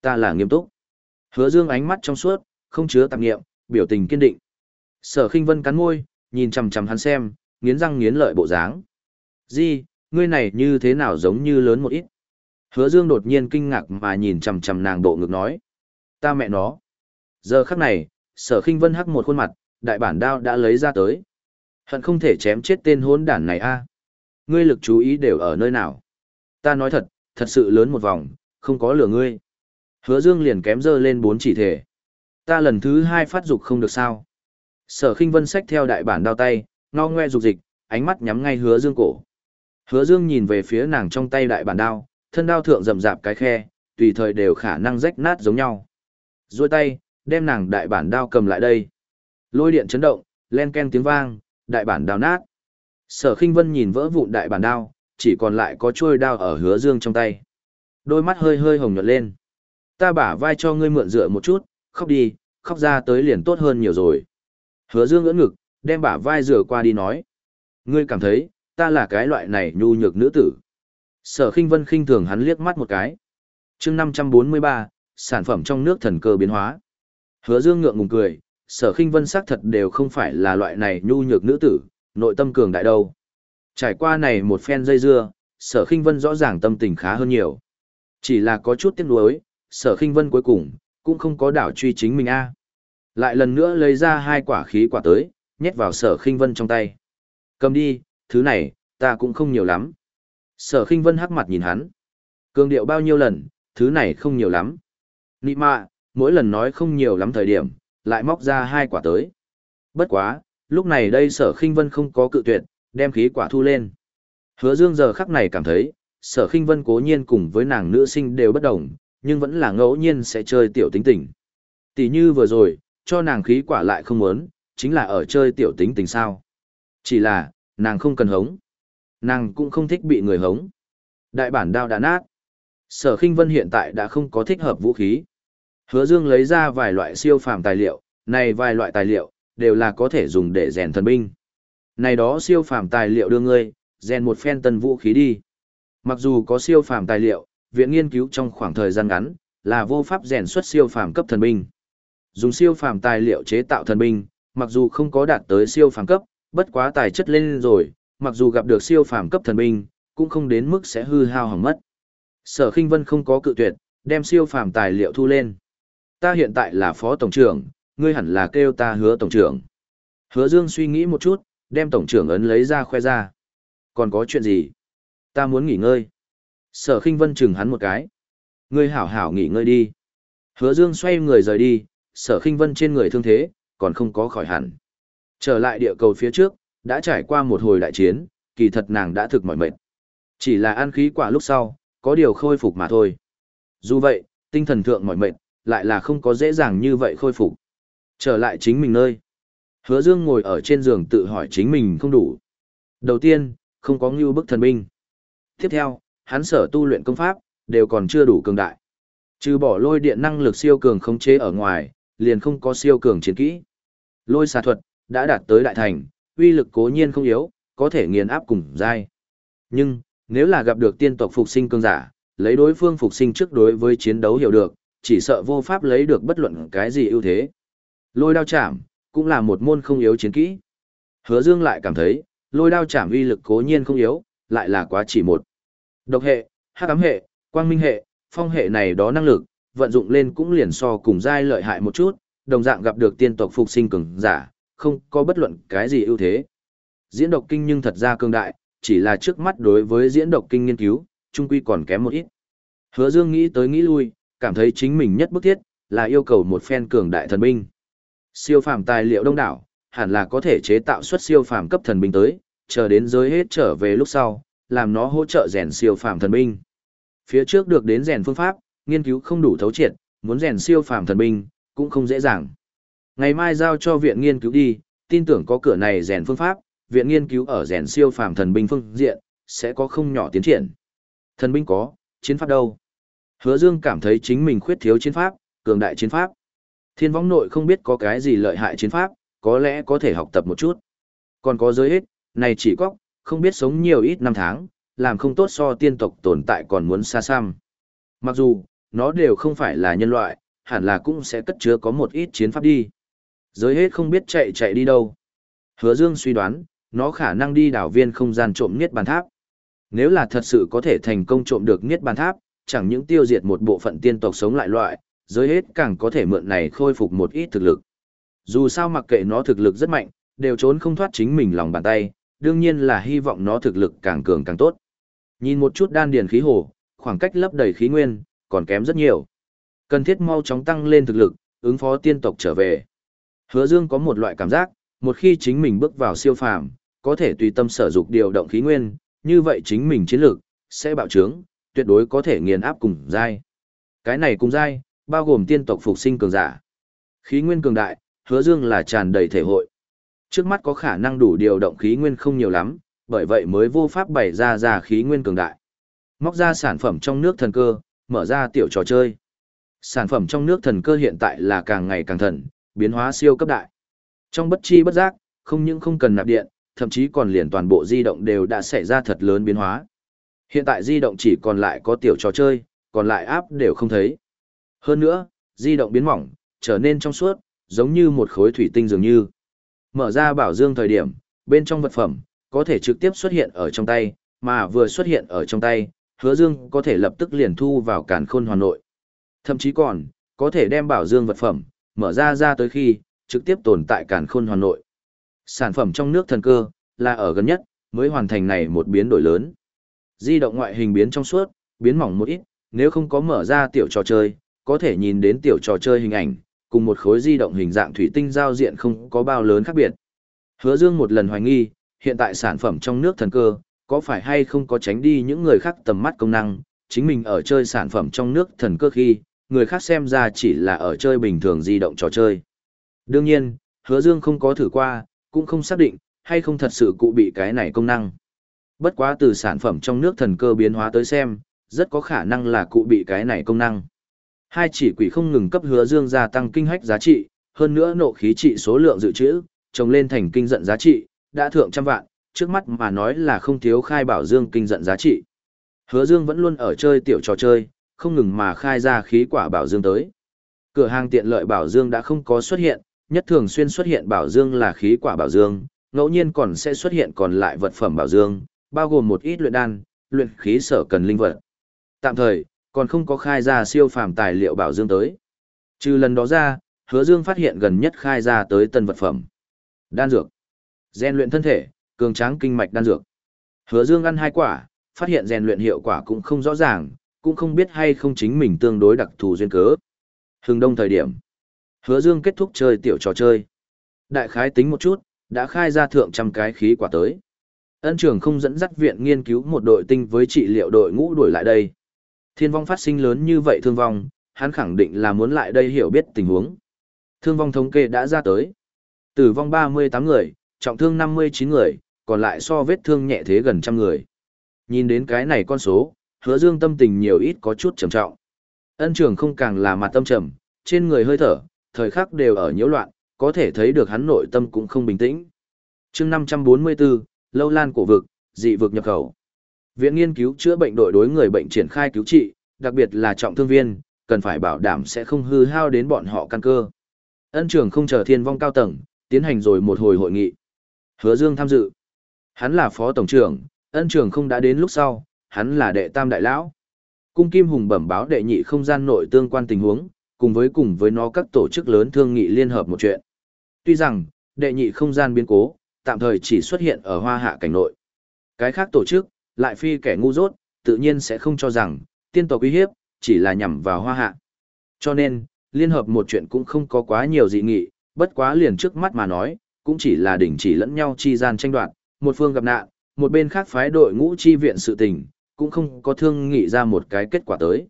Ta là nghiêm túc. Hứa Dương ánh mắt trong suốt, không chứa tạp niệm, biểu tình kiên định. Sở Khinh Vân cắn môi, nhìn chằm chằm hắn xem, nghiến răng nghiến lợi bộ dáng. gì, ngươi này như thế nào giống như lớn một ít. Hứa Dương đột nhiên kinh ngạc mà nhìn chằm chằm nàng độ ngực nói. Ta mẹ nó. Giờ khắc này, sở khinh vân hắc một khuôn mặt, đại bản đao đã lấy ra tới. Hận không thể chém chết tên hỗn đản này a. À? Ngươi lực chú ý đều ở nơi nào. Ta nói thật, thật sự lớn một vòng, không có lửa ngươi. Hứa Dương liền kém dơ lên bốn chỉ thể. Ta lần thứ hai phát dục không được sao. Sở khinh vân xách theo đại bản đao tay, ngo ngoe dục dịch, ánh mắt nhắm ngay hứa Dương cổ. Hứa Dương nhìn về phía nàng trong tay đại bản đao, thân đao thượng rậm rạp cái khe, tùy thời đều khả năng rách nát giống nhau. Rồi tay, đem nàng đại bản đao cầm lại đây. Lôi điện chấn động, len ken tiếng vang, đại bản đao nát. Sở Khinh Vân nhìn vỡ vụn đại bản đao, chỉ còn lại có chuôi đao ở Hứa Dương trong tay. Đôi mắt hơi hơi hồng nhuận lên. Ta bả vai cho ngươi mượn dựa một chút, khóc đi, khóc ra tới liền tốt hơn nhiều rồi. Hứa Dương ưỡn ngực, đem bả vai dựa qua đi nói. Ngươi cảm thấy, ta là cái loại này nhu nhược nữ tử. Sở Khinh Vân khinh thường hắn liếc mắt một cái. Chương 543, sản phẩm trong nước thần cơ biến hóa. Hứa Dương ngượng ngùng cười, Sở Khinh Vân xác thật đều không phải là loại này nhu nhược nữ tử, nội tâm cường đại đâu. Trải qua này một phen dây dưa, Sở Khinh Vân rõ ràng tâm tình khá hơn nhiều. Chỉ là có chút tiếc nuối, Sở Khinh Vân cuối cùng cũng không có đảo truy chính mình a. Lại lần nữa lấy ra hai quả khí quả tới, nhét vào Sở Khinh Vân trong tay. Cầm đi, thứ này, ta cũng không nhiều lắm. Sở khinh vân hắc mặt nhìn hắn. Cường điệu bao nhiêu lần, thứ này không nhiều lắm. Nị mạ, mỗi lần nói không nhiều lắm thời điểm, lại móc ra hai quả tới. Bất quá, lúc này đây sở khinh vân không có cự tuyệt, đem khí quả thu lên. Hứa dương giờ khắc này cảm thấy, sở khinh vân cố nhiên cùng với nàng nữ sinh đều bất đồng, nhưng vẫn là ngẫu nhiên sẽ chơi tiểu tính tình. Tỷ như vừa rồi, cho nàng khí quả lại không muốn, chính là ở chơi tiểu tính tình sao. Chỉ là, nàng không cần hống. Nàng cũng không thích bị người hống. Đại bản đao đã nát. Sở Khinh Vân hiện tại đã không có thích hợp vũ khí. Hứa Dương lấy ra vài loại siêu phàm tài liệu, này vài loại tài liệu đều là có thể dùng để rèn thần binh. Này đó siêu phàm tài liệu đưa ngươi rèn một phen tân vũ khí đi. Mặc dù có siêu phàm tài liệu, viện nghiên cứu trong khoảng thời gian ngắn là vô pháp rèn xuất siêu phàm cấp thần binh. Dùng siêu phàm tài liệu chế tạo thần binh, mặc dù không có đạt tới siêu phàm cấp, bất quá tài chất lên rồi, mặc dù gặp được siêu phàm cấp thần binh, cũng không đến mức sẽ hư hao hỏng mất. Sở Khinh Vân không có cự tuyệt, đem siêu phàm tài liệu thu lên. Ta hiện tại là phó tổng trưởng, ngươi hẳn là kêu ta hứa tổng trưởng. Hứa Dương suy nghĩ một chút, đem tổng trưởng ấn lấy ra khoe ra. Còn có chuyện gì? Ta muốn nghỉ ngơi. Sở Khinh Vân chừng hắn một cái. Ngươi hảo hảo nghỉ ngơi đi. Hứa Dương xoay người rời đi, Sở Khinh Vân trên người thương thế, còn không có khỏi hẳn. Trở lại địa cầu phía trước, đã trải qua một hồi đại chiến, kỳ thật nàng đã thực mỏi mệt. Chỉ là ăn khí quả lúc sau, có điều khôi phục mà thôi. Dù vậy, tinh thần thượng mỏi mệt, lại là không có dễ dàng như vậy khôi phục. Trở lại chính mình nơi. Hứa Dương ngồi ở trên giường tự hỏi chính mình không đủ. Đầu tiên, không có ngưu bức thần binh. Tiếp theo, hắn sở tu luyện công pháp, đều còn chưa đủ cường đại. Trừ bỏ lôi điện năng lực siêu cường khống chế ở ngoài, liền không có siêu cường chiến kỹ. Lôi xà thuật, đã đạt tới đại thành, uy lực cố nhiên không yếu, có thể nghiền áp cùng dai. Nhưng, nếu là gặp được tiên tộc phục sinh cường giả, lấy đối phương phục sinh trước đối với chiến đấu hiểu được, chỉ sợ vô pháp lấy được bất luận cái gì ưu thế. Lôi đao chạm, cũng là một môn không yếu chiến kỹ. Hứa Dương lại cảm thấy, lôi đao chạm uy lực cố nhiên không yếu, lại là quá chỉ một. Độc hệ, hắc ám hệ, quang minh hệ, phong hệ này đó năng lực, vận dụng lên cũng liền so cùng giai lợi hại một chút, đồng dạng gặp được tiên tộc phục sinh cường giả, không có bất luận cái gì ưu thế. Diễn độc kinh nhưng thật ra cường đại, chỉ là trước mắt đối với diễn độc kinh nghiên cứu, trung quy còn kém một ít. Hứa Dương nghĩ tới nghĩ lui, cảm thấy chính mình nhất bức thiết, là yêu cầu một phen cường đại thần binh. Siêu phàm tài liệu đông đảo, hẳn là có thể chế tạo xuất siêu phàm cấp thần binh tới, chờ đến giới hết trở về lúc sau, làm nó hỗ trợ rèn siêu phàm thần binh. Phía trước được đến rèn phương pháp, nghiên cứu không đủ thấu triệt, muốn rèn siêu phàm thần binh, cũng không dễ dàng. Ngày mai giao cho viện nghiên cứu đi, tin tưởng có cửa này rèn phương pháp, viện nghiên cứu ở rèn siêu phàm thần binh phương diện, sẽ có không nhỏ tiến triển. Thần binh có, chiến pháp đâu? Hứa Dương cảm thấy chính mình khuyết thiếu chiến pháp, cường đại chiến pháp. Thiên võng nội không biết có cái gì lợi hại chiến pháp, có lẽ có thể học tập một chút. Còn có giới hết, này chỉ có, không biết sống nhiều ít năm tháng, làm không tốt so tiên tộc tồn tại còn muốn xa xăm. Mặc dù, nó đều không phải là nhân loại, hẳn là cũng sẽ cất chứa có một ít chiến pháp đi. Giới hết không biết chạy chạy đi đâu. Hứa Dương suy đoán, nó khả năng đi đảo viên không gian trộm Niết Bàn Tháp. Nếu là thật sự có thể thành công trộm được Niết Bàn Tháp, chẳng những tiêu diệt một bộ phận tiên tộc sống lại loại, giới hết càng có thể mượn này khôi phục một ít thực lực. Dù sao mặc kệ nó thực lực rất mạnh, đều trốn không thoát chính mình lòng bàn tay, đương nhiên là hy vọng nó thực lực càng cường càng tốt. Nhìn một chút đan điền khí hồ, khoảng cách lấp đầy khí nguyên, còn kém rất nhiều. Cần thiết mau chóng tăng lên thực lực, ứng phó tiên tộc trở về. Hứa Dương có một loại cảm giác, một khi chính mình bước vào siêu phàm, có thể tùy tâm sở dục điều động khí nguyên, như vậy chính mình chiến lược sẽ bạo trướng, tuyệt đối có thể nghiền áp cùng giai. Cái này cùng giai, bao gồm tiên tộc phục sinh cường giả. Khí nguyên cường đại, Hứa Dương là tràn đầy thể hội. Trước mắt có khả năng đủ điều động khí nguyên không nhiều lắm, bởi vậy mới vô pháp bày ra ra khí nguyên cường đại. Móc ra sản phẩm trong nước thần cơ, mở ra tiểu trò chơi. Sản phẩm trong nước thần cơ hiện tại là càng ngày càng thần, biến hóa siêu cấp đại. Trong bất chi bất giác, không những không cần nạp điện, thậm chí còn liền toàn bộ di động đều đã xảy ra thật lớn biến hóa. Hiện tại di động chỉ còn lại có tiểu trò chơi, còn lại áp đều không thấy. Hơn nữa, di động biến mỏng, trở nên trong suốt, giống như một khối thủy tinh dường như. Mở ra bảo dương thời điểm, bên trong vật phẩm, có thể trực tiếp xuất hiện ở trong tay, mà vừa xuất hiện ở trong tay, hứa dương có thể lập tức liền thu vào càn khôn hoàn nội. Thậm chí còn, có thể đem bảo dương vật phẩm, mở ra ra tới khi, trực tiếp tồn tại càn khôn hoàn nội. Sản phẩm trong nước thần cơ, là ở gần nhất, mới hoàn thành này một biến đổi lớn. Di động ngoại hình biến trong suốt, biến mỏng một ít, nếu không có mở ra tiểu trò chơi, có thể nhìn đến tiểu trò chơi hình ảnh, cùng một khối di động hình dạng thủy tinh giao diện không có bao lớn khác biệt. Hứa Dương một lần hoài nghi, hiện tại sản phẩm trong nước thần cơ, có phải hay không có tránh đi những người khác tầm mắt công năng, chính mình ở chơi sản phẩm trong nước thần cơ khi, người khác xem ra chỉ là ở chơi bình thường di động trò chơi. Đương nhiên, hứa dương không có thử qua, cũng không xác định, hay không thật sự cụ bị cái này công năng. Bất quá từ sản phẩm trong nước thần cơ biến hóa tới xem, rất có khả năng là cụ bị cái này công năng. Hai chỉ quỷ không ngừng cấp hứa dương gia tăng kinh hách giá trị, hơn nữa nộ khí trị số lượng dự trữ, trồng lên thành kinh giận giá trị, đã thượng trăm vạn, trước mắt mà nói là không thiếu khai bảo dương kinh giận giá trị. Hứa dương vẫn luôn ở chơi tiểu trò chơi, không ngừng mà khai ra khí quả bảo dương tới. Cửa hàng tiện lợi bảo dương đã không có xuất hiện, nhất thường xuyên xuất hiện bảo dương là khí quả bảo dương, ngẫu nhiên còn sẽ xuất hiện còn lại vật phẩm bảo dương, bao gồm một ít luyện đan, luyện khí sở cần linh vật. Tạm thời, còn không có khai ra siêu phàm tài liệu bảo dương tới. Trừ lần đó ra, Hứa Dương phát hiện gần nhất khai ra tới tân vật phẩm. Đan dược. Gen luyện thân thể, cường tráng kinh mạch đan dược. Hứa Dương ăn hai quả, phát hiện rèn luyện hiệu quả cũng không rõ ràng, cũng không biết hay không chính mình tương đối đặc thù duyên cớ. Hừng đông thời điểm. Hứa Dương kết thúc chơi tiểu trò chơi. Đại khái tính một chút, đã khai ra thượng trăm cái khí quả tới. Ân trưởng không dẫn dắt viện nghiên cứu một đội tinh với trị liệu đội ngũ đuổi lại đây. Thiên vong phát sinh lớn như vậy thương vong, hắn khẳng định là muốn lại đây hiểu biết tình huống. Thương vong thống kê đã ra tới. Tử vong 38 người, trọng thương 59 người, còn lại so vết thương nhẹ thế gần trăm người. Nhìn đến cái này con số, hứa dương tâm tình nhiều ít có chút trầm trọng. Ân trường không càng là mặt tâm trầm, trên người hơi thở, thời khắc đều ở nhiễu loạn, có thể thấy được hắn nội tâm cũng không bình tĩnh. chương 544, Lâu Lan cổ vực, dị vực nhập khẩu. Viện nghiên cứu chữa bệnh đội đối người bệnh triển khai cứu trị, đặc biệt là trọng thương viên, cần phải bảo đảm sẽ không hư hao đến bọn họ căn cơ. Ân trưởng không chờ thiên vong cao tầng, tiến hành rồi một hồi hội nghị. Hứa Dương tham dự. Hắn là phó tổng trưởng, ân trưởng không đã đến lúc sau, hắn là đệ tam đại lão. Cung Kim Hùng bẩm báo đệ nhị không gian nội tương quan tình huống, cùng với cùng với nó các tổ chức lớn thương nghị liên hợp một chuyện. Tuy rằng, đệ nhị không gian biến cố, tạm thời chỉ xuất hiện ở hoa hạ cảnh nội. Cái khác tổ chức, lại phi kẻ ngu dốt, tự nhiên sẽ không cho rằng, tiên tộc uy hiếp, chỉ là nhằm vào hoa hạ. Cho nên, liên hợp một chuyện cũng không có quá nhiều dị nghị, bất quá liền trước mắt mà nói, cũng chỉ là đỉnh chỉ lẫn nhau chi gian tranh đoạt, một phương gặp nạn, một bên khác phái đội ngũ chi viện sự tình, cũng không có thương nghị ra một cái kết quả tới.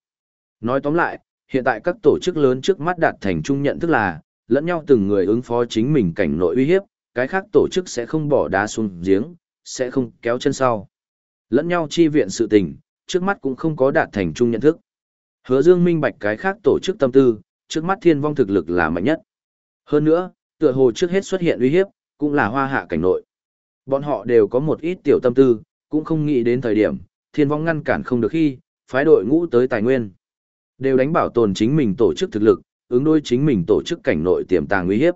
Nói tóm lại, hiện tại các tổ chức lớn trước mắt đạt thành chung nhận thức là, lẫn nhau từng người ứng phó chính mình cảnh nội uy hiếp, cái khác tổ chức sẽ không bỏ đá xuống giếng, sẽ không kéo chân sau. Lẫn nhau chi viện sự tình, trước mắt cũng không có đạt thành chung nhận thức. Hứa Dương minh bạch cái khác tổ chức tâm tư, trước mắt thiên vong thực lực là mạnh nhất. Hơn nữa, tựa hồ trước hết xuất hiện uy hiếp, cũng là hoa hạ cảnh nội. Bọn họ đều có một ít tiểu tâm tư, cũng không nghĩ đến thời điểm, thiên vong ngăn cản không được khi, phái đội ngũ tới tài nguyên. Đều đánh bảo tồn chính mình tổ chức thực lực, ứng đối chính mình tổ chức cảnh nội tiềm tàng uy hiếp.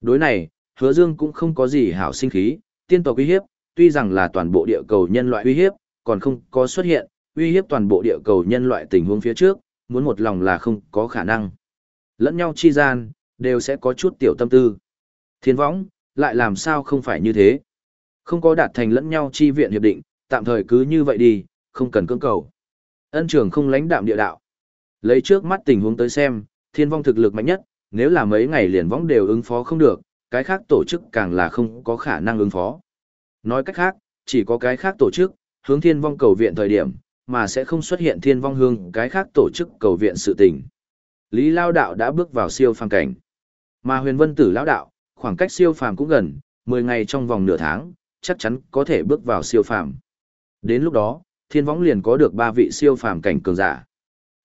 Đối này, Hứa Dương cũng không có gì hảo sinh khí, tiên tộc uy hiếp, tuy rằng là toàn bộ địa cầu nhân loại uy hiếp, còn không có xuất hiện, uy hiếp toàn bộ địa cầu nhân loại tình huống phía trước, muốn một lòng là không có khả năng. Lẫn nhau chi gian, đều sẽ có chút tiểu tâm tư. Thiên võng, lại làm sao không phải như thế. Không có đạt thành lẫn nhau chi viện hiệp định, tạm thời cứ như vậy đi, không cần cưỡng cầu. Ân trường không lãnh đạm địa đạo. Lấy trước mắt tình huống tới xem, thiên vong thực lực mạnh nhất, nếu là mấy ngày liền võng đều ứng phó không được, cái khác tổ chức càng là không có khả năng ứng phó. Nói cách khác, chỉ có cái khác tổ chức, hướng thiên vong cầu viện thời điểm, mà sẽ không xuất hiện thiên vong hương cái khác tổ chức cầu viện sự tình. Lý Lao Đạo đã bước vào siêu phàm cảnh. Mà huyền vân tử Lao Đạo, khoảng cách siêu phàm cũng gần, 10 ngày trong vòng nửa tháng, chắc chắn có thể bước vào siêu phàm. Đến lúc đó, thiên võng liền có được ba vị siêu phàm cảnh cường giả.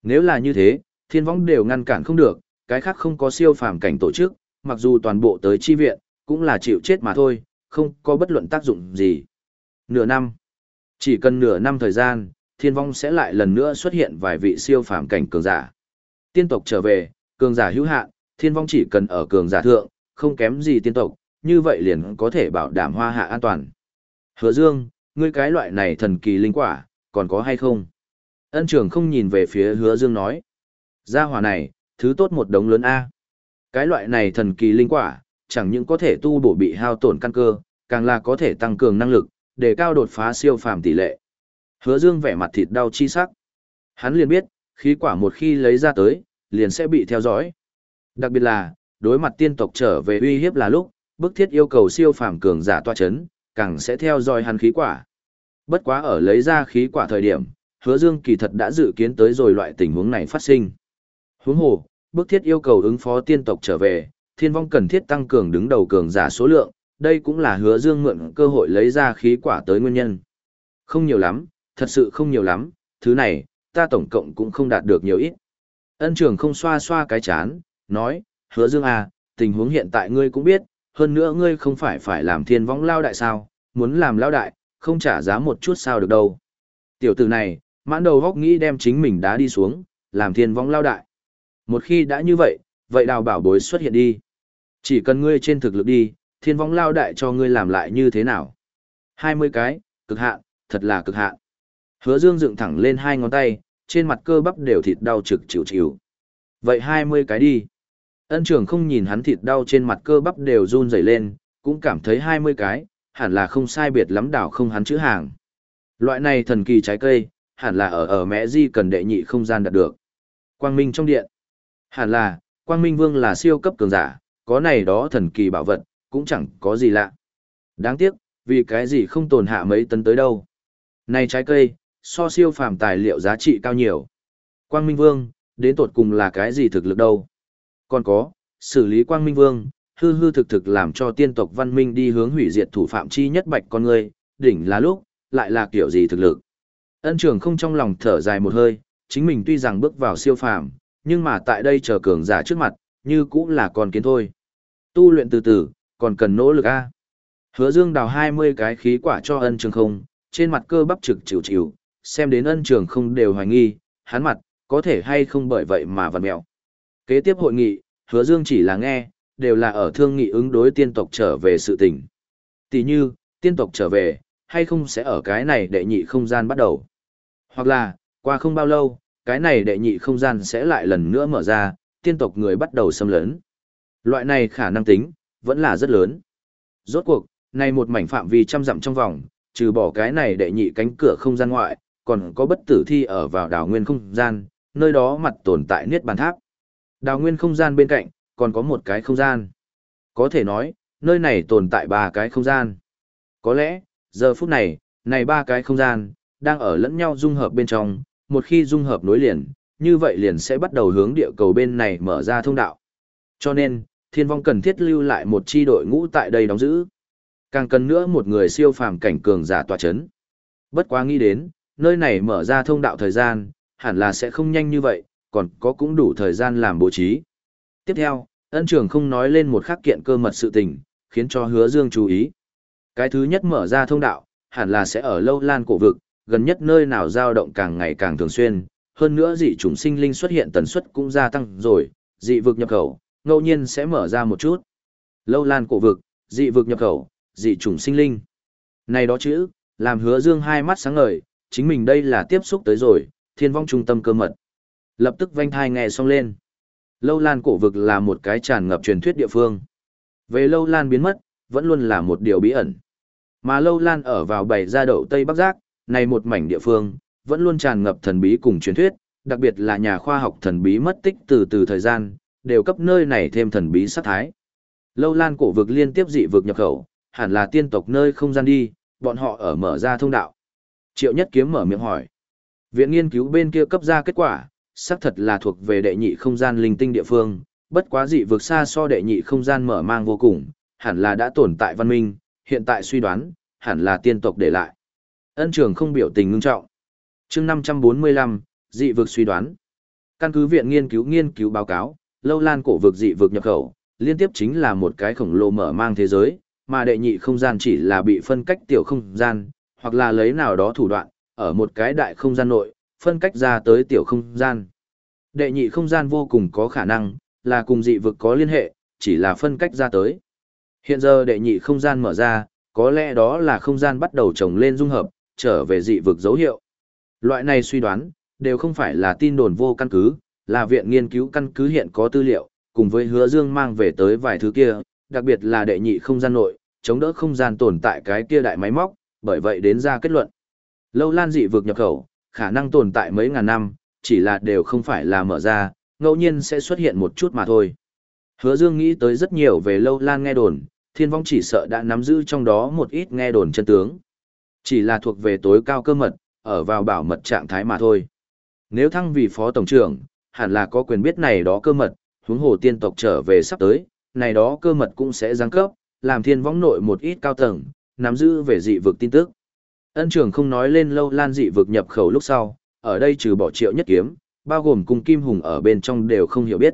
Nếu là như thế, thiên võng đều ngăn cản không được, cái khác không có siêu phàm cảnh tổ chức, mặc dù toàn bộ tới chi viện, cũng là chịu chết mà thôi, không có bất luận tác dụng gì. Nửa năm. Chỉ cần nửa năm thời gian, thiên vong sẽ lại lần nữa xuất hiện vài vị siêu phàm cảnh cường giả. Tiên tộc trở về, cường giả hữu hạn, thiên vong chỉ cần ở cường giả thượng, không kém gì tiên tộc, như vậy liền có thể bảo đảm hoa hạ an toàn. Hứa Dương, ngươi cái loại này thần kỳ linh quả, còn có hay không? Ân trường không nhìn về phía hứa Dương nói. Gia hỏa này, thứ tốt một đống lớn A. Cái loại này thần kỳ linh quả, chẳng những có thể tu bổ bị hao tổn căn cơ, càng là có thể tăng cường năng lực, để cao đột phá siêu phàm tỷ lệ. Hứa Dương vẻ mặt thịt đau chi sắc. Hắn liền biết, khí quả một khi lấy ra tới, liền sẽ bị theo dõi. Đặc biệt là, đối mặt tiên tộc trở về uy hiếp là lúc, bức thiết yêu cầu siêu phàm cường giả toa chấn, càng sẽ theo dõi hắn khí quả. Bất quá ở lấy ra khí quả thời điểm, Hứa Dương kỳ thật đã dự kiến tới rồi loại tình huống này phát sinh. Huống hồ, bức thiết yêu cầu ứng phó tiên tộc trở về, thiên vong cần thiết tăng cường đứng đầu cường giả số lượng, đây cũng là Hứa Dương mượn cơ hội lấy ra khí quả tới nguyên nhân. Không nhiều lắm, thật sự không nhiều lắm, thứ này, ta tổng cộng cũng không đạt được nhiều ít. Ân trường không xoa xoa cái chán, nói, hứa dương à, tình huống hiện tại ngươi cũng biết, hơn nữa ngươi không phải phải làm thiên võng lao đại sao, muốn làm lao đại, không trả giá một chút sao được đâu. Tiểu tử này, mãn đầu góc nghĩ đem chính mình đá đi xuống, làm thiên võng lao đại. Một khi đã như vậy, vậy đào bảo bối xuất hiện đi. Chỉ cần ngươi trên thực lực đi, thiên võng lao đại cho ngươi làm lại như thế nào. 20 cái, cực hạn, thật là cực hạn. Hứa Dương dựng thẳng lên hai ngón tay, trên mặt cơ bắp đều thịt đau trực chịu chịu. Vậy 20 cái đi. Ân trưởng không nhìn hắn thịt đau trên mặt cơ bắp đều run rẩy lên, cũng cảm thấy 20 cái, hẳn là không sai biệt lắm đảo không hắn chữ hàng. Loại này thần kỳ trái cây, hẳn là ở ở mẹ di cần đệ nhị không gian đạt được. Quang Minh trong điện. Hẳn là, Quang Minh Vương là siêu cấp cường giả, có này đó thần kỳ bảo vật, cũng chẳng có gì lạ. Đáng tiếc, vì cái gì không tồn hạ mấy tấn tới đâu. Này trái cây, so siêu phàm tài liệu giá trị cao nhiều. Quang Minh Vương, đến tột cùng là cái gì thực lực đâu? Còn có, xử lý Quang Minh Vương, hư hư thực thực làm cho tiên tộc văn minh đi hướng hủy diệt thủ phạm chi nhất bạch con người, đỉnh là lúc, lại là kiểu gì thực lực. Ân trường không trong lòng thở dài một hơi, chính mình tuy rằng bước vào siêu phàm, nhưng mà tại đây chờ cường giả trước mặt, như cũng là con kiến thôi. Tu luyện từ từ, còn cần nỗ lực a. Hứa Dương đào 20 cái khí quả cho ân trường không, trên mặt cơ bắp trực chịu chịu, xem đến ân trường không đều hoài nghi, hắn mặt, có thể hay không bởi vậy mà vặn mẹo. Kế tiếp hội nghị, hứa dương chỉ là nghe, đều là ở thương nghị ứng đối tiên tộc trở về sự tình. Tỷ như, tiên tộc trở về, hay không sẽ ở cái này đệ nhị không gian bắt đầu. Hoặc là, qua không bao lâu, cái này đệ nhị không gian sẽ lại lần nữa mở ra, tiên tộc người bắt đầu xâm lấn. Loại này khả năng tính, vẫn là rất lớn. Rốt cuộc, này một mảnh phạm vi trăm dặm trong vòng, trừ bỏ cái này đệ nhị cánh cửa không gian ngoại, còn có bất tử thi ở vào đảo nguyên không gian, nơi đó mặt tồn tại niết bàn tháp. Đảo nguyên không gian bên cạnh, còn có một cái không gian. Có thể nói, nơi này tồn tại ba cái không gian. Có lẽ, giờ phút này, này ba cái không gian, đang ở lẫn nhau dung hợp bên trong, một khi dung hợp nối liền, như vậy liền sẽ bắt đầu hướng địa cầu bên này mở ra thông đạo. Cho nên, thiên vong cần thiết lưu lại một chi đội ngũ tại đây đóng giữ. Càng cần nữa một người siêu phàm cảnh cường giả tòa chấn. Bất quá nghĩ đến, nơi này mở ra thông đạo thời gian, hẳn là sẽ không nhanh như vậy, còn có cũng đủ thời gian làm bố trí. Tiếp theo, ân trường không nói lên một khắc kiện cơ mật sự tình, khiến cho hứa dương chú ý. Cái thứ nhất mở ra thông đạo, hẳn là sẽ ở lâu lan cổ vực, gần nhất nơi nào dao động càng ngày càng thường xuyên, hơn nữa dị chủng sinh linh xuất hiện tần suất cũng gia tăng rồi, dị vực nhập khẩu, ngẫu nhiên sẽ mở ra một chút. Lâu lan cổ vực, dị vực nhập khẩu, dị chủng sinh linh. Này đó chữ, làm hứa dương hai mắt sáng ngời, chính mình đây là tiếp xúc tới rồi, thiên vong trung tâm cơ mật. Lập tức vanh thai nghe xong lên. Lâu lan cổ vực là một cái tràn ngập truyền thuyết địa phương. Về lâu lan biến mất, vẫn luôn là một điều bí ẩn. Mà lâu lan ở vào bảy gia đậu Tây Bắc Giác, này một mảnh địa phương, vẫn luôn tràn ngập thần bí cùng truyền thuyết, đặc biệt là nhà khoa học thần bí mất tích từ từ thời gian, đều cấp nơi này thêm thần bí sát thái. Lâu lan cổ vực liên tiếp dị vực nhập khẩu, hẳn là tiên tộc nơi không gian đi, bọn họ ở mở ra thông đạo. Triệu Nhất Kiếm mở miệng hỏi. Viện nghiên cứu bên kia cấp ra kết quả, xác thật là thuộc về đệ nhị không gian linh tinh địa phương, bất quá dị vực xa so đệ nhị không gian mở mang vô cùng, hẳn là đã tồn tại văn minh, hiện tại suy đoán, hẳn là tiên tộc để lại. Ân trường không biểu tình ngưng trọng. chương 545, dị vực suy đoán. Căn cứ viện nghiên cứu nghiên cứu báo cáo, lâu lan cổ vực dị vực nhập khẩu, liên tiếp chính là một cái khổng lồ mở mang thế giới, mà đệ nhị không gian chỉ là bị phân cách tiểu không gian, hoặc là lấy nào đó thủ đoạn, ở một cái đại không gian nội, phân cách ra tới tiểu không gian. Đệ nhị không gian vô cùng có khả năng, là cùng dị vực có liên hệ, chỉ là phân cách ra tới. Hiện giờ đệ nhị không gian mở ra, có lẽ đó là không gian bắt đầu trồng lên dung hợp, trở về dị vực dấu hiệu. Loại này suy đoán, đều không phải là tin đồn vô căn cứ, là viện nghiên cứu căn cứ hiện có tư liệu, cùng với hứa dương mang về tới vài thứ kia, đặc biệt là đệ nhị không gian nội, chống đỡ không gian tồn tại cái kia đại máy móc, bởi vậy đến ra kết luận. Lâu lan dị vực nhập khẩu, khả năng tồn tại mấy ngàn năm, chỉ là đều không phải là mở ra, ngẫu nhiên sẽ xuất hiện một chút mà thôi. Hứa Dương nghĩ tới rất nhiều về lâu lan nghe đồn, thiên vong chỉ sợ đã nắm giữ trong đó một ít nghe đồn chân tướng. Chỉ là thuộc về tối cao cơ mật, ở vào bảo mật trạng thái mà thôi. Nếu thăng vì phó tổng trưởng, hẳn là có quyền biết này đó cơ mật, huống hồ tiên tộc trở về sắp tới, này đó cơ mật cũng sẽ giáng cấp, làm thiên võng nội một ít cao tầng, nắm giữ về dị vực tin tức. Ân trưởng không nói lên lâu lan dị vực nhập khẩu lúc sau, ở đây trừ bỏ triệu nhất kiếm, bao gồm cung kim hùng ở bên trong đều không hiểu biết.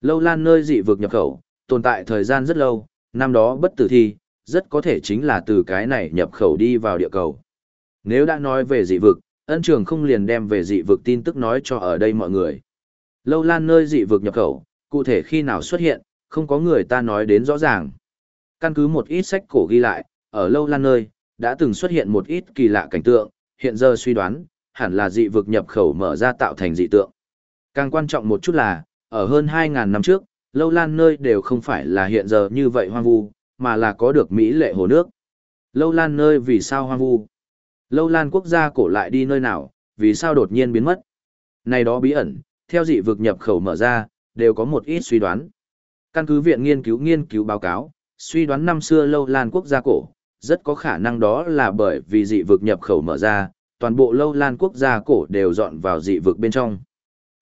Lâu lan nơi dị vực nhập khẩu, tồn tại thời gian rất lâu, năm đó bất tử thi, rất có thể chính là từ cái này nhập khẩu đi vào địa cầu. Nếu đã nói về dị vực, ân trường không liền đem về dị vực tin tức nói cho ở đây mọi người. Lâu lan nơi dị vực nhập khẩu, cụ thể khi nào xuất hiện, không có người ta nói đến rõ ràng. Căn cứ một ít sách cổ ghi lại, ở lâu lan nơi, đã từng xuất hiện một ít kỳ lạ cảnh tượng, hiện giờ suy đoán, hẳn là dị vực nhập khẩu mở ra tạo thành dị tượng. Càng quan trọng một chút là, ở hơn 2.000 năm trước, lâu lan nơi đều không phải là hiện giờ như vậy hoang vu, mà là có được Mỹ lệ hồ nước. Lâu lan nơi vì sao hoang vu? Lâu lan quốc gia cổ lại đi nơi nào, vì sao đột nhiên biến mất? Này đó bí ẩn, theo dị vực nhập khẩu mở ra, đều có một ít suy đoán. Căn cứ viện nghiên cứu nghiên cứu báo cáo, suy đoán năm xưa lâu lan quốc gia cổ, rất có khả năng đó là bởi vì dị vực nhập khẩu mở ra, toàn bộ lâu lan quốc gia cổ đều dọn vào dị vực bên trong.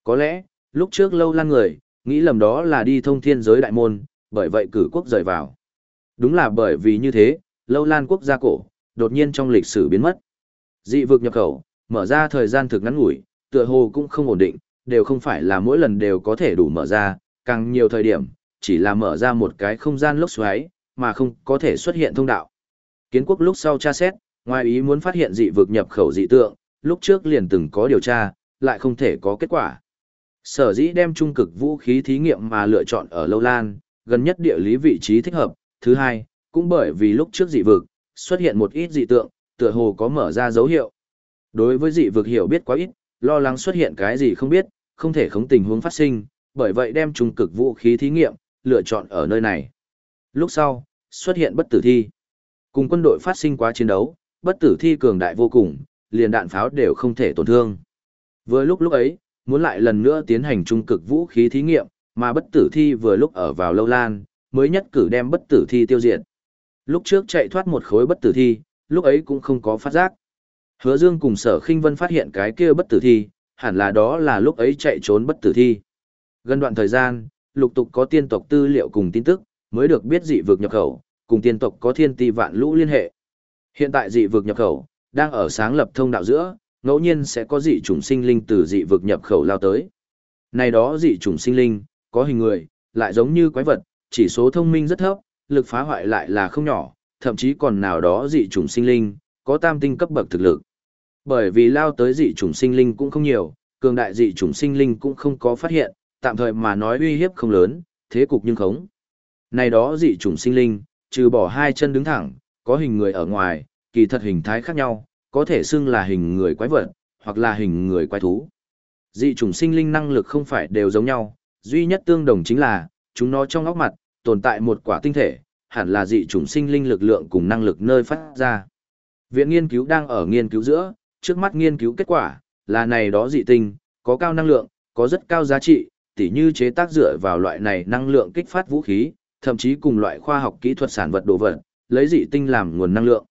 Có lẽ, lúc trước lâu lan người, nghĩ lầm đó là đi thông thiên giới đại môn, bởi vậy cử quốc rời vào. Đúng là bởi vì như thế, lâu lan quốc gia cổ, đột nhiên trong lịch sử biến mất. Dị vực nhập khẩu, mở ra thời gian thực ngắn ngủi, tựa hồ cũng không ổn định, đều không phải là mỗi lần đều có thể đủ mở ra, càng nhiều thời điểm, chỉ là mở ra một cái không gian lốc xoáy, mà không có thể xuất hiện thông đạo. Kiến quốc lúc sau tra xét, ngoài ý muốn phát hiện dị vực nhập khẩu dị tượng, lúc trước liền từng có điều tra, lại không thể có kết quả. Sở dĩ đem trung cực vũ khí thí nghiệm mà lựa chọn ở Lâu Lan, gần nhất địa lý vị trí thích hợp, thứ hai, cũng bởi vì lúc trước dị vực, xuất hiện một ít dị tượng, tựa hồ có mở ra dấu hiệu. Đối với dị vực hiểu biết quá ít, lo lắng xuất hiện cái gì không biết, không thể khống tình huống phát sinh, bởi vậy đem trung cực vũ khí thí nghiệm, lựa chọn ở nơi này. Lúc sau, xuất hiện bất tử thi. Cùng quân đội phát sinh quá chiến đấu, bất tử thi cường đại vô cùng, liền đạn pháo đều không thể tổn thương. Vừa lúc lúc ấy, muốn lại lần nữa tiến hành trung cực vũ khí thí nghiệm, mà bất tử thi vừa lúc ở vào lâu lan, mới nhất cử đem bất tử thi tiêu diệt. Lúc trước chạy thoát một khối bất tử thi, lúc ấy cũng không có phát giác. Hứa Dương cùng Sở Khinh Vân phát hiện cái kia bất tử thi, hẳn là đó là lúc ấy chạy trốn bất tử thi. Gần đoạn thời gian, lục tục có tiên tộc tư liệu cùng tin tức, mới được biết dị vực nhập khẩu, cùng tiên tộc có thiên ti vạn lũ liên hệ. Hiện tại dị vực nhập khẩu, đang ở sáng lập thông đạo giữa, ngẫu nhiên sẽ có dị chủng sinh linh từ dị vực nhập khẩu lao tới. Này đó dị chủng sinh linh, có hình người, lại giống như quái vật, chỉ số thông minh rất thấp, lực phá hoại lại là không nhỏ, thậm chí còn nào đó dị chủng sinh linh, có tam tinh cấp bậc thực lực. Bởi vì lao tới dị chủng sinh linh cũng không nhiều, cường đại dị chủng sinh linh cũng không có phát hiện, tạm thời mà nói uy hiếp không lớn, thế cục nhưng khống. Này đó dị chủng sinh linh, trừ bỏ hai chân đứng thẳng, có hình người ở ngoài, kỳ thật hình thái khác nhau, có thể xưng là hình người quái vật, hoặc là hình người quái thú. Dị chủng sinh linh năng lực không phải đều giống nhau, duy nhất tương đồng chính là, chúng nó trong óc mặt, tồn tại một quả tinh thể, hẳn là dị chủng sinh linh lực lượng cùng năng lực nơi phát ra. Viện nghiên cứu đang ở nghiên cứu giữa, trước mắt nghiên cứu kết quả, là này đó dị tinh, có cao năng lượng, có rất cao giá trị, tỉ như chế tác dựa vào loại này năng lượng kích phát vũ khí, thậm chí cùng loại khoa học kỹ thuật sản vật đồ vật, lấy dị tinh làm nguồn năng lượng.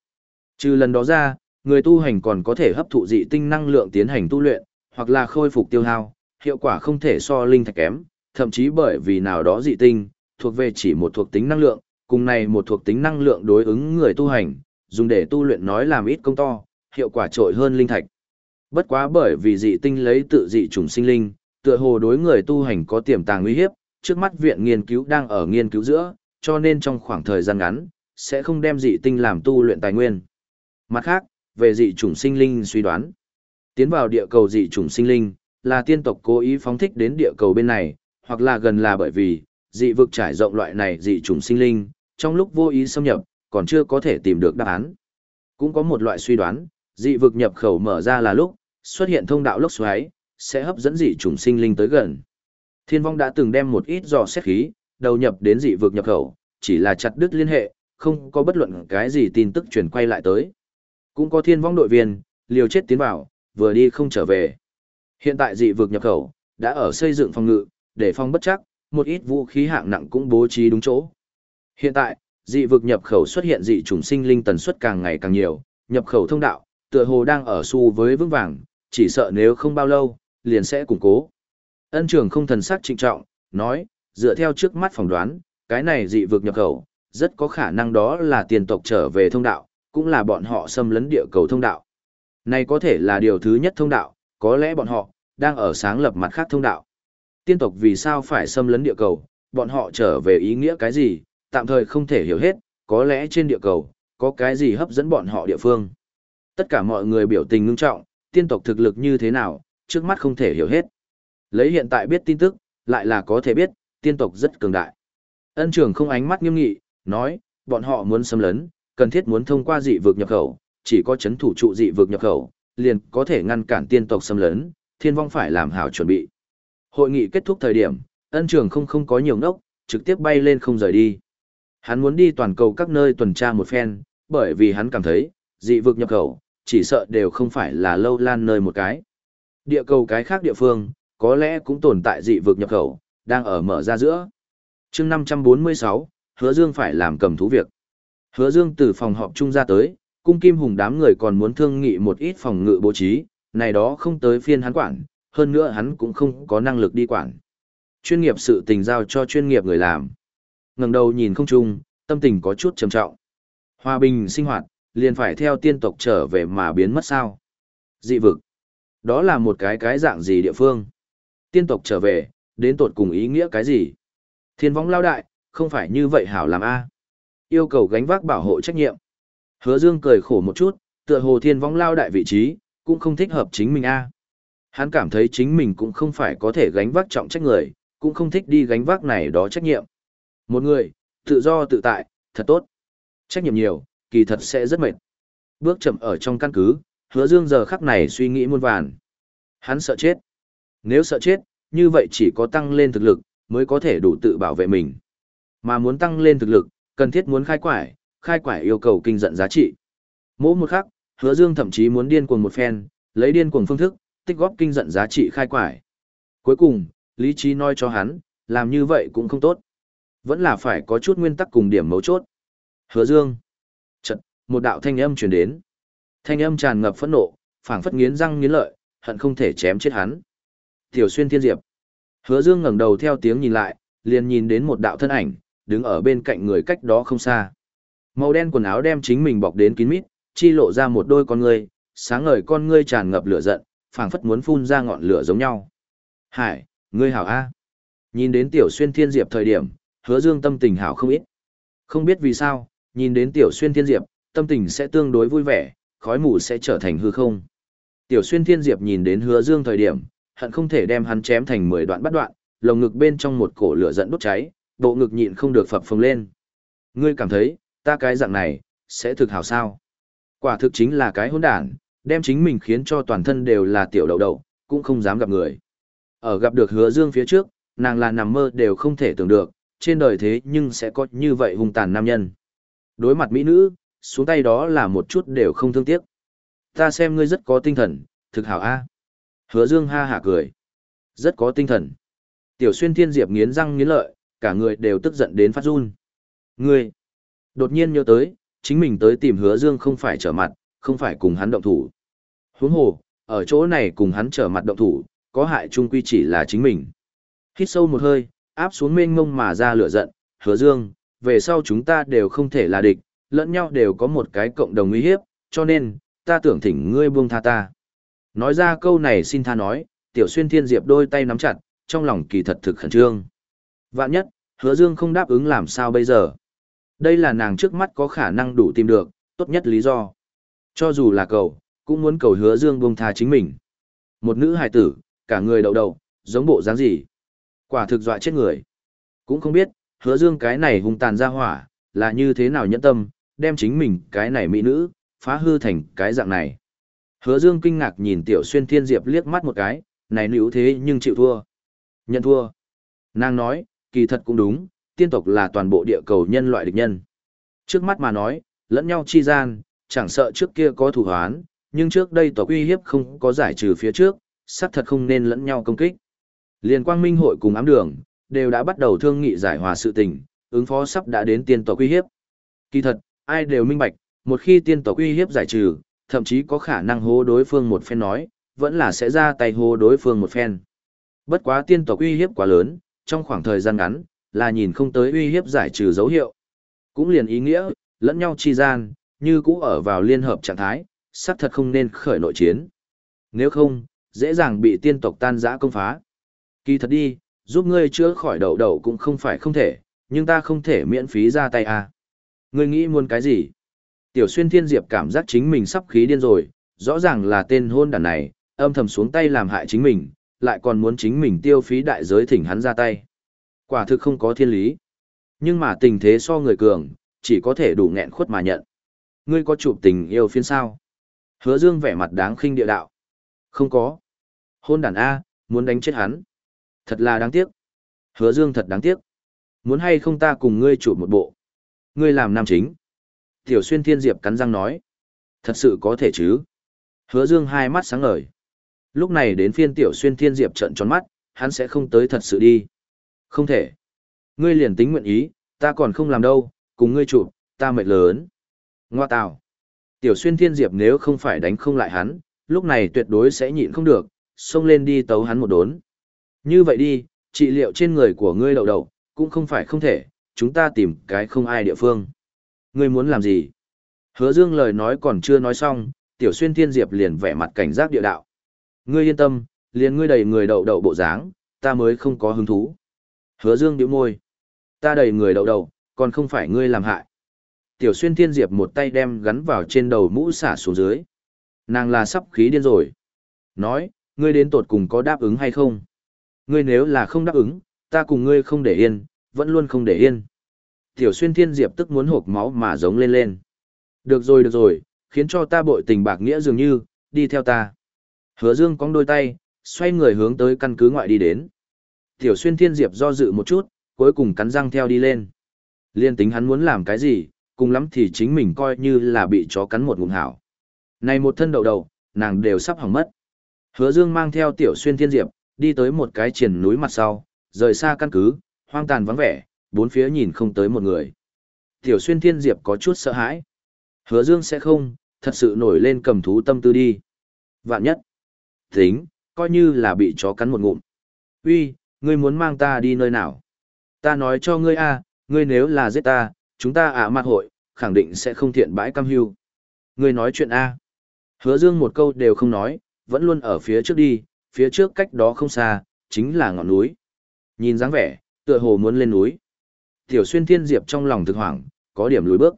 Trừ lần đó ra, người tu hành còn có thể hấp thụ dị tinh năng lượng tiến hành tu luyện, hoặc là khôi phục tiêu hao, hiệu quả không thể so linh thạch kém, thậm chí bởi vì nào đó dị tinh, thuộc về chỉ một thuộc tính năng lượng, cùng này một thuộc tính năng lượng đối ứng người tu hành, dùng để tu luyện nói làm ít công to, hiệu quả trội hơn linh thạch. Bất quá bởi vì dị tinh lấy tự dị trùng sinh linh, tựa hồ đối người tu hành có tiềm tàng nguy hiếp, trước mắt viện nghiên cứu đang ở nghiên cứu giữa, cho nên trong khoảng thời gian ngắn, sẽ không đem dị tinh làm tu luyện tài nguyên. Mặt khác, về dị chủng sinh linh suy đoán. Tiến vào địa cầu dị chủng sinh linh, là tiên tộc cố ý phóng thích đến địa cầu bên này, hoặc là gần là bởi vì, dị vực trải rộng loại này dị chủng sinh linh, trong lúc vô ý xâm nhập, còn chưa có thể tìm được đáp án. Cũng có một loại suy đoán, dị vực nhập khẩu mở ra là lúc, xuất hiện thông đạo lốc xoáy, sẽ hấp dẫn dị chủng sinh linh tới gần. Thiên vong đã từng đem một ít dò xét khí, đầu nhập đến dị vực nhập khẩu, chỉ là chặt đứt liên hệ, không có bất luận cái gì tin tức truyền quay lại tới. Cũng có thiên vong đội viên, liều chết tiến vào, vừa đi không trở về. Hiện tại dị vực nhập khẩu, đã ở xây dựng phòng ngự, để phòng bất chắc, một ít vũ khí hạng nặng cũng bố trí đúng chỗ. Hiện tại, dị vực nhập khẩu xuất hiện dị chủng sinh linh tần suất càng ngày càng nhiều, nhập khẩu thông đạo, tựa hồ đang ở xu với vững vàng, chỉ sợ nếu không bao lâu, liền sẽ củng cố. Ân trường không thần sắc trịnh trọng, nói, dựa theo trước mắt phỏng đoán, cái này dị vực nhập khẩu, rất có khả năng đó là tiền tộc trở về thông đạo, cũng là bọn họ xâm lấn địa cầu thông đạo. Này có thể là điều thứ nhất thông đạo, có lẽ bọn họ, đang ở sáng lập mặt khác thông đạo. Tiên tộc vì sao phải xâm lấn địa cầu, bọn họ trở về ý nghĩa cái gì, tạm thời không thể hiểu hết, có lẽ trên địa cầu, có cái gì hấp dẫn bọn họ địa phương. Tất cả mọi người biểu tình ngưng trọng, tiên tộc thực lực như thế nào, trước mắt không thể hiểu hết. Lấy hiện tại biết tin tức, lại là có thể biết, tiên tộc rất cường đại. Ân trưởng không ánh mắt nghiêm nghị, nói, bọn họ muốn xâm lấn, cần thiết muốn thông qua dị vực nhập khẩu, chỉ có chấn thủ trụ dị vực nhập khẩu, liền có thể ngăn cản tiên tộc xâm lấn, thiên vong phải làm hảo chuẩn bị. Hội nghị kết thúc thời điểm, ân trưởng không không có nhiều nốc, trực tiếp bay lên không rời đi. Hắn muốn đi toàn cầu các nơi tuần tra một phen, bởi vì hắn cảm thấy, dị vực nhập khẩu, chỉ sợ đều không phải là lâu lan nơi một cái. Địa cầu cái khác địa phương, có lẽ cũng tồn tại dị vực nhập khẩu, đang ở mở ra giữa. chương 546, hứa dương phải làm cầm thú việc. Hứa dương từ phòng họp trung ra tới, cung kim hùng đám người còn muốn thương nghị một ít phòng ngự bố trí, này đó không tới phiên hắn quản, hơn nữa hắn cũng không có năng lực đi quản. Chuyên nghiệp sự tình giao cho chuyên nghiệp người làm. ngẩng đầu nhìn không trung, tâm tình có chút trầm trọng. Hòa bình sinh hoạt, liền phải theo tiên tộc trở về mà biến mất sao. Dị vực. Đó là một cái cái dạng gì địa phương. Tiên tộc trở về, đến tột cùng ý nghĩa cái gì. Thiên võng lao đại, không phải như vậy hảo làm a Yêu cầu gánh vác bảo hộ trách nhiệm. Hứa Dương cười khổ một chút, tựa hồ thiên võng lao đại vị trí, cũng không thích hợp chính mình a. Hắn cảm thấy chính mình cũng không phải có thể gánh vác trọng trách người, cũng không thích đi gánh vác này đó trách nhiệm. Một người, tự do tự tại, thật tốt. Trách nhiệm nhiều, kỳ thật sẽ rất mệt. Bước chậm ở trong căn cứ, hứa dương giờ khắc này suy nghĩ muôn vàn. Hắn sợ chết. Nếu sợ chết, như vậy chỉ có tăng lên thực lực, mới có thể đủ tự bảo vệ mình. Mà muốn tăng lên thực lực, cần thiết muốn khai quải, khai quải yêu cầu kinh giận giá trị. Mỗi một khắc, hứa dương thậm chí muốn điên cuồng một phen, lấy điên cuồng phương thức, tích góp kinh giận giá trị khai quải. Cuối cùng, lý trí nói cho hắn, làm như vậy cũng không tốt. Vẫn là phải có chút nguyên tắc cùng điểm mấu chốt. Hứa dương. Một đạo thanh âm truyền đến. Thanh âm tràn ngập phẫn nộ, phảng phất nghiến răng nghiến lợi, hận không thể chém chết hắn. Tiểu xuyên thiên diệp. Hứa dương ngẩng đầu theo tiếng nhìn lại, liền nhìn đến một đạo thân ảnh, đứng ở bên cạnh người cách đó không xa. Màu đen quần áo đem chính mình bọc đến kín mít, chi lộ ra một đôi con ngươi, sáng ngời con ngươi tràn ngập lửa giận, phảng phất muốn phun ra ngọn lửa giống nhau. Hải, ngươi hảo A. Nhìn đến tiểu xuyên thiên diệp thời điểm, hứa dương tâm tình hảo không ít. Không biết vì sao, nhìn đến tiểu xuyên thiên diệp, tâm tình sẽ tương đối vui vẻ, khói mù sẽ trở thành hư không. Tiểu xuyên thiên diệp nhìn đến hứa dương thời điểm, hận không thể đem hắn chém thành 10 đoạn bắt đoạn, lồng ngực bên trong một cổ lửa giận đốt cháy, bộ ngực nhịn không được phập phồng lên. Ngươi cảm thấy, ta cái dạng này, sẽ thực hảo sao? Quả thực chính là cái hỗn đản, đem chính mình khiến cho toàn thân đều là tiểu đầu đầu, cũng không dám gặp người. Ở gặp được hứa dương phía trước, nàng là nằm mơ đều không thể tưởng được, trên đời thế nhưng sẽ có như vậy hung tàn nam nhân. Đối mặt mỹ nữ, xuống tay đó là một chút đều không thương tiếc. Ta xem ngươi rất có tinh thần, thực hảo a. Hứa dương ha hả cười. Rất có tinh thần. Tiểu xuyên thiên diệp nghiến răng nghiến lợi, cả người đều tức giận đến phát run. Ngươi! Đột nhiên nhớ tới, chính mình tới tìm hứa dương không phải trở mặt, không phải cùng hắn động thủ. Huống hồ, ở chỗ này cùng hắn trở mặt động thủ, có hại chung quy chỉ là chính mình. Hít sâu một hơi, áp xuống mênh mông mà ra lửa giận, hứa dương, về sau chúng ta đều không thể là địch, lẫn nhau đều có một cái cộng đồng uy hiếp, cho nên, ta tưởng thỉnh ngươi buông tha ta. Nói ra câu này xin tha nói, tiểu xuyên thiên diệp đôi tay nắm chặt, trong lòng kỳ thật thực khẩn trương. Vạn nhất, hứa dương không đáp ứng làm sao bây giờ. Đây là nàng trước mắt có khả năng đủ tìm được, tốt nhất lý do. Cho dù là cầu, cũng muốn cầu hứa dương buông tha chính mình. Một nữ hài tử, cả người đầu đầu, giống bộ dáng gì. Quả thực dọa chết người. Cũng không biết, hứa dương cái này hung tàn ra hỏa, là như thế nào nhẫn tâm, đem chính mình cái này mỹ nữ, phá hư thành cái dạng này. Hứa dương kinh ngạc nhìn tiểu xuyên thiên diệp liếc mắt một cái, này nữ thế nhưng chịu thua. Nhận thua. Nàng nói, kỳ thật cũng đúng, tiên tộc là toàn bộ địa cầu nhân loại địch nhân. Trước mắt mà nói, lẫn nhau chi gian, chẳng sợ trước kia có thủ hoán, nhưng trước đây tộc uy hiếp không có giải trừ phía trước, xác thật không nên lẫn nhau công kích. Liên quang minh hội cùng ám đường, đều đã bắt đầu thương nghị giải hòa sự tình, ứng phó sắp đã đến tiên tộc uy hiếp. Kỳ thật, ai đều minh bạch, một khi tiên tộc uy hiếp giải trừ, thậm chí có khả năng hô đối phương một phen nói, vẫn là sẽ ra tay hô đối phương một phen. Bất quá tiên tộc uy hiếp quá lớn, trong khoảng thời gian ngắn, là nhìn không tới uy hiếp giải trừ dấu hiệu. Cũng liền ý nghĩa, lẫn nhau chi gian, như cũ ở vào liên hợp trạng thái, xác thật không nên khởi nội chiến. Nếu không, dễ dàng bị tiên tộc tan rã công phá. Kỳ thật đi, giúp ngươi chữa khỏi đầu đầu cũng không phải không thể, nhưng ta không thể miễn phí ra tay à. Ngươi nghĩ muốn cái gì? Tiểu xuyên thiên diệp cảm giác chính mình sắp khí điên rồi, rõ ràng là tên hôn đàn này, âm thầm xuống tay làm hại chính mình, lại còn muốn chính mình tiêu phí đại giới thỉnh hắn ra tay. Quả thực không có thiên lý. Nhưng mà tình thế so người cường, chỉ có thể đủ nghẹn khuất mà nhận. Ngươi có chụp tình yêu phiên sao? Hứa dương vẻ mặt đáng khinh địa đạo. Không có. Hôn đàn A, muốn đánh chết hắn. Thật là đáng tiếc. Hứa dương thật đáng tiếc. Muốn hay không ta cùng ngươi chụp một bộ. Ngươi làm nam chính. Tiểu xuyên thiên diệp cắn răng nói. Thật sự có thể chứ. Hứa dương hai mắt sáng ngời. Lúc này đến phiên tiểu xuyên thiên diệp trận tròn mắt, hắn sẽ không tới thật sự đi. Không thể. Ngươi liền tính nguyện ý, ta còn không làm đâu, cùng ngươi chụp, ta mệt lớn. Ngoa tào. Tiểu xuyên thiên diệp nếu không phải đánh không lại hắn, lúc này tuyệt đối sẽ nhịn không được, xông lên đi tấu hắn một đốn. Như vậy đi, trị liệu trên người của ngươi đậu đậu, cũng không phải không thể, chúng ta tìm cái không ai địa phương. Ngươi muốn làm gì? Hứa dương lời nói còn chưa nói xong, tiểu xuyên thiên diệp liền vẻ mặt cảnh giác địa đạo. Ngươi yên tâm, liền ngươi đầy người đậu đậu bộ dáng, ta mới không có hứng thú. Hứa dương điệu môi. Ta đầy người đậu đậu, còn không phải ngươi làm hại. Tiểu xuyên thiên diệp một tay đem gắn vào trên đầu mũ xả xuống dưới. Nàng là sắp khí điên rồi. Nói, ngươi đến tột cùng có đáp ứng hay không? Ngươi nếu là không đáp ứng, ta cùng ngươi không để yên, vẫn luôn không để yên. Tiểu xuyên thiên diệp tức muốn hộp máu mà giống lên lên. Được rồi được rồi, khiến cho ta bội tình bạc nghĩa dường như, đi theo ta. Hứa dương cong đôi tay, xoay người hướng tới căn cứ ngoại đi đến. Tiểu xuyên thiên diệp do dự một chút, cuối cùng cắn răng theo đi lên. Liên tính hắn muốn làm cái gì, cùng lắm thì chính mình coi như là bị chó cắn một ngụm hảo. Này một thân đầu đầu, nàng đều sắp hỏng mất. Hứa Dương mang theo Tiểu Xuyên Thiên Diệp, đi tới một cái triển núi mặt sau, rời xa căn cứ, hoang tàn vắng vẻ, bốn phía nhìn không tới một người. Tiểu Xuyên Thiên Diệp có chút sợ hãi. Hứa Dương sẽ không, thật sự nổi lên cầm thú tâm tư đi. Vạn nhất. Tính, coi như là bị chó cắn một ngụm. Uy, ngươi muốn mang ta đi nơi nào? Ta nói cho ngươi a, ngươi nếu là giết ta, chúng ta ạ mặt hội, khẳng định sẽ không thiện bãi cam hưu. Ngươi nói chuyện a. Hứa Dương một câu đều không nói, vẫn luôn ở phía trước đi, phía trước cách đó không xa, chính là ngọn núi. Nhìn dáng vẻ, tựa hồ muốn lên núi. Tiểu xuyên thiên diệp trong lòng thực hoảng, có điểm lùi bước.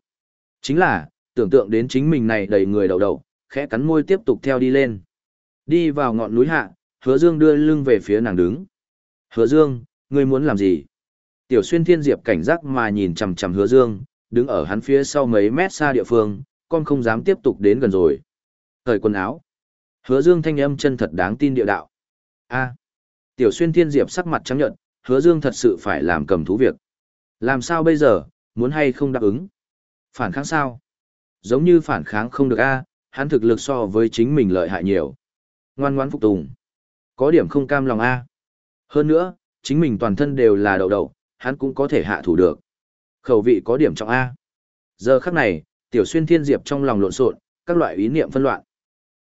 Chính là, tưởng tượng đến chính mình này đầy người đầu đầu, khẽ cắn môi tiếp tục theo đi lên. Đi vào ngọn núi hạ, hứa dương đưa lưng về phía nàng đứng. Hứa dương, ngươi muốn làm gì? Tiểu xuyên thiên diệp cảnh giác mà nhìn chằm chằm hứa dương, đứng ở hắn phía sau mấy mét xa địa phương, con không dám tiếp tục đến gần rồi. Thời quần áo. Hứa dương thanh âm chân thật đáng tin địa đạo. a Tiểu xuyên thiên diệp sắc mặt trắng nhợt, hứa dương thật sự phải làm cầm thú việc. Làm sao bây giờ, muốn hay không đáp ứng? Phản kháng sao? Giống như phản kháng không được a, hắn thực lực so với chính mình lợi hại nhiều. Ngoan ngoãn phục tùng. Có điểm không cam lòng a. Hơn nữa, chính mình toàn thân đều là đậu đậu, hắn cũng có thể hạ thủ được. Khẩu vị có điểm trọng a. Giờ khắc này, Tiểu Xuyên Thiên Diệp trong lòng lộn xộn, các loại ý niệm phân loạn.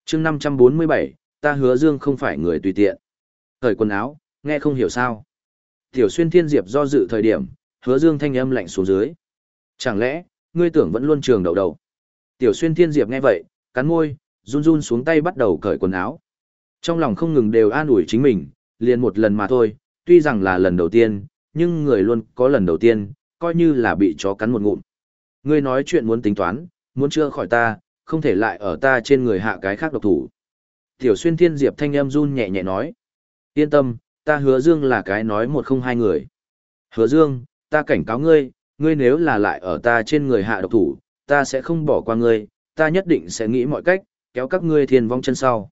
Chương 547, ta hứa Dương không phải người tùy tiện. Thời quần áo, nghe không hiểu sao? Tiểu Xuyên Thiên Diệp do dự thời điểm, Hứa Dương thanh âm lạnh xuống dưới. Chẳng lẽ, ngươi tưởng vẫn luôn trường đầu đầu? Tiểu Xuyên Thiên Diệp nghe vậy, cắn môi, run run xuống tay bắt đầu cởi quần áo. Trong lòng không ngừng đều an ủi chính mình, liền một lần mà thôi, tuy rằng là lần đầu tiên, nhưng người luôn có lần đầu tiên, coi như là bị chó cắn một ngụm. Ngươi nói chuyện muốn tính toán, muốn chữa khỏi ta, không thể lại ở ta trên người hạ cái khác độc thủ. Tiểu Xuyên Thiên Diệp thanh âm run nhẹ nhẹ nói. Yên tâm, ta hứa Dương là cái nói một không hai người. Hứa Dương, ta cảnh cáo ngươi, ngươi nếu là lại ở ta trên người hạ độc thủ, ta sẽ không bỏ qua ngươi, ta nhất định sẽ nghĩ mọi cách, kéo các ngươi thiên vong chân sau.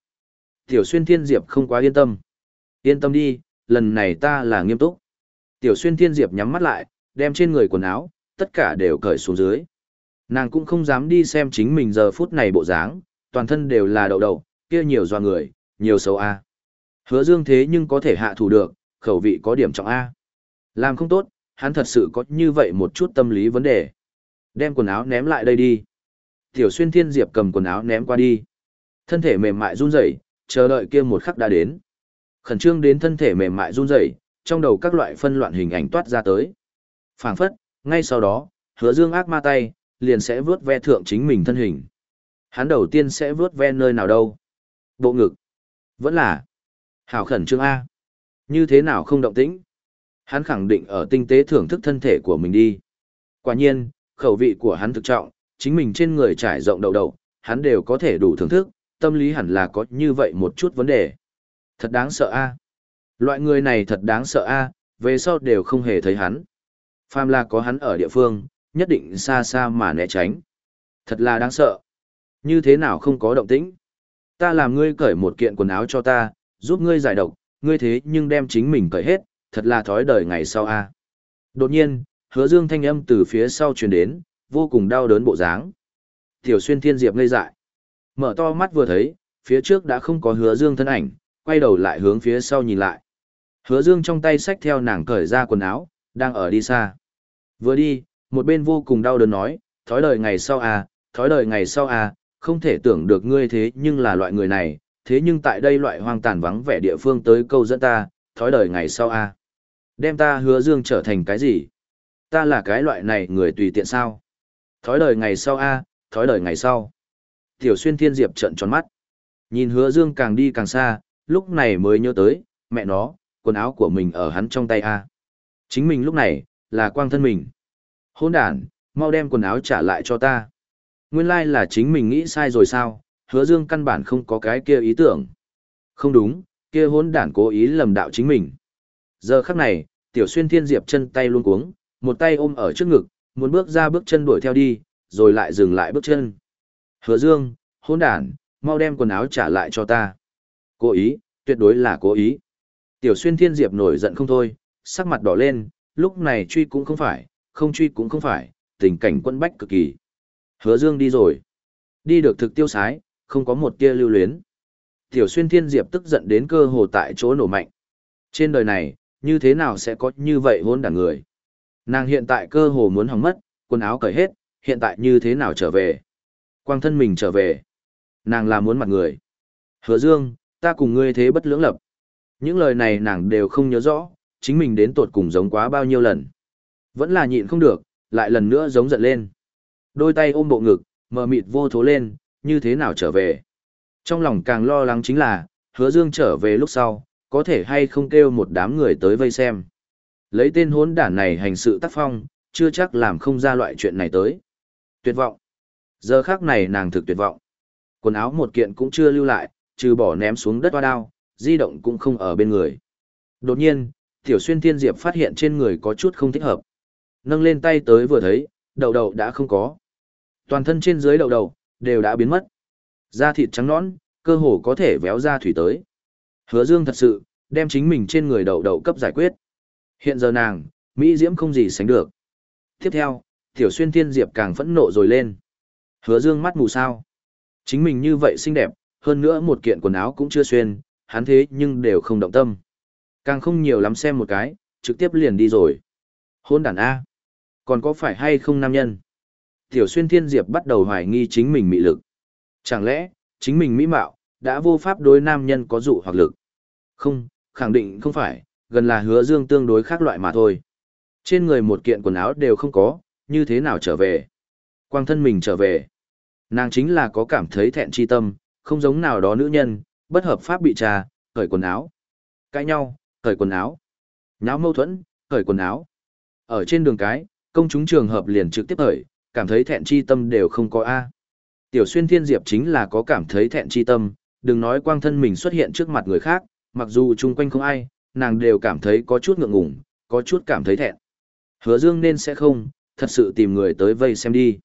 Tiểu xuyên thiên diệp không quá yên tâm. Yên tâm đi, lần này ta là nghiêm túc. Tiểu xuyên thiên diệp nhắm mắt lại, đem trên người quần áo, tất cả đều cởi xuống dưới. Nàng cũng không dám đi xem chính mình giờ phút này bộ dáng, toàn thân đều là đậu đậu, kia nhiều doa người, nhiều xấu A. Hứa dương thế nhưng có thể hạ thủ được, khẩu vị có điểm trọng A. Làm không tốt, hắn thật sự có như vậy một chút tâm lý vấn đề. Đem quần áo ném lại đây đi. Tiểu xuyên thiên diệp cầm quần áo ném qua đi. Thân thể mềm mại run rẩy, chờ đợi kia một khắc đã đến. Khẩn trương đến thân thể mềm mại run rẩy, trong đầu các loại phân loạn hình ảnh toát ra tới. Phảng phất, ngay sau đó, hứa dương ác ma tay, liền sẽ vướt ve thượng chính mình thân hình. Hắn đầu tiên sẽ vướt ve nơi nào đâu? Bộ ngực. Vẫn là. Hảo khẩn trương A. Như thế nào không động tĩnh? Hắn khẳng định ở tinh tế thưởng thức thân thể của mình đi. Quả nhiên, khẩu vị của hắn thực trọng, chính mình trên người trải rộng đầu đầu, hắn đều có thể đủ thưởng thức, tâm lý hẳn là có như vậy một chút vấn đề. Thật đáng sợ a. Loại người này thật đáng sợ a, về sau đều không hề thấy hắn. Phàm là có hắn ở địa phương, nhất định xa xa mà né tránh. Thật là đáng sợ. Như thế nào không có động tĩnh? Ta làm ngươi cởi một kiện quần áo cho ta, giúp ngươi giải độc, ngươi thế nhưng đem chính mình cởi hết, thật là thói đời ngày sau a. Đột nhiên, hứa dương thanh âm từ phía sau truyền đến, vô cùng đau đớn bộ dáng. Tiểu xuyên thiên diệp ngây dại. Mở to mắt vừa thấy, phía trước đã không có hứa dương thân ảnh, quay đầu lại hướng phía sau nhìn lại. Hứa dương trong tay xách theo nàng cởi ra quần áo, đang ở đi xa. Vừa đi, một bên vô cùng đau đớn nói, thói đời ngày sau à, thói đời ngày sau à, không thể tưởng được ngươi thế nhưng là loại người này, thế nhưng tại đây loại hoang tàn vắng vẻ địa phương tới câu dẫn ta, thói đời ngày sau à. Đem ta hứa dương trở thành cái gì? Ta là cái loại này người tùy tiện sao? Thói đời ngày sau a, thói đời ngày sau. Tiểu xuyên thiên diệp trợn tròn mắt. Nhìn hứa dương càng đi càng xa, lúc này mới nhớ tới, mẹ nó, quần áo của mình ở hắn trong tay a. Chính mình lúc này, là quang thân mình. Hôn đàn, mau đem quần áo trả lại cho ta. Nguyên lai là chính mình nghĩ sai rồi sao, hứa dương căn bản không có cái kia ý tưởng. Không đúng, kia hỗn đản cố ý lầm đạo chính mình. Giờ khắc này, tiểu xuyên thiên diệp chân tay luôn cuống, một tay ôm ở trước ngực, muốn bước ra bước chân đuổi theo đi, rồi lại dừng lại bước chân. Hứa dương, hỗn đản, mau đem quần áo trả lại cho ta. Cố ý, tuyệt đối là cố ý. Tiểu xuyên thiên diệp nổi giận không thôi, sắc mặt đỏ lên, lúc này truy cũng không phải, không truy cũng không phải, tình cảnh quân bách cực kỳ. Hứa dương đi rồi. Đi được thực tiêu sái, không có một tia lưu luyến. Tiểu xuyên thiên diệp tức giận đến cơ hồ tại chỗ nổ mạnh. Trên đời này, như thế nào sẽ có như vậy hôn đản người? Nàng hiện tại cơ hồ muốn hỏng mất, quần áo cởi hết, hiện tại như thế nào trở về? Quang thân mình trở về. Nàng là muốn mặt người. Hứa dương, ta cùng ngươi thế bất lưỡng lập. Những lời này nàng đều không nhớ rõ, chính mình đến tột cùng giống quá bao nhiêu lần. Vẫn là nhịn không được, lại lần nữa giống giận lên. Đôi tay ôm bộ ngực, mờ mịt vô thố lên, như thế nào trở về. Trong lòng càng lo lắng chính là, hứa dương trở về lúc sau, có thể hay không kêu một đám người tới vây xem. Lấy tên hốn đản này hành sự tác phong, chưa chắc làm không ra loại chuyện này tới. Tuyệt vọng. Giờ khác này nàng thực tuyệt vọng. Quần áo một kiện cũng chưa lưu lại, trừ bỏ ném xuống đất hoa đao, di động cũng không ở bên người. Đột nhiên, Tiểu Xuyên Thiên Diệp phát hiện trên người có chút không thích hợp. Nâng lên tay tới vừa thấy, đầu đầu đã không có. Toàn thân trên dưới đầu đầu đều đã biến mất. Da thịt trắng nõn, cơ hồ có thể véo ra thủy tới. Hứa Dương thật sự, đem chính mình trên người đậu đậu cấp giải quyết. Hiện giờ nàng, Mỹ Diễm không gì sánh được. Tiếp theo, Tiểu Xuyên Thiên Diệp càng phẫn nộ rồi lên. Hứa Dương mắt mù sao. Chính mình như vậy xinh đẹp, hơn nữa một kiện quần áo cũng chưa xuyên, hắn thế nhưng đều không động tâm. Càng không nhiều lắm xem một cái, trực tiếp liền đi rồi. Hôn đàn A. Còn có phải hay không nam nhân? Tiểu Xuyên Thiên Diệp bắt đầu hoài nghi chính mình mị lực. Chẳng lẽ, chính mình mỹ mạo, đã vô pháp đối nam nhân có dụ hoặc lực? Không, khẳng định không phải, gần là hứa dương tương đối khác loại mà thôi. Trên người một kiện quần áo đều không có, như thế nào trở về? Quang thân mình trở về. Nàng chính là có cảm thấy thẹn chi tâm, không giống nào đó nữ nhân, bất hợp pháp bị trà, cởi quần áo. Cãi nhau, cởi quần áo. Nháo mâu thuẫn, cởi quần áo. Ở trên đường cái, công chúng trường hợp liền trực tiếp cởi, cảm thấy thẹn chi tâm đều không có A. Tiểu xuyên thiên diệp chính là có cảm thấy thẹn chi tâm, đừng nói quang thân mình xuất hiện trước mặt người khác, mặc dù chung quanh không ai, nàng đều cảm thấy có chút ngượng ngùng, có chút cảm thấy thẹn. Hứa dương nên sẽ không, thật sự tìm người tới vây xem đi.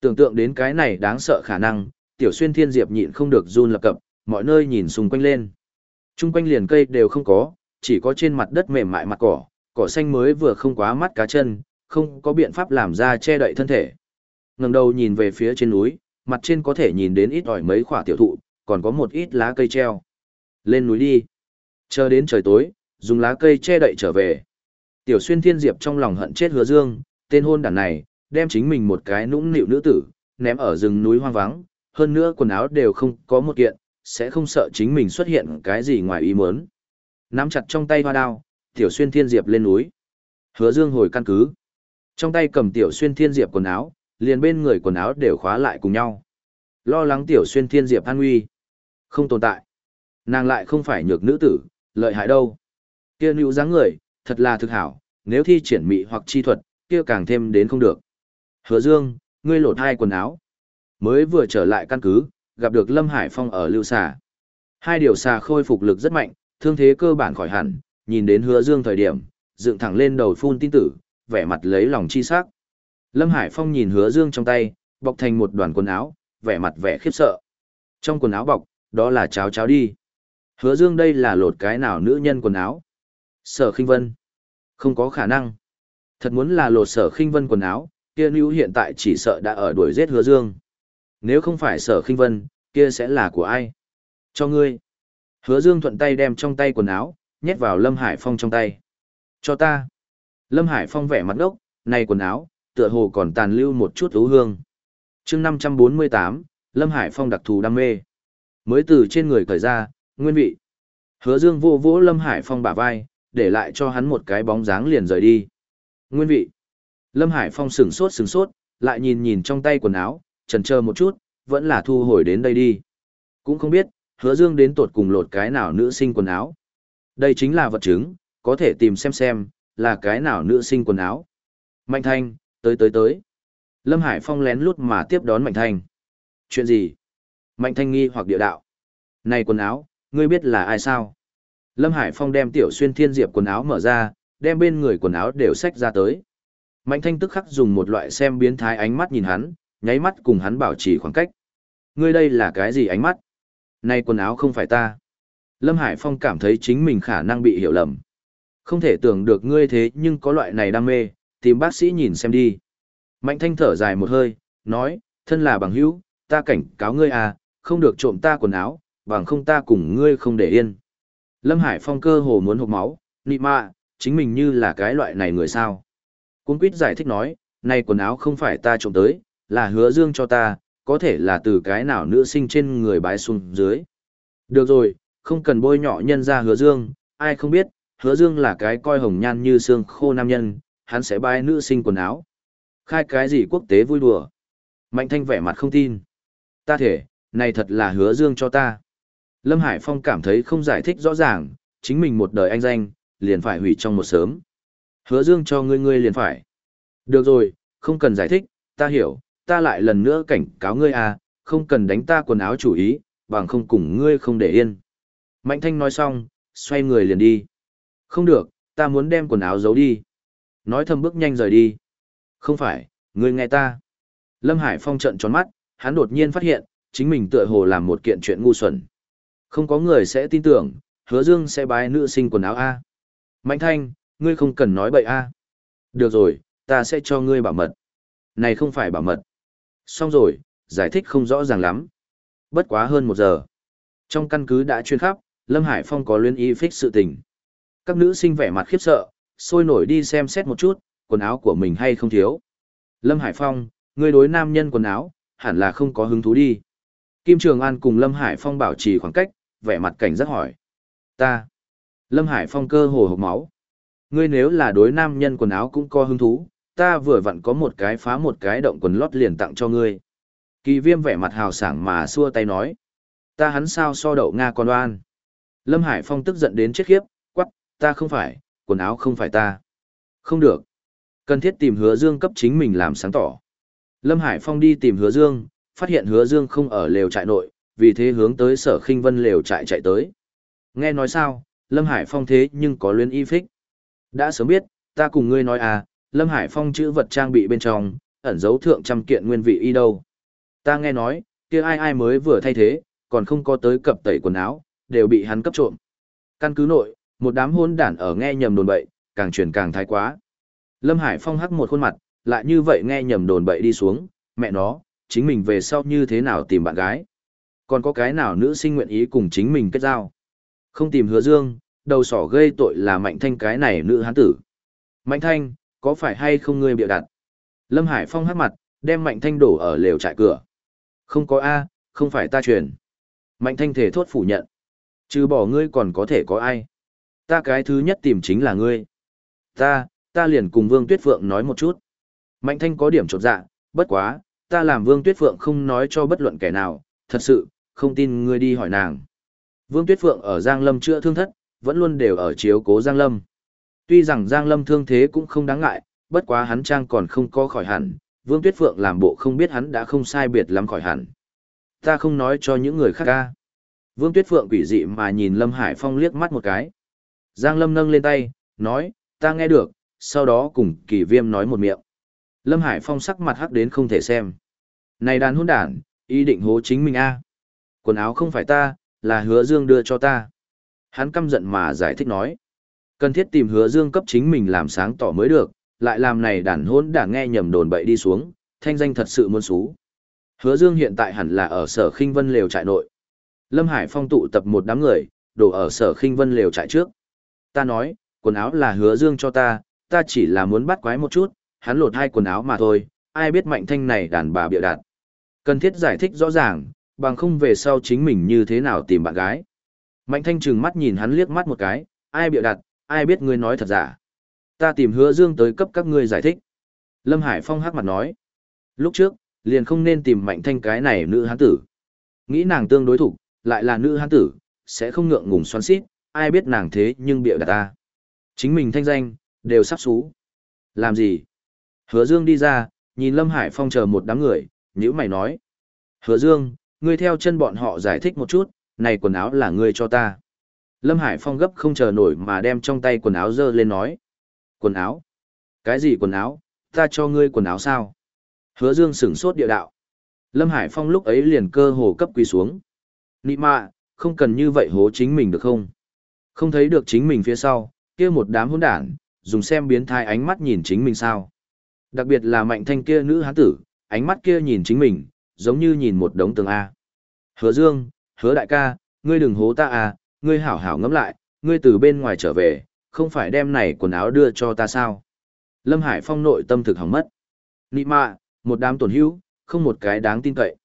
Tưởng tượng đến cái này đáng sợ khả năng, tiểu xuyên thiên diệp nhịn không được run lập cập, mọi nơi nhìn xung quanh lên. Trung quanh liền cây đều không có, chỉ có trên mặt đất mềm mại mặt cỏ, cỏ xanh mới vừa không quá mắt cá chân, không có biện pháp làm ra che đậy thân thể. Ngẩng đầu nhìn về phía trên núi, mặt trên có thể nhìn đến ít ỏi mấy khỏa tiểu thụ, còn có một ít lá cây treo. Lên núi đi. Chờ đến trời tối, dùng lá cây che đậy trở về. Tiểu xuyên thiên diệp trong lòng hận chết hứa dương, tên hôn đàn này, đem chính mình một cái nũng nịu nữ tử, ném ở rừng núi hoang vắng, hơn nữa quần áo đều không có một kiện, sẽ không sợ chính mình xuất hiện cái gì ngoài ý muốn. Nắm chặt trong tay hoa đao, tiểu xuyên thiên diệp lên núi. Hứa dương hồi căn cứ. Trong tay cầm tiểu xuyên thiên diệp quần áo, liền bên người quần áo đều khóa lại cùng nhau. Lo lắng tiểu xuyên thiên diệp an nguy. Không tồn tại. Nàng lại không phải nhược nữ tử, lợi hại đâu. Kia nữ dáng người, thật là thực hảo, nếu thi triển mị hoặc chi thuật, kia càng thêm đến không được. Hứa Dương, ngươi lột hai quần áo. Mới vừa trở lại căn cứ, gặp được Lâm Hải Phong ở lưu xà. Hai điều xà khôi phục lực rất mạnh, thương thế cơ bản khỏi hẳn, nhìn đến Hứa Dương thời điểm, dựng thẳng lên đầu phun tin tử, vẻ mặt lấy lòng chi sắc. Lâm Hải Phong nhìn Hứa Dương trong tay, bọc thành một đoàn quần áo, vẻ mặt vẻ khiếp sợ. Trong quần áo bọc, đó là cháo cháo đi. Hứa Dương đây là lột cái nào nữ nhân quần áo? Sở Khinh Vân. Không có khả năng. Thật muốn là lột Sở Khinh Vân quần áo, kia nữ hiện tại chỉ sợ đã ở đuổi giết hứa dương. Nếu không phải sở khinh vân, kia sẽ là của ai? Cho ngươi. Hứa dương thuận tay đem trong tay quần áo, nhét vào Lâm Hải Phong trong tay. Cho ta. Lâm Hải Phong vẻ mặt ngốc, này quần áo, tựa hồ còn tàn lưu một chút thú hương. chương 548, Lâm Hải Phong đặc thù đam mê. Mới từ trên người cởi ra, nguyên vị. Hứa dương vô vỗ Lâm Hải Phong bả vai, để lại cho hắn một cái bóng dáng liền rời đi. Nguyên vị. Lâm Hải Phong sửng sốt sửng sốt, lại nhìn nhìn trong tay quần áo, chần chờ một chút, vẫn là thu hồi đến đây đi. Cũng không biết, hứa dương đến tột cùng lột cái nào nữ sinh quần áo. Đây chính là vật chứng, có thể tìm xem xem, là cái nào nữ sinh quần áo. Mạnh Thanh, tới tới tới. Lâm Hải Phong lén lút mà tiếp đón Mạnh Thanh. Chuyện gì? Mạnh Thanh nghi hoặc địa đạo. Này quần áo, ngươi biết là ai sao? Lâm Hải Phong đem tiểu xuyên thiên diệp quần áo mở ra, đem bên người quần áo đều xách ra tới. Mạnh thanh tức khắc dùng một loại xem biến thái ánh mắt nhìn hắn, nháy mắt cùng hắn bảo trì khoảng cách. Ngươi đây là cái gì ánh mắt? Này quần áo không phải ta. Lâm Hải Phong cảm thấy chính mình khả năng bị hiểu lầm. Không thể tưởng được ngươi thế nhưng có loại này đam mê, tìm bác sĩ nhìn xem đi. Mạnh thanh thở dài một hơi, nói, thân là bằng hữu, ta cảnh cáo ngươi à, không được trộm ta quần áo, bằng không ta cùng ngươi không để yên. Lâm Hải Phong cơ hồ muốn hộc máu, nị mạ, chính mình như là cái loại này người sao. Cung quýt giải thích nói, này quần áo không phải ta trộm tới, là hứa dương cho ta, có thể là từ cái nào nữ sinh trên người bái xuống dưới. Được rồi, không cần bôi nhọ nhân ra hứa dương, ai không biết, hứa dương là cái coi hồng nhan như xương khô nam nhân, hắn sẽ bái nữ sinh quần áo. Khai cái gì quốc tế vui đùa. Mạnh thanh vẻ mặt không tin. Ta thể, này thật là hứa dương cho ta. Lâm Hải Phong cảm thấy không giải thích rõ ràng, chính mình một đời anh danh, liền phải hủy trong một sớm. Hứa dương cho ngươi ngươi liền phải. Được rồi, không cần giải thích, ta hiểu, ta lại lần nữa cảnh cáo ngươi à, không cần đánh ta quần áo chủ ý, bằng không cùng ngươi không để yên. Mạnh thanh nói xong, xoay người liền đi. Không được, ta muốn đem quần áo giấu đi. Nói thầm bước nhanh rời đi. Không phải, ngươi nghe ta. Lâm Hải Phong trận tròn mắt, hắn đột nhiên phát hiện, chính mình tựa hồ làm một kiện chuyện ngu xuẩn. Không có người sẽ tin tưởng, hứa dương sẽ bái nữ sinh quần áo A. Mạnh thanh, ngươi không cần nói bậy A. Được rồi, ta sẽ cho ngươi bảo mật. Này không phải bảo mật. Xong rồi, giải thích không rõ ràng lắm. Bất quá hơn một giờ. Trong căn cứ đã chuyên khắp, Lâm Hải Phong có luyến y phích sự tình. Các nữ sinh vẻ mặt khiếp sợ, sôi nổi đi xem xét một chút, quần áo của mình hay không thiếu. Lâm Hải Phong, ngươi đối nam nhân quần áo, hẳn là không có hứng thú đi. Kim Trường An cùng Lâm Hải Phong bảo trì khoảng cách, vẻ mặt cảnh giác hỏi. Ta. Lâm Hải Phong cơ hồ hộc máu. Ngươi nếu là đối nam nhân quần áo cũng có hứng thú, ta vừa vặn có một cái phá một cái động quần lót liền tặng cho ngươi. Kỳ viêm vẻ mặt hào sảng mà xua tay nói. Ta hắn sao so đậu Nga con đoan. Lâm Hải Phong tức giận đến chết khiếp, quắc, ta không phải, quần áo không phải ta. Không được. Cần thiết tìm hứa dương cấp chính mình làm sáng tỏ. Lâm Hải Phong đi tìm hứa dương, phát hiện hứa dương không ở lều trại nội, vì thế hướng tới sở khinh vân lều trại chạy tới. Nghe nói sao, Lâm Hải Phong thế nhưng có luyến y phích. Đã sớm biết, ta cùng ngươi nói à, Lâm Hải Phong chữ vật trang bị bên trong, ẩn dấu thượng trăm kiện nguyên vị y đâu. Ta nghe nói, kia ai ai mới vừa thay thế, còn không có tới cập tẩy quần áo, đều bị hắn cấp trộm. Căn cứ nội, một đám hôn đản ở nghe nhầm đồn bậy, càng truyền càng thái quá. Lâm Hải Phong hắc một khuôn mặt, lại như vậy nghe nhầm đồn bậy đi xuống, mẹ nó, chính mình về sau như thế nào tìm bạn gái. Còn có cái nào nữ sinh nguyện ý cùng chính mình kết giao. Không tìm hứa dương, đầu sỏ gây tội là mạnh thanh cái này nữ hán tử. Mạnh thanh, có phải hay không ngươi bịa đặt? Lâm Hải Phong hắc mặt, đem mạnh thanh đổ ở lều trại cửa. Không có A, không phải ta truyền. Mạnh thanh thể thốt phủ nhận. Trừ bỏ ngươi còn có thể có ai. Ta cái thứ nhất tìm chính là ngươi. Ta, ta liền cùng Vương Tuyết Phượng nói một chút. Mạnh thanh có điểm trột dạ, bất quá, ta làm Vương Tuyết Phượng không nói cho bất luận kẻ nào, thật sự, không tin ngươi đi hỏi nàng. Vương Tuyết Phượng ở Giang Lâm chữa thương thất, vẫn luôn đều ở chiếu cố Giang Lâm. Tuy rằng Giang Lâm thương thế cũng không đáng ngại, bất quá hắn trang còn không có khỏi hẳn, Vương Tuyết Phượng làm bộ không biết hắn đã không sai biệt lắm khỏi hẳn. Ta không nói cho những người khác ca. Vương Tuyết Phượng quỷ dị mà nhìn Lâm Hải Phong liếc mắt một cái. Giang Lâm nâng lên tay, nói, ta nghe được, sau đó cùng kỳ viêm nói một miệng. Lâm Hải Phong sắc mặt hắc đến không thể xem. Này đàn hôn đản, ý định hố chính mình a Quần áo không phải ta, là hứa dương đưa cho ta. Hắn căm giận mà giải thích nói. Cần thiết tìm hứa dương cấp chính mình làm sáng tỏ mới được, lại làm này đàn hôn đản nghe nhầm đồn bậy đi xuống, thanh danh thật sự muôn xú. Hứa dương hiện tại hẳn là ở sở khinh vân lều trại nội. Lâm Hải Phong tụ tập một đám người, đổ ở sở khinh vân lều trại trước. Ta nói, quần áo là hứa dương cho ta, ta chỉ là muốn bắt quái một chút, hắn lột hai quần áo mà thôi, ai biết mạnh thanh này đàn bà bịa đặt. Cần thiết giải thích rõ ràng, bằng không về sau chính mình như thế nào tìm bạn gái. Mạnh thanh trừng mắt nhìn hắn liếc mắt một cái, ai bịa đặt, ai biết ngươi nói thật giả. Ta tìm hứa dương tới cấp các ngươi giải thích. Lâm Hải Phong hắc mặt nói. Lúc trước, liền không nên tìm mạnh thanh cái này nữ hán tử. Nghĩ nàng tương đối thủ, lại là nữ hán tử, sẽ không ngượng ngùng xoắn xít, ai biết nàng thế nhưng bịa đặt ta. Chính mình thanh danh, đều sắp xú. Làm gì? Hứa Dương đi ra, nhìn Lâm Hải Phong chờ một đám người, nhữ mày nói. Hứa Dương, ngươi theo chân bọn họ giải thích một chút, này quần áo là ngươi cho ta. Lâm Hải Phong gấp không chờ nổi mà đem trong tay quần áo dơ lên nói. Quần áo? Cái gì quần áo? Ta cho ngươi quần áo sao? Hứa Dương sửng sốt địa đạo. Lâm Hải Phong lúc ấy liền cơ hồ cấp quỳ xuống. Nị mạ, không cần như vậy hố chính mình được không? Không thấy được chính mình phía sau, kia một đám hỗn đản, dùng xem biến thái ánh mắt nhìn chính mình sao? Đặc biệt là mạnh thanh kia nữ hán tử, ánh mắt kia nhìn chính mình, giống như nhìn một đống tường A. Hứa Dương, hứa đại ca, ngươi đừng hố ta à, ngươi hảo hảo ngẫm lại, ngươi từ bên ngoài trở về, không phải đem này quần áo đưa cho ta sao? Lâm Hải Phong nội tâm thực hỏng mất. Nị mạ, một đám tổn hữu, không một cái đáng tin cậy.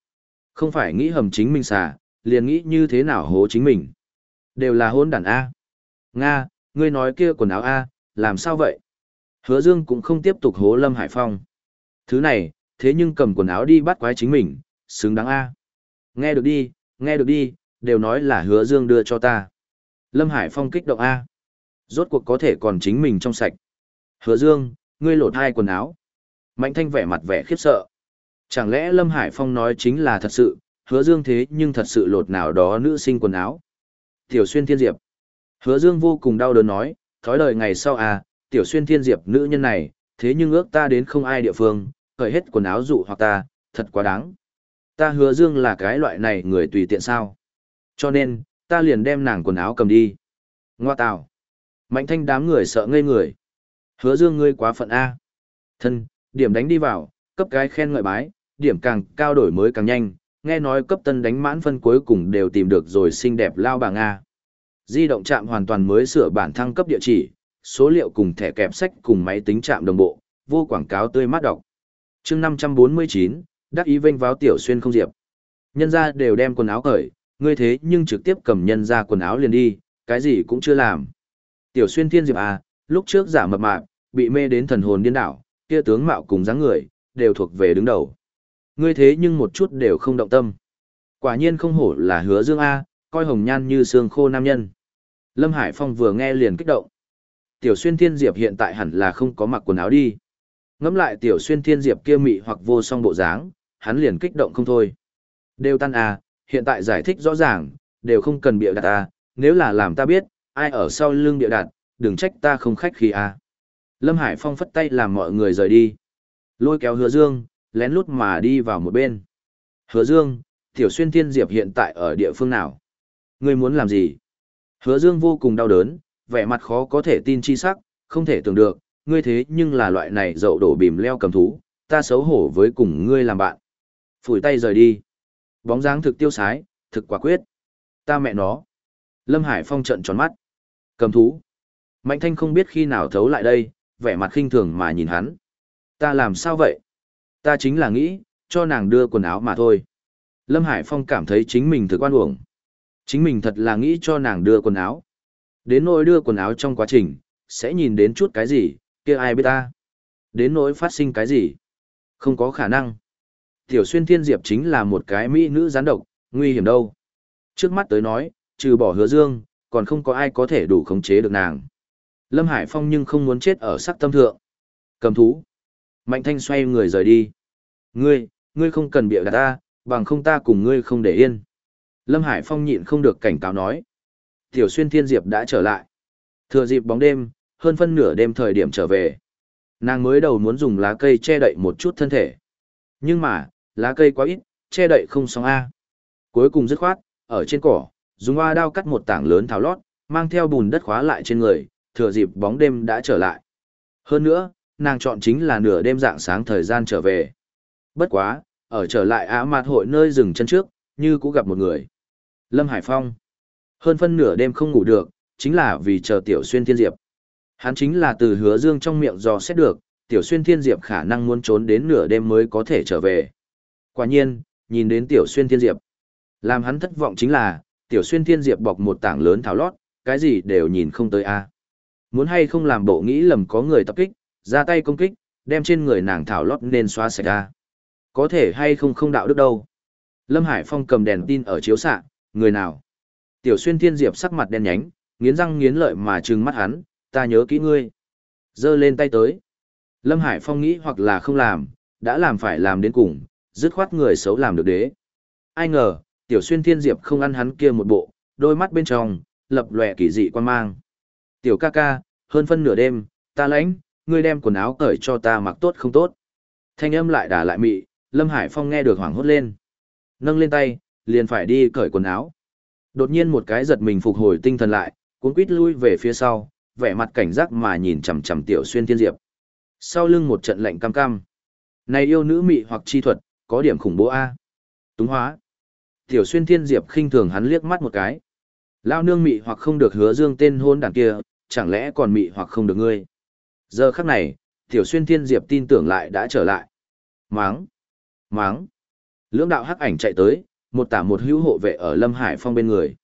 Không phải nghĩ hầm chính mình xà, liền nghĩ như thế nào hố chính mình. Đều là hôn đàn A. Nga, ngươi nói kia quần áo A, làm sao vậy? Hứa Dương cũng không tiếp tục hố Lâm Hải Phong. Thứ này, thế nhưng cầm quần áo đi bắt quái chính mình, xứng đáng A. Nghe được đi, nghe được đi, đều nói là hứa Dương đưa cho ta. Lâm Hải Phong kích động A. Rốt cuộc có thể còn chính mình trong sạch. Hứa Dương, ngươi lột hai quần áo. Mạnh thanh vẻ mặt vẻ khiếp sợ. Chẳng lẽ Lâm Hải Phong nói chính là thật sự, hứa Dương thế nhưng thật sự lột nào đó nữ sinh quần áo. Tiểu xuyên thiên diệp. Hứa dương vô cùng đau đớn nói, thói đời ngày sau à, tiểu xuyên thiên diệp nữ nhân này, thế nhưng ước ta đến không ai địa phương, cởi hết quần áo dụ hoặc ta, thật quá đáng. Ta hứa dương là cái loại này người tùy tiện sao. Cho nên, ta liền đem nàng quần áo cầm đi. Ngoa tào. Mạnh thanh đám người sợ ngây người. Hứa dương ngươi quá phận A. Thân, điểm đánh đi vào, cấp cái khen ngợi bái, điểm càng cao đổi mới càng nhanh, nghe nói cấp tân đánh mãn phân cuối cùng đều tìm được rồi xinh đẹp lao bà Nga. Di động chạm hoàn toàn mới sửa bản thăng cấp địa chỉ, số liệu cùng thẻ kẹp sách cùng máy tính chạm đồng bộ, vô quảng cáo tươi mát đọc. chương 549, đắc ý vênh váo tiểu xuyên không diệp. Nhân ra đều đem quần áo cởi, ngươi thế nhưng trực tiếp cầm nhân ra quần áo liền đi, cái gì cũng chưa làm. Tiểu xuyên thiên diệp à, lúc trước giả mập mạp, bị mê đến thần hồn điên đảo, kia tướng mạo cùng dáng người, đều thuộc về đứng đầu. Ngươi thế nhưng một chút đều không động tâm. Quả nhiên không hổ là hứa dương A, coi hồng nhan như xương khô nam nhân. Lâm Hải Phong vừa nghe liền kích động. Tiểu xuyên thiên diệp hiện tại hẳn là không có mặc quần áo đi. Ngắm lại tiểu xuyên thiên diệp kia mị hoặc vô song bộ dáng, hắn liền kích động không thôi. Đều tan à, hiện tại giải thích rõ ràng, đều không cần bịa đặt à, nếu là làm ta biết, ai ở sau lưng bịa đặt, đừng trách ta không khách khi à. Lâm Hải Phong phất tay làm mọi người rời đi. Lôi kéo hứa dương, lén lút mà đi vào một bên. Hứa dương, tiểu xuyên thiên diệp hiện tại ở địa phương nào? Ngươi muốn làm gì? Hứa dương vô cùng đau đớn, vẻ mặt khó có thể tin chi sắc, không thể tưởng được, ngươi thế nhưng là loại này dậu đổ bìm leo cầm thú, ta xấu hổ với cùng ngươi làm bạn. Phủi tay rời đi. Bóng dáng thực tiêu sái, thực quả quyết. Ta mẹ nó. Lâm Hải Phong trợn tròn mắt. Cầm thú. Mạnh thanh không biết khi nào thấu lại đây, vẻ mặt khinh thường mà nhìn hắn. Ta làm sao vậy? Ta chính là nghĩ, cho nàng đưa quần áo mà thôi. Lâm Hải Phong cảm thấy chính mình thực oan uổng. Chính mình thật là nghĩ cho nàng đưa quần áo. Đến nỗi đưa quần áo trong quá trình, sẽ nhìn đến chút cái gì, kia ai biết ta. Đến nỗi phát sinh cái gì. Không có khả năng. Tiểu xuyên thiên diệp chính là một cái mỹ nữ gián độc, nguy hiểm đâu. Trước mắt tới nói, trừ bỏ hứa dương, còn không có ai có thể đủ khống chế được nàng. Lâm Hải Phong nhưng không muốn chết ở sắc tâm thượng. Cầm thú. Mạnh thanh xoay người rời đi. Ngươi, ngươi không cần bịa gạt ta, bằng không ta cùng ngươi không để yên. Lâm Hải Phong nhịn không được cảnh cáo nói. Tiểu xuyên thiên diệp đã trở lại. Thừa dịp bóng đêm, hơn phân nửa đêm thời điểm trở về. Nàng mới đầu muốn dùng lá cây che đậy một chút thân thể. Nhưng mà, lá cây quá ít, che đậy không xong A. Cuối cùng dứt khoát, ở trên cỏ, dùng hoa đao cắt một tảng lớn tháo lót, mang theo bùn đất khóa lại trên người, thừa dịp bóng đêm đã trở lại. Hơn nữa, nàng chọn chính là nửa đêm dạng sáng thời gian trở về. Bất quá, ở trở lại á mạt hội nơi dừng chân trước, như cũng gặp một người. Lâm Hải Phong. Hơn phân nửa đêm không ngủ được, chính là vì chờ Tiểu Xuyên Thiên Diệp. Hắn chính là từ hứa dương trong miệng dò xét được, Tiểu Xuyên Thiên Diệp khả năng muốn trốn đến nửa đêm mới có thể trở về. Quả nhiên, nhìn đến Tiểu Xuyên Thiên Diệp. Làm hắn thất vọng chính là, Tiểu Xuyên Thiên Diệp bọc một tảng lớn thảo lót, cái gì đều nhìn không tới a. Muốn hay không làm bộ nghĩ lầm có người tập kích, ra tay công kích, đem trên người nàng thảo lót nên xóa sạch a. Có thể hay không không đạo đức đâu. Lâm Hải Phong cầm đèn tin ở chiếu xạ, người nào? Tiểu Xuyên Thiên Diệp sắc mặt đen nhánh, nghiến răng nghiến lợi mà trừng mắt hắn, ta nhớ kỹ ngươi. Giơ lên tay tới. Lâm Hải Phong nghĩ hoặc là không làm, đã làm phải làm đến cùng, dứt khoát người xấu làm được đế. Ai ngờ, Tiểu Xuyên Thiên Diệp không ăn hắn kia một bộ, đôi mắt bên trong, lập lòe kỳ dị quan mang. Tiểu ca ca, hơn phân nửa đêm, ta lãnh, ngươi đem quần áo cởi cho ta mặc tốt không tốt. Thanh âm lại đả lại mị, Lâm Hải Phong nghe được hoảng hốt lên. Nâng lên tay, liền phải đi cởi quần áo. Đột nhiên một cái giật mình phục hồi tinh thần lại, cuốn quít lui về phía sau, vẻ mặt cảnh giác mà nhìn chằm chằm Tiểu Xuyên Thiên Diệp. Sau lưng một trận lạnh cam cam. Này yêu nữ mị hoặc chi thuật, có điểm khủng bố a. Túng hóa. Tiểu Xuyên Thiên Diệp khinh thường hắn liếc mắt một cái. Lao nương mị hoặc không được hứa dương tên hôn đàn kia, chẳng lẽ còn mị hoặc không được ngươi. Giờ khắc này, Tiểu Xuyên Thiên Diệp tin tưởng lại đã trở lại. Máng! Máng! Lưỡng đạo hắc ảnh chạy tới, một tả một hữu hộ vệ ở Lâm Hải Phong bên người.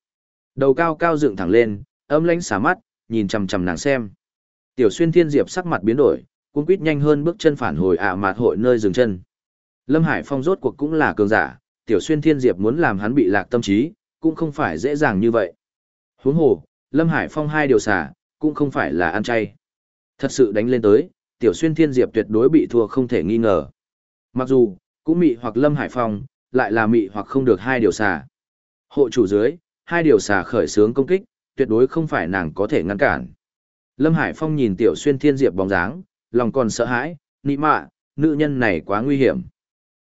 Đầu cao cao dựng thẳng lên, âm lãnh xả mắt, nhìn chằm chằm nàng xem. Tiểu Xuyên Thiên Diệp sắc mặt biến đổi, cũng quýt nhanh hơn bước chân phản hồi ạ à mạt hội nơi dừng chân. Lâm Hải Phong rốt cuộc cũng là cường giả, Tiểu Xuyên Thiên Diệp muốn làm hắn bị lạc tâm trí, cũng không phải dễ dàng như vậy. Huống hồ, Lâm Hải Phong hai điều xả, cũng không phải là ăn chay. Thật sự đánh lên tới, Tiểu Xuyên Thiên Diệp tuyệt đối bị thua không thể nghi ngờ. Mặc dù, cũng mị hoặc Lâm Hải Phong, lại là mị hoặc không được hai điều xả. Hộ chủ dưới, hai điều xà khởi sướng công kích, tuyệt đối không phải nàng có thể ngăn cản. Lâm Hải Phong nhìn Tiểu Xuyên Thiên Diệp bóng dáng, lòng còn sợ hãi, nị mạ, nữ nhân này quá nguy hiểm.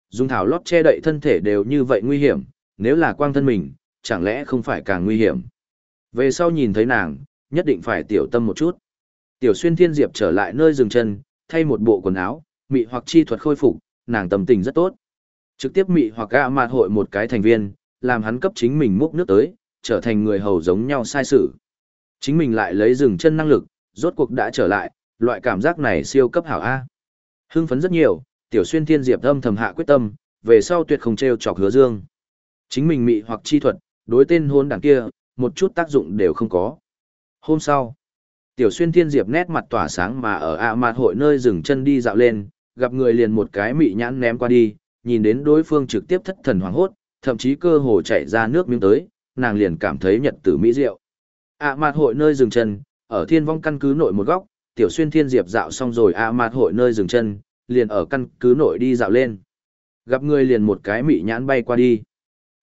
Dùng thảo lót che đậy thân thể đều như vậy nguy hiểm, nếu là quang thân mình, chẳng lẽ không phải càng nguy hiểm. Về sau nhìn thấy nàng, nhất định phải tiểu tâm một chút. Tiểu Xuyên Thiên Diệp trở lại nơi dừng chân, thay một bộ quần áo, mị hoặc chi thuật khôi phục, nàng tâm tình rất tốt. Trực tiếp mị hoặc gạ mạt hội một cái thành viên, làm hắn cấp chính mình múc nước tới, trở thành người hầu giống nhau sai sự. Chính mình lại lấy dừng chân năng lực, rốt cuộc đã trở lại, loại cảm giác này siêu cấp hảo A. Hưng phấn rất nhiều, tiểu xuyên thiên diệp âm thầm hạ quyết tâm, về sau tuyệt không treo chọc hứa dương. Chính mình mị hoặc chi thuật, đối tên hôn đảng kia, một chút tác dụng đều không có. Hôm sau, tiểu xuyên thiên diệp nét mặt tỏa sáng mà ở ạ mạt hội nơi dừng chân đi dạo lên, gặp người liền một cái mị nhãn ném qua đi, nhìn đến đối phương trực tiếp thất thần hoảng hốt, thậm chí cơ hồ chảy ra nước miếng tới, nàng liền cảm thấy nhật tử mỹ diệu. ạ mạt hội nơi dừng chân, ở thiên vong căn cứ nội một góc, tiểu xuyên thiên diệp dạo xong rồi ạ mạt hội nơi dừng chân, liền ở căn cứ nội đi dạo lên. Gặp người liền một cái mị nhãn bay qua đi.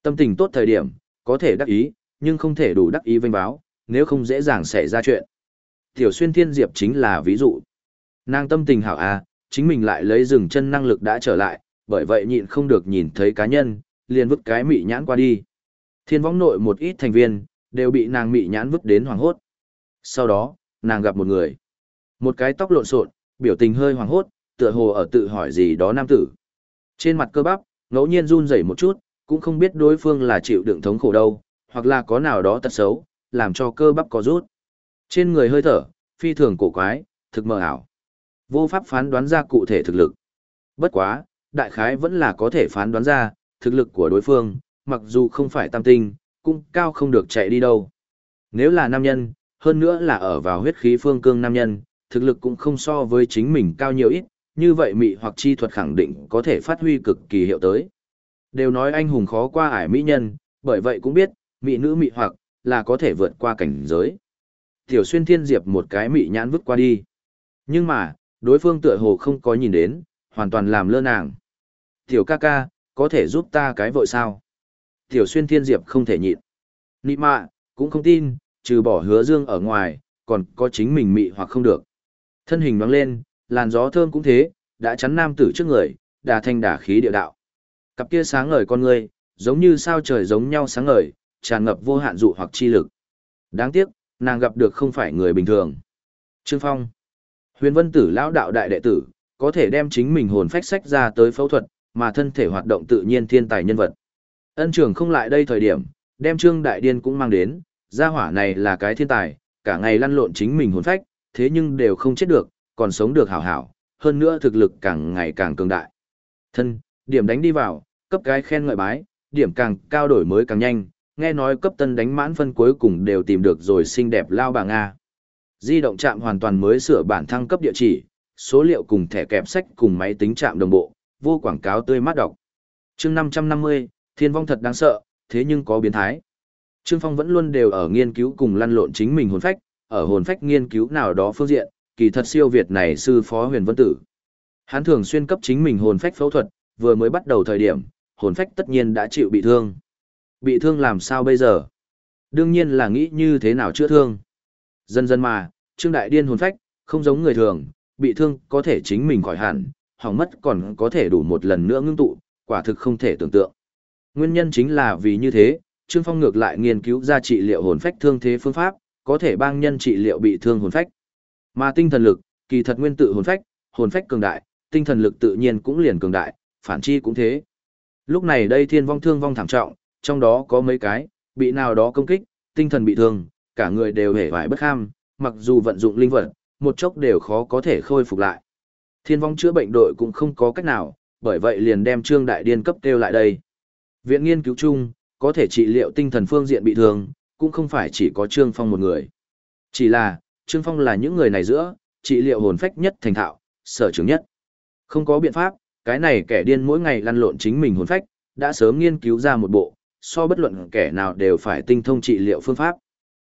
Tâm tình tốt thời điểm, có thể đắc ý, nhưng không thể đủ đắc ý vinh báo, nếu không dễ dàng xảy ra chuyện. Tiểu xuyên thiên diệp chính là ví dụ. Nàng tâm tình hảo à, chính mình lại lấy dừng chân năng lực đã trở lại, bởi vậy nhịn không được nhìn thấy cá nhân, liền vứt cái mị nhãn qua đi. Thiên võng nội một ít thành viên, đều bị nàng mị nhãn vứt đến hoàng hốt. Sau đó, nàng gặp một người. Một cái tóc lộn xộn, biểu tình hơi hoàng hốt, tựa hồ ở tự hỏi gì đó nam tử. Trên mặt cơ bắp, ngẫu nhiên run rẩy một chút, cũng không biết đối phương là chịu đựng thống khổ đâu, hoặc là có nào đó tật xấu, làm cho cơ bắp có rút. Trên người hơi thở, phi thường cổ quái, thực mờ ảo. Vô pháp phán đoán ra cụ thể thực lực. Bất quá, đại khái vẫn là có thể phán đoán ra, thực lực của đối phương, mặc dù không phải tam tinh, cũng cao không được chạy đi đâu. Nếu là nam nhân, hơn nữa là ở vào huyết khí phương cương nam nhân, thực lực cũng không so với chính mình cao nhiều ít, như vậy mị hoặc chi thuật khẳng định có thể phát huy cực kỳ hiệu tới. Đều nói anh hùng khó qua ải mỹ nhân, bởi vậy cũng biết, mị nữ mị hoặc, là có thể vượt qua cảnh giới. Tiểu xuyên thiên diệp một cái mị nhãn vứt qua đi. Nhưng mà, đối phương tựa hồ không có nhìn đến, hoàn toàn làm lơ nàng. Tiểu ca ca, có thể giúp ta cái vội sao? Tiểu xuyên thiên diệp không thể nhịn. Nị mạ, cũng không tin, trừ bỏ hứa dương ở ngoài, còn có chính mình mị hoặc không được. Thân hình nóng lên, làn gió thơm cũng thế, đã chắn nam tử trước người, đà thanh đà khí địa đạo. Cặp kia sáng ngời con người, giống như sao trời giống nhau sáng ngời, tràn ngập vô hạn dụ hoặc chi lực. Đáng tiếc, nàng gặp được không phải người bình thường. Trương Phong, huyền vân tử lão đạo đại đệ tử, có thể đem chính mình hồn phách sách ra tới phẫu thuật, mà thân thể hoạt động tự nhiên thiên tài nhân vật. Ân trường không lại đây thời điểm, đem Trương Đại Điên cũng mang đến, gia hỏa này là cái thiên tài, cả ngày lăn lộn chính mình hồn phách, thế nhưng đều không chết được, còn sống được hảo hảo, hơn nữa thực lực càng ngày càng cường đại. Thân, điểm đánh đi vào, cấp cái khen ngợi bái, điểm càng cao đổi mới càng nhanh, nghe nói cấp tân đánh mãn phân cuối cùng đều tìm được rồi xinh đẹp lao bà Nga. Di động chạm hoàn toàn mới sửa bản thăng cấp địa chỉ, số liệu cùng thẻ kẹp sách cùng máy tính chạm đồng bộ, vô quảng cáo tươi mát đọc. chương 550, thiên vong thật đáng sợ, thế nhưng có biến thái. Trương Phong vẫn luôn đều ở nghiên cứu cùng lăn lộn chính mình hồn phách, ở hồn phách nghiên cứu nào đó phương diện, kỳ thật siêu việt này sư phó huyền vân tử. Hắn thường xuyên cấp chính mình hồn phách phẫu thuật, vừa mới bắt đầu thời điểm, hồn phách tất nhiên đã chịu bị thương. Bị thương làm sao bây giờ? Đương nhiên là nghĩ như thế nào chữa thương. Dần dần mà, Trương Đại Điên hồn phách, không giống người thường, bị thương có thể chính mình khỏi hẳn, hỏng mất còn có thể đủ một lần nữa ngưng tụ, quả thực không thể tưởng tượng. Nguyên nhân chính là vì như thế, Trương Phong ngược lại nghiên cứu ra trị liệu hồn phách thương thế phương pháp, có thể bang nhân trị liệu bị thương hồn phách. Mà tinh thần lực, kỳ thật nguyên tự hồn phách, hồn phách cường đại, tinh thần lực tự nhiên cũng liền cường đại, phản chi cũng thế. Lúc này đây thiên vong thương vong thảm trọng, trong đó có mấy cái, bị nào đó công kích, tinh thần bị thương, cả người đều hề vải bất ham, mặc dù vận dụng linh vật, một chốc đều khó có thể khôi phục lại. Thiên vong chữa bệnh đội cũng không có cách nào, bởi vậy liền đem Trương Đại Điên cấp kêu lại đây. Viện nghiên cứu chung, có thể trị liệu tinh thần phương diện bị thương, cũng không phải chỉ có Trương Phong một người. Chỉ là, Trương Phong là những người này giữa, trị liệu hồn phách nhất thành thạo, sở trường nhất. Không có biện pháp, cái này kẻ điên mỗi ngày lăn lộn chính mình hồn phách, đã sớm nghiên cứu ra một bộ, so bất luận kẻ nào đều phải tinh thông trị liệu phương pháp.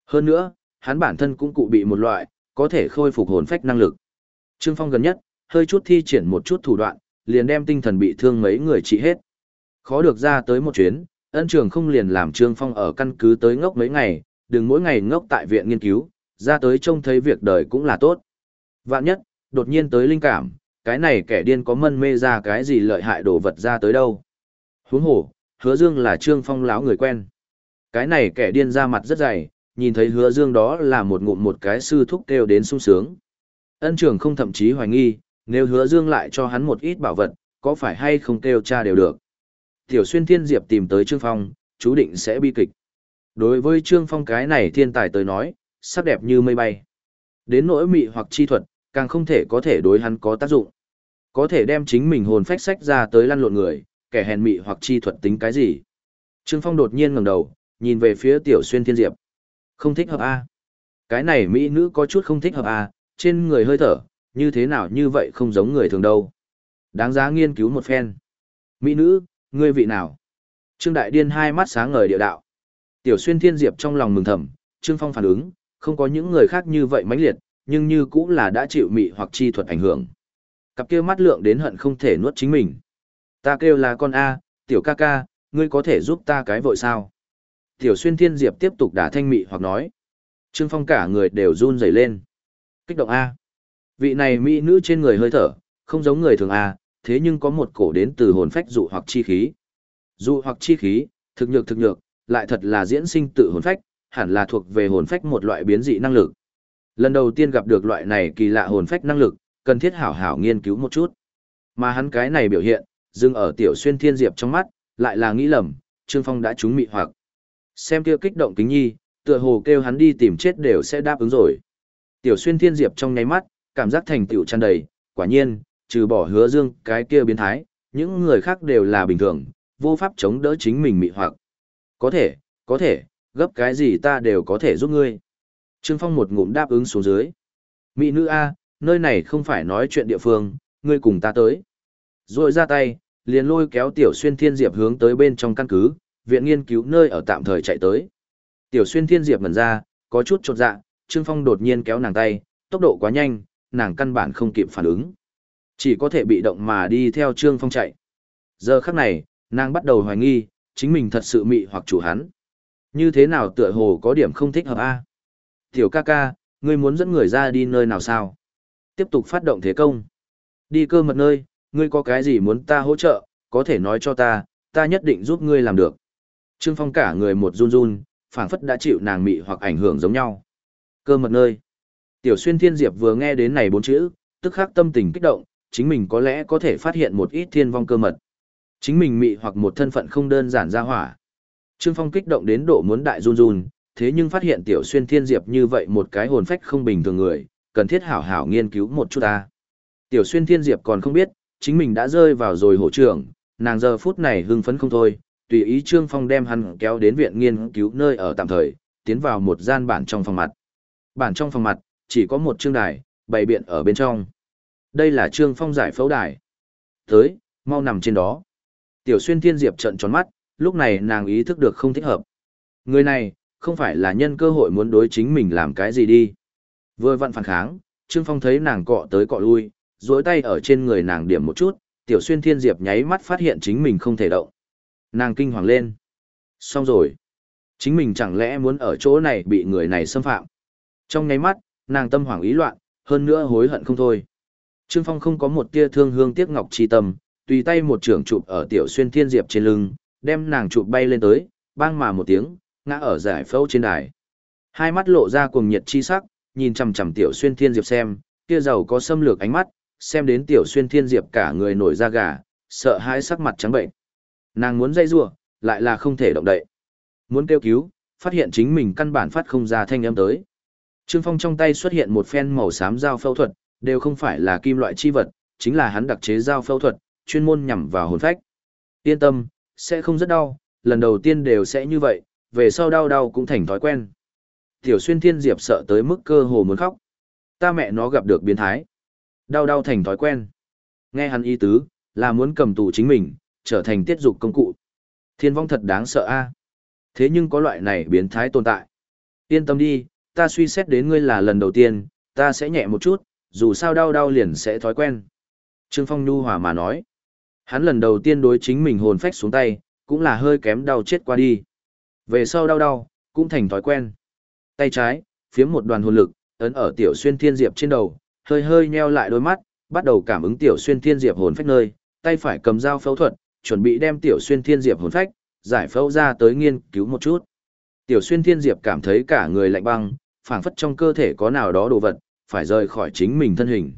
Hơn nữa, hắn bản thân cũng cụ bị một loại, có thể khôi phục hồn phách năng lực. Trương Phong gần nhất, hơi chút thi triển một chút thủ đoạn, liền đem tinh thần bị thương mấy người trị hết. Khó được ra tới một chuyến, Ân trường không liền làm Trương Phong ở căn cứ tới ngốc mấy ngày, đừng mỗi ngày ngốc tại viện nghiên cứu, ra tới trông thấy việc đời cũng là tốt. Vạn nhất, đột nhiên tới linh cảm, cái này kẻ điên có mân mê ra cái gì lợi hại đồ vật ra tới đâu. Huống hồ, hứa dương là Trương Phong láo người quen. Cái này kẻ điên ra mặt rất dày, nhìn thấy hứa dương đó là một ngụm một cái sư thúc kêu đến sung sướng. Ân trường không thậm chí hoài nghi, nếu hứa dương lại cho hắn một ít bảo vật, có phải hay không kêu cha đều được. Tiểu xuyên thiên diệp tìm tới Trương Phong, chú định sẽ bi kịch. Đối với Trương Phong cái này thiên tài tới nói, sắc đẹp như mây bay. Đến nỗi mị hoặc chi thuật, càng không thể có thể đối hắn có tác dụng. Có thể đem chính mình hồn phách sách ra tới lăn lộn người, kẻ hèn mị hoặc chi thuật tính cái gì. Trương Phong đột nhiên ngẩng đầu, nhìn về phía Tiểu Xuyên Thiên Diệp. Không thích hợp a. Cái này mỹ nữ có chút không thích hợp a, trên người hơi thở, như thế nào như vậy không giống người thường đâu. Đáng giá nghiên cứu một phen. Mỹ nữ, ngươi vị nào? Trương Đại Điên hai mắt sáng ngời địa đạo. Tiểu Xuyên Thiên Diệp trong lòng mừng thầm, Trương Phong phản ứng, không có những người khác như vậy mãnh liệt, nhưng như cũng là đã chịu mị hoặc chi thuật ảnh hưởng. Cặp kia mắt lượng đến hận không thể nuốt chính mình. Ta kêu là con A, tiểu ca ca, ngươi có thể giúp ta cái vội sao? Tiểu xuyên thiên diệp tiếp tục đả thanh mị hoặc nói. Trương Phong cả người đều run rẩy lên. Kích động A. Vị này mỹ nữ trên người hơi thở, không giống người thường A, thế nhưng có một cổ đến từ hồn phách dụ hoặc chi khí. Dụ hoặc chi khí, thực nhược thực nhược, lại thật là diễn sinh tự hồn phách, hẳn là thuộc về hồn phách một loại biến dị năng lực. Lần đầu tiên gặp được loại này kỳ lạ hồn phách năng lực, cần thiết hảo hảo nghiên cứu một chút. Mà hắn cái này biểu hiện, dừng ở tiểu xuyên thiên diệp trong mắt, lại là nghĩ lầm, Trương Phong đã trúng mị hoặc. Xem kia kích động kính nhi, tựa hồ kêu hắn đi tìm chết đều sẽ đáp ứng rồi. Tiểu xuyên thiên diệp trong nháy mắt, cảm giác thành tựu tràn đầy, quả nhiên, trừ bỏ hứa dương cái kia biến thái, những người khác đều là bình thường, vô pháp chống đỡ chính mình mị hoặc. Có thể, có thể, gấp cái gì ta đều có thể giúp ngươi. Trương Phong một ngụm đáp ứng xuống dưới. Mỹ nữ A, nơi này không phải nói chuyện địa phương, ngươi cùng ta tới. Rồi ra tay, liền lôi kéo Tiểu Xuyên Thiên Diệp hướng tới bên trong căn cứ, viện nghiên cứu nơi ở tạm thời chạy tới. Tiểu Xuyên Thiên Diệp ngẩn ra, có chút chột dạ, Trương Phong đột nhiên kéo nàng tay, tốc độ quá nhanh, nàng căn bản không kịp phản ứng. Chỉ có thể bị động mà đi theo Trương Phong chạy. Giờ khắc này, nàng bắt đầu hoài nghi, chính mình thật sự mị hoặc chủ hắn. Như thế nào tựa hồ có điểm không thích hợp a? Tiểu ca ca, ngươi muốn dẫn người ra đi nơi nào sao? Tiếp tục phát động thế công. Đi cơ mật nơi, ngươi có cái gì muốn ta hỗ trợ, có thể nói cho ta, ta nhất định giúp ngươi làm được. Trương Phong cả người một run run, phảng phất đã chịu nàng mị hoặc ảnh hưởng giống nhau. Cơ mật nơi. Tiểu xuyên thiên diệp vừa nghe đến này bốn chữ, tức khắc tâm tình kích động, chính mình có lẽ có thể phát hiện một ít thiên vong cơ mật. Chính mình mị hoặc một thân phận không đơn giản ra hỏa. Trương Phong kích động đến độ muốn đại run run, thế nhưng phát hiện tiểu xuyên thiên diệp như vậy một cái hồn phách không bình thường người, cần thiết hảo hảo nghiên cứu một chút ta. Tiểu xuyên thiên diệp còn không biết, chính mình đã rơi vào rồi hổ trưởng, nàng giờ phút này hưng phấn không thôi, tùy ý Trương Phong đem hắn kéo đến viện nghiên cứu nơi ở tạm thời, tiến vào một gian bản trong phòng mặt. Bản trong phòng mặt, chỉ có một trương đài, bày biện ở bên trong. Đây là Trương Phong giải phẫu đài. Tới, mau nằm trên đó. Tiểu xuyên thiên diệp trận tròn mắt, lúc này nàng ý thức được không thích hợp. Người này, không phải là nhân cơ hội muốn đối chính mình làm cái gì đi. Vừa vặn phản kháng, Trương Phong thấy nàng cọ tới cọ lui, duỗi tay ở trên người nàng điểm một chút, Tiểu Xuyên Thiên Diệp nháy mắt phát hiện chính mình không thể động. Nàng kinh hoàng lên. Xong rồi. Chính mình chẳng lẽ muốn ở chỗ này bị người này xâm phạm. Trong nháy mắt, nàng tâm hoảng ý loạn, hơn nữa hối hận không thôi. Trương Phong không có một tia thương hương tiếc ngọc chi tâm, tùy tay một trưởng chụp ở Tiểu Xuyên Thiên Diệp trên lưng, đem nàng chụp bay lên tới, bang mà một tiếng, ngã ở giải phẫu trên đài. Hai mắt lộ ra cuồng nhiệt chi sắc, nhìn chằm chằm Tiểu Xuyên Thiên Diệp xem, kia giàu có xâm lược ánh mắt, xem đến Tiểu Xuyên Thiên Diệp cả người nổi da gà, sợ hãi sắc mặt trắng bệnh. Nàng muốn dây rủa, lại là không thể động đậy. Muốn kêu cứu, phát hiện chính mình căn bản phát không ra thanh âm tới. Trương Phong trong tay xuất hiện một phen màu xám dao phẫu thuật, đều không phải là kim loại chi vật, chính là hắn đặc chế dao phẫu thuật, chuyên môn nhằm vào hồn phách. Yên tâm, sẽ không rất đau, lần đầu tiên đều sẽ như vậy, về sau đau đau cũng thành thói quen. Tiểu xuyên thiên diệp sợ tới mức cơ hồ muốn khóc. Ta mẹ nó gặp được biến thái. Đau đau thành thói quen. Nghe hắn ý tứ, là muốn cầm tù chính mình, trở thành tiết dục công cụ. Thiên vong thật đáng sợ a. Thế nhưng có loại này biến thái tồn tại. Yên tâm đi, ta suy xét đến ngươi là lần đầu tiên, ta sẽ nhẹ một chút, dù sao đau đau liền sẽ thói quen. Trương Phong Nhu hòa mà nói. Hắn lần đầu tiên đối chính mình hồn phách xuống tay, cũng là hơi kém đau chết qua đi. Về sau đau đau, cũng thành thói quen. Tay trái, phía một đoàn hồn lực, ấn ở tiểu xuyên thiên diệp trên đầu, hơi hơi nheo lại đôi mắt, bắt đầu cảm ứng tiểu xuyên thiên diệp hồn phách nơi, tay phải cầm dao phẫu thuật, chuẩn bị đem tiểu xuyên thiên diệp hồn phách, giải phẫu ra tới nghiên cứu một chút. Tiểu xuyên thiên diệp cảm thấy cả người lạnh băng, phảng phất trong cơ thể có nào đó đồ vật, phải rời khỏi chính mình thân hình.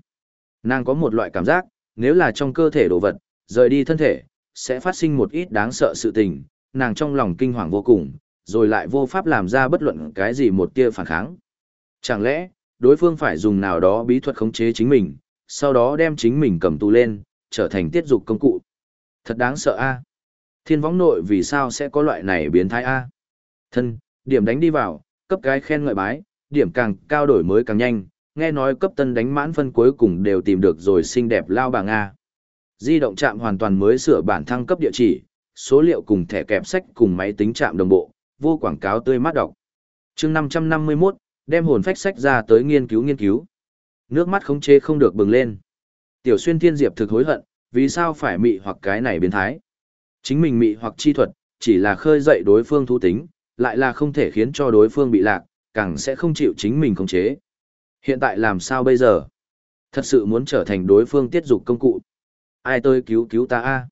Nàng có một loại cảm giác, nếu là trong cơ thể đồ vật, rời đi thân thể, sẽ phát sinh một ít đáng sợ sự tình, nàng trong lòng kinh hoàng vô cùng, rồi lại vô pháp làm ra bất luận cái gì một tia phản kháng. Chẳng lẽ, đối phương phải dùng nào đó bí thuật khống chế chính mình, sau đó đem chính mình cầm tù lên, trở thành tiết dục công cụ. Thật đáng sợ a. Thiên võng nội vì sao sẽ có loại này biến thái a? Thân, điểm đánh đi vào, cấp cái khen ngợi bái, điểm càng cao đổi mới càng nhanh, nghe nói cấp tân đánh mãn phân cuối cùng đều tìm được rồi xinh đẹp lao bà Nga. Di động chạm hoàn toàn mới sửa bản thăng cấp địa chỉ, số liệu cùng thẻ kẹp sách cùng máy tính chạm đồng bộ, vô quảng cáo tươi mát đọc. chương 551, đem hồn phách sách ra tới nghiên cứu nghiên cứu. Nước mắt không chê không được bừng lên. Tiểu xuyên thiên diệp thực hối hận, vì sao phải mị hoặc cái này biến thái. Chính mình mị hoặc chi thuật, chỉ là khơi dậy đối phương thú tính, lại là không thể khiến cho đối phương bị lạc, càng sẽ không chịu chính mình khống chế. Hiện tại làm sao bây giờ? Thật sự muốn trở thành đối phương tiết dục công cụ. Ai tới cứu cứu ta a?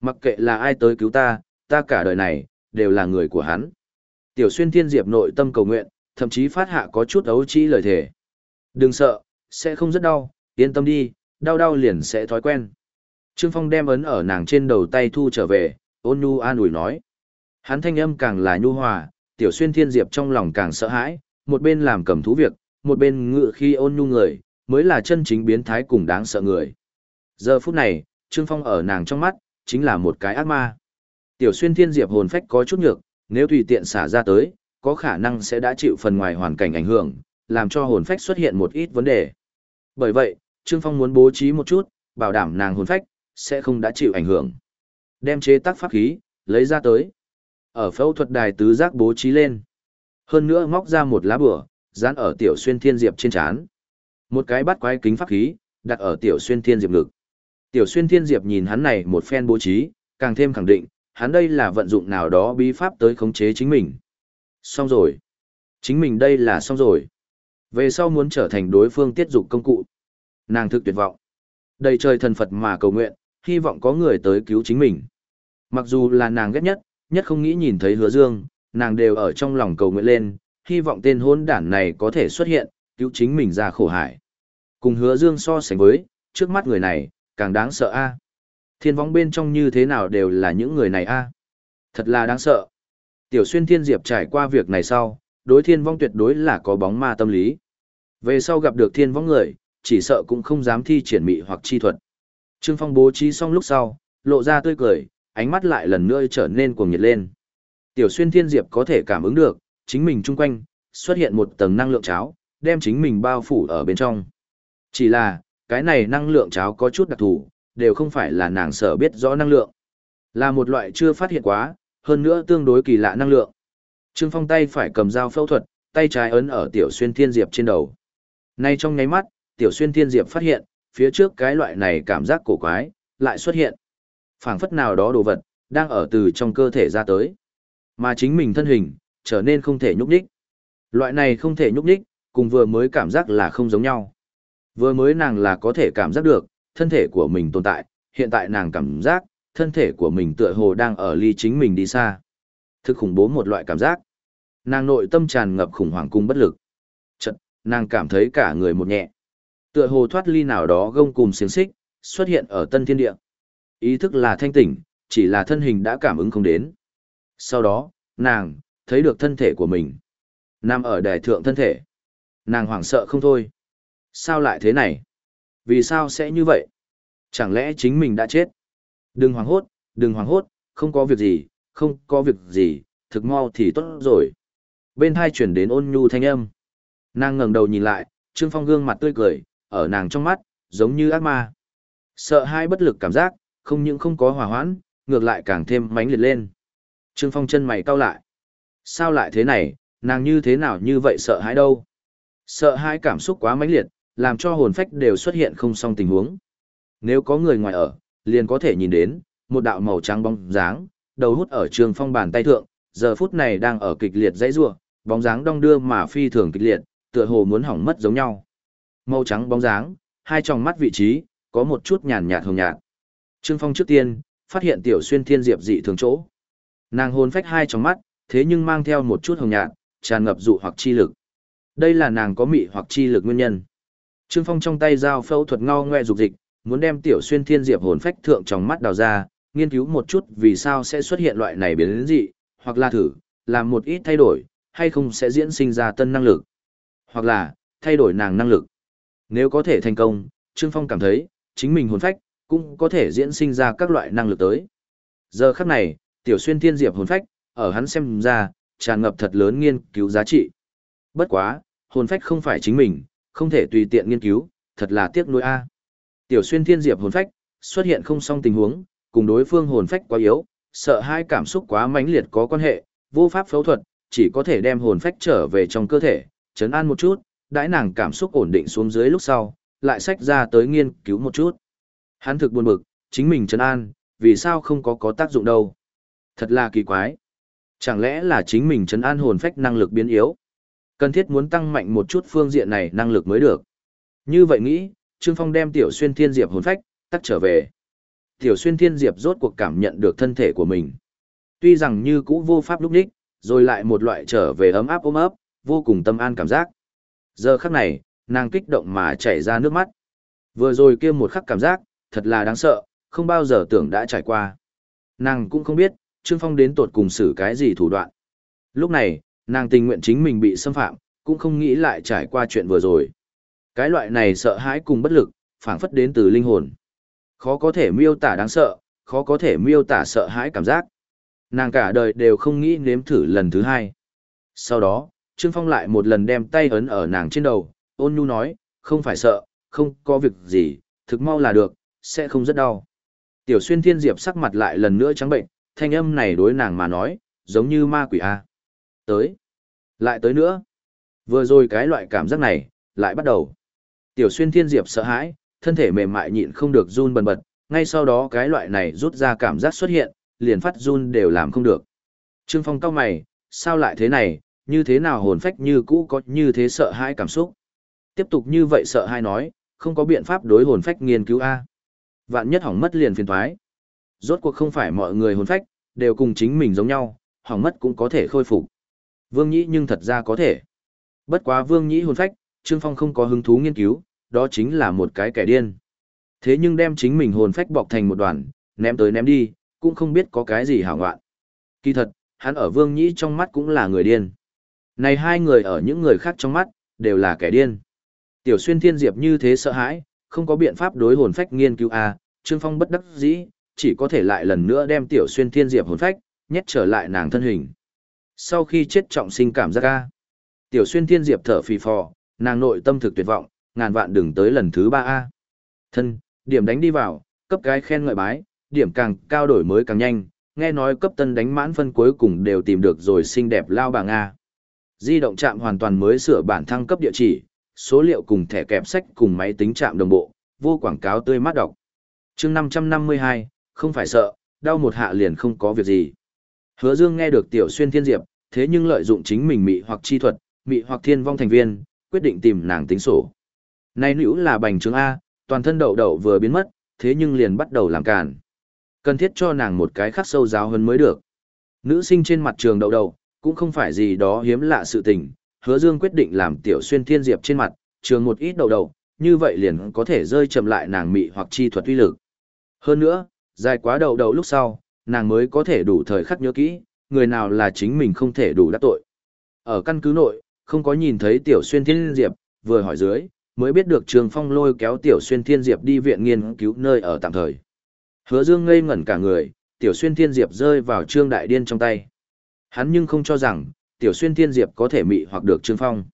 Mặc kệ là ai tới cứu ta, ta cả đời này, đều là người của hắn. Tiểu xuyên thiên diệp nội tâm cầu nguyện, thậm chí phát hạ có chút ấu trĩ lời thề. Đừng sợ, sẽ không rất đau, yên tâm đi, đau đau liền sẽ thói quen. Trương Phong đem ấn ở nàng trên đầu tay thu trở về, ôn nhu an ủi nói. Hắn thanh âm càng là nhu hòa, tiểu xuyên thiên diệp trong lòng càng sợ hãi, một bên làm cầm thú việc, một bên ngự khi ôn nhu người, mới là chân chính biến thái cùng đáng sợ người. Giờ phút này, Trương Phong ở nàng trong mắt, chính là một cái ác ma. Tiểu xuyên thiên diệp hồn phách có chút nhược, nếu tùy tiện xả ra tới, có khả năng sẽ đã chịu phần ngoài hoàn cảnh ảnh hưởng, làm cho hồn phách xuất hiện một ít vấn đề. Bởi vậy, Trương Phong muốn bố trí một chút, bảo đảm nàng hồn phách, sẽ không đã chịu ảnh hưởng. Đem chế tác pháp khí, lấy ra tới. Ở phẫu thuật đài tứ giác bố trí lên. Hơn nữa móc ra một lá bửa, dán ở tiểu xuyên thiên diệp trên trán. Một cái bắt quái kính pháp khí, đặt ở tiểu xuyên thiên diệp ngực. Tiểu xuyên thiên diệp nhìn hắn này một phen bố trí, càng thêm khẳng định, hắn đây là vận dụng nào đó bí pháp tới khống chế chính mình. Xong rồi. Chính mình đây là xong rồi. Về sau muốn trở thành đối phương tiết dục công cụ. Nàng thực tuyệt vọng. Đầy trời thần Phật mà cầu nguyện, hy vọng có người tới cứu chính mình. Mặc dù là nàng ghét nhất, nhất không nghĩ nhìn thấy hứa dương, nàng đều ở trong lòng cầu nguyện lên, hy vọng tên hôn đản này có thể xuất hiện, cứu chính mình ra khổ hải. Cùng hứa dương so sánh với, trước mắt người này, càng đáng sợ a. Thiên võng bên trong như thế nào đều là những người này a. Thật là đáng sợ. Tiểu xuyên thiên diệp trải qua việc này sau, đối thiên vong tuyệt đối là có bóng ma tâm lý. Về sau gặp được thiên vong người, chỉ sợ cũng không dám thi triển mị hoặc chi thuật. Trương Phong bố trí xong lúc sau, lộ ra tươi cười, ánh mắt lại lần nữa trở nên cuồng nhiệt lên. Tiểu xuyên thiên diệp có thể cảm ứng được, chính mình chung quanh, xuất hiện một tầng năng lượng cháo, đem chính mình bao phủ ở bên trong. Chỉ là, cái này năng lượng cháo có chút đặc thù, đều không phải là nàng sở biết rõ năng lượng. Là một loại chưa phát hiện quá, hơn nữa tương đối kỳ lạ năng lượng. Trương Phong tay phải cầm dao phẫu thuật, tay trái ấn ở Tiểu Xuyên Thiên Diệp trên đầu. Nay trong nháy mắt, Tiểu Xuyên Thiên Diệp phát hiện, phía trước cái loại này cảm giác cổ quái, lại xuất hiện phảng phất nào đó đồ vật, đang ở từ trong cơ thể ra tới. Mà chính mình thân hình, trở nên không thể nhúc nhích. Loại này không thể nhúc nhích, cùng vừa mới cảm giác là không giống nhau. Vừa mới nàng là có thể cảm giác được, thân thể của mình tồn tại, hiện tại nàng cảm giác, thân thể của mình tựa hồ đang ở ly chính mình đi xa. Thực khủng bố một loại cảm giác. Nàng nội tâm tràn ngập khủng hoảng cung bất lực. Chật, nàng cảm thấy cả người một nhẹ. Tựa hồ thoát ly nào đó gông cùng xiềng xích, xuất hiện ở tân thiên địa. Ý thức là thanh tỉnh, chỉ là thân hình đã cảm ứng không đến. Sau đó, nàng, thấy được thân thể của mình. Nằm ở đài thượng thân thể. Nàng hoảng sợ không thôi. Sao lại thế này? Vì sao sẽ như vậy? Chẳng lẽ chính mình đã chết? Đừng hoảng hốt, đừng hoảng hốt, không có việc gì, không có việc gì, thực mau thì tốt rồi. Bên hai chuyển đến ôn nhu thanh âm. Nàng ngẩng đầu nhìn lại, Trương Phong gương mặt tươi cười, ở nàng trong mắt, giống như ác ma. Sợ hai bất lực cảm giác, không những không có hòa hoãn, ngược lại càng thêm mãnh liệt lên. Trương Phong chân mày cau lại. Sao lại thế này, nàng như thế nào như vậy sợ hãi đâu? Sợ hãi cảm xúc quá mãnh liệt, làm cho hồn phách đều xuất hiện không song tình huống. Nếu có người ngoài ở, liền có thể nhìn đến, một đạo màu trắng bóng dáng, đầu hút ở Trương Phong bàn tay thượng, giờ phút này đang ở kịch liệt dãy rủa, bóng dáng đong đưa mà phi thường kịch liệt, tựa hồ muốn hỏng mất giống nhau. Màu trắng bóng dáng, hai tròng mắt vị trí, có một chút nhàn nhạt hồng nhạt. Trương Phong trước tiên, phát hiện tiểu xuyên thiên diệp dị thường chỗ. Nàng hồn phách hai tròng mắt, thế nhưng mang theo một chút hồng nhạt, tràn ngập dụ hoặc chi lực. Đây là nàng có mị hoặc chi lực nguyên nhân. Trương Phong trong tay dao phẫu thuật ngao ngoe dục dịch, muốn đem tiểu xuyên thiên diệp hồn phách thượng trong mắt đào ra, nghiên cứu một chút vì sao sẽ xuất hiện loại này biến dị, hoặc là thử, làm một ít thay đổi, hay không sẽ diễn sinh ra tân năng lực, hoặc là thay đổi nàng năng lực. Nếu có thể thành công, Trương Phong cảm thấy, chính mình hồn phách, cũng có thể diễn sinh ra các loại năng lực tới. Giờ khắc này, tiểu xuyên thiên diệp hồn phách, ở hắn xem ra, tràn ngập thật lớn nghiên cứu giá trị. Bất quá, hồn phách không phải chính mình, không thể tùy tiện nghiên cứu, thật là tiếc nuối a. Tiểu xuyên thiên diệp hồn phách, xuất hiện không song tình huống, cùng đối phương hồn phách quá yếu, sợ hai cảm xúc quá mãnh liệt có quan hệ, vô pháp phẫu thuật, chỉ có thể đem hồn phách trở về trong cơ thể, chấn an một chút, đãi nàng cảm xúc ổn định xuống dưới lúc sau, lại sách ra tới nghiên cứu một chút. Hắn thực buồn bực, chính mình chấn an, vì sao không có có tác dụng đâu. Thật là kỳ quái. Chẳng lẽ là chính mình chấn an hồn phách năng lực biến yếu? Cần thiết muốn tăng mạnh một chút phương diện này năng lực mới được. Như vậy nghĩ, Trương Phong đem Tiểu Xuyên Thiên Diệp hồn phách, tắt trở về. Tiểu Xuyên Thiên Diệp rốt cuộc cảm nhận được thân thể của mình. Tuy rằng như cũ vô pháp lúc đích, rồi lại một loại trở về ấm áp ôm ấp, vô cùng tâm an cảm giác. Giờ khắc này, nàng kích động mà chảy ra nước mắt. Vừa rồi kia một khắc cảm giác, thật là đáng sợ, không bao giờ tưởng đã trải qua. Nàng cũng không biết, Trương Phong đến tột cùng xử cái gì thủ đoạn. Lúc này, nàng tình nguyện chính mình bị xâm phạm, cũng không nghĩ lại trải qua chuyện vừa rồi. Cái loại này sợ hãi cùng bất lực, phảng phất đến từ linh hồn. Khó có thể miêu tả đáng sợ, khó có thể miêu tả sợ hãi cảm giác. Nàng cả đời đều không nghĩ nếm thử lần thứ hai. Sau đó, Trương Phong lại một lần đem tay ấn ở nàng trên đầu, ôn nhu nói, không phải sợ, không có việc gì, thực mau là được, sẽ không rất đau. Tiểu xuyên thiên diệp sắc mặt lại lần nữa trắng bệnh, thanh âm này đối nàng mà nói, giống như ma quỷ A. Tới. Lại tới nữa. Vừa rồi cái loại cảm giác này, lại bắt đầu. Tiểu xuyên thiên diệp sợ hãi, thân thể mềm mại nhịn không được run bần bật, ngay sau đó cái loại này rút ra cảm giác xuất hiện, liền phát run đều làm không được. Trương Phong cao mày, sao lại thế này, như thế nào hồn phách như cũ có như thế sợ hãi cảm xúc. Tiếp tục như vậy sợ hãi nói, không có biện pháp đối hồn phách nghiên cứu A. Vạn nhất hỏng mất liền phiền thoái. Rốt cuộc không phải mọi người hồn phách, đều cùng chính mình giống nhau, hỏng mất cũng có thể khôi phục. Vương Nhĩ nhưng thật ra có thể. Bất quá Vương Nhĩ hồn phách, Trương Phong không có hứng thú nghiên cứu, đó chính là một cái kẻ điên. Thế nhưng đem chính mình hồn phách bọc thành một đoàn, ném tới ném đi, cũng không biết có cái gì hảo ngoạn. Kỳ thật, hắn ở Vương Nhĩ trong mắt cũng là người điên. Này hai người ở những người khác trong mắt, đều là kẻ điên. Tiểu xuyên thiên diệp như thế sợ hãi, không có biện pháp đối hồn phách nghiên cứu A, Trương Phong bất đắc dĩ, chỉ có thể lại lần nữa đem tiểu xuyên thiên diệp hồn phách, nhét trở lại nàng thân hình. Sau khi chết trọng sinh cảm giác A, tiểu xuyên thiên diệp thở phì phò, nàng nội tâm thực tuyệt vọng, ngàn vạn đừng tới lần thứ ba A. Thân, điểm đánh đi vào, cấp cái khen ngợi bái, điểm càng cao đổi mới càng nhanh, nghe nói cấp tân đánh mãn phân cuối cùng đều tìm được rồi xinh đẹp lao bà Nga. Di động chạm hoàn toàn mới sửa bản thăng cấp địa chỉ, số liệu cùng thẻ kẹp sách cùng máy tính chạm đồng bộ, vô quảng cáo tươi mát đọc. chương 552, không phải sợ, đau một hạ liền không có việc gì. Hứa Dương nghe được Tiểu Xuyên Thiên Diệp, thế nhưng lợi dụng chính mình mị hoặc chi thuật, mị hoặc thiên vong thành viên, quyết định tìm nàng tính sổ. Này nữ là bành trướng A, toàn thân đậu đậu vừa biến mất, thế nhưng liền bắt đầu làm càn. Cần thiết cho nàng một cái khắc sâu giáo hơn mới được. Nữ sinh trên mặt trường đậu đậu, cũng không phải gì đó hiếm lạ sự tình, hứa dương quyết định làm tiểu xuyên thiên diệp trên mặt, trường một ít đầu đầu, như vậy liền có thể rơi chậm lại nàng mị hoặc chi thuật uy lực. Hơn nữa, dài quá đầu đầu lúc sau, nàng mới có thể đủ thời khắc nhớ kỹ, người nào là chính mình không thể đủ đắc tội. Ở căn cứ nội, không có nhìn thấy tiểu xuyên thiên diệp, vừa hỏi dưới, mới biết được trường phong lôi kéo tiểu xuyên thiên diệp đi viện nghiên cứu nơi ở tạm thời. Hứa dương ngây ngẩn cả người, tiểu xuyên thiên diệp rơi vào trương đại điên trong tay. Hắn nhưng không cho rằng, tiểu xuyên thiên diệp có thể mị hoặc được Trương Phong.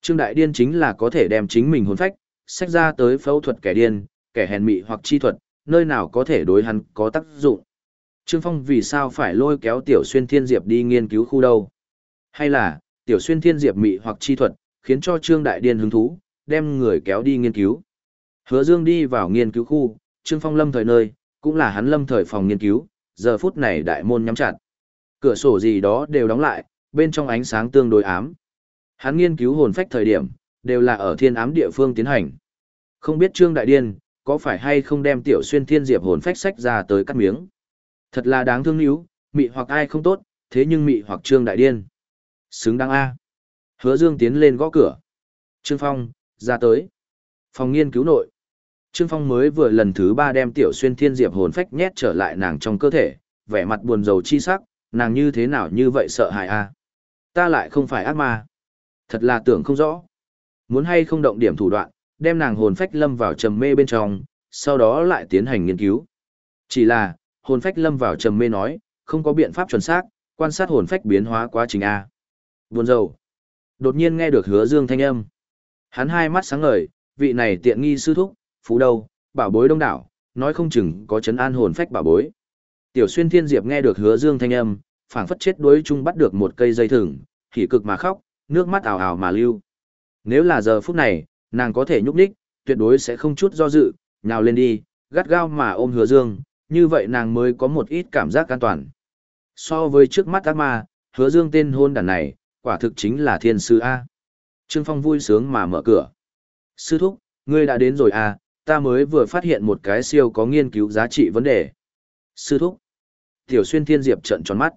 Trương Đại Điên chính là có thể đem chính mình hồn phách, sách ra tới phẫu thuật kẻ điên, kẻ hèn mị hoặc chi thuật, nơi nào có thể đối hắn có tác dụng. Trương Phong vì sao phải lôi kéo tiểu xuyên thiên diệp đi nghiên cứu khu đâu? Hay là, tiểu xuyên thiên diệp mị hoặc chi thuật, khiến cho Trương Đại Điên hứng thú, đem người kéo đi nghiên cứu. Hứa Dương đi vào nghiên cứu khu, Trương Phong lâm thời nơi, cũng là hắn lâm thời phòng nghiên cứu, giờ phút này đại môn nhắm chặt. Cửa sổ gì đó đều đóng lại, bên trong ánh sáng tương đối ám. Hắn nghiên cứu hồn phách thời điểm, đều là ở thiên ám địa phương tiến hành. Không biết Trương Đại Điên, có phải hay không đem tiểu xuyên thiên diệp hồn phách sách ra tới cắt miếng. Thật là đáng thương níu, mị hoặc ai không tốt, thế nhưng mị hoặc Trương Đại Điên. Xứng đáng A. Hứa Dương tiến lên gõ cửa. Trương Phong, ra tới. Phòng nghiên cứu nội. Trương Phong mới vừa lần thứ ba đem tiểu xuyên thiên diệp hồn phách nhét trở lại nàng trong cơ thể, vẻ mặt buồn rầu chi sắc, nàng như thế nào như vậy sợ hãi a? Ta lại không phải ác ma. Thật là tưởng không rõ. Muốn hay không động điểm thủ đoạn, đem nàng hồn phách lâm vào trầm mê bên trong, sau đó lại tiến hành nghiên cứu. Chỉ là, hồn phách lâm vào trầm mê nói, không có biện pháp chuẩn xác, quan sát hồn phách biến hóa quá trình A. Buồn rầu. Đột nhiên nghe được hứa dương thanh âm. Hắn hai mắt sáng ngời, vị này tiện nghi sư thúc, phú đâu, bảo bối đông đảo, nói không chừng có chấn an hồn phách bảo bối. Tiểu xuyên thiên diệp nghe được hứa dương thanh âm, phảng phất chết đuối chung bắt được một cây dây thừng, hỉ cực mà khóc, nước mắt ảo ảo mà lưu. Nếu là giờ phút này, nàng có thể nhúc nhích, tuyệt đối sẽ không chút do dự, nhào lên đi, gắt gao mà ôm hứa dương, như vậy nàng mới có một ít cảm giác an toàn. So với trước mắt ác ma, hứa dương tên hôn đàn này, quả thực chính là thiên sư A. Trương Phong vui sướng mà mở cửa. Sư thúc, ngươi đã đến rồi à, ta mới vừa phát hiện một cái siêu có nghiên cứu giá trị vấn đề. Sư thúc. Tiểu xuyên thiên diệp trận tròn mắt.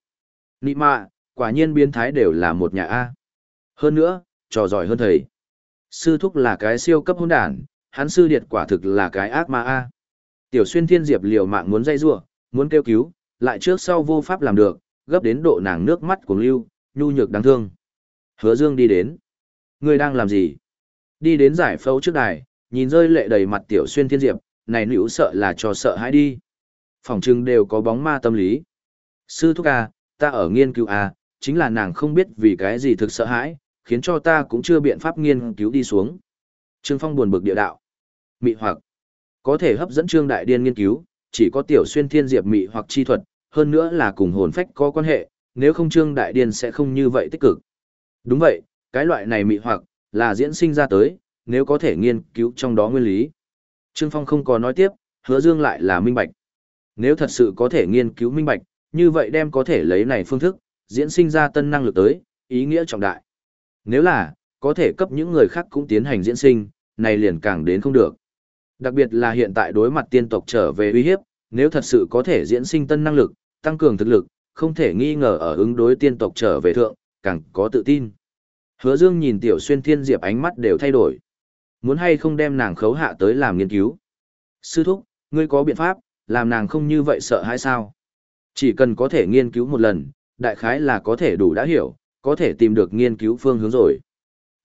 Nị mạ, quả nhiên biến thái đều là một nhà A. Hơn nữa, trò giỏi hơn thầy. Sư thúc là cái siêu cấp hôn đản, hắn sư điệt quả thực là cái ác ma A. Tiểu xuyên thiên diệp liều mạng muốn dây rua, muốn kêu cứu, lại trước sau vô pháp làm được, gấp đến độ nàng nước mắt của lưu, nhu nhược đáng thương. Hứa dương đi đến. Ngươi đang làm gì? Đi đến giải phẫu trước đài, nhìn rơi lệ đầy mặt tiểu xuyên thiên diệp, này nữ sợ là cho sợ hãi đi. Phòng trưng đều có bóng ma tâm lý. Sư thúc A, ta ở nghiên cứu A, chính là nàng không biết vì cái gì thực sợ hãi, khiến cho ta cũng chưa biện pháp nghiên cứu đi xuống. Trương Phong buồn bực địa đạo. Mị hoặc có thể hấp dẫn Trương Đại Điên nghiên cứu, chỉ có tiểu xuyên thiên diệp mị hoặc chi thuật, hơn nữa là cùng hồn phách có quan hệ, nếu không Trương Đại Điên sẽ không như vậy tích cực. Đúng vậy, cái loại này mị hoặc là diễn sinh ra tới, nếu có thể nghiên cứu trong đó nguyên lý. Trương Phong không có nói tiếp, hứa dương lại là minh bạch. Nếu thật sự có thể nghiên cứu minh bạch, như vậy đem có thể lấy này phương thức, diễn sinh ra tân năng lực tới, ý nghĩa trọng đại. Nếu là, có thể cấp những người khác cũng tiến hành diễn sinh, này liền càng đến không được. Đặc biệt là hiện tại đối mặt tiên tộc trở về uy hiếp, nếu thật sự có thể diễn sinh tân năng lực, tăng cường thực lực, không thể nghi ngờ ở ứng đối tiên tộc trở về thượng, càng có tự tin. Hứa Dương nhìn Tiểu Xuyên Thiên Diệp ánh mắt đều thay đổi. Muốn hay không đem nàng khấu hạ tới làm nghiên cứu. Sư thúc, ngươi có biện pháp, làm nàng không như vậy sợ hãi sao? Chỉ cần có thể nghiên cứu một lần, đại khái là có thể đủ đã hiểu, có thể tìm được nghiên cứu phương hướng rồi.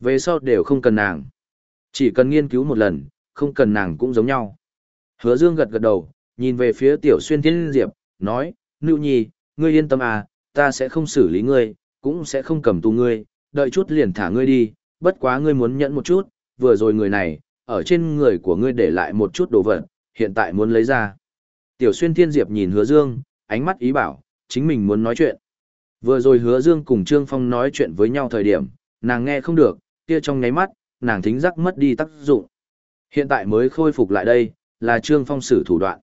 Về sau đều không cần nàng. Chỉ cần nghiên cứu một lần, không cần nàng cũng giống nhau. Hứa Dương gật gật đầu, nhìn về phía Tiểu Xuyên Thiên Diệp, nói, Nưu Nhi, ngươi yên tâm à, ta sẽ không xử lý ngươi, cũng sẽ không cầm tù ngươi, đợi chút liền thả ngươi đi, bất quá ngươi muốn nhẫn một chút, vừa rồi người này, ở trên người của ngươi để lại một chút đồ vật, hiện tại muốn lấy ra. Tiểu Xuyên Thiên Diệp nhìn Hứa Dương, ánh mắt ý bảo, chính mình muốn nói chuyện. Vừa rồi Hứa Dương cùng Trương Phong nói chuyện với nhau thời điểm, nàng nghe không được, kia trong nháy mắt, nàng thính giác mất đi tác dụng. Hiện tại mới khôi phục lại đây, là Trương Phong sử thủ đoạn.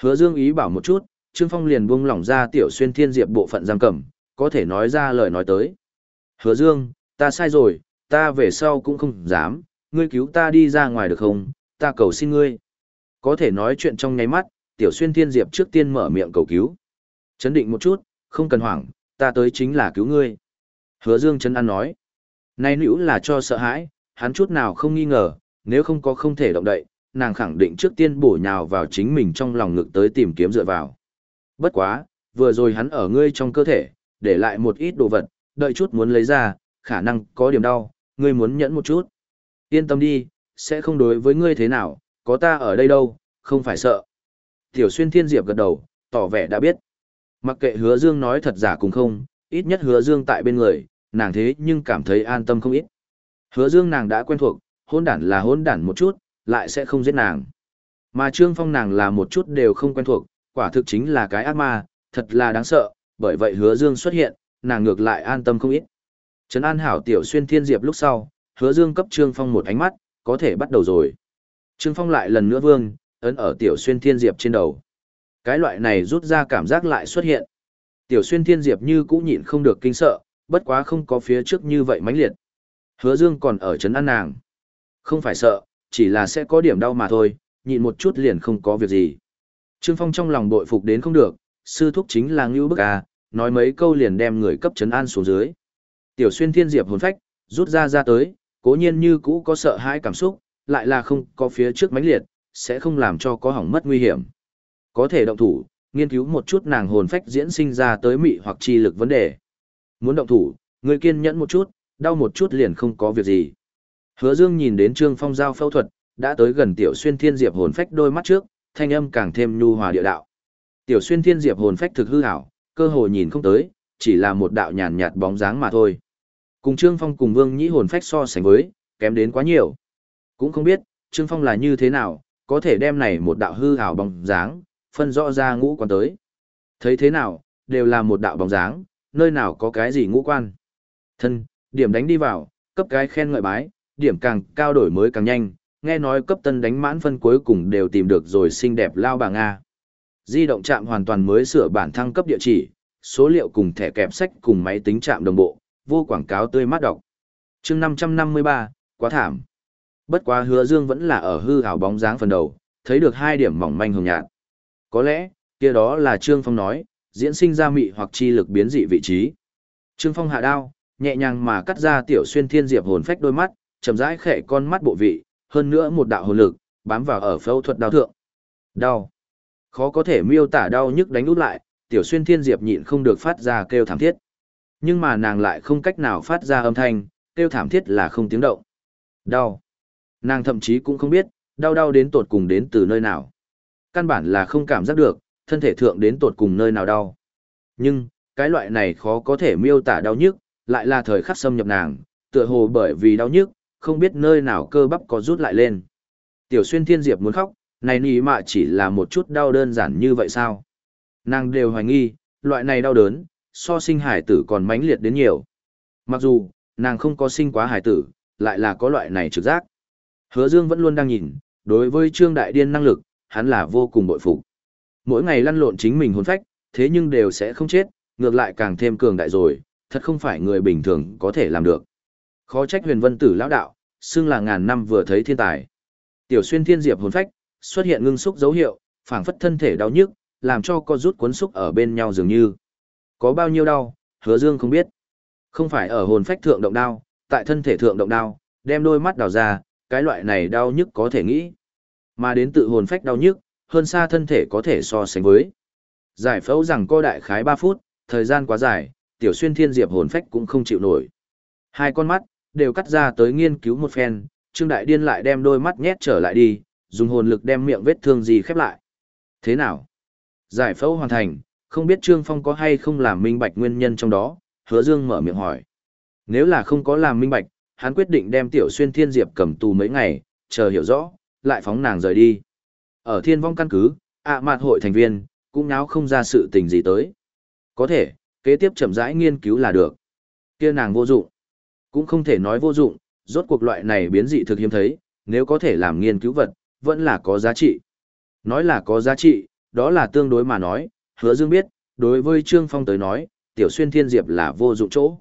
Hứa Dương ý bảo một chút, Trương Phong liền buông lỏng ra Tiểu Xuyên Thiên Diệp bộ phận giam cầm, có thể nói ra lời nói tới. Hứa Dương, ta sai rồi, ta về sau cũng không dám, ngươi cứu ta đi ra ngoài được không, ta cầu xin ngươi. Có thể nói chuyện trong nháy mắt, Tiểu Xuyên Thiên Diệp trước tiên mở miệng cầu cứu. Chấn định một chút, không cần hoảng, ta tới chính là cứu ngươi. Hứa Dương chân ăn nói. nay nữ là cho sợ hãi, hắn chút nào không nghi ngờ, nếu không có không thể động đậy, nàng khẳng định trước tiên bổ nhào vào chính mình trong lòng ngực tới tìm kiếm dựa vào. Bất quá, vừa rồi hắn ở ngươi trong cơ thể, để lại một ít đồ vật, đợi chút muốn lấy ra, khả năng có điểm đau, ngươi muốn nhẫn một chút. Yên tâm đi, sẽ không đối với ngươi thế nào, có ta ở đây đâu, không phải sợ. Tiểu xuyên thiên diệp gật đầu, tỏ vẻ đã biết. Mặc kệ hứa dương nói thật giả cùng không, ít nhất hứa dương tại bên người, nàng thế nhưng cảm thấy an tâm không ít. Hứa dương nàng đã quen thuộc, hôn đản là hôn đản một chút, lại sẽ không giết nàng. Mà trương phong nàng là một chút đều không quen thuộc, quả thực chính là cái ác ma, thật là đáng sợ, bởi vậy hứa dương xuất hiện, nàng ngược lại an tâm không ít. Trấn an hảo tiểu xuyên thiên diệp lúc sau, hứa dương cấp trương phong một ánh mắt, có thể bắt đầu rồi. Trương phong lại lần nữa vương, ấn ở tiểu xuyên thiên diệp trên đầu. Cái loại này rút ra cảm giác lại xuất hiện. Tiểu xuyên thiên diệp như cũ nhịn không được kinh sợ, bất quá không có phía trước như vậy mãnh liệt. Hứa dương còn ở chấn an nàng. Không phải sợ, chỉ là sẽ có điểm đau mà thôi, nhịn một chút liền không có việc gì. Trương Phong trong lòng bội phục đến không được, sư thúc chính là ngưu bức à, nói mấy câu liền đem người cấp chấn an xuống dưới. Tiểu xuyên thiên diệp hồn phách, rút ra ra tới, cố nhiên như cũ có sợ hãi cảm xúc, lại là không có phía trước mãnh liệt, sẽ không làm cho có hỏng mất nguy hiểm. Có thể động thủ, nghiên cứu một chút nàng hồn phách diễn sinh ra tới mị hoặc chi lực vấn đề. Muốn động thủ, người kiên nhẫn một chút, đau một chút liền không có việc gì. Hứa Dương nhìn đến Trương Phong giao phẫu thuật, đã tới gần Tiểu Xuyên Thiên Diệp hồn phách đôi mắt trước, thanh âm càng thêm nhu hòa địa đạo. Tiểu Xuyên Thiên Diệp hồn phách thực hư ảo, cơ hồ nhìn không tới, chỉ là một đạo nhàn nhạt bóng dáng mà thôi. Cùng Trương Phong cùng Vương Nhĩ hồn phách so sánh với, kém đến quá nhiều. Cũng không biết, Trương Phong là như thế nào, có thể đem này một đạo hư ảo bóng dáng, phân rõ ra ngũ quan tới. Thấy thế nào, đều là một đạo bóng dáng, nơi nào có cái gì ngũ quan. Thân, điểm đánh đi vào, cấp cái khen ngợi bái, điểm càng cao đổi mới càng nhanh, nghe nói cấp tân đánh mãn phân cuối cùng đều tìm được rồi xinh đẹp lao bà Nga. Di động chạm hoàn toàn mới sửa bản thăng cấp địa chỉ, số liệu cùng thẻ kẹp sách cùng máy tính chạm đồng bộ, vô quảng cáo tươi mát đọc. chương 553, quá thảm. Bất quá hứa dương vẫn là ở hư hào bóng dáng phần đầu, thấy được hai điểm mỏng manh hồng nhạt. Có lẽ, kia đó là Trương Phong nói, diễn sinh ra mị hoặc chi lực biến dị vị trí. Trương Phong hạ đao, nhẹ nhàng mà cắt ra tiểu xuyên thiên diệp hồn phách đôi mắt, chậm rãi khẽ con mắt bộ vị, hơn nữa một đạo hồn lực, bám vào ở phẫu thuật đao thượng. Đau. Khó có thể miêu tả đau nhức đánh út lại, tiểu xuyên thiên diệp nhịn không được phát ra kêu thảm thiết. Nhưng mà nàng lại không cách nào phát ra âm thanh, kêu thảm thiết là không tiếng động. Đau. Nàng thậm chí cũng không biết, đau đau đến tột cùng đến từ nơi nào. Căn bản là không cảm giác được, thân thể thượng đến tột cùng nơi nào đau. Nhưng, cái loại này khó có thể miêu tả đau nhức, lại là thời khắc xâm nhập nàng, tựa hồ bởi vì đau nhức, không biết nơi nào cơ bắp có rút lại lên. Tiểu xuyên thiên diệp muốn khóc, này nì mạ chỉ là một chút đau đơn giản như vậy sao? Nàng đều hoài nghi, loại này đau đớn, so sinh hải tử còn mãnh liệt đến nhiều. Mặc dù, nàng không có sinh quá hải tử, lại là có loại này trực giác. Hứa Dương vẫn luôn đang nhìn, đối với Trương Đại Điên năng lực, hắn là vô cùng bội phục. Mỗi ngày lăn lộn chính mình hồn phách, thế nhưng đều sẽ không chết, ngược lại càng thêm cường đại rồi, thật không phải người bình thường có thể làm được. Khó trách huyền vân tử lão đạo, xưng là ngàn năm vừa thấy thiên tài. Tiểu xuyên thiên diệp hồn phách, xuất hiện ngưng xúc dấu hiệu, phảng phất thân thể đau nhức, làm cho co rút cuốn xúc ở bên nhau dường như. Có bao nhiêu đau, hứa dương không biết. Không phải ở hồn phách thượng động đau, tại thân thể thượng động đau, đem đôi mắt đào ra, cái loại này đau nhức có thể nghĩ. Mà đến tự hồn phách đau nhức, hơn xa thân thể có thể so sánh với. Giải phẫu rằng co đại khái 3 phút, thời gian quá dài, tiểu xuyên thiên diệp hồn phách cũng không chịu nổi. Hai con mắt, đều cắt ra tới nghiên cứu một phen, Trương Đại Điên lại đem đôi mắt nhét trở lại đi, dùng hồn lực đem miệng vết thương gì khép lại. Thế nào? Giải phẫu hoàn thành, không biết Trương Phong có hay không làm minh bạch nguyên nhân trong đó, hứa dương mở miệng hỏi. Nếu là không có làm minh bạch, hắn quyết định đem tiểu xuyên thiên diệp cầm tù mấy ngày, chờ hiểu rõ, lại phóng nàng rời đi. Ở thiên vong căn cứ, ạ mạt hội thành viên, cũng náo không ra sự tình gì tới. Có thể, kế tiếp chậm rãi nghiên cứu là được. kia nàng vô dụng. Cũng không thể nói vô dụng, rốt cuộc loại này biến dị thực hiếm thấy, nếu có thể làm nghiên cứu vật, vẫn là có giá trị. Nói là có giá trị, đó là tương đối mà nói, hứa dương biết, đối với Trương Phong tới nói, tiểu xuyên thiên diệp là vô dụng chỗ.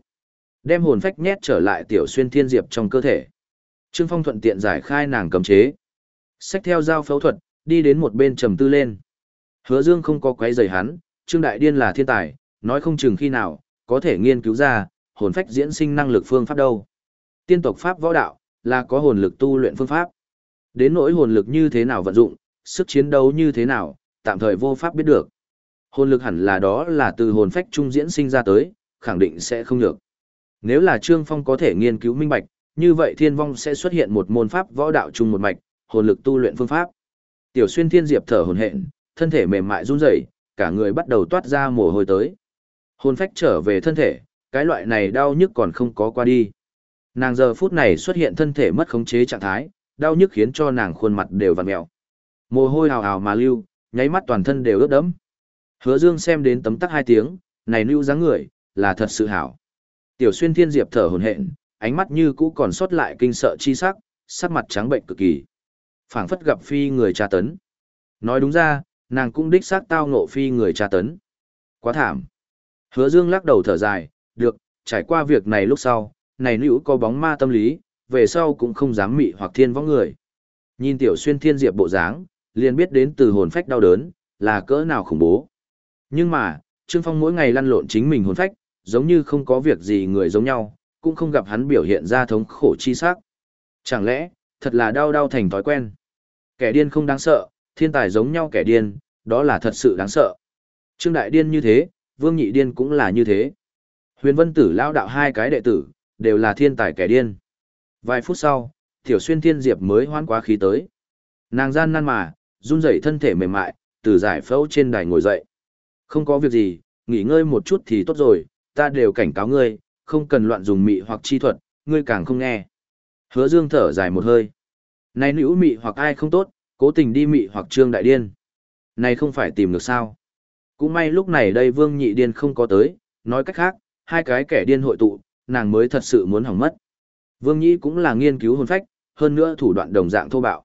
Đem hồn phách nhét trở lại tiểu xuyên thiên diệp trong cơ thể. Trương Phong thuận tiện giải khai nàng cấm chế. Xách theo dao phẫu thuật, đi đến một bên trầm tư lên. Hứa Dương không có quấy rầy hắn, Trương Đại Điên là thiên tài, nói không chừng khi nào, có thể nghiên cứu ra, hồn phách diễn sinh năng lực phương pháp đâu. Tiên tộc pháp võ đạo, là có hồn lực tu luyện phương pháp. Đến nỗi hồn lực như thế nào vận dụng, sức chiến đấu như thế nào, tạm thời vô pháp biết được. Hồn lực hẳn là đó là từ hồn phách trung diễn sinh ra tới, khẳng định sẽ không được Nếu là Trương Phong có thể nghiên cứu minh bạch, như vậy thiên vong sẽ xuất hiện một môn pháp võ đạo chung một mạch, hồn lực tu luyện phương pháp. Tiểu xuyên thiên diệp thở hồn hện, thân thể mềm mại run rẩy, cả người bắt đầu toát ra mồ hôi tới. Hồn phách trở về thân thể, cái loại này đau nhức còn không có qua đi. Nàng giờ phút này xuất hiện thân thể mất khống chế trạng thái, đau nhức khiến cho nàng khuôn mặt đều vặn mèo. Mồ hôi hào hào mà lưu, nháy mắt toàn thân đều ướt đẫm. Hứa Dương xem đến tấm tắc hai tiếng, này lưu dáng người, là thật sự hảo. Tiểu xuyên thiên diệp thở hồn hện, ánh mắt như cũ còn sót lại kinh sợ chi sắc, sắc mặt trắng bệnh cực kỳ phảng phất gặp phi người tra tấn. Nói đúng ra, nàng cũng đích xác tao ngộ phi người tra tấn. Quá thảm. Hứa Dương lắc đầu thở dài, được, trải qua việc này lúc sau, này nữ có bóng ma tâm lý, về sau cũng không dám mị hoặc thiên võ người. Nhìn tiểu xuyên thiên diệp bộ dáng, liền biết đến từ hồn phách đau đớn, là cỡ nào khủng bố. Nhưng mà, Trương Phong mỗi ngày lăn lộn chính mình hồn phách, giống như không có việc gì người giống nhau, cũng không gặp hắn biểu hiện ra thống khổ chi sắc. Chẳng lẽ, thật là đau đau thành thói quen. Kẻ điên không đáng sợ, thiên tài giống nhau kẻ điên, đó là thật sự đáng sợ. Trương Đại Điên như thế, Vương Nhị Điên cũng là như thế. Huyền Vân Tử lao đạo hai cái đệ tử, đều là thiên tài kẻ điên. Vài phút sau, Tiểu Xuyên Thiên Diệp mới hoan quá khí tới. Nàng gian nan mà, run rẩy thân thể mềm mại, từ giải phẫu trên đài ngồi dậy. Không có việc gì, nghỉ ngơi một chút thì tốt rồi, ta đều cảnh cáo ngươi, không cần loạn dùng mị hoặc chi thuật, ngươi càng không nghe. Hứa Dương thở dài một hơi. Này nữ mị hoặc ai không tốt, cố tình đi mị hoặc trương đại điên. Này không phải tìm được sao. Cũng may lúc này đây vương nhị điên không có tới, nói cách khác, hai cái kẻ điên hội tụ, nàng mới thật sự muốn hỏng mất. Vương nhị cũng là nghiên cứu hồn phách, hơn nữa thủ đoạn đồng dạng thô bạo.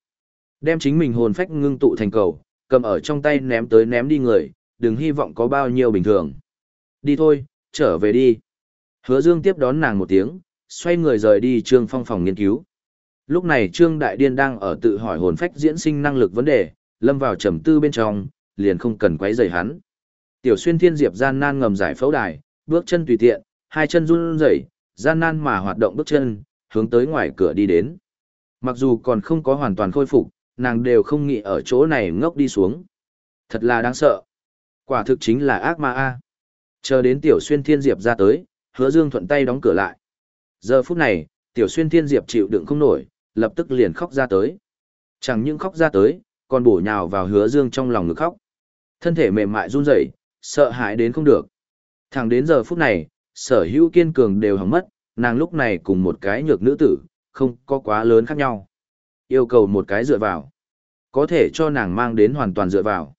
Đem chính mình hồn phách ngưng tụ thành cầu, cầm ở trong tay ném tới ném đi người, đừng hy vọng có bao nhiêu bình thường. Đi thôi, trở về đi. Hứa Dương tiếp đón nàng một tiếng, xoay người rời đi Trương Phong phòng nghiên cứu. Lúc này Trương Đại Điên đang ở tự hỏi hồn phách diễn sinh năng lực vấn đề, lâm vào trầm tư bên trong, liền không cần quấy rầy hắn. Tiểu Xuyên Thiên Diệp gian nan ngầm giải phẫu đài, bước chân tùy tiện, hai chân run rẩy, gian nan mà hoạt động bước chân, hướng tới ngoài cửa đi đến. Mặc dù còn không có hoàn toàn khôi phục, nàng đều không nghĩ ở chỗ này ngốc đi xuống. Thật là đáng sợ. Quả thực chính là ác ma a. Chờ đến Tiểu Xuyên Thiên Diệp ra tới, Hứa Dương thuận tay đóng cửa lại. Giờ phút này, Tiểu Xuyên Thiên Diệp chịu đựng không nổi, lập tức liền khóc ra tới. Chẳng những khóc ra tới, còn bổ nhào vào Hứa Dương trong lòng ngực khóc. Thân thể mềm mại run rẩy, sợ hãi đến không được. Thẳng đến giờ phút này, sở hữu kiên cường đều hỏng mất, nàng lúc này cùng một cái nhược nữ tử, không có quá lớn khác nhau. Yêu cầu một cái dựa vào. Có thể cho nàng mang đến hoàn toàn dựa vào.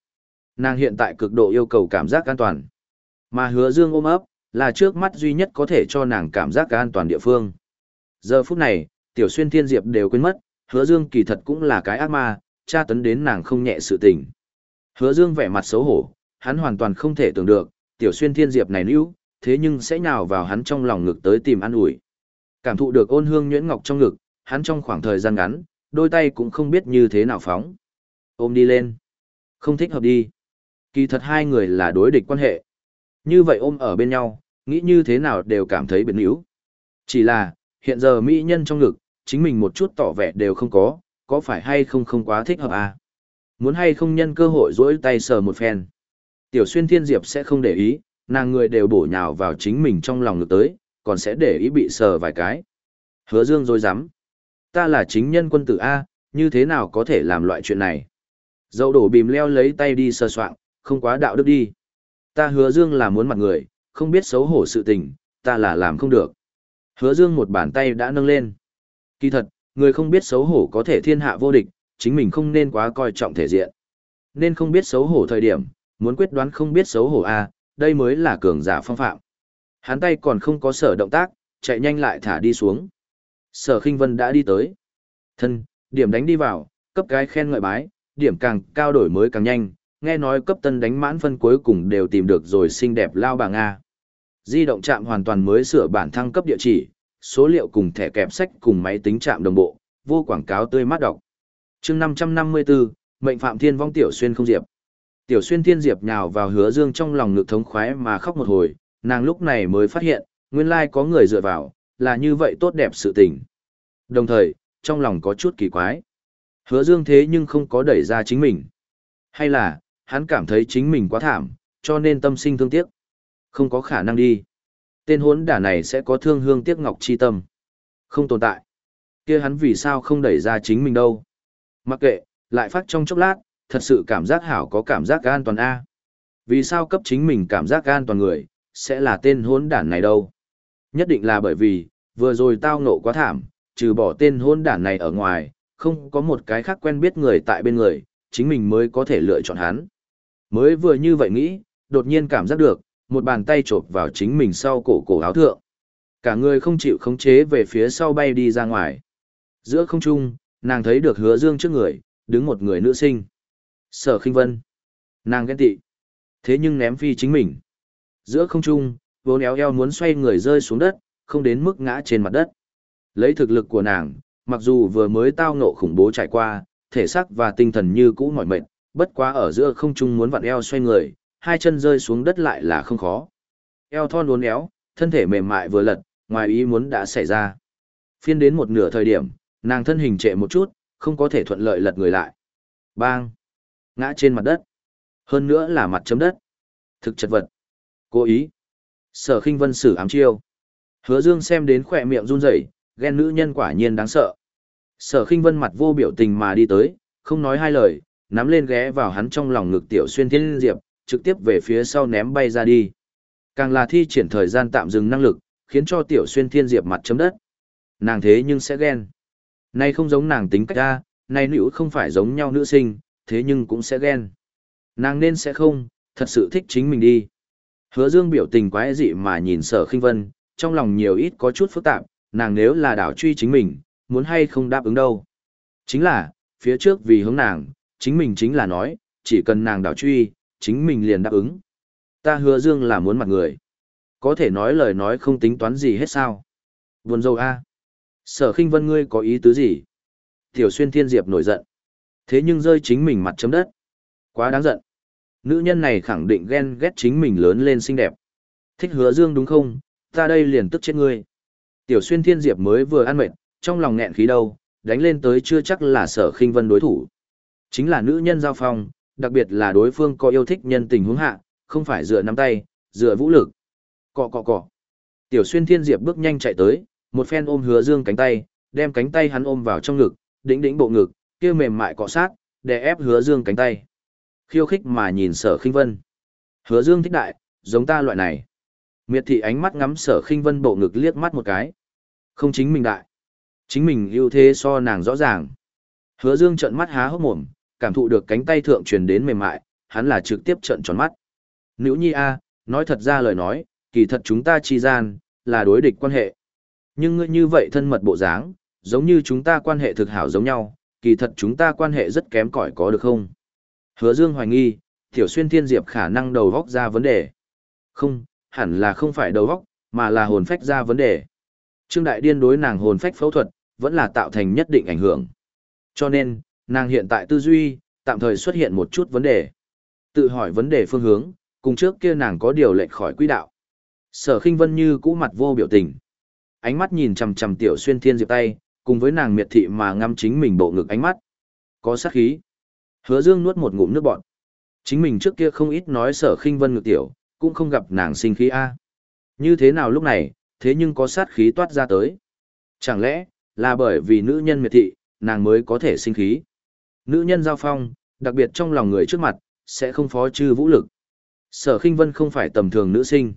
Nàng hiện tại cực độ yêu cầu cảm giác an toàn. Mà hứa dương ôm ấp, là trước mắt duy nhất có thể cho nàng cảm giác an toàn địa phương. Giờ phút này, tiểu xuyên thiên diệp đều quên mất, hứa dương kỳ thật cũng là cái ác ma, tra tấn đến nàng không nhẹ sự tình. Hứa dương vẻ mặt xấu hổ, hắn hoàn toàn không thể tưởng được, tiểu xuyên thiên diệp này níu, thế nhưng sẽ nhào vào hắn trong lòng ngực tới tìm ăn ủi. Cảm thụ được ôn hương nhuyễn ngọc trong ngực, hắn trong khoảng thời gian ngắn, đôi tay cũng không biết như thế nào phóng. Ôm đi lên. Không thích hợp đi. Kỳ thật hai người là đối địch quan hệ. Như vậy ôm ở bên nhau, nghĩ như thế nào đều cảm thấy biến yếu. Chỉ là, hiện giờ mỹ nhân trong ngực, chính mình một chút tỏ vẻ đều không có, có phải hay không không quá thích hợp à? Muốn hay không nhân cơ hội dỗi tay sờ một phen. Tiểu xuyên thiên diệp sẽ không để ý, nàng người đều bổ nhào vào chính mình trong lòng ngược tới, còn sẽ để ý bị sờ vài cái. Hứa dương dối rắm Ta là chính nhân quân tử A, như thế nào có thể làm loại chuyện này? Dậu đổ bìm leo lấy tay đi sờ soạn, không quá đạo đức đi. Ta hứa dương là muốn mặt người, không biết xấu hổ sự tình, ta là làm không được. Hứa dương một bàn tay đã nâng lên. Kỳ thật, người không biết xấu hổ có thể thiên hạ vô địch, chính mình không nên quá coi trọng thể diện. Nên không biết xấu hổ thời điểm, muốn quyết đoán không biết xấu hổ a, à, đây mới là cường giả phong phạm. Hắn tay còn không có sở động tác, chạy nhanh lại thả đi xuống. Sở Khinh Vân đã đi tới. Thân, điểm đánh đi vào, cấp cái khen ngợi bái, điểm càng cao đổi mới càng nhanh, nghe nói cấp tân đánh mãn phân cuối cùng đều tìm được rồi xinh đẹp lao bà Nga. Di động chạm hoàn toàn mới sửa bản thăng cấp địa chỉ, số liệu cùng thẻ kẹp sách cùng máy tính chạm đồng bộ, vô quảng cáo tươi mát đọc. chương 554, mệnh phạm thiên vong tiểu xuyên không diệp. Tiểu xuyên thiên diệp nhào vào hứa dương trong lòng ngực thống khoái mà khóc một hồi, nàng lúc này mới phát hiện, nguyên lai có người dựa vào, là như vậy tốt đẹp sự tình. Đồng thời, trong lòng có chút kỳ quái. Hứa dương thế nhưng không có đẩy ra chính mình. Hay là, hắn cảm thấy chính mình quá thảm, cho nên tâm sinh thương tiếc. Không có khả năng đi. Tên hốn đả này sẽ có thương hương tiếc ngọc chi tâm. Không tồn tại. kia hắn vì sao không đẩy ra chính mình đâu. Mặc kệ, lại phát trong chốc lát, thật sự cảm giác hảo có cảm giác an toàn A. Vì sao cấp chính mình cảm giác an toàn người, sẽ là tên hốn đản này đâu. Nhất định là bởi vì, vừa rồi tao nộ quá thảm, trừ bỏ tên hôn đản này ở ngoài, không có một cái khác quen biết người tại bên người, chính mình mới có thể lựa chọn hắn. Mới vừa như vậy nghĩ, đột nhiên cảm giác được, một bàn tay chộp vào chính mình sau cổ cổ áo thượng. Cả người không chịu khống chế về phía sau bay đi ra ngoài. Giữa không trung, nàng thấy được hứa dương trước người, đứng một người nữ sinh. Sở khinh vân. Nàng ghen tị. Thế nhưng ném phi chính mình. Giữa không trung, vốn éo eo muốn xoay người rơi xuống đất, không đến mức ngã trên mặt đất. Lấy thực lực của nàng, mặc dù vừa mới tao ngộ khủng bố trải qua, thể xác và tinh thần như cũ mỏi mệt, bất quá ở giữa không trung muốn vặn eo xoay người, hai chân rơi xuống đất lại là không khó. Eo thon uốn éo, thân thể mềm mại vừa lật, ngoài ý muốn đã xảy ra. Phiên đến một nửa thời điểm, nàng thân hình trệ một chút, không có thể thuận lợi lật người lại. Bang! Ngã trên mặt đất. Hơn nữa là mặt chấm đất. Thực chật vật. Cố ý. Sở khinh vân sử ám chiêu. Hứa dương xem đến khỏe miệng run rẩy, ghen nữ nhân quả nhiên đáng sợ. Sở khinh vân mặt vô biểu tình mà đi tới, không nói hai lời, nắm lên ghé vào hắn trong lòng ngực tiểu xuyên thiên diệp, trực tiếp về phía sau ném bay ra đi. Càng là thi triển thời gian tạm dừng năng lực, khiến cho tiểu xuyên thiên diệp mặt chấm đất. Nàng thế nhưng sẽ ghen. Nay không giống nàng tính cách ra, nay nữ không phải giống nhau nữ sinh, thế nhưng cũng sẽ ghen. Nàng nên sẽ không, thật sự thích chính mình đi. Hứa dương biểu tình quái dị mà nhìn sở khinh vân, trong lòng nhiều ít có chút phức tạp, nàng nếu là đảo truy chính mình, muốn hay không đáp ứng đâu. Chính là, phía trước vì hướng nàng, chính mình chính là nói, chỉ cần nàng đảo truy, chính mình liền đáp ứng. Ta hứa dương là muốn mặt người. Có thể nói lời nói không tính toán gì hết sao. Buồn dâu a Sở khinh vân ngươi có ý tứ gì? Tiểu xuyên thiên diệp nổi giận. Thế nhưng rơi chính mình mặt chấm đất. Quá đáng giận. Nữ nhân này khẳng định ghen ghét chính mình lớn lên xinh đẹp. Thích hứa dương đúng không? Ta đây liền tức chết ngươi. Tiểu xuyên thiên diệp mới vừa ăn mệt, trong lòng nghẹn khí đâu, đánh lên tới chưa chắc là sở khinh vân đối thủ. Chính là nữ nhân giao phong, đặc biệt là đối phương có yêu thích nhân tình huống hạ, không phải dựa nắm tay, dựa vũ lực. Cọ cọ cọ. Tiểu xuyên thiên diệp bước nhanh chạy tới, một phen ôm hứa dương cánh tay, đem cánh tay hắn ôm vào trong ngực, đĩnh đĩnh bộ ngực, kia mềm mại cọ sát, để ép hứa dương cánh tay. Khiêu khích mà nhìn sở khinh vân. Hứa dương thích đại, giống ta loại này. Miệt thị ánh mắt ngắm sở khinh vân bộ ngực liếc mắt một cái. Không chính mình đại. Chính mình ưu thế so nàng rõ ràng. Hứa dương trợn mắt há hốc mồm, cảm thụ được cánh tay thượng truyền đến mềm mại, hắn là trực tiếp trợn tròn mắt. Nữ nhi a, nói thật ra lời nói, kỳ thật chúng ta chi gian, là đối địch quan hệ. Nhưng ngươi như vậy thân mật bộ dáng, giống như chúng ta quan hệ thực hảo giống nhau, kỳ thật chúng ta quan hệ rất kém cỏi có được không? Hứa Dương hoài nghi, Tiểu Xuyên Thiên Diệp khả năng đầu góc ra vấn đề. Không, hẳn là không phải đầu góc, mà là hồn phách ra vấn đề. Trương Đại Điên đối nàng hồn phách phẫu thuật, vẫn là tạo thành nhất định ảnh hưởng. Cho nên, nàng hiện tại tư duy, tạm thời xuất hiện một chút vấn đề. Tự hỏi vấn đề phương hướng, cùng trước kia nàng có điều lệch khỏi quỹ đạo. Sở Khinh Vân như cũ mặt vô biểu tình. Ánh mắt nhìn chằm chằm Tiểu Xuyên Thiên Diệp tay, cùng với nàng miệt thị mà ngâm chính mình bộ ngực ánh mắt. Có sát khí. Hứa Dương nuốt một ngụm nước bọt. Chính mình trước kia không ít nói Sở Khinh Vân ngực tiểu, cũng không gặp nàng sinh khí a. Như thế nào lúc này, thế nhưng có sát khí toát ra tới. Chẳng lẽ, là bởi vì nữ nhân miệt thị, nàng mới có thể sinh khí. Nữ nhân giao phong, đặc biệt trong lòng người trước mặt, sẽ không phó chư vũ lực. Sở khinh vân không phải tầm thường nữ sinh.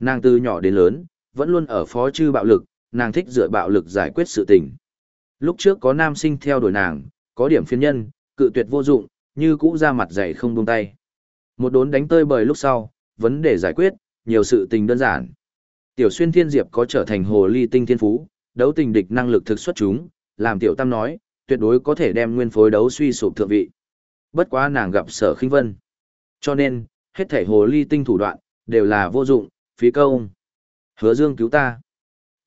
Nàng từ nhỏ đến lớn, vẫn luôn ở phó chư bạo lực, nàng thích dựa bạo lực giải quyết sự tình. Lúc trước có nam sinh theo đuổi nàng, có điểm phiên nhân, cự tuyệt vô dụng, như cũ ra mặt dày không buông tay. Một đốn đánh tơi bời lúc sau, vấn đề giải quyết, nhiều sự tình đơn giản. Tiểu xuyên thiên diệp có trở thành hồ ly tinh thiên phú, đấu tình địch năng lực thực xuất chúng, làm tiểu tam nói, tuyệt đối có thể đem nguyên phối đấu suy sụp thượng vị. Bất quá nàng gặp sở khinh vân. Cho nên, hết thể hồ ly tinh thủ đoạn, đều là vô dụng, phí công. Hứa dương cứu ta.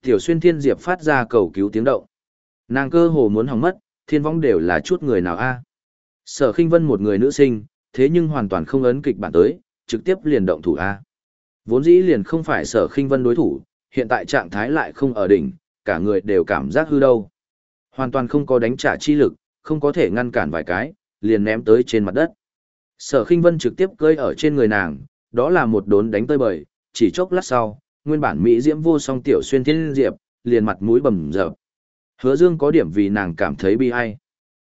Tiểu xuyên thiên diệp phát ra cầu cứu tiếng động. Nàng cơ hồ muốn hỏng mất, thiên vong đều là chút người nào a Sở khinh vân một người nữ sinh, thế nhưng hoàn toàn không ấn kịch bản tới, trực tiếp liền động thủ a Vốn dĩ liền không phải sở khinh vân đối thủ, hiện tại trạng thái lại không ở đỉnh, cả người đều cảm giác hư đâu. Hoàn toàn không có đánh trả chi lực, không có thể ngăn cản vài cái, liền ném tới trên mặt đất. Sở khinh vân trực tiếp cơi ở trên người nàng, đó là một đốn đánh tơi bời, chỉ chốc lát sau, nguyên bản Mỹ diễm vô song tiểu xuyên thiên diệp, liền mặt mũi bầm dập. Hứa dương có điểm vì nàng cảm thấy bi ai.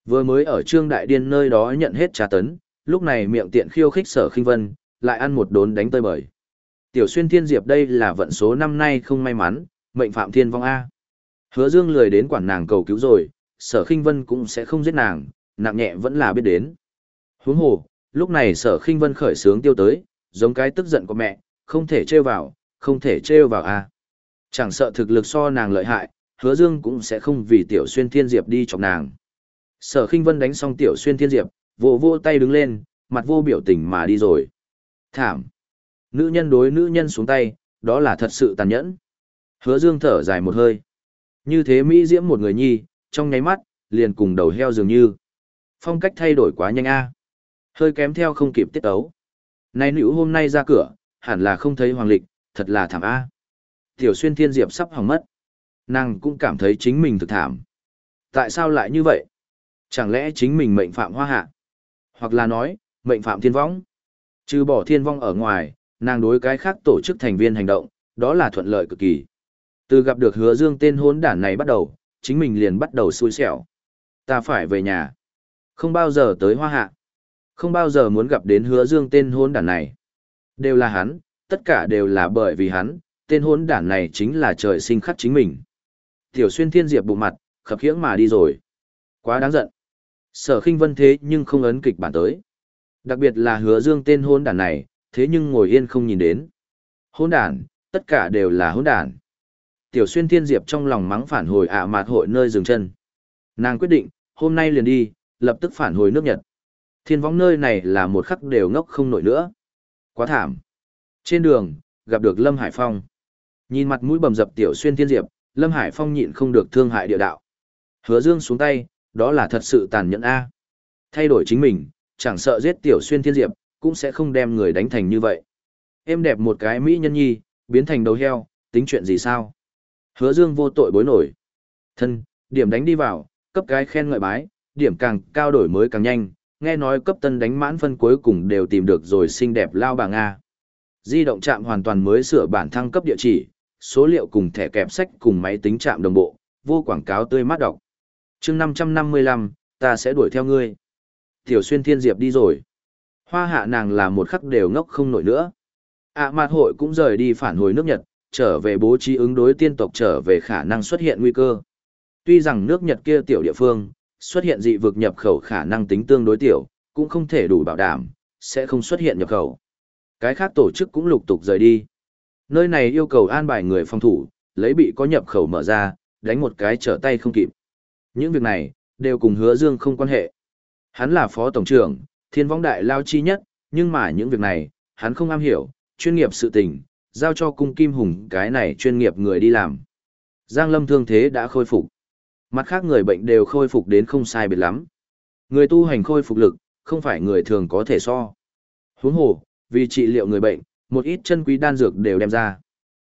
Vừa mới ở trương đại điên nơi đó nhận hết trà tấn, lúc này miệng tiện khiêu khích sở khinh vân, lại ăn một đốn đánh tơi bời. Tiểu xuyên thiên diệp đây là vận số năm nay không may mắn, mệnh phạm thiên vong A. Hứa dương lười đến quản nàng cầu cứu rồi, sở khinh vân cũng sẽ không giết nàng, nặng nhẹ vẫn là biết đến. Huống hồ, lúc này sở khinh vân khởi sướng tiêu tới, giống cái tức giận của mẹ, không thể trêu vào, không thể trêu vào a. Chẳng sợ thực lực so nàng lợi hại, hứa dương cũng sẽ không vì tiểu xuyên thiên diệp đi chọc nàng. Sở khinh vân đánh xong tiểu xuyên thiên diệp, vỗ vỗ tay đứng lên, mặt vô biểu tình mà đi rồi. Thảm. Nữ nhân đối nữ nhân xuống tay, đó là thật sự tàn nhẫn. Hứa dương thở dài một hơi. Như thế Mỹ diễm một người nhi, trong nháy mắt, liền cùng đầu heo dường như. Phong cách thay đổi quá nhanh a Hơi kém theo không kịp tiết ấu. Này nữ hôm nay ra cửa, hẳn là không thấy hoàng lịch, thật là thảm a Tiểu xuyên thiên diệp sắp hỏng mất. Nàng cũng cảm thấy chính mình thực thảm. Tại sao lại như vậy? Chẳng lẽ chính mình mệnh phạm hoa hạ? Hoặc là nói, mệnh phạm thiên vong? Trừ bỏ thiên vong ở ngoài, nàng đối cái khác tổ chức thành viên hành động, đó là thuận lợi cực kỳ. Từ gặp được hứa dương tên hốn đản này bắt đầu, chính mình liền bắt đầu xui xẻo. Ta phải về nhà. Không bao giờ tới hoa hạ. Không bao giờ muốn gặp đến hứa dương tên hốn đản này. Đều là hắn, tất cả đều là bởi vì hắn, tên hốn đản này chính là trời sinh khắc chính mình. Tiểu xuyên thiên diệp bụng mặt, khập khiễng mà đi rồi. Quá đáng giận. Sở khinh vân thế nhưng không ấn kịch bản tới. Đặc biệt là hứa dương tên hôn đản này, thế nhưng ngồi yên không nhìn đến. Hôn đản, tất cả đều là hôn đản. Tiểu xuyên thiên diệp trong lòng mắng phản hồi ạ mạt hội nơi dừng chân. Nàng quyết định, hôm nay liền đi, lập tức phản hồi nước Nhật. Thiên võng nơi này là một khắc đều ngốc không nổi nữa. Quá thảm. Trên đường, gặp được Lâm Hải Phong. Nhìn mặt mũi bầm dập tiểu xuyên thiên diệp, Lâm Hải Phong nhịn không được thương hại địa đạo. Hứa Dương xuống tay, đó là thật sự tàn nhẫn a. Thay đổi chính mình, chẳng sợ giết tiểu xuyên thiên diệp, cũng sẽ không đem người đánh thành như vậy. Em đẹp một cái mỹ nhân nhi, biến thành đầu heo, tính chuyện gì sao? Hứa Dương vô tội bối nổi. Thân, điểm đánh đi vào, cấp cái khen ngợi bái, điểm càng cao đổi mới càng nhanh, nghe nói cấp tân đánh mãn phân cuối cùng đều tìm được rồi xinh đẹp lao bà Nga. Di động chạm hoàn toàn mới sửa bản thăng cấp địa chỉ, số liệu cùng thẻ kẹp sách cùng máy tính chạm đồng bộ, vô quảng cáo tươi mát đọc. chương 555, ta sẽ đuổi theo ngươi. Tiểu xuyên thiên diệp đi rồi. Hoa hạ nàng là một khắc đều ngốc không nổi nữa. ạ à, mạt hội cũng rời đi phản hồi nước Nhật, trở về bố trí ứng đối tiên tộc trở về khả năng xuất hiện nguy cơ. Tuy rằng nước Nhật kia tiểu địa phương, xuất hiện dị vực nhập khẩu khả năng tính tương đối tiểu, cũng không thể đủ bảo đảm, sẽ không xuất hiện nhập khẩu. Cái khác tổ chức cũng lục tục rời đi. Nơi này yêu cầu an bài người phòng thủ, lấy bị có nhập khẩu mở ra, đánh một cái trở tay không kịp. Những việc này, đều cùng hứa dương không quan hệ. Hắn là phó tổng trưởng, thiên vong đại lao chi nhất, nhưng mà những việc này, hắn không am hiểu, chuyên nghiệp sự tình, giao cho cung kim hùng cái này chuyên nghiệp người đi làm. Giang lâm thương thế đã khôi phục. Mặt khác người bệnh đều khôi phục đến không sai biệt lắm. Người tu hành khôi phục lực, không phải người thường có thể so. Huống hồ, vì trị liệu người bệnh, một ít chân quý đan dược đều đem ra.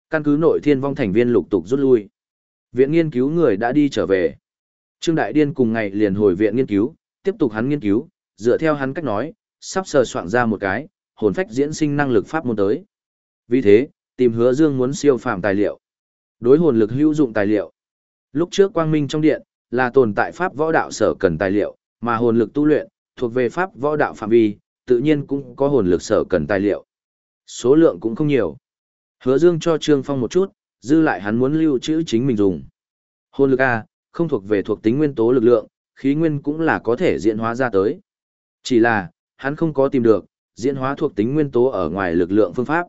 Căn cứ nội thiên vong thành viên lục tục rút lui. Viện nghiên cứu người đã đi trở về. Trương Đại Điên cùng ngày liền hồi viện nghiên cứu, tiếp tục hắn nghiên cứu, dựa theo hắn cách nói, sắp sờ soạn ra một cái, hồn phách diễn sinh năng lực pháp môn tới. Vì thế, tìm hứa dương muốn siêu phàm tài liệu. Đối hồn lực hữu dụng tài liệu. Lúc trước quang minh trong điện, là tồn tại pháp võ đạo sở cần tài liệu, mà hồn lực tu luyện, thuộc về pháp võ đạo phạm vi, tự nhiên cũng có hồn lực sở cần tài liệu. Số lượng cũng không nhiều. Hứa Dương cho Trương Phong một chút, dư lại hắn muốn lưu trữ chính mình dùng. Hồn lực A, không thuộc về thuộc tính nguyên tố lực lượng, khí nguyên cũng là có thể diễn hóa ra tới. Chỉ là, hắn không có tìm được, diễn hóa thuộc tính nguyên tố ở ngoài lực lượng phương pháp.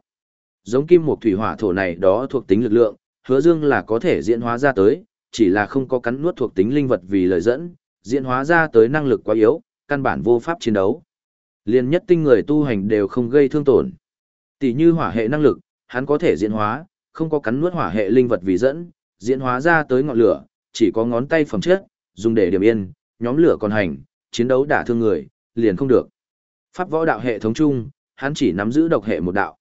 Giống kim một thủy hỏa thổ này đó thuộc tính lực lượng, hứa dương là có thể diễn hóa ra tới, chỉ là không có cắn nuốt thuộc tính linh vật vì lời dẫn, diễn hóa ra tới năng lực quá yếu, căn bản vô pháp chiến đấu. Liên nhất tinh người tu hành đều không gây thương tổn. Tỷ như hỏa hệ năng lực, hắn có thể diễn hóa, không có cắn nuốt hỏa hệ linh vật vì dẫn, diễn hóa ra tới ngọn lửa, chỉ có ngón tay phẩm chất, dùng để điểm yên, nhóm lửa còn hành, chiến đấu đả thương người, liền không được. Pháp võ đạo hệ thống chung, hắn chỉ nắm giữ độc hệ một đạo.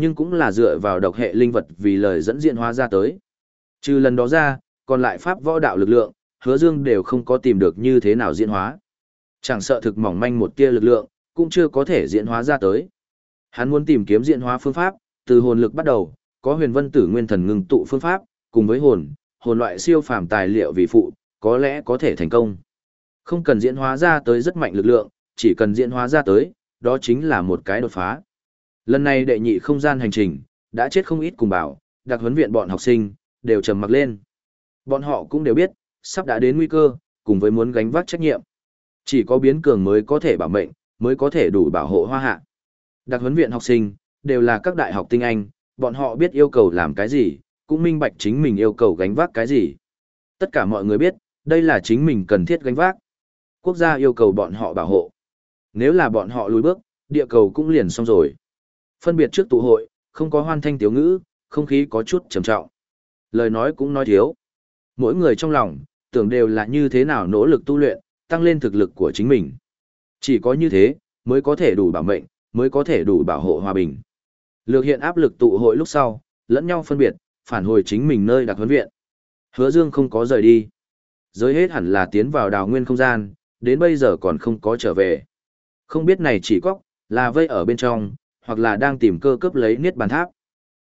Nhưng cũng là dựa vào độc hệ linh vật vì lời dẫn diện hóa ra tới. Trừ lần đó ra, còn lại pháp võ đạo lực lượng, hứa dương đều không có tìm được như thế nào diễn hóa. Chẳng sợ thực mỏng manh một tia lực lượng, cũng chưa có thể diễn hóa ra tới. Hắn muốn tìm kiếm diễn hóa phương pháp, từ hồn lực bắt đầu, có huyền vân tử nguyên thần ngưng tụ phương pháp, cùng với hồn, hồn loại siêu phàm tài liệu vì phụ, có lẽ có thể thành công. Không cần diễn hóa ra tới rất mạnh lực lượng, chỉ cần diễn hóa ra tới, đó chính là một cái đột phá. Lần này đệ nhị không gian hành trình, đã chết không ít cùng bảo, đặc huấn viện bọn học sinh, đều trầm mặc lên. Bọn họ cũng đều biết, sắp đã đến nguy cơ, cùng với muốn gánh vác trách nhiệm. Chỉ có biến cường mới có thể bảo mệnh, mới có thể đủ bảo hộ hoa hạ. Đặc huấn viện học sinh, đều là các đại học tinh anh, bọn họ biết yêu cầu làm cái gì, cũng minh bạch chính mình yêu cầu gánh vác cái gì. Tất cả mọi người biết, đây là chính mình cần thiết gánh vác. Quốc gia yêu cầu bọn họ bảo hộ. Nếu là bọn họ lùi bước, địa cầu cũng liền xong rồi. Phân biệt trước tụ hội, không có hoan thanh tiếu ngữ, không khí có chút trầm trọng. Lời nói cũng nói thiếu. Mỗi người trong lòng, tưởng đều là như thế nào nỗ lực tu luyện, tăng lên thực lực của chính mình. Chỉ có như thế, mới có thể đủ bảo mệnh, mới có thể đủ bảo hộ hòa bình. Lược hiện áp lực tụ hội lúc sau, lẫn nhau phân biệt, phản hồi chính mình nơi đặc huấn viện. Hứa Dương không có rời đi. Giới hết hẳn là tiến vào đào nguyên không gian, đến bây giờ còn không có trở về. Không biết này chỉ có, là vây ở bên trong, hoặc là đang tìm cơ cướp lấy niết bàn tháp.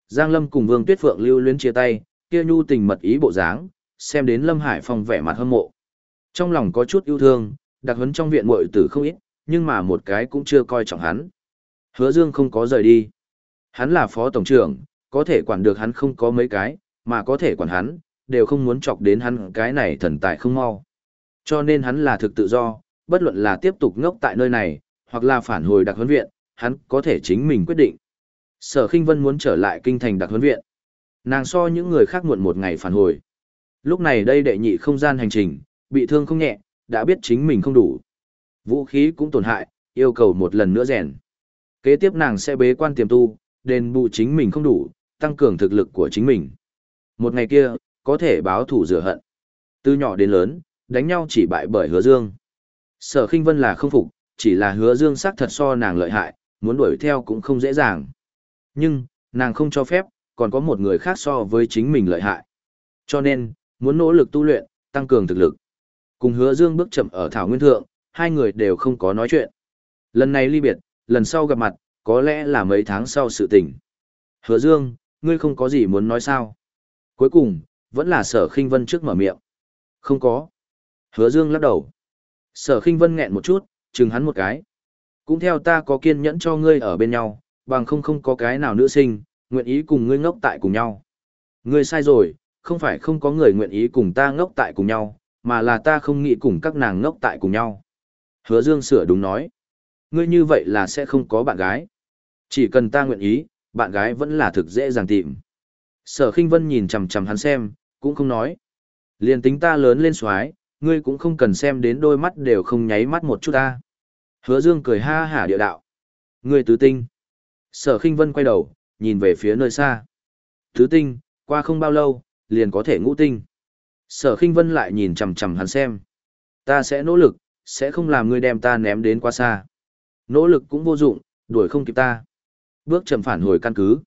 Giang Lâm cùng Vương Tuyết Phượng lưu luyến chia tay, kia nhu tình mật ý bộ dáng, xem đến Lâm Hải Phong vẻ mặt hâm mộ. Trong lòng có chút yêu thương, đặc huấn trong viện muội tử không ít, nhưng mà một cái cũng chưa coi trọng hắn. Hứa Dương không có rời đi. Hắn là phó tổng trưởng, có thể quản được hắn không có mấy cái, mà có thể quản hắn, đều không muốn chọc đến hắn cái này thần tài không mau. Cho nên hắn là thực tự do, bất luận là tiếp tục ngốc tại nơi này, hoặc là phản hồi đặc huấn viện, hắn có thể chính mình quyết định. Sở Kinh Vân muốn trở lại kinh thành đặc huấn viện. Nàng so những người khác muộn một ngày phản hồi. Lúc này đây đệ nhị không gian hành trình, bị thương không nhẹ, đã biết chính mình không đủ. Vũ khí cũng tổn hại, yêu cầu một lần nữa rèn. Kế tiếp nàng sẽ bế quan tiềm tu, đền bù chính mình không đủ, tăng cường thực lực của chính mình. Một ngày kia, có thể báo thủ rửa hận. Từ nhỏ đến lớn, đánh nhau chỉ bại bởi hứa dương. Sở khinh vân là không phục, chỉ là hứa dương xác thật so nàng lợi hại, muốn đuổi theo cũng không dễ dàng. Nhưng, nàng không cho phép, còn có một người khác so với chính mình lợi hại. Cho nên, muốn nỗ lực tu luyện, tăng cường thực lực. Cùng hứa dương bước chậm ở Thảo Nguyên Thượng, hai người đều không có nói chuyện. Lần này ly biệt, lần sau gặp mặt, có lẽ là mấy tháng sau sự tình. Hứa dương, ngươi không có gì muốn nói sao? Cuối cùng, vẫn là sở khinh vân trước mở miệng. Không có. Hứa dương lắc đầu. Sở khinh vân nghẹn một chút, chừng hắn một cái. Cũng theo ta có kiên nhẫn cho ngươi ở bên nhau, bằng không không có cái nào nữ sinh, nguyện ý cùng ngươi ngốc tại cùng nhau. Ngươi sai rồi, không phải không có người nguyện ý cùng ta ngốc tại cùng nhau, mà là ta không nghĩ cùng các nàng ngốc tại cùng nhau. Hứa Dương sửa đúng nói. Ngươi như vậy là sẽ không có bạn gái. Chỉ cần ta nguyện ý, bạn gái vẫn là thực dễ dàng tìm. Sở Kinh Vân nhìn chằm chằm hắn xem, cũng không nói. Liên tính ta lớn lên xoái, ngươi cũng không cần xem đến đôi mắt đều không nháy mắt một chút ta. Hứa Dương cười ha hả địa đạo. Ngươi tứ tinh. Sở Kinh Vân quay đầu, nhìn về phía nơi xa. Tứ tinh, qua không bao lâu, liền có thể ngũ tinh. Sở Kinh Vân lại nhìn chầm chầm hắn xem. Ta sẽ nỗ lực, sẽ không làm ngươi đem ta ném đến quá xa. Nỗ lực cũng vô dụng, đuổi không kịp ta. Bước chậm phản hồi căn cứ.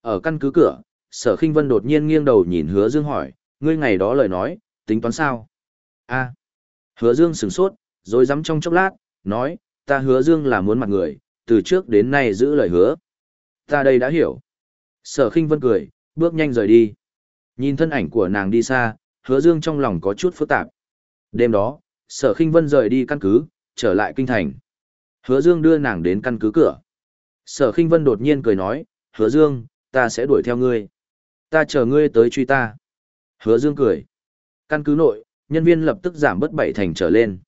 Ở căn cứ cửa, Sở Kinh Vân đột nhiên nghiêng đầu nhìn Hứa Dương hỏi, ngươi ngày đó lời nói, tính toán sao? A. Hứa Dương sửng sốt, rồi dám trong chốc lát, nói, ta Hứa Dương là muốn mặt người, từ trước đến nay giữ lời hứa. Ta đây đã hiểu. Sở Khinh Vân cười, bước nhanh rời đi. Nhìn thân ảnh của nàng đi xa, Hứa Dương trong lòng có chút phức tạp. Đêm đó, Sở Khinh Vân rời đi căn cứ, trở lại kinh thành. Hứa Dương đưa nàng đến căn cứ cửa. Sở Khinh Vân đột nhiên cười nói, Hứa Dương, ta sẽ đuổi theo ngươi. Ta chờ ngươi tới truy ta. Hứa Dương cười. Căn cứ nội, nhân viên lập tức giảm bớt bảy thành trở lên.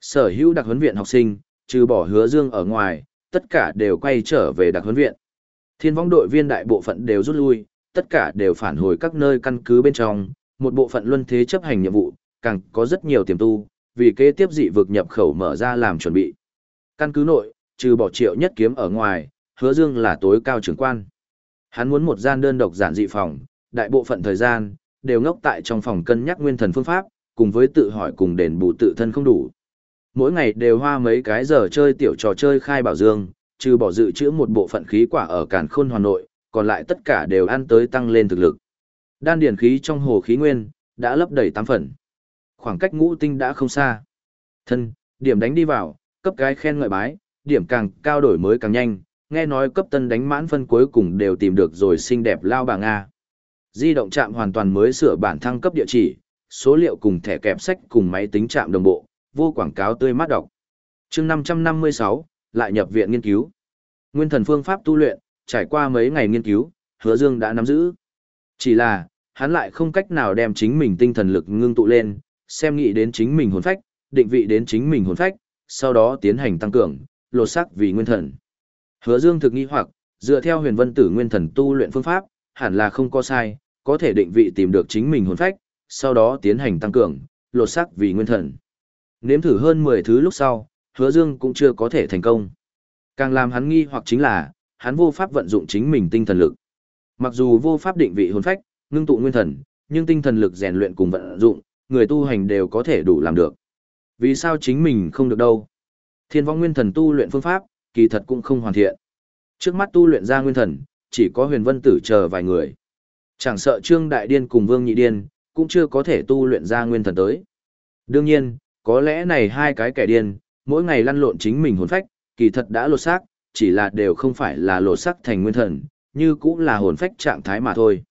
Sở hữu đặc huấn viện học sinh, trừ bỏ Hứa Dương ở ngoài, tất cả đều quay trở về đặc huấn viện. Thiên vong đội viên đại bộ phận đều rút lui, tất cả đều phản hồi các nơi căn cứ bên trong, một bộ phận luân thế chấp hành nhiệm vụ, càng có rất nhiều tiềm tu, vì kế tiếp dị vực nhập khẩu mở ra làm chuẩn bị. Căn cứ nội, trừ bỏ triệu nhất kiếm ở ngoài, hứa dương là tối cao trưởng quan. Hắn muốn một gian đơn độc giản dị phòng, đại bộ phận thời gian, đều ngốc tại trong phòng cân nhắc nguyên thần phương pháp, cùng với tự hỏi cùng đền bù tự thân không đủ. Mỗi ngày đều hoa mấy cái giờ chơi tiểu trò chơi khai bảo dương, trừ bỏ dự trữ một bộ phận khí quả ở càn khôn hoàn nội, còn lại tất cả đều ăn tới tăng lên thực lực. Đan điển khí trong hồ khí nguyên, đã lấp đầy 8 phần. Khoảng cách ngũ tinh đã không xa. Thân, điểm đánh đi vào, cấp cái khen ngợi bái, điểm càng cao đổi mới càng nhanh, nghe nói cấp tân đánh mãn phân cuối cùng đều tìm được rồi xinh đẹp lao bà Nga. Di động chạm hoàn toàn mới sửa bản thăng cấp địa chỉ, số liệu cùng thẻ kẹp sách cùng máy tính chạm đồng bộ, vô quảng cáo tươi mát đọc. chương 556, lại nhập viện nghiên cứu. Nguyên thần phương pháp tu luyện, trải qua mấy ngày nghiên cứu, hứa dương đã nắm giữ. Chỉ là, hắn lại không cách nào đem chính mình tinh thần lực ngưng tụ lên, xem nghĩ đến chính mình hồn phách, định vị đến chính mình hồn phách, sau đó tiến hành tăng cường, lột xác vì nguyên thần. Hứa Dương thực nghi hoặc, dựa theo huyền vân tử nguyên thần tu luyện phương pháp, hẳn là không có sai, có thể định vị tìm được chính mình hồn phách, sau đó tiến hành tăng cường, lột xác vì nguyên thần. Nếm thử hơn 10 thứ lúc sau, hứa dương cũng chưa có thể thành công. Càng làm hắn nghi hoặc chính là, hắn vô pháp vận dụng chính mình tinh thần lực. Mặc dù vô pháp định vị hồn phách, ngưng tụ nguyên thần, nhưng tinh thần lực rèn luyện cùng vận dụng, người tu hành đều có thể đủ làm được. Vì sao chính mình không được đâu? Thiên vong nguyên thần tu luyện phương pháp, kỳ thật cũng không hoàn thiện. Trước mắt tu luyện ra nguyên thần, chỉ có huyền vân tử chờ vài người. Chẳng sợ Trương Đại Điên cùng Vương Nhị Điên, cũng chưa có thể tu luyện ra nguyên thần tới. Đương nhiên, có lẽ này hai cái kẻ điên, mỗi ngày lăn lộn chính mình hồn phách, kỳ thật đã lột xác, chỉ là đều không phải là lột xác thành nguyên thần, như cũng là hồn phách trạng thái mà thôi.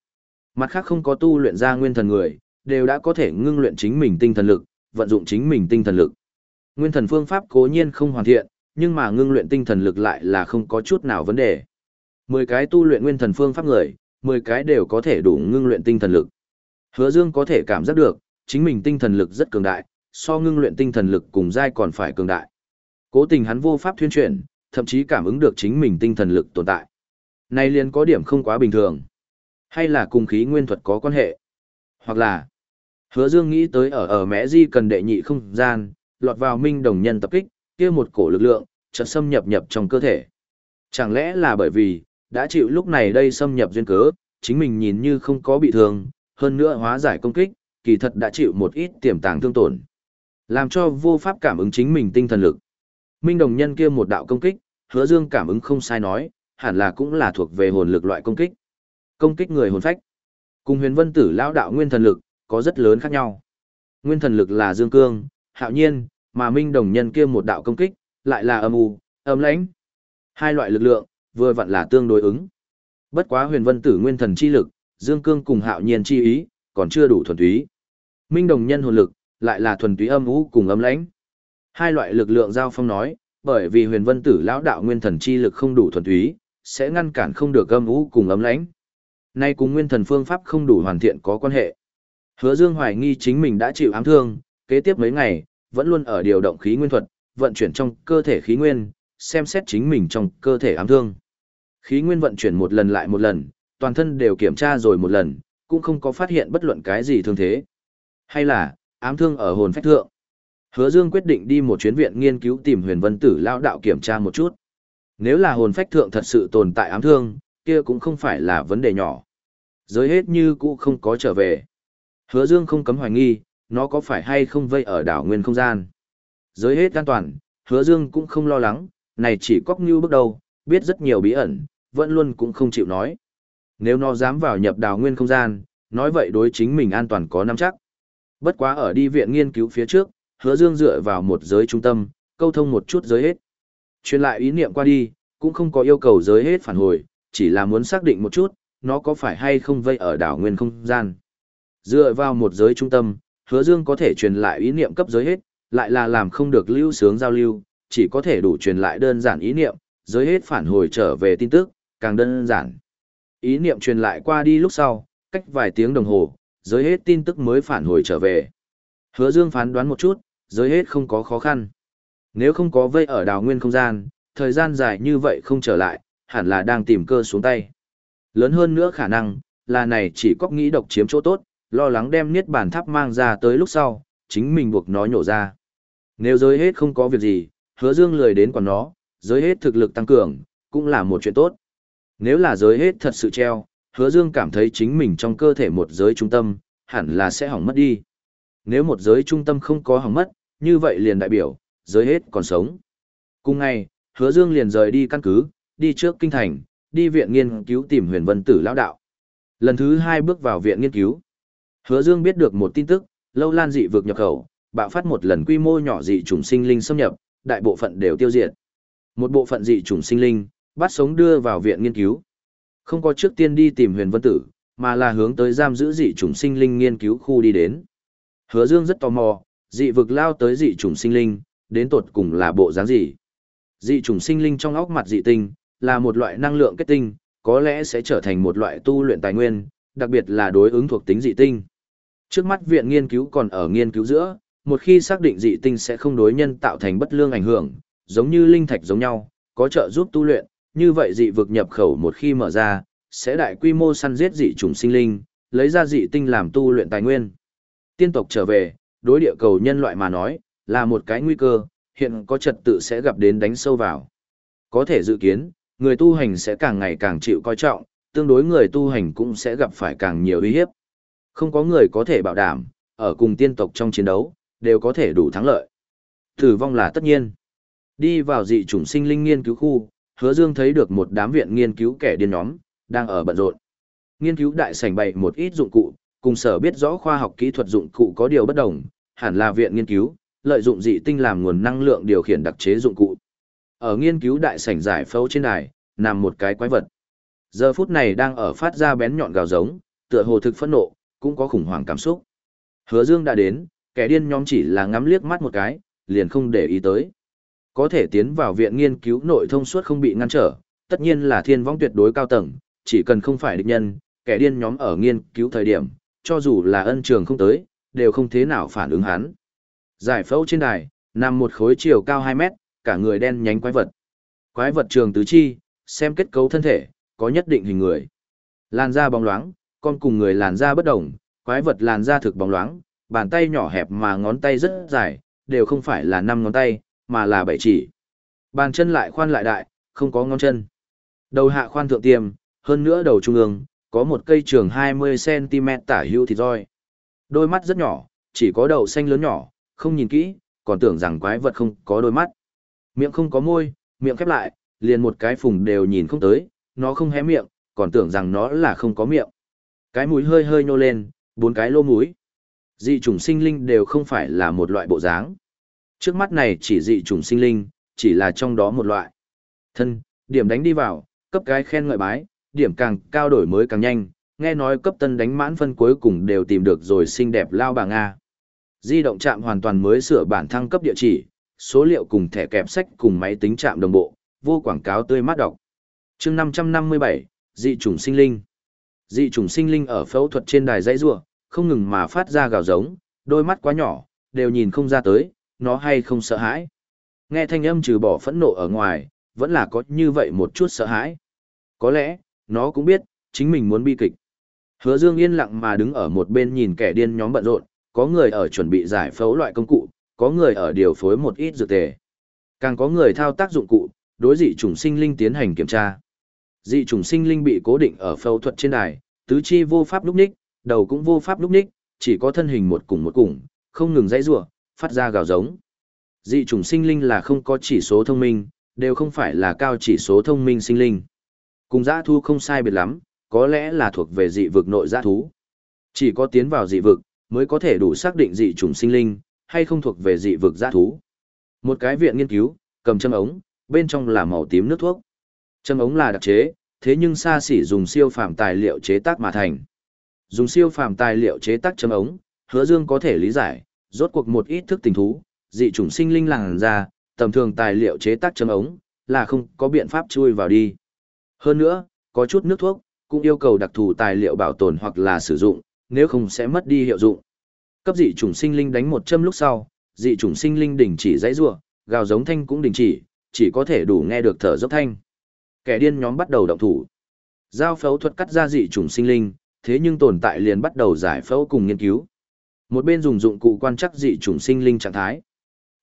Mặt khác không có tu luyện ra nguyên thần người, đều đã có thể ngưng luyện chính mình tinh thần lực, vận dụng chính mình tinh thần lực. Nguyên thần phương pháp cố nhiên không hoàn thiện, nhưng mà ngưng luyện tinh thần lực lại là không có chút nào vấn đề. Mười cái tu luyện nguyên thần phương pháp người, mười cái đều có thể đủ ngưng luyện tinh thần lực. Hứa Dương có thể cảm giác được, chính mình tinh thần lực rất cường đại, so ngưng luyện tinh thần lực cùng giai còn phải cường đại. Cố tình hắn vô pháp thuyên chuyển, thậm chí cảm ứng được chính mình tinh thần lực tồn tại. Này liền có điểm không quá bình thường. Hay là cùng khí nguyên thuật có quan hệ? Hoặc là, hứa dương nghĩ tới ở ở mẽ di cần đệ nhị không gian, lọt vào minh đồng nhân tập kích, kia một cổ lực lượng, chợt xâm nhập nhập trong cơ thể. Chẳng lẽ là bởi vì, đã chịu lúc này đây xâm nhập duyên cớ, chính mình nhìn như không có bị thương, hơn nữa hóa giải công kích, kỳ thật đã chịu một ít tiềm tàng thương tổn. Làm cho vô pháp cảm ứng chính mình tinh thần lực. Minh đồng nhân kia một đạo công kích, hứa dương cảm ứng không sai nói, hẳn là cũng là thuộc về hồn lực loại công kích. Công kích người hồn phách. Cùng huyền vân tử lão đạo nguyên thần lực, có rất lớn khác nhau. Nguyên thần lực là dương cương, hạo nhiên, mà minh đồng nhân kia một đạo công kích, lại là âm u, âm lãnh. Hai loại lực lượng, vừa vặn là tương đối ứng. Bất quá huyền vân tử nguyên thần chi lực, dương cương cùng hạo nhiên chi ý, còn chưa đủ thuần túy. Minh đồng nhân hồn lực, lại là thuần túy âm u cùng âm lãnh. Hai loại lực lượng giao phong nói, bởi vì huyền vân tử lão đạo nguyên thần chi lực không đủ thuần túy, sẽ ngăn cản không được âm u cùng âm lãnh. Nay cùng nguyên thần phương pháp không đủ hoàn thiện có quan hệ. Hứa Dương hoài nghi chính mình đã chịu ám thương, kế tiếp mấy ngày, vẫn luôn ở điều động khí nguyên thuật, vận chuyển trong cơ thể khí nguyên, xem xét chính mình trong cơ thể ám thương. Khí nguyên vận chuyển một lần lại một lần, toàn thân đều kiểm tra rồi một lần, cũng không có phát hiện bất luận cái gì thương thế. Hay là, ám thương ở hồn phách thượng. Hứa Dương quyết định đi một chuyến viện nghiên cứu tìm huyền vân tử Lão đạo kiểm tra một chút. Nếu là hồn phách thượng thật sự tồn tại ám thương, kia cũng không phải là vấn đề nhỏ. Giới hết như cũ không có trở về. Hứa Dương không cấm hoài nghi, nó có phải hay không vây ở đảo nguyên không gian. Giới hết an toàn, hứa Dương cũng không lo lắng, này chỉ cóc như bước đầu, biết rất nhiều bí ẩn, vẫn luôn cũng không chịu nói. Nếu nó dám vào nhập đảo nguyên không gian, nói vậy đối chính mình an toàn có nắm chắc. Bất quá ở đi viện nghiên cứu phía trước, hứa dương dựa vào một giới trung tâm, câu thông một chút giới hết. Truyền lại ý niệm qua đi, cũng không có yêu cầu giới hết phản hồi, chỉ là muốn xác định một chút, nó có phải hay không vây ở đảo nguyên không gian. Dựa vào một giới trung tâm, hứa dương có thể truyền lại ý niệm cấp giới hết, lại là làm không được lưu sướng giao lưu, chỉ có thể đủ truyền lại đơn giản ý niệm, giới hết phản hồi trở về tin tức, càng đơn giản. Ý niệm truyền lại qua đi lúc sau, cách vài tiếng đồng hồ, giới hết tin tức mới phản hồi trở về. Hứa Dương phán đoán một chút, giới hết không có khó khăn. Nếu không có vây ở đào nguyên không gian, thời gian dài như vậy không trở lại, hẳn là đang tìm cơ xuống tay. Lớn hơn nữa khả năng, là này chỉ có nghĩ độc chiếm chỗ tốt, lo lắng đem niết bàn tháp mang ra tới lúc sau, chính mình buộc nó nhổ ra. Nếu giới hết không có việc gì, hứa dương lười đến quản nó, giới hết thực lực tăng cường, cũng là một chuyện tốt. Nếu là giới hết thật sự treo, hứa dương cảm thấy chính mình trong cơ thể một giới trung tâm, hẳn là sẽ hỏng mất đi. Nếu một giới trung tâm không có hỏng mất, như vậy liền đại biểu, giới hết còn sống. Cùng ngày, hứa dương liền rời đi căn cứ, đi trước kinh thành, đi viện nghiên cứu tìm huyền vân tử lão đạo. Lần thứ hai bước vào viện nghiên cứu. Hứa dương biết được một tin tức, lâu lan dị vực nhập khẩu, bạo phát một lần quy mô nhỏ dị trùng sinh linh xâm nhập, đại bộ phận đều tiêu diệt. Một bộ phận dị trùng sinh linh, bắt sống đưa vào viện nghiên cứu. Không có trước tiên đi tìm huyền vân tử, mà là hướng tới giam giữ dị chủng sinh linh nghiên cứu khu đi đến. Hứa Dương rất tò mò, dị vực lao tới dị chủng sinh linh, đến tột cùng là bộ dáng gì? Dị chủng sinh linh trong óc mặt dị tinh, là một loại năng lượng kết tinh, có lẽ sẽ trở thành một loại tu luyện tài nguyên, đặc biệt là đối ứng thuộc tính dị tinh. Trước mắt viện nghiên cứu còn ở nghiên cứu giữa, một khi xác định dị tinh sẽ không đối nhân tạo thành bất lương ảnh hưởng, giống như linh thạch giống nhau, có trợ giúp tu luyện, như vậy dị vực nhập khẩu một khi mở ra, sẽ đại quy mô săn giết dị chủng sinh linh, lấy ra dị tinh làm tu luyện tài nguyên tiên tộc trở về, đối địa cầu nhân loại mà nói, là một cái nguy cơ, hiện có trật tự sẽ gặp đến đánh sâu vào. Có thể dự kiến, người tu hành sẽ càng ngày càng chịu coi trọng, tương đối người tu hành cũng sẽ gặp phải càng nhiều uy hiếp. Không có người có thể bảo đảm, ở cùng tiên tộc trong chiến đấu, đều có thể đủ thắng lợi. Tử vong là tất nhiên. Đi vào dị chủng sinh linh nghiên cứu khu, hứa dương thấy được một đám viện nghiên cứu kẻ điên nhóm, đang ở bận rộn. Nghiên cứu đại sảnh bày một ít dụng cụ, cùng sở biết rõ khoa học kỹ thuật dụng cụ có điều bất đồng, hẳn là viện nghiên cứu, lợi dụng dị tinh làm nguồn năng lượng điều khiển đặc chế dụng cụ. Ở nghiên cứu đại sảnh giải phẫu trên đài, nằm một cái quái vật. Giờ phút này đang ở phát ra bén nhọn gào giống, tựa hồ thực phẫn nộ, cũng có khủng hoảng cảm xúc. Hứa Dương đã đến, kẻ điên nhóm chỉ là ngắm liếc mắt một cái, liền không để ý tới. Có thể tiến vào viện nghiên cứu nội thông suốt không bị ngăn trở, tất nhiên là thiên vong tuyệt đối cao tầng, chỉ cần không phải địch nhân, kẻ điên nhóm ở nghiên cứu thời điểm, cho dù là ân trường không tới, đều không thế nào phản ứng hắn. Giải phẫu trên đài, nằm một khối chiều cao 2 mét, cả người đen nhánh quái vật. Quái vật trường tứ chi, xem kết cấu thân thể, có nhất định hình người. Làn da bóng loáng, con cùng người làn da bất đồng, quái vật làn da thực bóng loáng, bàn tay nhỏ hẹp mà ngón tay rất dài, đều không phải là năm ngón tay, mà là bảy chỉ. Bàn chân lại khoan lại đại, không có ngón chân. Đầu hạ khoan thượng tiêm, hơn nữa đầu trung ương, có một cây trường 20cm tả hữu thịt roi. Đôi mắt rất nhỏ, chỉ có đầu xanh lớn nhỏ, không nhìn kỹ, còn tưởng rằng quái vật không có đôi mắt. Miệng không có môi, miệng khép lại, liền một cái phùng đều nhìn không tới, nó không hé miệng, còn tưởng rằng nó là không có miệng. Cái mũi hơi hơi nhô lên, bốn cái lô mũi. Dị chủng sinh linh đều không phải là một loại bộ dáng. Trước mắt này chỉ dị chủng sinh linh, chỉ là trong đó một loại. Thân, điểm đánh đi vào, cấp cái khen ngợi bái, điểm càng cao đổi mới càng nhanh, nghe nói cấp tân đánh mãn phân cuối cùng đều tìm được rồi xinh đẹp lao bà Nga. Di động chạm hoàn toàn mới sửa bản thăng cấp địa chỉ, số liệu cùng thẻ kẹp sách cùng máy tính chạm đồng bộ, vô quảng cáo tươi mát đọc. chương 557, dị chủng sinh linh. Dị chủng sinh linh ở phẫu thuật trên đài dãy rua, không ngừng mà phát ra gào giống, đôi mắt quá nhỏ, đều nhìn không ra tới, nó hay không sợ hãi. Nghe thanh âm trừ bỏ phẫn nộ ở ngoài, vẫn là có như vậy một chút sợ hãi. Có lẽ, nó cũng biết, chính mình muốn bi kịch. Hứa Dương yên lặng mà đứng ở một bên nhìn kẻ điên nhóm bận rộn, có người ở chuẩn bị giải phẫu loại công cụ, có người ở điều phối một ít dược tề. Càng có người thao tác dụng cụ, đối dị chủng sinh linh tiến hành kiểm tra. Dị chủng sinh linh bị cố định ở phẫu thuật trên đài, tứ chi vô pháp lúc ních, đầu cũng vô pháp lúc ních, chỉ có thân hình một cùng một cùng, không ngừng dãy rủa, phát ra gào giống. Dị chủng sinh linh là không có chỉ số thông minh, đều không phải là cao chỉ số thông minh sinh linh. Cùng giã thu không sai biệt lắm, có lẽ là thuộc về dị vực nội giã thú. Chỉ có tiến vào dị vực, mới có thể đủ xác định dị chủng sinh linh, hay không thuộc về dị vực giã thú. Một cái viện nghiên cứu, cầm châm ống, bên trong là màu tím nước thuốc. Châm ống là đặc chế, thế nhưng xa xỉ dùng siêu phàm tài liệu chế tác mà thành. Dùng siêu phàm tài liệu chế tác châm ống, hứa dương có thể lý giải, rốt cuộc một ít thức tình thú, dị chủng sinh linh làng ra, tầm thường tài liệu chế tác chấm ống, là không có biện pháp chui vào đi. Hơn nữa, có chút nước thuốc, cũng yêu cầu đặc thù tài liệu bảo tồn hoặc là sử dụng, nếu không sẽ mất đi hiệu dụng. Cấp dị chủng sinh linh đánh một châm lúc sau, dị chủng sinh linh đình chỉ dãy rủa, gào giống thanh cũng đình chỉ, chỉ có thể đủ nghe được thở dốc thanh. Kẻ điên nhóm bắt đầu động thủ. Giao phẫu thuật cắt ra dị chủng sinh linh, thế nhưng tồn tại liền bắt đầu giải phẫu cùng nghiên cứu. Một bên dùng dụng cụ quan trắc dị chủng sinh linh trạng thái.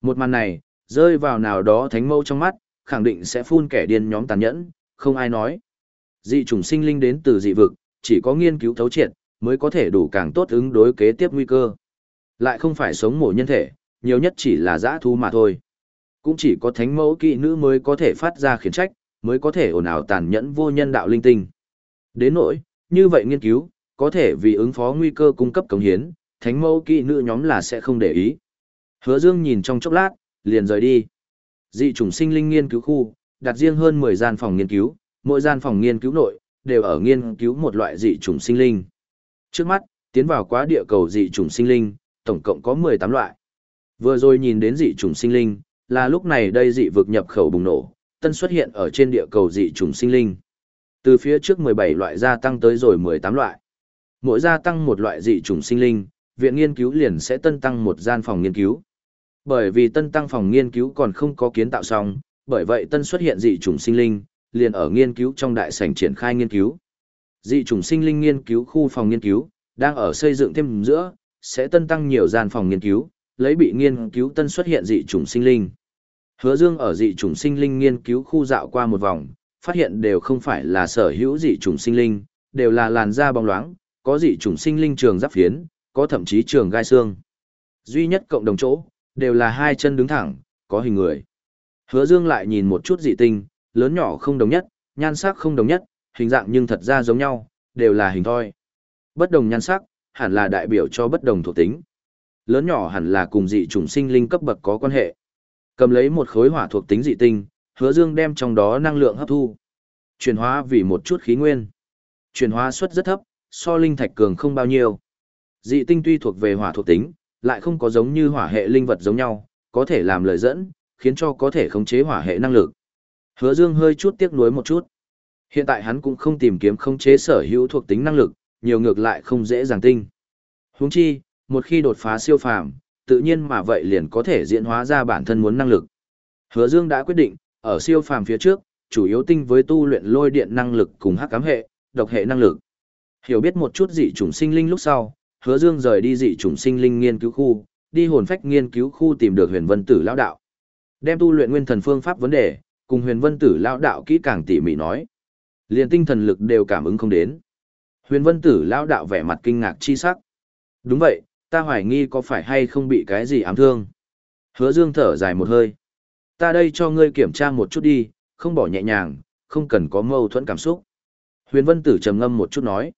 Một màn này, rơi vào nào đó thánh mâu trong mắt, khẳng định sẽ phun kẻ điên nhóm tàn nhẫn, không ai nói. Dị chủng sinh linh đến từ dị vực, chỉ có nghiên cứu thấu triệt, mới có thể đủ càng tốt ứng đối kế tiếp nguy cơ. Lại không phải sống mổ nhân thể, nhiều nhất chỉ là giã thu mà thôi. Cũng chỉ có thánh mẫu kỵ nữ mới có thể phát ra khiển trách, mới có thể ồn ào tàn nhẫn vô nhân đạo linh tinh. Đến nỗi, như vậy nghiên cứu, có thể vì ứng phó nguy cơ cung cấp cống hiến, thánh mẫu kỵ nữ nhóm là sẽ không để ý. Hứa Dương nhìn trong chốc lát, liền rời đi. Dị chủng sinh linh nghiên cứu khu, đặt riêng hơn 10 gian phòng nghiên cứu, mỗi gian phòng nghiên cứu nội, đều ở nghiên cứu một loại dị chủng sinh linh. Trước mắt, tiến vào quá địa cầu dị chủng sinh linh, tổng cộng có 18 loại. Vừa rồi nhìn đến dị chủng sinh linh, là lúc này đây dị vực nhập khẩu bùng nổ, tân xuất hiện ở trên địa cầu dị chủng sinh linh. Từ phía trước 17 loại gia tăng tới rồi 18 loại. Mỗi gia tăng một loại dị chủng sinh linh, viện nghiên cứu liền sẽ tân tăng một gian phòng nghiên cứu. Bởi vì tân tăng phòng nghiên cứu còn không có kiến tạo xong, bởi vậy tân xuất hiện dị chủng sinh linh, liền ở nghiên cứu trong đại sảnh triển khai nghiên cứu. Dị chủng sinh linh nghiên cứu khu phòng nghiên cứu, đang ở xây dựng thêm giữa, sẽ tân tăng nhiều gian phòng nghiên cứu, lấy bị nghiên cứu tân xuất hiện dị chủng sinh linh. Hứa Dương ở dị chủng sinh linh nghiên cứu khu dạo qua một vòng, phát hiện đều không phải là sở hữu dị chủng sinh linh, đều là làn da bóng loáng, có dị chủng sinh linh trường giáp phiến, có thậm chí trường gai xương. Duy nhất cộng đồng chỗ, đều là hai chân đứng thẳng, có hình người. Hứa Dương lại nhìn một chút dị tinh, lớn nhỏ không đồng nhất, nhan sắc không đồng nhất, hình dạng nhưng thật ra giống nhau, đều là hình thoi. Bất đồng nhan sắc, hẳn là đại biểu cho bất đồng thuộc tính. Lớn nhỏ hẳn là cùng dị chủng sinh linh cấp bậc có quan hệ. Cầm lấy một khối hỏa thuộc tính dị tinh, Hứa Dương đem trong đó năng lượng hấp thu, chuyển hóa vì một chút khí nguyên. Chuyển hóa suất rất thấp, so linh thạch cường không bao nhiêu. Dị tinh tuy thuộc về hỏa thuộc tính, lại không có giống như hỏa hệ linh vật giống nhau, có thể làm lời dẫn, khiến cho có thể khống chế hỏa hệ năng lực. Hứa Dương hơi chút tiếc nuối một chút. Hiện tại hắn cũng không tìm kiếm khống chế sở hữu thuộc tính năng lực, nhiều ngược lại không dễ dàng tinh. Huống chi, một khi đột phá siêu phàm, tự nhiên mà vậy liền có thể diễn hóa ra bản thân muốn năng lực. Hứa Dương đã quyết định, ở siêu phàm phía trước, chủ yếu tinh với tu luyện lôi điện năng lực cùng hắc ám hệ, độc hệ năng lực. Hiểu biết một chút dị chủng sinh linh lúc sau, Hứa Dương rời đi dị chủng sinh linh nghiên cứu khu, đi hồn phách nghiên cứu khu tìm được Huyền Vân Tử lão đạo. Đem tu luyện nguyên thần phương pháp vấn đề, cùng Huyền Vân Tử lão đạo kỹ càng tỉ mỉ nói. Liền tinh thần lực đều cảm ứng không đến. Huyền Vân Tử lão đạo vẻ mặt kinh ngạc chi sắc. Đúng vậy, ta hoài nghi có phải hay không bị cái gì ám thương. Hứa Dương thở dài một hơi. Ta đây cho ngươi kiểm tra một chút đi, không bỏ nhẹ nhàng, không cần có mâu thuẫn cảm xúc. Huyền Vân Tử trầm ngâm một chút nói.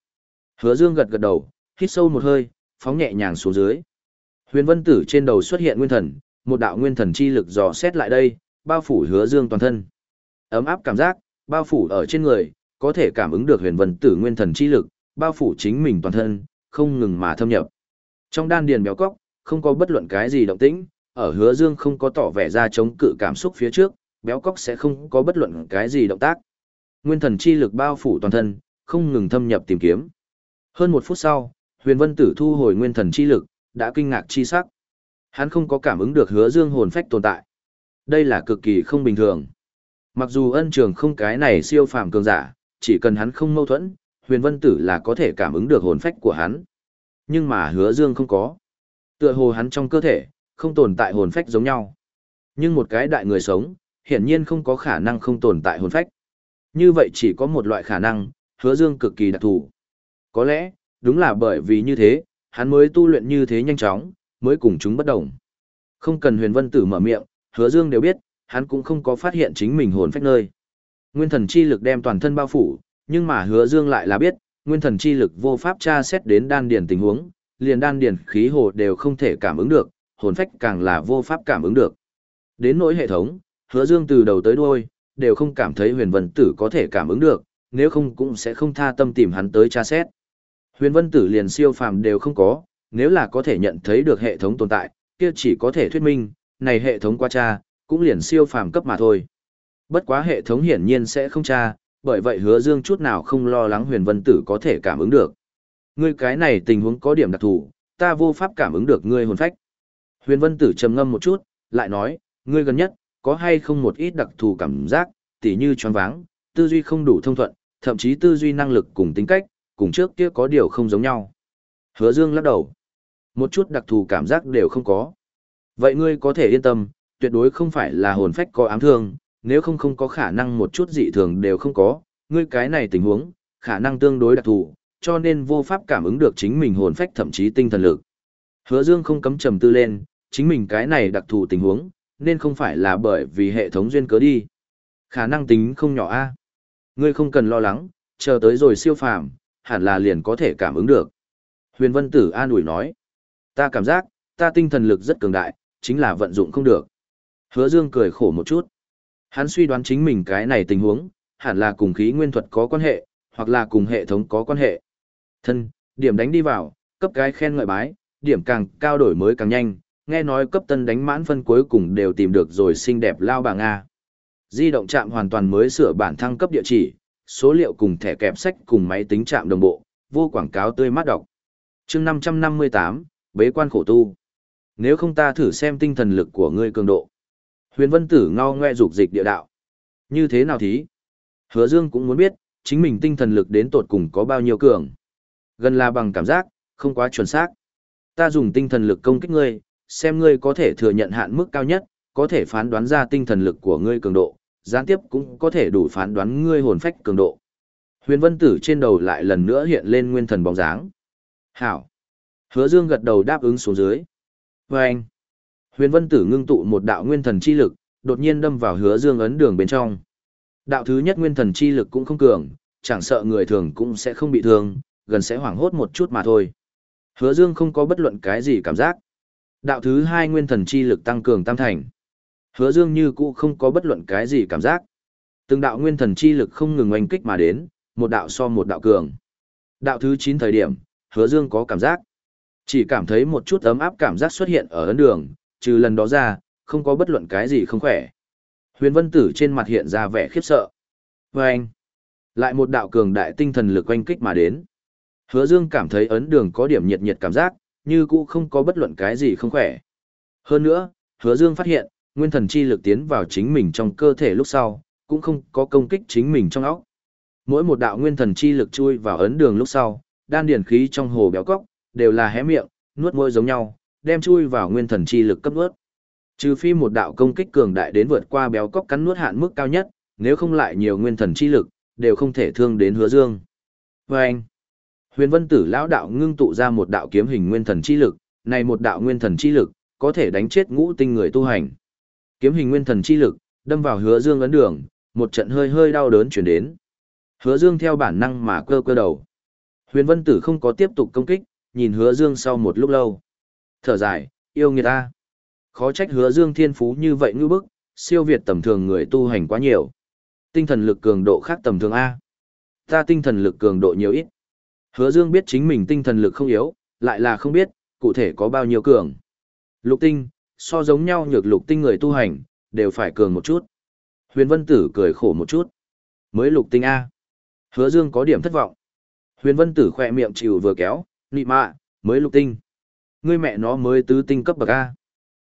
Hứa Dương gật gật đầu, hít sâu một hơi, phóng nhẹ nhàng xuống dưới. Huyền Vân Tử trên đầu xuất hiện nguyên thần, một đạo nguyên thần chi lực dò xét lại đây, bao phủ Hứa Dương toàn thân. Ấm áp cảm giác, bao phủ ở trên người, có thể cảm ứng được Huyền Vân Tử nguyên thần chi lực, bao phủ chính mình toàn thân, không ngừng mà thâm nhập. Trong đan điền béo cóc, không có bất luận cái gì động tĩnh, ở Hứa Dương không có tỏ vẻ ra chống cự cảm xúc phía trước, béo cóc sẽ không có bất luận cái gì động tác. Nguyên thần chi lực bao phủ toàn thân, không ngừng thâm nhập tìm kiếm. Hơn một phút sau, huyền vân tử thu hồi nguyên thần chi lực, đã kinh ngạc chi sắc. Hắn không có cảm ứng được hứa dương hồn phách tồn tại. Đây là cực kỳ không bình thường. Mặc dù ân trường không cái này siêu phàm cường giả, chỉ cần hắn không mâu thuẫn, huyền vân tử là có thể cảm ứng được hồn phách của hắn. Nhưng mà hứa dương không có. Tựa hồ hắn trong cơ thể, không tồn tại hồn phách giống nhau. Nhưng một cái đại người sống, hiển nhiên không có khả năng không tồn tại hồn phách. Như vậy chỉ có một loại khả năng, hứa dương cực kỳ đặc thù. Có lẽ, đúng là bởi vì như thế, hắn mới tu luyện như thế nhanh chóng, mới cùng chúng bất đồng. Không cần huyền vân tử mở miệng, hứa dương đều biết, hắn cũng không có phát hiện chính mình hồn phách nơi. Nguyên thần chi lực đem toàn thân bao phủ, nhưng mà hứa dương lại là biết, nguyên thần chi lực vô pháp tra xét đến đan điền tình huống, liền đan điền khí hồ đều không thể cảm ứng được, hồn phách càng là vô pháp cảm ứng được. Đến nỗi hệ thống, hứa dương từ đầu tới đuôi, đều không cảm thấy huyền vân tử có thể cảm ứng được, nếu không cũng sẽ không tha tâm tìm hắn tới tra xét. Huyền vân tử liền siêu phàm đều không có, nếu là có thể nhận thấy được hệ thống tồn tại, kia chỉ có thể thuyết minh, này hệ thống qua tra, cũng liền siêu phàm cấp mà thôi. Bất quá hệ thống hiển nhiên sẽ không tra, bởi vậy hứa dương chút nào không lo lắng huyền vân tử có thể cảm ứng được. Ngươi cái này tình huống có điểm đặc thù, ta vô pháp cảm ứng được ngươi hồn phách. Huyền vân tử trầm ngâm một chút, lại nói, ngươi gần nhất, có hay không một ít đặc thù cảm giác, tỉ như choáng váng, tư duy không đủ thông thuận, thậm chí tư duy năng lực cùng tính cách, cùng trước kia có điều không giống nhau. Hứa Dương lắc đầu. Một chút đặc thù cảm giác đều không có. Vậy ngươi có thể yên tâm, tuyệt đối không phải là hồn phách có ám thương, nếu không không có khả năng một chút dị thường đều không có, ngươi cái này tình huống, khả năng tương đối đặc thù, cho nên vô pháp cảm ứng được chính mình hồn phách thậm chí tinh thần lực. Hứa Dương không cấm trầm tư lên, chính mình cái này đặc thù tình huống, nên không phải là bởi vì hệ thống duyên cớ đi. Khả năng tính không nhỏ a. Ngươi không cần lo lắng, chờ tới rồi siêu phàm, hẳn là liền có thể cảm ứng được. Huyền Vân Tử an ủi nói. Ta cảm giác, ta tinh thần lực rất cường đại, chính là vận dụng không được. Hứa Dương cười khổ một chút. Hắn suy đoán chính mình cái này tình huống, hẳn là cùng khí nguyên thuật có quan hệ, hoặc là cùng hệ thống có quan hệ. Thân, điểm đánh đi vào, cấp cái khen ngợi bái, điểm càng cao đổi mới càng nhanh, nghe nói cấp tân đánh mãn phân cuối cùng đều tìm được rồi xinh đẹp lao bà Nga. Di động chạm hoàn toàn mới sửa bản thăng cấp địa chỉ, số liệu cùng thẻ kẹp sách cùng máy tính chạm đồng bộ, vô quảng cáo tươi mát đọc. chương 558, bế quan khổ tu. Nếu không ta thử xem tinh thần lực của ngươi cường độ. Huyền Vân Tử ngao ngoe dục dịch địa đạo. Như thế nào thí? Hứa Dương cũng muốn biết, chính mình tinh thần lực đến tột cùng có bao nhiêu cường. Gần là bằng cảm giác, không quá chuẩn xác. Ta dùng tinh thần lực công kích ngươi, xem ngươi có thể thừa nhận hạn mức cao nhất, có thể phán đoán ra tinh thần lực của ngươi cường độ, gián tiếp cũng có thể đủ phán đoán ngươi hồn phách cường độ. Huyền Vân Tử trên đầu lại lần nữa hiện lên nguyên thần bóng dáng. Hảo. Hứa Dương gật đầu đáp ứng xuống dưới. Và anh. Huyền Vân Tử ngưng tụ một đạo nguyên thần chi lực, đột nhiên đâm vào Hứa Dương ấn đường bên trong. Đạo thứ nhất nguyên thần chi lực cũng không cường, chẳng sợ người thường cũng sẽ không bị thương, gần sẽ hoảng hốt một chút mà thôi. Hứa Dương không có bất luận cái gì cảm giác. Đạo thứ hai nguyên thần chi lực tăng cường tam thành. Hứa Dương như cũ không có bất luận cái gì cảm giác. Từng đạo nguyên thần chi lực không ngừng oanh kích mà đến, một đạo so một đạo cường. Đạo thứ 9 thời điểm, Hứa Dương có cảm giác. Chỉ cảm thấy một chút ấm áp cảm giác xuất hiện ở ấn đường, trừ lần đó ra, không có bất luận cái gì không khỏe. Huyền Vân Tử trên mặt hiện ra vẻ khiếp sợ. Và anh, lại một đạo cường đại tinh thần lực oanh kích mà đến. Hứa Dương cảm thấy ấn đường có điểm nhiệt nhiệt cảm giác, như cũ không có bất luận cái gì không khỏe. Hơn nữa, Hứa Dương phát hiện, nguyên thần chi lực tiến vào chính mình trong cơ thể lúc sau, cũng không có công kích chính mình trong óc. Mỗi một đạo nguyên thần chi lực chui vào ấn đường lúc sau, đan điển khí trong hồ béo cóc, đều là hé miệng, nuốt môi giống nhau, đem chui vào nguyên thần chi lực cấp nuốt. Trừ phi một đạo công kích cường đại đến vượt qua béo cóc cắn nuốt hạn mức cao nhất, nếu không lại nhiều nguyên thần chi lực, đều không thể thương đến hứa dương. Và anh, huyền vân tử lão đạo ngưng tụ ra một đạo kiếm hình nguyên thần chi lực, này một đạo nguyên thần chi lực, có thể đánh chết ngũ tinh người tu hành. Kiếm hình nguyên thần chi lực, đâm vào hứa dương ấn đường, một trận hơi hơi đau đớn chuyển đến. Hứa dương theo bản năng mà cơ cơ đầu. Huyền vân tử không có tiếp tục công kích, nhìn hứa dương sau một lúc lâu. Thở dài, yêu người ta. Khó trách hứa dương thiên phú như vậy ngư bức, siêu việt tầm thường người tu hành quá nhiều. Tinh thần lực cường độ khác tầm thường A. Ta tinh thần lực cường độ nhiều ít. Hứa dương biết chính mình tinh thần lực không yếu, lại là không biết, cụ thể có bao nhiêu cường. Lục tinh, so giống nhau nhược lục tinh người tu hành, đều phải cường một chút. Huyền Vân Tử cười khổ một chút. Mới lục tinh A. Hứa Dương có điểm thất vọng. Huyền Vân Tử khỏe miệng chịu vừa kéo, nị mạ, mới lục tinh. Ngươi mẹ nó mới tứ tinh cấp bậc A.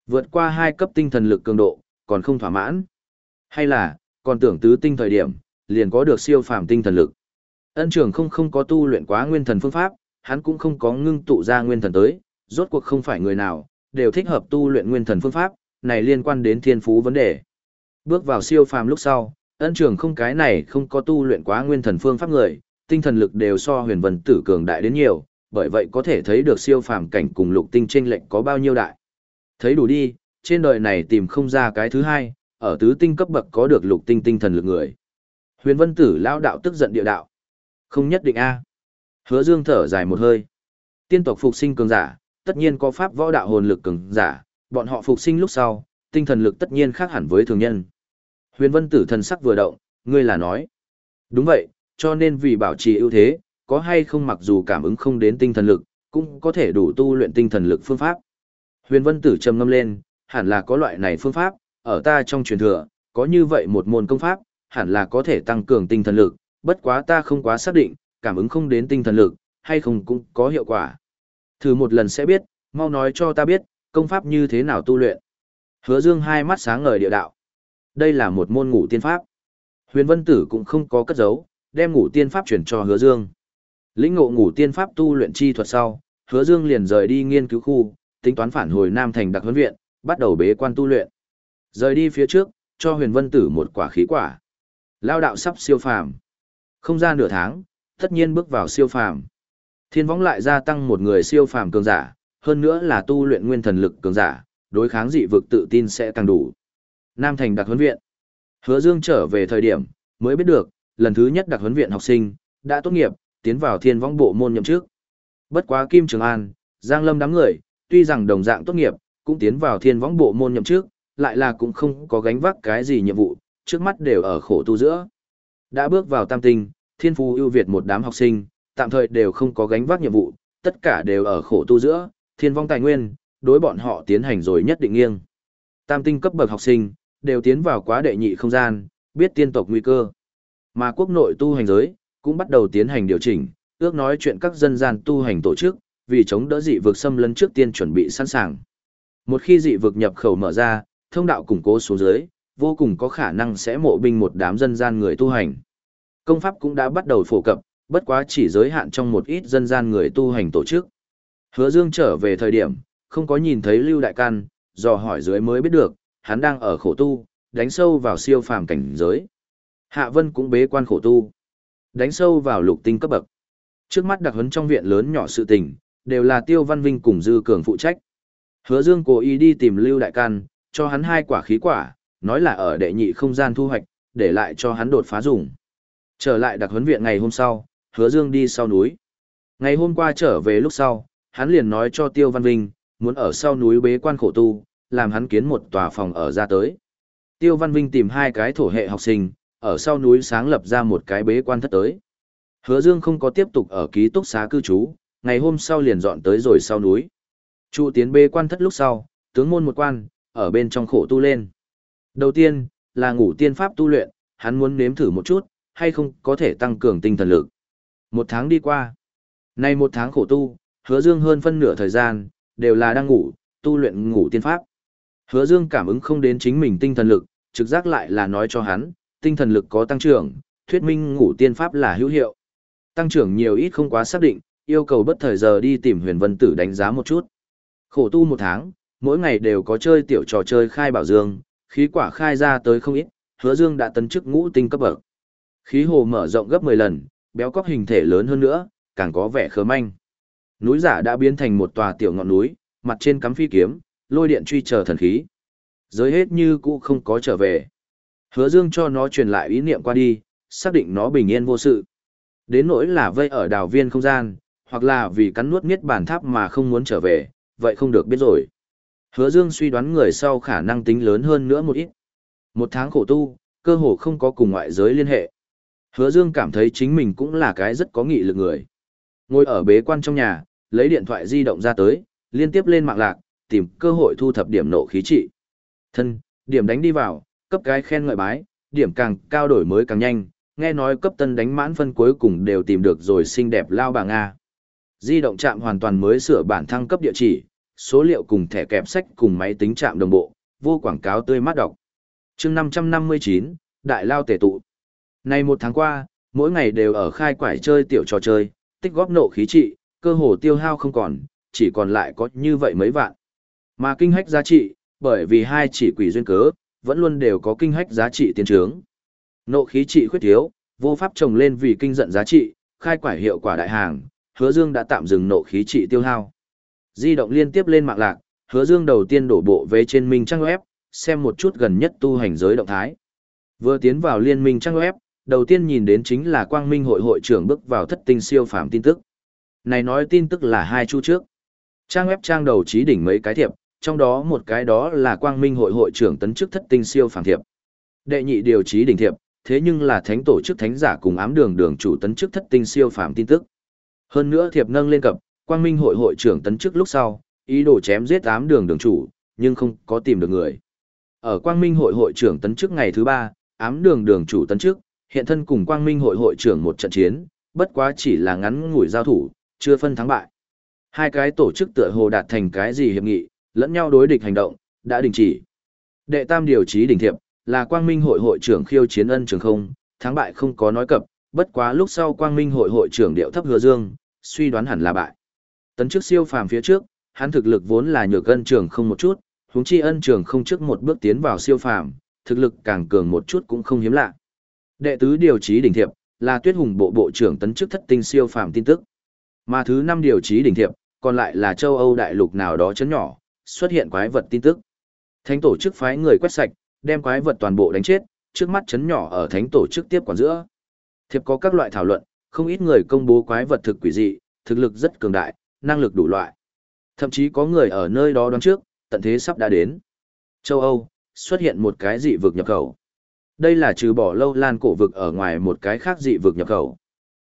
Vượt qua hai cấp tinh thần lực cường độ, còn không thỏa mãn. Hay là, còn tưởng tứ tinh thời điểm, liền có được siêu phàm tinh thần lực. Ân trưởng không không có tu luyện quá nguyên thần phương pháp, hắn cũng không có ngưng tụ ra nguyên thần tới, rốt cuộc không phải người nào, đều thích hợp tu luyện nguyên thần phương pháp, này liên quan đến thiên phú vấn đề. Bước vào siêu phàm lúc sau, ân trưởng không cái này không có tu luyện quá nguyên thần phương pháp người, tinh thần lực đều so huyền vân tử cường đại đến nhiều, bởi vậy có thể thấy được siêu phàm cảnh cùng lục tinh chênh lệnh có bao nhiêu đại. Thấy đủ đi, trên đời này tìm không ra cái thứ hai, ở tứ tinh cấp bậc có được lục tinh tinh thần lực người. Huyền vân tử lao đạo tức giận địa đạo. Không nhất định a. Hứa Dương thở dài một hơi. Tiên tộc phục sinh cường giả, tất nhiên có pháp võ đạo hồn lực cường giả, bọn họ phục sinh lúc sau, tinh thần lực tất nhiên khác hẳn với thường nhân. Huyền Vân Tử thần sắc vừa động, ngươi là nói. Đúng vậy, cho nên vì bảo trì ưu thế, có hay không mặc dù cảm ứng không đến tinh thần lực, cũng có thể đủ tu luyện tinh thần lực phương pháp. Huyền Vân Tử trầm ngâm lên, hẳn là có loại này phương pháp, ở ta trong truyền thừa, có như vậy một môn công pháp, hẳn là có thể tăng cường tinh thần lực, bất quá ta không quá xác định, cảm ứng không đến tinh thần lực, hay không cũng có hiệu quả. Thử một lần sẽ biết, mau nói cho ta biết, công pháp như thế nào tu luyện. Hứa Dương hai mắt sáng ngời địa đạo. Đây là một môn ngủ tiên pháp. Huyền Vân Tử cũng không có cất giấu, đem ngủ tiên pháp chuyển cho Hứa Dương. Lĩnh ngộ ngủ tiên pháp tu luyện chi thuật sau, Hứa Dương liền rời đi nghiên cứu khu, tính toán phản hồi Nam Thành đặc huấn viện, bắt đầu bế quan tu luyện. Rời đi phía trước, cho Huyền Vân Tử một quả khí quả. Lao đạo sắp siêu phàm. Không ra nửa tháng, tất nhiên bước vào siêu phàm. Thiên võng lại gia tăng một người siêu phàm cường giả, hơn nữa là tu luyện nguyên thần lực cường giả, đối kháng dị vực tự tin sẽ tăng đủ. Nam Thành đặc huấn viện. Hứa Dương trở về thời điểm, mới biết được, lần thứ nhất đặc huấn viện học sinh, đã tốt nghiệp, tiến vào thiên võng bộ môn nhậm chức. Bất quá Kim Trường An, Giang Lâm đám người, tuy rằng đồng dạng tốt nghiệp, cũng tiến vào thiên võng bộ môn nhậm chức, lại là cũng không có gánh vác cái gì nhiệm vụ, trước mắt đều ở khổ tu giữa. Đã bước vào tam tinh, thiên phú ưu việt một đám học sinh, tạm thời đều không có gánh vác nhiệm vụ, tất cả đều ở khổ tu giữa, thiên vong tài nguyên, đối bọn họ tiến hành rồi nhất định nghiêng. Tam tinh cấp bậc học sinh, đều tiến vào quá đệ nhị không gian, biết tiên tộc nguy cơ. Mà quốc nội tu hành giới, cũng bắt đầu tiến hành điều chỉnh, ước nói chuyện các dân gian tu hành tổ chức, vì chống đỡ dị vực xâm lấn trước tiên chuẩn bị sẵn sàng. Một khi dị vực nhập khẩu mở ra, thông đạo củng cố xuống dưới, vô cùng có khả năng sẽ mộ binh một đám dân gian người tu hành. Công pháp cũng đã bắt đầu phổ cập, bất quá chỉ giới hạn trong một ít dân gian người tu hành tổ chức. Hứa Dương trở về thời điểm, không có nhìn thấy Lưu Đại Can, dò hỏi dưới mới biết được, hắn đang ở khổ tu, đánh sâu vào siêu phàm cảnh giới. Hạ Vân cũng bế quan khổ tu, đánh sâu vào lục tinh cấp bậc. Trước mắt đặc huấn trong viện lớn nhỏ sự tình, đều là Tiêu Văn Vinh cùng Dư Cường phụ trách. Hứa Dương cố ý đi tìm Lưu Đại Can, cho hắn hai quả khí quả, nói là ở đệ nhị không gian thu hoạch, để lại cho hắn đột phá dùng. Trở lại đặc huấn viện ngày hôm sau, Hứa Dương đi sau núi. Ngày hôm qua trở về lúc sau, hắn liền nói cho Tiêu Văn Vinh, muốn ở sau núi bế quan khổ tu, làm hắn kiến một tòa phòng ở ra tới. Tiêu Văn Vinh tìm hai cái thổ hệ học sinh, ở sau núi sáng lập ra một cái bế quan thất tới. Hứa Dương không có tiếp tục ở ký túc xá cư trú, ngày hôm sau liền dọn tới rồi sau núi. Chu tiến bế quan thất lúc sau, tướng môn một quan, ở bên trong khổ tu lên. Đầu tiên, là ngủ tiên pháp tu luyện, hắn muốn nếm thử một chút, hay không có thể tăng cường tinh thần lực. Một tháng đi qua. Nay một tháng khổ tu, hứa dương hơn phân nửa thời gian, đều là đang ngủ, tu luyện ngủ tiên pháp. Hứa dương cảm ứng không đến chính mình tinh thần lực, trực giác lại là nói cho hắn, tinh thần lực có tăng trưởng, thuyết minh ngủ tiên pháp là hữu hiệu. Tăng trưởng nhiều ít không quá xác định, yêu cầu bất thời giờ đi tìm huyền vân tử đánh giá một chút. Khổ tu một tháng, mỗi ngày đều có chơi tiểu trò chơi khai bảo dương, khí quả khai ra tới không ít, hứa dương đã tấn chức ngũ tinh cấp bậc. Khí hồ mở rộng gấp 10 lần, béo cóc hình thể lớn hơn nữa, càng có vẻ khờ manh. Núi giả đã biến thành một tòa tiểu ngọn núi, mặt trên cắm phi kiếm, lôi điện truy chờ thần khí. Giới hết như cũ không có trở về. Hứa Dương cho nó truyền lại ý niệm qua đi, xác định nó bình yên vô sự. Đến nỗi là vây ở đào viên không gian, hoặc là vì cắn nuốt nghiết bản tháp mà không muốn trở về, vậy không được biết rồi. Hứa Dương suy đoán người sau khả năng tính lớn hơn nữa một ít. Một tháng khổ tu, cơ hồ không có cùng ngoại giới liên hệ. Hứa Dương cảm thấy chính mình cũng là cái rất có nghị lực người. Ngồi ở bế quan trong nhà, lấy điện thoại di động ra tới, liên tiếp lên mạng lạc, tìm cơ hội thu thập điểm nộ khí trị. Thân, điểm đánh đi vào, cấp cái khen ngợi bái, điểm càng cao đổi mới càng nhanh, nghe nói cấp tân đánh mãn phân cuối cùng đều tìm được rồi xinh đẹp lao bà Nga. Di động chạm hoàn toàn mới sửa bản thăng cấp địa chỉ, số liệu cùng thẻ kẹp sách cùng máy tính chạm đồng bộ, vô quảng cáo tươi mát đọc. chương 559, Đại Lao Tể Tụ nay một tháng qua, mỗi ngày đều ở khai quải chơi tiểu trò chơi, tích góp nộ khí trị, cơ hồ tiêu hao không còn, chỉ còn lại có như vậy mấy vạn. Mà kinh hách giá trị, bởi vì hai chỉ quỷ duyên cớ, vẫn luôn đều có kinh hách giá trị tiến trướng. Nộ khí trị khuyết thiếu, vô pháp trồng lên vì kinh giận giá trị, khai quải hiệu quả đại hàng, hứa dương đã tạm dừng nộ khí trị tiêu hao. Di động liên tiếp lên mạng lạc, hứa dương đầu tiên đổ bộ về trên minh trang web, xem một chút gần nhất tu hành giới động thái. Vừa tiến vào liên minh trang web, đầu tiên nhìn đến chính là quang minh hội hội trưởng bước vào thất tinh siêu phàm tin tức. Này nói tin tức là hai chu trước. Trang web trang đầu trí đỉnh mấy cái thiệp, trong đó một cái đó là quang minh hội hội trưởng tấn chức thất tinh siêu phàm thiệp. Đệ nhị điều trí đỉnh thiệp, thế nhưng là thánh tổ chức thánh giả cùng ám đường đường chủ tấn chức thất tinh siêu phàm tin tức. Hơn nữa thiệp nâng lên cập, quang minh hội hội trưởng tấn chức lúc sau, ý đồ chém giết ám đường đường chủ, nhưng không có tìm được người. Ở quang minh hội hội trưởng tấn chức ngày thứ ba, ám đường đường chủ tấn chức, hiện thân cùng quang minh hội hội trưởng một trận chiến, bất quá chỉ là ngắn ngủi giao thủ, chưa phân thắng bại. Hai cái tổ chức tựa hồ đạt thành cái gì hiệp nghị, lẫn nhau đối địch hành động, đã đình chỉ. Đệ tam điều chí đỉnh thiệp, là quang minh hội hội trưởng khiêu chiến ân trường không, thắng bại không có nói cập, bất quá lúc sau quang minh hội hội trưởng điệu thấp hứa dương, suy đoán hẳn là bại. Tấn trước siêu phàm phía trước, hắn thực lực vốn là nhược ân trường không một chút, huống chi ân trường không trước một bước tiến vào siêu phàm, thực lực càng cường một chút cũng không hiếm lạ. Đệ tứ điều chí đỉnh thiệp, là Tuyết Hùng bộ bộ trưởng tấn chức thất tinh siêu phàm tin tức. Mà thứ năm điều chí đỉnh thiệp, còn lại là châu Âu đại lục nào đó chấn nhỏ, xuất hiện quái vật tin tức. Thánh tổ chức phái người quét sạch, đem quái vật toàn bộ đánh chết, trước mắt chấn nhỏ ở thánh tổ chức tiếp quản giữa. Thiệp có các loại thảo luận, không ít người công bố quái vật thực quỷ dị, thực lực rất cường đại, năng lực đủ loại. Thậm chí có người ở nơi đó đoán trước, tận thế sắp đã đến. Châu Âu, xuất hiện một cái dị vực nhập khẩu. Đây là trừ bỏ lâu lan cổ vực ở ngoài một cái khác dị vực nhập khẩu.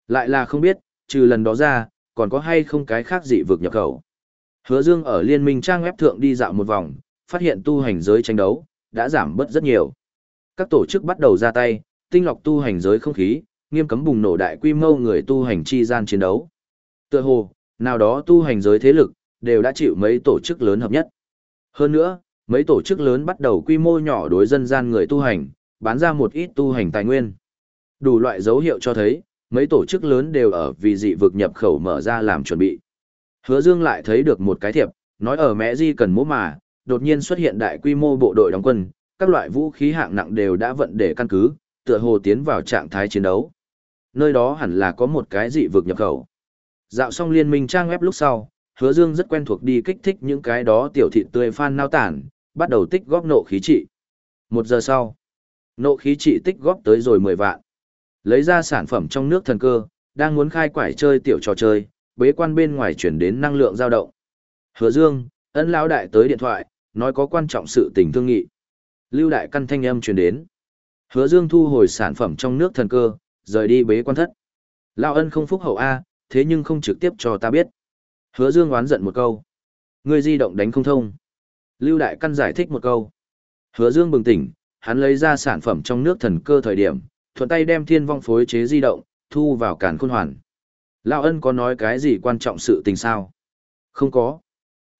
Lại là không biết, trừ lần đó ra, còn có hay không cái khác dị vực nhập khẩu. Hứa Dương ở liên minh trang web thượng đi dạo một vòng, phát hiện tu hành giới tranh đấu, đã giảm bớt rất nhiều. Các tổ chức bắt đầu ra tay, tinh lọc tu hành giới không khí, nghiêm cấm bùng nổ đại quy mô người tu hành chi gian chiến đấu. Tựa hồ, nào đó tu hành giới thế lực, đều đã chịu mấy tổ chức lớn hợp nhất. Hơn nữa, mấy tổ chức lớn bắt đầu quy mô nhỏ đối dân gian người tu hành, bán ra một ít tu hành tài nguyên. Đủ loại dấu hiệu cho thấy, mấy tổ chức lớn đều ở vì dị vực nhập khẩu mở ra làm chuẩn bị. Hứa Dương lại thấy được một cái thiệp, nói ở Mẹ Di cần mỗ mà, đột nhiên xuất hiện đại quy mô bộ đội đóng quân, các loại vũ khí hạng nặng đều đã vận để căn cứ, tựa hồ tiến vào trạng thái chiến đấu. Nơi đó hẳn là có một cái dị vực nhập khẩu. Dạo xong liên minh trang web lúc sau, Hứa Dương rất quen thuộc đi kích thích những cái đó tiểu thị tươi fan nao tản, bắt đầu tích góp nộ khí trị. Một giờ sau, nộ khí trị tích góp tới rồi 10 vạn. Lấy ra sản phẩm trong nước thần cơ, đang muốn khai quải chơi tiểu trò chơi, bế quan bên ngoài chuyển đến năng lượng dao động. Hứa Dương, ân lão đại tới điện thoại, nói có quan trọng sự tình thương nghị. Lưu đại căn thanh âm truyền đến. Hứa Dương thu hồi sản phẩm trong nước thần cơ, rời đi bế quan thất. Lão ân không phúc hậu A, thế nhưng không trực tiếp cho ta biết. Hứa Dương oán giận một câu. Ngươi di động đánh không thông. Lưu đại căn giải thích một câu. Hứa Dương bừng tỉnh, hắn lấy ra sản phẩm trong nước thần cơ thời điểm, thuận tay đem thiên vong phối chế di động, thu vào cản khôn hoàn. Lão ân có nói cái gì quan trọng sự tình sao? Không có.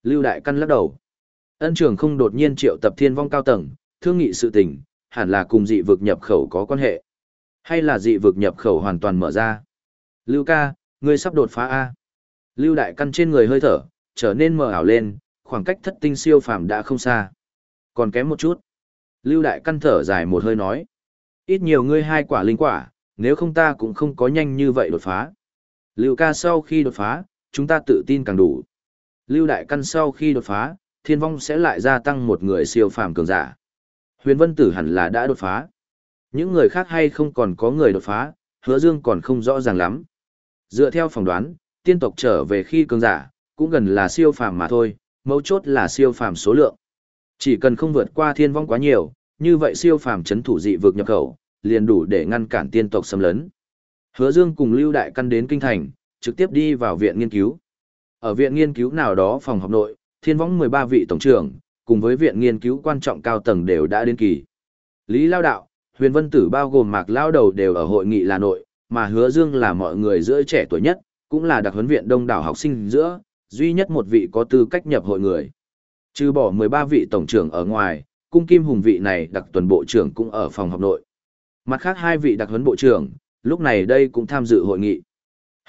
Lưu đại căn lắc đầu. Ân trưởng không đột nhiên triệu tập thiên vong cao tầng, thương nghị sự tình, hẳn là cùng dị vực nhập khẩu có quan hệ. Hay là dị vực nhập khẩu hoàn toàn mở ra? Lưu ca, ngươi sắp đột phá A. Lưu đại căn trên người hơi thở, trở nên mờ ảo lên, khoảng cách thất tinh siêu phàm đã không xa. Còn kém một chút. Lưu đại căn thở dài một hơi nói. Ít nhiều ngươi hai quả linh quả, nếu không ta cũng không có nhanh như vậy đột phá. Lưu ca sau khi đột phá, chúng ta tự tin càng đủ. Lưu đại căn sau khi đột phá, thiên vong sẽ lại gia tăng một người siêu phàm cường giả. Huyền vân tử hẳn là đã đột phá. Những người khác hay không còn có người đột phá, hứa dương còn không rõ ràng lắm. Dựa theo phỏng đoán, tiên tộc trở về khi cường giả, cũng gần là siêu phàm mà thôi, mấu chốt là siêu phàm số lượng. Chỉ cần không vượt qua thiên vong quá nhiều, như vậy siêu phàm chấn thủ dị vực nhập khẩu, liền đủ để ngăn cản tiên tộc xâm lấn. Hứa Dương cùng Lưu Đại Căn đến kinh thành, trực tiếp đi vào viện nghiên cứu. Ở viện nghiên cứu nào đó phòng học nội, thiên võng 13 vị tổng trưởng, cùng với viện nghiên cứu quan trọng cao tầng đều đã đến kỳ. Lý Lao Đạo, Huyền Vân Tử bao gồm Mạc Lao Đầu đều ở hội nghị là nội, mà Hứa Dương là mọi người giữa trẻ tuổi nhất, cũng là đặc huấn viện đông đảo học sinh giữa, duy nhất một vị có tư cách nhập hội người. Trừ bỏ 13 vị tổng trưởng ở ngoài, cung kim hùng vị này đặc tuần bộ trưởng cũng ở phòng học nội. Mặt khác hai vị đặc huấn bộ trưởng, lúc này đây cũng tham dự hội nghị.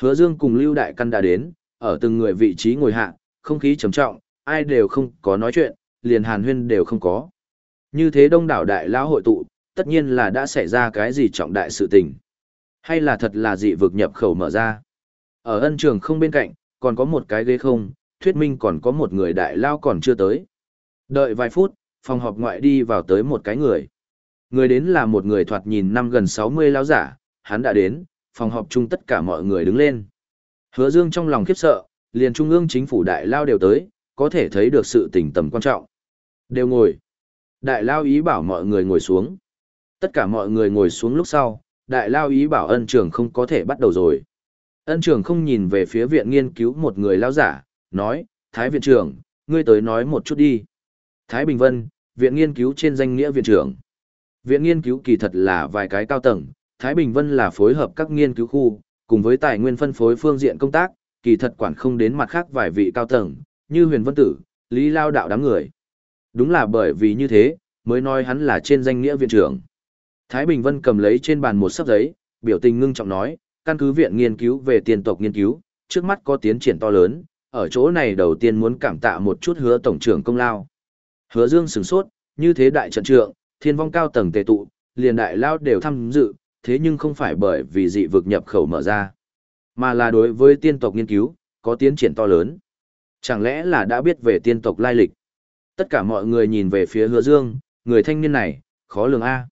Hứa Dương cùng Lưu Đại Căn đã đến, ở từng người vị trí ngồi hạ, không khí trầm trọng, ai đều không có nói chuyện, liền hàn huyên đều không có. Như thế đông đảo đại lão hội tụ, tất nhiên là đã xảy ra cái gì trọng đại sự tình. Hay là thật là dị vực nhập khẩu mở ra. Ở ân trường không bên cạnh, còn có một cái ghế không, thuyết minh còn có một người đại lao còn chưa tới. Đợi vài phút, phòng họp ngoại đi vào tới một cái người. Người đến là một người thoạt nhìn năm gần 60 lão giả, hắn đã đến, phòng họp chung tất cả mọi người đứng lên. Hứa Dương trong lòng khiếp sợ, liền trung ương chính phủ đại lao đều tới, có thể thấy được sự tình tầm quan trọng. Đều ngồi. Đại lao ý bảo mọi người ngồi xuống. Tất cả mọi người ngồi xuống lúc sau, đại lao ý bảo ân trường không có thể bắt đầu rồi. Ân trường không nhìn về phía viện nghiên cứu một người lao giả, nói, Thái viện trưởng, ngươi tới nói một chút đi. Thái Bình Vân, viện nghiên cứu trên danh nghĩa viện trưởng. Viện nghiên cứu kỳ thật là vài cái cao tầng, Thái Bình Vân là phối hợp các nghiên cứu khu, cùng với tài nguyên phân phối phương diện công tác, kỳ thật quản không đến mặt khác vài vị cao tầng, như huyền vân tử, lý lao đạo đám người. Đúng là bởi vì như thế, mới nói hắn là trên danh nghĩa viện trưởng. Thái Bình Vân cầm lấy trên bàn một sấp giấy, biểu tình ngưng trọng nói, căn cứ viện nghiên cứu về tiền tộc nghiên cứu, trước mắt có tiến triển to lớn, ở chỗ này đầu tiên muốn cảm tạ một chút hứa tổng trưởng công lao. Hứa Dương sửng sốt, như thế đại trận trượng, thiên vong cao tầng tề tụ, liền đại lao đều tham dự, thế nhưng không phải bởi vì dị vực nhập khẩu mở ra, mà là đối với tiên tộc nghiên cứu, có tiến triển to lớn. Chẳng lẽ là đã biết về tiên tộc lai lịch? Tất cả mọi người nhìn về phía hứa dương, người thanh niên này, khó lường A.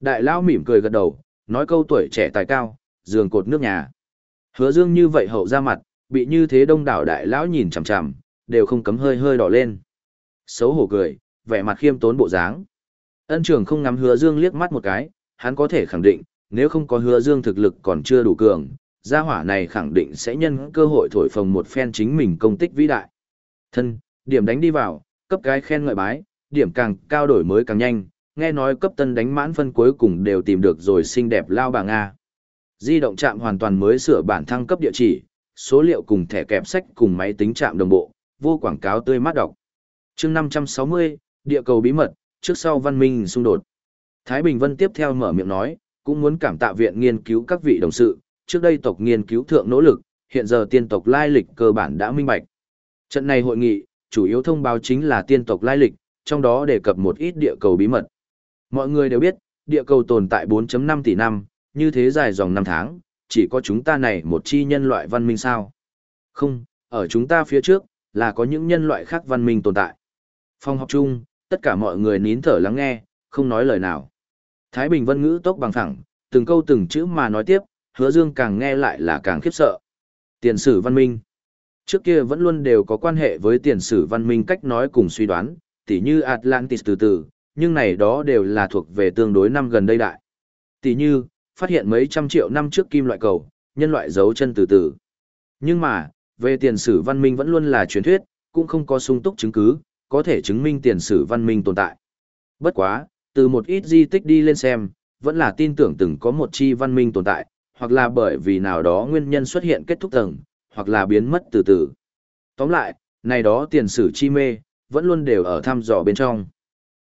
Đại lão mỉm cười gật đầu, nói câu tuổi trẻ tài cao, giường cột nước nhà. Hứa dương như vậy hậu ra mặt, bị như thế đông đảo đại lão nhìn chằm chằm, đều không cấm hơi hơi đỏ lên. Xấu hổ cười, vẻ mặt khiêm tốn bộ dáng. Ân trưởng không ngắm hứa dương liếc mắt một cái, hắn có thể khẳng định, nếu không có hứa dương thực lực còn chưa đủ cường, gia hỏa này khẳng định sẽ nhân cơ hội thổi phồng một phen chính mình công tích vĩ đại. Thân, điểm đánh đi vào, cấp cái khen ngợi bái, điểm càng cao đổi mới càng nhanh, nghe nói cấp tân đánh mãn phân cuối cùng đều tìm được rồi xinh đẹp lao bà Nga. Di động chạm hoàn toàn mới sửa bản thăng cấp địa chỉ, số liệu cùng thẻ kẹp sách cùng máy tính chạm đồng bộ, vô quảng cáo tươi mát đọc. chương 560, địa cầu bí mật, trước sau văn minh xung đột. Thái Bình Vân tiếp theo mở miệng nói, cũng muốn cảm tạ viện nghiên cứu các vị đồng sự, trước đây tộc nghiên cứu thượng nỗ lực, hiện giờ tiên tộc lai lịch cơ bản đã minh bạch. Trận này hội nghị, chủ yếu thông báo chính là tiên tộc lai lịch, trong đó đề cập một ít địa cầu bí mật. Mọi người đều biết, địa cầu tồn tại 4.5 tỷ năm, như thế dài dòng năm tháng, chỉ có chúng ta này một chi nhân loại văn minh sao. Không, ở chúng ta phía trước, là có những nhân loại khác văn minh tồn tại. Phong học chung, tất cả mọi người nín thở lắng nghe, không nói lời nào. Thái Bình Vân ngữ tốc bằng thẳng, từng câu từng chữ mà nói tiếp, hứa dương càng nghe lại là càng khiếp sợ. Tiền sử văn minh. Trước kia vẫn luôn đều có quan hệ với tiền sử văn minh cách nói cùng suy đoán, tỉ như Atlantis từ từ, nhưng này đó đều là thuộc về tương đối năm gần đây đại. Tỉ như, phát hiện mấy trăm triệu năm trước kim loại cầu, nhân loại giấu chân từ từ. Nhưng mà, về tiền sử văn minh vẫn luôn là truyền thuyết, cũng không có sung túc chứng cứ, có thể chứng minh tiền sử văn minh tồn tại. Bất quá, từ một ít di tích đi lên xem, vẫn là tin tưởng từng có một chi văn minh tồn tại, hoặc là bởi vì nào đó nguyên nhân xuất hiện kết thúc tầng, hoặc là biến mất từ từ. Tóm lại, này đó tiền sử chi mê, vẫn luôn đều ở thăm dò bên trong.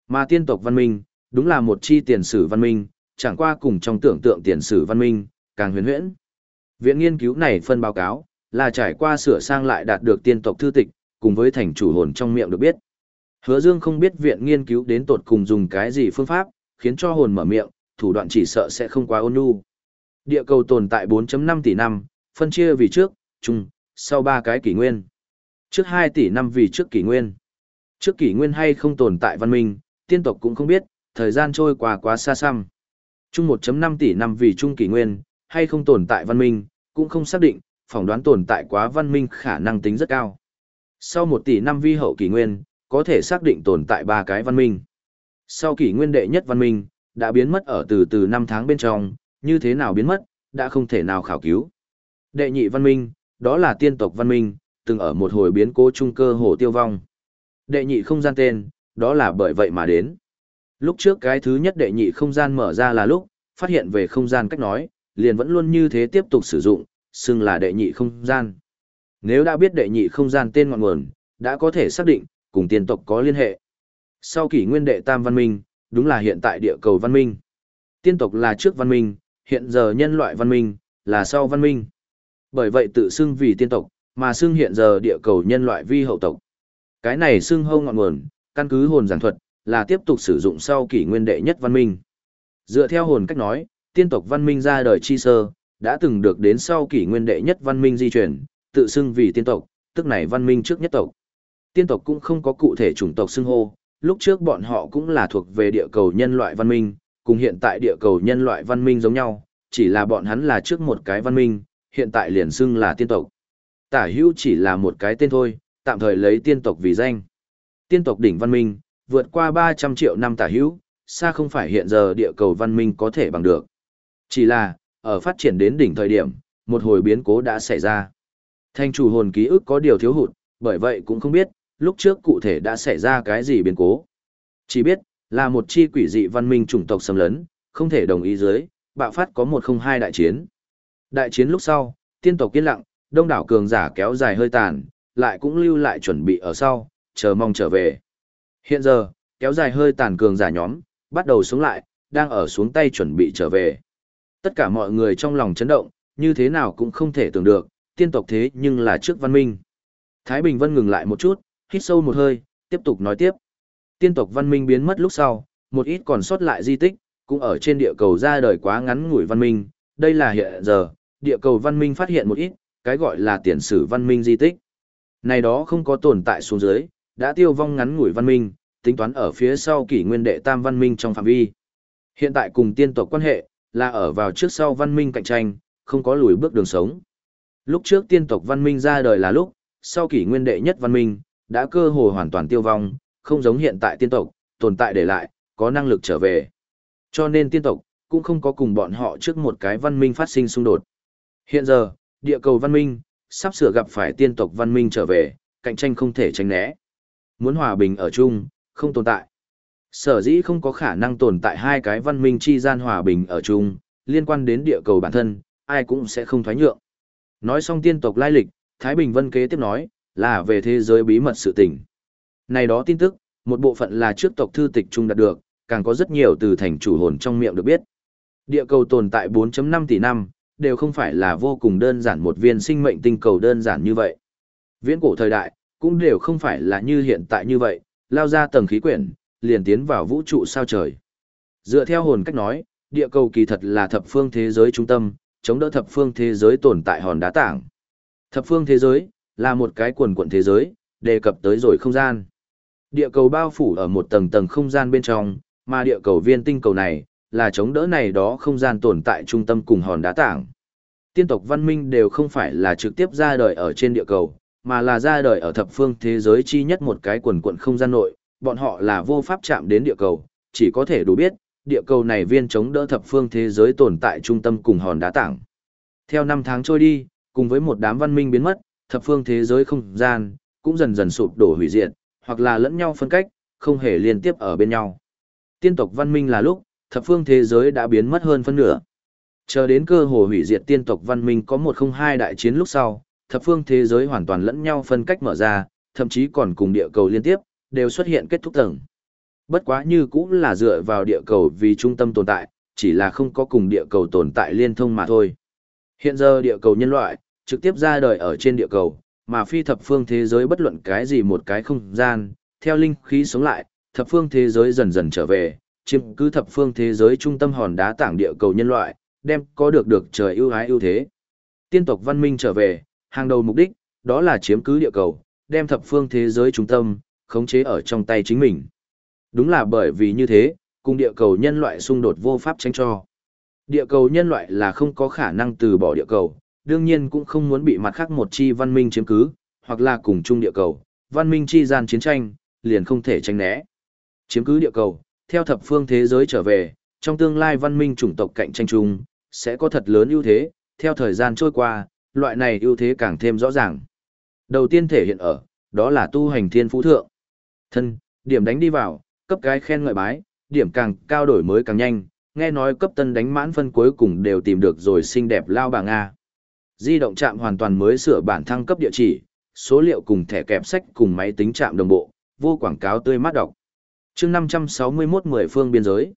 Mà tiên tộc văn minh, đúng là một chi tiền sử văn minh, chẳng qua cùng trong tưởng tượng tiền sử văn minh, càng huyền huyễn. Viện nghiên cứu này phân báo cáo, là trải qua sửa sang lại đạt được tiên tộc thư tịch, cùng với thành chủ hồn trong miệng được biết. Hứa Dương không biết viện nghiên cứu đến tột cùng dùng cái gì phương pháp, khiến cho hồn mở miệng, thủ đoạn chỉ sợ sẽ không quá ôn nhu. Địa cầu tồn tại 4.5 tỷ năm, phân chia vì trước, trung, sau ba cái kỷ nguyên. Trước 2 tỷ năm vì trước kỷ nguyên. Trước kỷ nguyên hay không tồn tại văn minh, tiên tộc cũng không biết, thời gian trôi qua quá xa xăm. Trung 1.5 tỷ năm vì trung kỷ nguyên, hay không tồn tại văn minh, cũng không xác định, phỏng đoán tồn tại quá văn minh khả năng tính rất cao. Sau 1 tỷ năm vi hậu kỷ nguyên, có thể xác định tồn tại ba cái văn minh. Sau kỷ nguyên đệ nhất văn minh, đã biến mất ở từ từ năm tháng bên trong, như thế nào biến mất, đã không thể nào khảo cứu. Đệ nhị văn minh, đó là tiên tộc văn minh, từng ở một hồi biến cố trung cơ hồ tiêu vong. Đệ nhị không gian tên, đó là bởi vậy mà đến. Lúc trước cái thứ nhất đệ nhị không gian mở ra là lúc, phát hiện về không gian cách nói, liền vẫn luôn như thế tiếp tục sử dụng, xưng là đệ nhị không gian. Nếu đã biết đệ nhị không gian tên ngọn nguồn, đã có thể xác định, cùng tiên tộc có liên hệ. Sau kỷ nguyên đệ tam văn minh, đúng là hiện tại địa cầu văn minh. Tiên tộc là trước văn minh, hiện giờ nhân loại văn minh, là sau văn minh. Bởi vậy tự xưng vì tiên tộc, mà xưng hiện giờ địa cầu nhân loại vi hậu tộc. Cái này xưng hâu ngọn nguồn, căn cứ hồn giảng thuật, là tiếp tục sử dụng sau kỷ nguyên đệ nhất văn minh. Dựa theo hồn cách nói, tiên tộc văn minh ra đời chi sơ, đã từng được đến sau kỷ nguyên đệ nhất văn minh di chuyển, tự xưng vì tiên tộc, tức này văn minh trước nhất tộc. Tiên tộc cũng không có cụ thể chủng tộc xưng hô, lúc trước bọn họ cũng là thuộc về địa cầu nhân loại văn minh, cùng hiện tại địa cầu nhân loại văn minh giống nhau, chỉ là bọn hắn là trước một cái văn minh, hiện tại liền xưng là tiên tộc. Tả hữu chỉ là một cái tên thôi, tạm thời lấy tiên tộc vì danh. Tiên tộc đỉnh văn minh, vượt qua 300 triệu năm tả hữu, xa không phải hiện giờ địa cầu văn minh có thể bằng được. Chỉ là, ở phát triển đến đỉnh thời điểm, một hồi biến cố đã xảy ra. Thanh chủ hồn ký ức có điều thiếu hụt, bởi vậy cũng không biết, lúc trước cụ thể đã xảy ra cái gì biến cố. Chỉ biết, là một chi quỷ dị văn minh chủng tộc xâm lấn, không thể đồng ý dưới, bạo phát có một không hai đại chiến. Đại chiến lúc sau, tiên tộc yên lặng, đông đảo cường giả kéo dài hơi tàn, lại cũng lưu lại chuẩn bị ở sau, chờ mong trở về. Hiện giờ, kéo dài hơi tàn cường giả nhóm, bắt đầu xuống lại, đang ở xuống tay chuẩn bị trở về. Tất cả mọi người trong lòng chấn động, như thế nào cũng không thể tưởng được, tiên tộc thế nhưng là trước văn minh. Thái Bình Vân ngừng lại một chút, hít sâu một hơi, tiếp tục nói tiếp. Tiên tộc văn minh biến mất lúc sau, một ít còn sót lại di tích, cũng ở trên địa cầu ra đời quá ngắn ngủi văn minh, đây là hiện giờ, địa cầu văn minh phát hiện một ít, cái gọi là tiền sử văn minh di tích. Này đó không có tồn tại xuống dưới, đã tiêu vong ngắn ngủi văn minh, tính toán ở phía sau kỷ nguyên đệ tam văn minh trong phạm vi. Hiện tại cùng tiên tộc quan hệ, là ở vào trước sau văn minh cạnh tranh, không có lùi bước đường sống. Lúc trước tiên tộc văn minh ra đời là lúc, sau kỷ nguyên đệ nhất văn minh, đã cơ hồ hoàn toàn tiêu vong, không giống hiện tại tiên tộc, tồn tại để lại, có năng lực trở về. Cho nên tiên tộc, cũng không có cùng bọn họ trước một cái văn minh phát sinh xung đột. Hiện giờ, địa cầu văn minh, sắp sửa gặp phải tiên tộc văn minh trở về, cạnh tranh không thể tránh né. Muốn hòa bình ở chung, không tồn tại. Sở dĩ không có khả năng tồn tại hai cái văn minh chi gian hòa bình ở chung, liên quan đến địa cầu bản thân, ai cũng sẽ không thoái nhượng. Nói xong tiên tộc lai lịch, Thái Bình Vân kế tiếp nói, là về thế giới bí mật sự tình. Này đó tin tức, một bộ phận là trước tộc thư tịch trung đạt được, càng có rất nhiều từ thành chủ hồn trong miệng được biết. Địa cầu tồn tại 4.5 tỷ năm, đều không phải là vô cùng đơn giản một viên sinh mệnh tinh cầu đơn giản như vậy. Viễn cổ thời đại, cũng đều không phải là như hiện tại như vậy, lao ra tầng khí quyển, liền tiến vào vũ trụ sao trời. Dựa theo hồn cách nói, địa cầu kỳ thật là thập phương thế giới trung tâm, chống đỡ thập phương thế giới tồn tại hòn đá tảng. Thập phương thế giới là một cái quần quần thế giới, đề cập tới rồi không gian. Địa cầu bao phủ ở một tầng tầng không gian bên trong, mà địa cầu viên tinh cầu này là chống đỡ này đó không gian tồn tại trung tâm cùng hòn đá tảng. Tiên tộc văn minh đều không phải là trực tiếp ra đời ở trên địa cầu, mà là ra đời ở thập phương thế giới chi nhất một cái quần quận không gian nội, bọn họ là vô pháp chạm đến địa cầu, chỉ có thể đủ biết, địa cầu này viên chống đỡ thập phương thế giới tồn tại trung tâm cùng hòn đá tảng. Theo năm tháng trôi đi, cùng với một đám văn minh biến mất, thập phương thế giới không gian cũng dần dần sụp đổ hủy diệt, hoặc là lẫn nhau phân cách, không hề liên tiếp ở bên nhau. Tiên tộc văn minh là lúc, thập phương thế giới đã biến mất hơn phân nửa. Chờ đến cơ hồ hủy diệt tiên tộc văn minh có một không hai đại chiến lúc sau, thập phương thế giới hoàn toàn lẫn nhau phân cách mở ra, thậm chí còn cùng địa cầu liên tiếp, đều xuất hiện kết thúc tầng. Bất quá như cũng là dựa vào địa cầu vì trung tâm tồn tại, chỉ là không có cùng địa cầu tồn tại liên thông mà thôi. Hiện giờ địa cầu nhân loại, trực tiếp ra đời ở trên địa cầu, mà phi thập phương thế giới bất luận cái gì một cái không gian, theo linh khí sống lại, thập phương thế giới dần dần trở về, chiếm cứ thập phương thế giới trung tâm hòn đá tảng địa cầu nhân loại, đem có được được trời ưu ái ưu thế. Tiên tộc văn minh trở về, hàng đầu mục đích, đó là chiếm cứ địa cầu, đem thập phương thế giới trung tâm, khống chế ở trong tay chính mình. Đúng là bởi vì như thế, cùng địa cầu nhân loại xung đột vô pháp tránh cho. Địa cầu nhân loại là không có khả năng từ bỏ địa cầu, đương nhiên cũng không muốn bị mặt khác một chi văn minh chiếm cứ, hoặc là cùng chung địa cầu, văn minh chi gian chiến tranh, liền không thể tránh né. Chiếm cứ địa cầu, theo thập phương thế giới trở về, trong tương lai văn minh chủng tộc cạnh tranh chung, sẽ có thật lớn ưu thế, theo thời gian trôi qua, loại này ưu thế càng thêm rõ ràng. Đầu tiên thể hiện ở, đó là tu hành thiên phú thượng. Thân, điểm đánh đi vào, cấp cái khen ngợi bái, điểm càng cao đổi mới càng nhanh, nghe nói cấp tân đánh mãn phân cuối cùng đều tìm được rồi xinh đẹp lao bà Nga. Di động chạm hoàn toàn mới sửa bản thăng cấp địa chỉ, số liệu cùng thẻ kẹp sách cùng máy tính chạm đồng bộ, vô quảng cáo tươi mát đọc. chương 561 mười phương biên giới.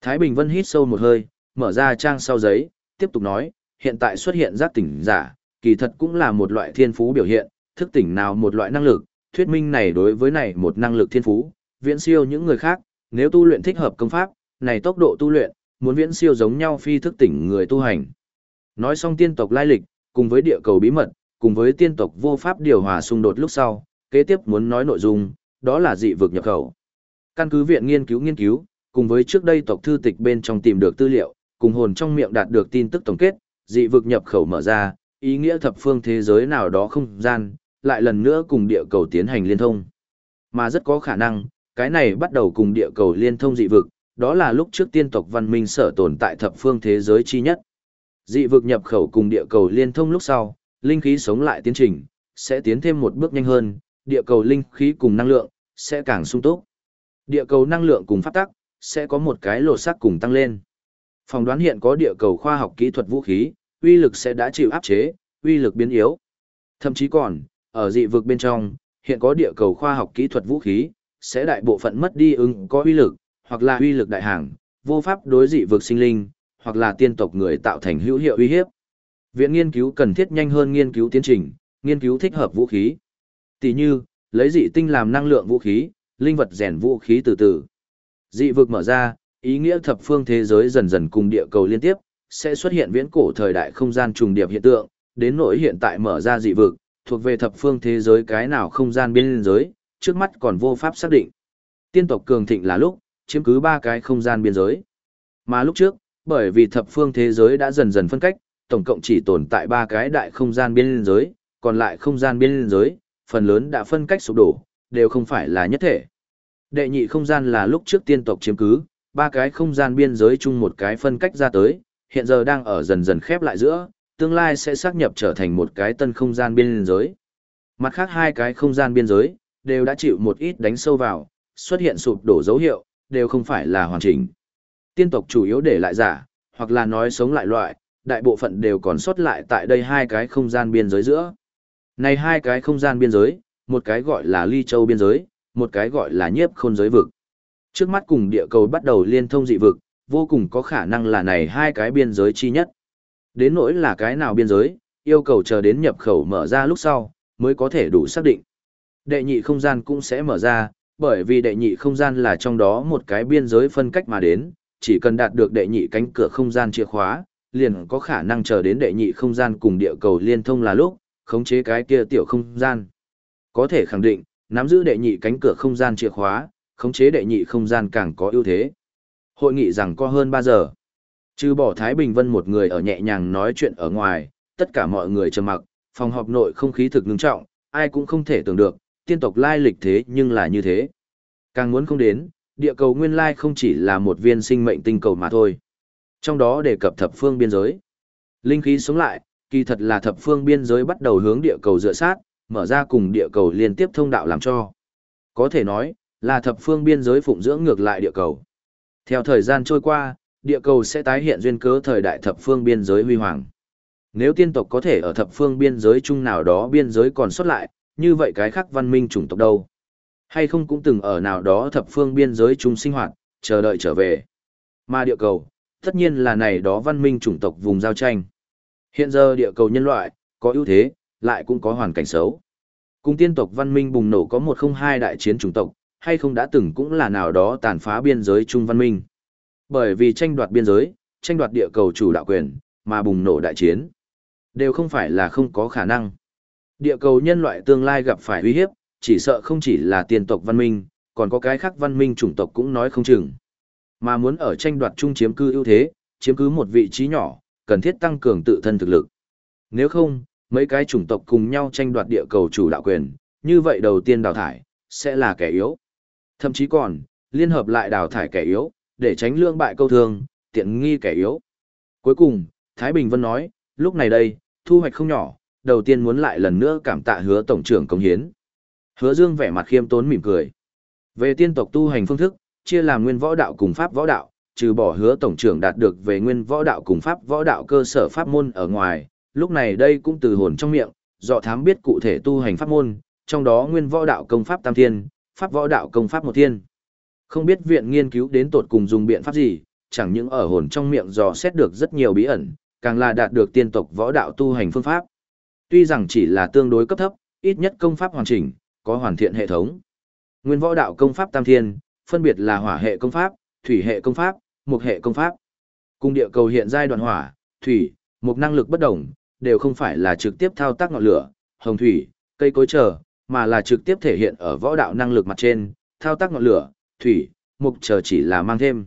Thái Bình Vân hít sâu một hơi, mở ra trang sau giấy, tiếp tục nói, hiện tại xuất hiện giác tỉnh giả, kỳ thật cũng là một loại thiên phú biểu hiện, thức tỉnh nào một loại năng lực, thuyết minh này đối với này một năng lực thiên phú, viễn siêu những người khác, nếu tu luyện thích hợp công pháp, này tốc độ tu luyện, muốn viễn siêu giống nhau phi thức tỉnh người tu hành. Nói xong tiên tộc lai lịch, cùng với địa cầu bí mật, cùng với tiên tộc vô pháp điều hòa xung đột lúc sau, kế tiếp muốn nói nội dung, đó là dị vực nhập khẩu. Căn cứ viện nghiên cứu nghiên cứu, cùng với trước đây tộc thư tịch bên trong tìm được tư liệu, cùng hồn trong miệng đạt được tin tức tổng kết, dị vực nhập khẩu mở ra, ý nghĩa thập phương thế giới nào đó không gian, lại lần nữa cùng địa cầu tiến hành liên thông. Mà rất có khả năng, cái này bắt đầu cùng địa cầu liên thông dị vực, đó là lúc trước tiên tộc văn minh sở tồn tại thập phương thế giới chi nhất. Dị vực nhập khẩu cùng địa cầu liên thông lúc sau, linh khí sống lại tiến trình, sẽ tiến thêm một bước nhanh hơn, địa cầu linh khí cùng năng lượng, sẽ càng sung túc. Địa cầu năng lượng cùng phát tắc, sẽ có một cái lột sắc cùng tăng lên. Phòng đoán hiện có địa cầu khoa học kỹ thuật vũ khí, uy lực sẽ đã chịu áp chế, uy lực biến yếu. Thậm chí còn, ở dị vực bên trong, hiện có địa cầu khoa học kỹ thuật vũ khí, sẽ đại bộ phận mất đi ứng có uy lực, hoặc là uy lực đại hàng, vô pháp đối dị vực sinh linh, hoặc là tiên tộc người tạo thành hữu hiệu uy hiếp. Viện nghiên cứu cần thiết nhanh hơn nghiên cứu tiến trình, nghiên cứu thích hợp vũ khí. Tỷ như, lấy dị tinh làm năng lượng vũ khí, linh vật rèn vũ khí từ từ. Dị vực mở ra, ý nghĩa thập phương thế giới dần dần cùng địa cầu liên tiếp, sẽ xuất hiện viễn cổ thời đại không gian trùng điệp hiện tượng, đến nỗi hiện tại mở ra dị vực, thuộc về thập phương thế giới cái nào không gian biên giới, trước mắt còn vô pháp xác định. Tiên tộc cường thịnh là lúc, chiếm cứ ba cái không gian biên giới. Mà lúc trước, bởi vì thập phương thế giới đã dần dần phân cách, tổng cộng chỉ tồn tại ba cái đại không gian biên giới, còn lại không gian biên giới, phần lớn đã phân cách sụp đổ, đều không phải là nhất thể. Đệ nhị không gian là lúc trước tiên tộc chiếm cứ, ba cái không gian biên giới chung một cái phân cách ra tới, hiện giờ đang ở dần dần khép lại giữa, tương lai sẽ xác nhập trở thành một cái tân không gian biên giới. Mặt khác hai cái không gian biên giới, đều đã chịu một ít đánh sâu vào, xuất hiện sụp đổ dấu hiệu, đều không phải là hoàn chỉnh. Tiên tộc chủ yếu để lại giả, hoặc là nói sống lại loại, đại bộ phận đều còn sót lại tại đây hai cái không gian biên giới giữa. Này hai cái không gian biên giới, một cái gọi là ly châu biên giới, một cái gọi là nhiếp khôn giới vực. Trước mắt cùng địa cầu bắt đầu liên thông dị vực, vô cùng có khả năng là này hai cái biên giới chi nhất. Đến nỗi là cái nào biên giới, yêu cầu chờ đến nhập khẩu mở ra lúc sau, mới có thể đủ xác định. Đệ nhị không gian cũng sẽ mở ra, bởi vì đệ nhị không gian là trong đó một cái biên giới phân cách mà đến, chỉ cần đạt được đệ nhị cánh cửa không gian chìa khóa, liền có khả năng chờ đến đệ nhị không gian cùng địa cầu liên thông là lúc, khống chế cái kia tiểu không gian. Có thể khẳng định, nắm giữ đệ nhị cánh cửa không gian chìa khóa, khống chế đệ nhị không gian càng có ưu thế. Hội nghị rằng có hơn 3 giờ. Trừ bỏ Thái Bình Vân một người ở nhẹ nhàng nói chuyện ở ngoài, tất cả mọi người trầm mặc, phòng họp nội không khí thực ngưng trọng, ai cũng không thể tưởng được, tiên tộc lai lịch thế nhưng là như thế. Càng muốn không đến, địa cầu nguyên lai không chỉ là một viên sinh mệnh tinh cầu mà thôi. Trong đó đề cập thập phương biên giới. Linh khí sống lại, kỳ thật là thập phương biên giới bắt đầu hướng địa cầu dựa sát, mở ra cùng địa cầu liên tiếp thông đạo làm cho. Có thể nói, là thập phương biên giới phụng dưỡng ngược lại địa cầu. Theo thời gian trôi qua, địa cầu sẽ tái hiện duyên cớ thời đại thập phương biên giới huy hoàng. Nếu tiên tộc có thể ở thập phương biên giới chung nào đó biên giới còn xuất lại, như vậy cái khác văn minh chủng tộc đâu? Hay không cũng từng ở nào đó thập phương biên giới chung sinh hoạt, chờ đợi trở về. Mà địa cầu, tất nhiên là này đó văn minh chủng tộc vùng giao tranh. Hiện giờ địa cầu nhân loại, có ưu thế, lại cũng có hoàn cảnh xấu. Cùng tiên tộc văn minh bùng nổ có một không hai đại chiến chủng tộc, hay không đã từng cũng là nào đó tàn phá biên giới chung văn minh. Bởi vì tranh đoạt biên giới, tranh đoạt địa cầu chủ đạo quyền, mà bùng nổ đại chiến. Đều không phải là không có khả năng. Địa cầu nhân loại tương lai gặp phải uy hiếp, chỉ sợ không chỉ là tiền tộc văn minh, còn có cái khác văn minh chủng tộc cũng nói không chừng. Mà muốn ở tranh đoạt chung chiếm cư ưu thế, chiếm cứ một vị trí nhỏ, cần thiết tăng cường tự thân thực lực. Nếu không, mấy cái chủng tộc cùng nhau tranh đoạt địa cầu chủ đạo quyền, như vậy đầu tiên đào thải, sẽ là kẻ yếu. Thậm chí còn, liên hợp lại đào thải kẻ yếu, để tránh lương bại câu thương, tiện nghi kẻ yếu. Cuối cùng, Thái Bình Vân nói, lúc này đây, thu hoạch không nhỏ, đầu tiên muốn lại lần nữa cảm tạ hứa tổng trưởng công hiến. Hứa Dương vẻ mặt khiêm tốn mỉm cười. Về tiên tộc tu hành phương thức, chia làm nguyên võ đạo cùng pháp võ đạo, trừ bỏ hứa tổng trưởng đạt được về nguyên võ đạo cùng pháp võ đạo cơ sở pháp môn ở ngoài, lúc này đây cũng từ hồn trong miệng, dọ thám biết cụ thể tu hành pháp môn, trong đó nguyên võ đạo công pháp tam thiên, pháp võ đạo công pháp một thiên. Không biết viện nghiên cứu đến tột cùng dùng biện pháp gì, chẳng những ở hồn trong miệng dò xét được rất nhiều bí ẩn, càng là đạt được tiên tộc võ đạo tu hành phương pháp. Tuy rằng chỉ là tương đối cấp thấp, ít nhất công pháp hoàn chỉnh, có hoàn thiện hệ thống. Nguyên võ đạo công pháp tam thiên, phân biệt là hỏa hệ công pháp, thủy hệ công pháp, mục hệ công pháp. Cung địa cầu hiện giai đoạn hỏa, thủy, mục năng lực bất đồng, đều không phải là trực tiếp thao tác ngọn lửa, hồng thủy, cây cối trở, mà là trực tiếp thể hiện ở võ đạo năng lực mặt trên, thao tác ngọn lửa, thủy, mục chờ chỉ là mang thêm.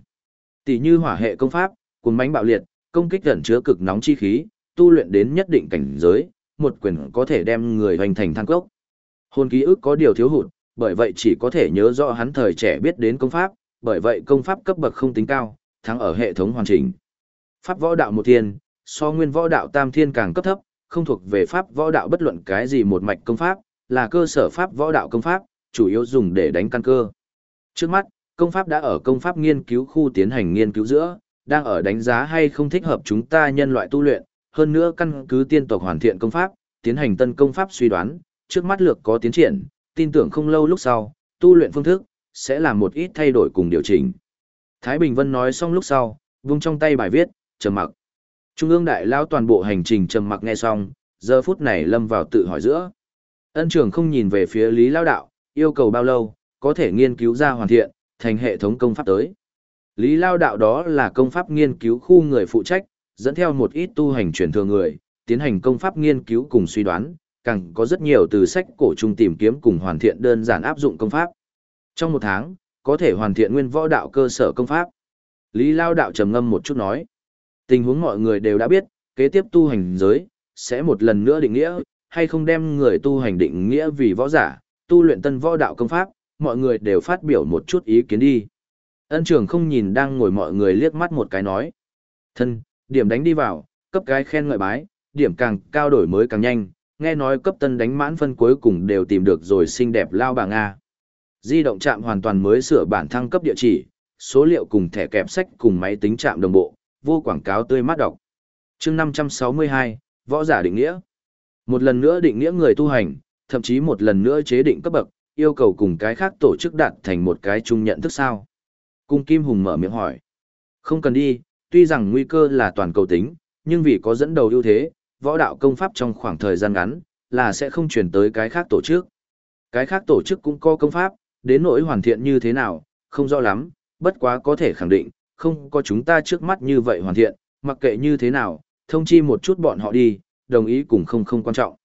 Tỷ như hỏa hệ công pháp, cuốn mãnh bạo liệt, công kích gần chứa cực nóng chi khí, tu luyện đến nhất định cảnh giới, một quyền có thể đem người hoành thành thang cốc. Hồn ký ức có điều thiếu hụt, bởi vậy chỉ có thể nhớ rõ hắn thời trẻ biết đến công pháp, bởi vậy công pháp cấp bậc không tính cao, thắng ở hệ thống hoàn chỉnh. Pháp võ đạo một thiên, so nguyên võ đạo tam thiên càng cấp thấp, không thuộc về pháp võ đạo bất luận cái gì một mạch công pháp, là cơ sở pháp võ đạo công pháp, chủ yếu dùng để đánh căn cơ. Trước mắt, công pháp đã ở công pháp nghiên cứu khu tiến hành nghiên cứu giữa, đang ở đánh giá hay không thích hợp chúng ta nhân loại tu luyện, hơn nữa căn cứ tiên tộc hoàn thiện công pháp, tiến hành tân công pháp suy đoán, trước mắt lược có tiến triển, tin tưởng không lâu lúc sau, tu luyện phương thức, sẽ làm một ít thay đổi cùng điều chỉnh. Thái Bình Vân nói xong lúc sau, vung trong tay bài viết, trầm mặc. Trung ương đại lão toàn bộ hành trình trầm mặc nghe xong, giờ phút này lâm vào tự hỏi giữa. Ân trưởng không nhìn về phía Lý Lao Đạo, yêu cầu bao lâu, có thể nghiên cứu ra hoàn thiện, thành hệ thống công pháp tới. Lý Lao Đạo đó là công pháp nghiên cứu khu người phụ trách, dẫn theo một ít tu hành truyền thừa người, tiến hành công pháp nghiên cứu cùng suy đoán, càng có rất nhiều từ sách cổ trung tìm kiếm cùng hoàn thiện đơn giản áp dụng công pháp. Trong một tháng, có thể hoàn thiện nguyên võ đạo cơ sở công pháp. Lý Lao Đạo trầm ngâm một chút nói. Tình huống mọi người đều đã biết, kế tiếp tu hành giới, sẽ một lần nữa định nghĩa, hay không đem người tu hành định nghĩa vì võ giả, tu luyện tân võ đạo công pháp, mọi người đều phát biểu một chút ý kiến đi. Ân trường không nhìn đang ngồi mọi người liếc mắt một cái nói. Thân, điểm đánh đi vào, cấp cái khen ngợi bái, điểm càng cao đổi mới càng nhanh, nghe nói cấp tân đánh mãn phân cuối cùng đều tìm được rồi xinh đẹp lao bà Nga. Di động chạm hoàn toàn mới sửa bản thăng cấp địa chỉ, số liệu cùng thẻ kẹp sách cùng máy tính chạm đồng bộ, vô quảng cáo tươi mát đọc. chương 562, Võ giả định nghĩa. Một lần nữa định nghĩa người tu hành, thậm chí một lần nữa chế định cấp bậc, yêu cầu cùng cái khác tổ chức đạt thành một cái chung nhận thức sao. Cung Kim Hùng mở miệng hỏi. Không cần đi, tuy rằng nguy cơ là toàn cầu tính, nhưng vì có dẫn đầu ưu thế, võ đạo công pháp trong khoảng thời gian ngắn, là sẽ không chuyển tới cái khác tổ chức. Cái khác tổ chức cũng có công pháp, đến nỗi hoàn thiện như thế nào, không rõ lắm, bất quá có thể khẳng định, không có chúng ta trước mắt như vậy hoàn thiện, mặc kệ như thế nào, thông chi một chút bọn họ đi, đồng ý cùng không không quan trọng.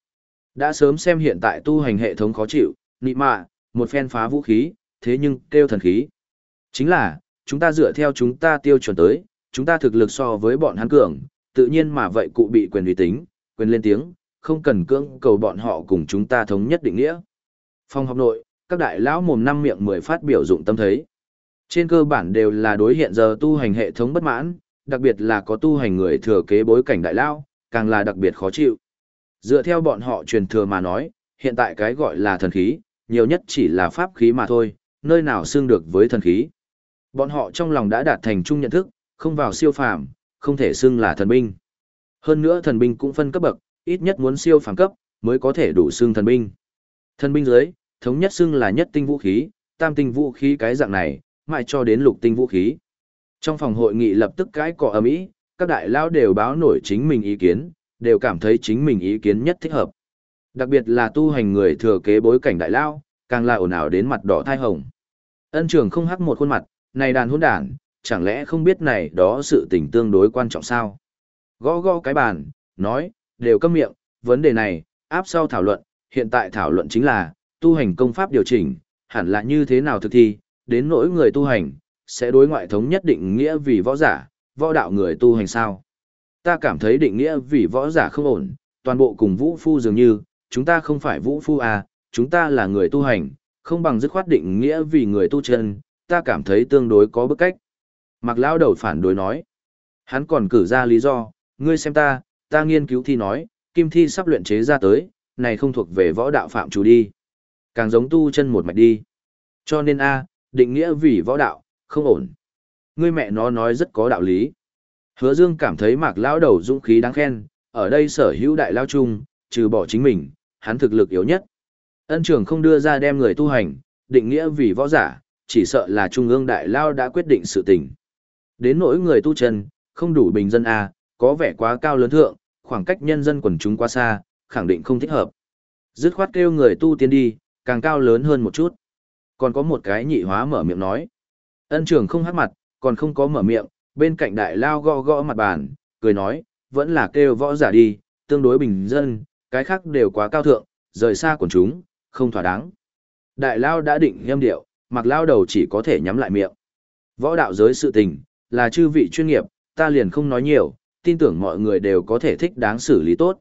Đã sớm xem hiện tại tu hành hệ thống khó chịu, nị mạ, một phen phá vũ khí, thế nhưng kêu thần khí. Chính là, chúng ta dựa theo chúng ta tiêu chuẩn tới, chúng ta thực lực so với bọn hắn cường, tự nhiên mà vậy cụ bị quyền uy tính, quyền lên tiếng, không cần cưỡng cầu bọn họ cùng chúng ta thống nhất định nghĩa. Phòng học nội, các đại lão mồm năm miệng mười phát biểu dụng tâm thấy. Trên cơ bản đều là đối hiện giờ tu hành hệ thống bất mãn, đặc biệt là có tu hành người thừa kế bối cảnh đại lão, càng là đặc biệt khó chịu. Dựa theo bọn họ truyền thừa mà nói, hiện tại cái gọi là thần khí, nhiều nhất chỉ là pháp khí mà thôi, nơi nào xương được với thần khí. Bọn họ trong lòng đã đạt thành chung nhận thức, không vào siêu phàm, không thể xưng là thần binh. Hơn nữa thần binh cũng phân cấp bậc, ít nhất muốn siêu phàm cấp mới có thể đủ xưng thần binh. Thần binh dưới, thống nhất xưng là nhất tinh vũ khí, tam tinh vũ khí cái dạng này, mãi cho đến lục tinh vũ khí. Trong phòng hội nghị lập tức cái cọ ầm ĩ, các đại lao đều báo nổi chính mình ý kiến, đều cảm thấy chính mình ý kiến nhất thích hợp. Đặc biệt là tu hành người thừa kế bối cảnh đại lao, càng là ồn ào đến mặt đỏ thai hồng. Ân trường không hắc một khuôn mặt, này đàn hôn đàn, chẳng lẽ không biết này đó sự tình tương đối quan trọng sao? Gõ gõ cái bàn, nói, đều câm miệng, vấn đề này, áp sau thảo luận, hiện tại thảo luận chính là, tu hành công pháp điều chỉnh, hẳn là như thế nào thực thi, đến nỗi người tu hành, sẽ đối ngoại thống nhất định nghĩa vì võ giả, võ đạo người tu hành sao. Ta cảm thấy định nghĩa vì võ giả không ổn, toàn bộ cùng vũ phu dường như, chúng ta không phải vũ phu à, chúng ta là người tu hành, không bằng dứt khoát định nghĩa vì người tu chân, ta cảm thấy tương đối có bức cách. Mạc Lao đầu phản đối nói. Hắn còn cử ra lý do, ngươi xem ta, ta nghiên cứu thi nói, kim thi sắp luyện chế ra tới, này không thuộc về võ đạo phạm chủ đi. Càng giống tu chân một mạch đi. Cho nên A, định nghĩa vì võ đạo, không ổn. Ngươi mẹ nó nói rất có đạo lý. Hứa Dương cảm thấy Mạc Lão đầu dũng khí đáng khen, ở đây sở hữu đại lao chung, trừ bỏ chính mình, hắn thực lực yếu nhất. Ân trưởng không đưa ra đem người tu hành, định nghĩa vì võ giả, chỉ sợ là Trung ương Đại Lao đã quyết định sự tình. Đến nỗi người tu chân, không đủ bình dân A, có vẻ quá cao lớn thượng, khoảng cách nhân dân quần chúng quá xa, khẳng định không thích hợp. Dứt khoát kêu người tu tiên đi, càng cao lớn hơn một chút. Còn có một cái nhị hóa mở miệng nói. Ân trưởng không hắc mặt, còn không có mở miệng, bên cạnh đại lao gõ gõ mặt bàn, cười nói, vẫn là kêu võ giả đi, tương đối bình dân, cái khác đều quá cao thượng, rời xa quần chúng, không thỏa đáng. Đại lao đã định nghiêm điệu, mặc lao đầu chỉ có thể nhắm lại miệng. Võ đạo giới sự tình, là chư vị chuyên nghiệp, ta liền không nói nhiều, tin tưởng mọi người đều có thể thích đáng xử lý tốt.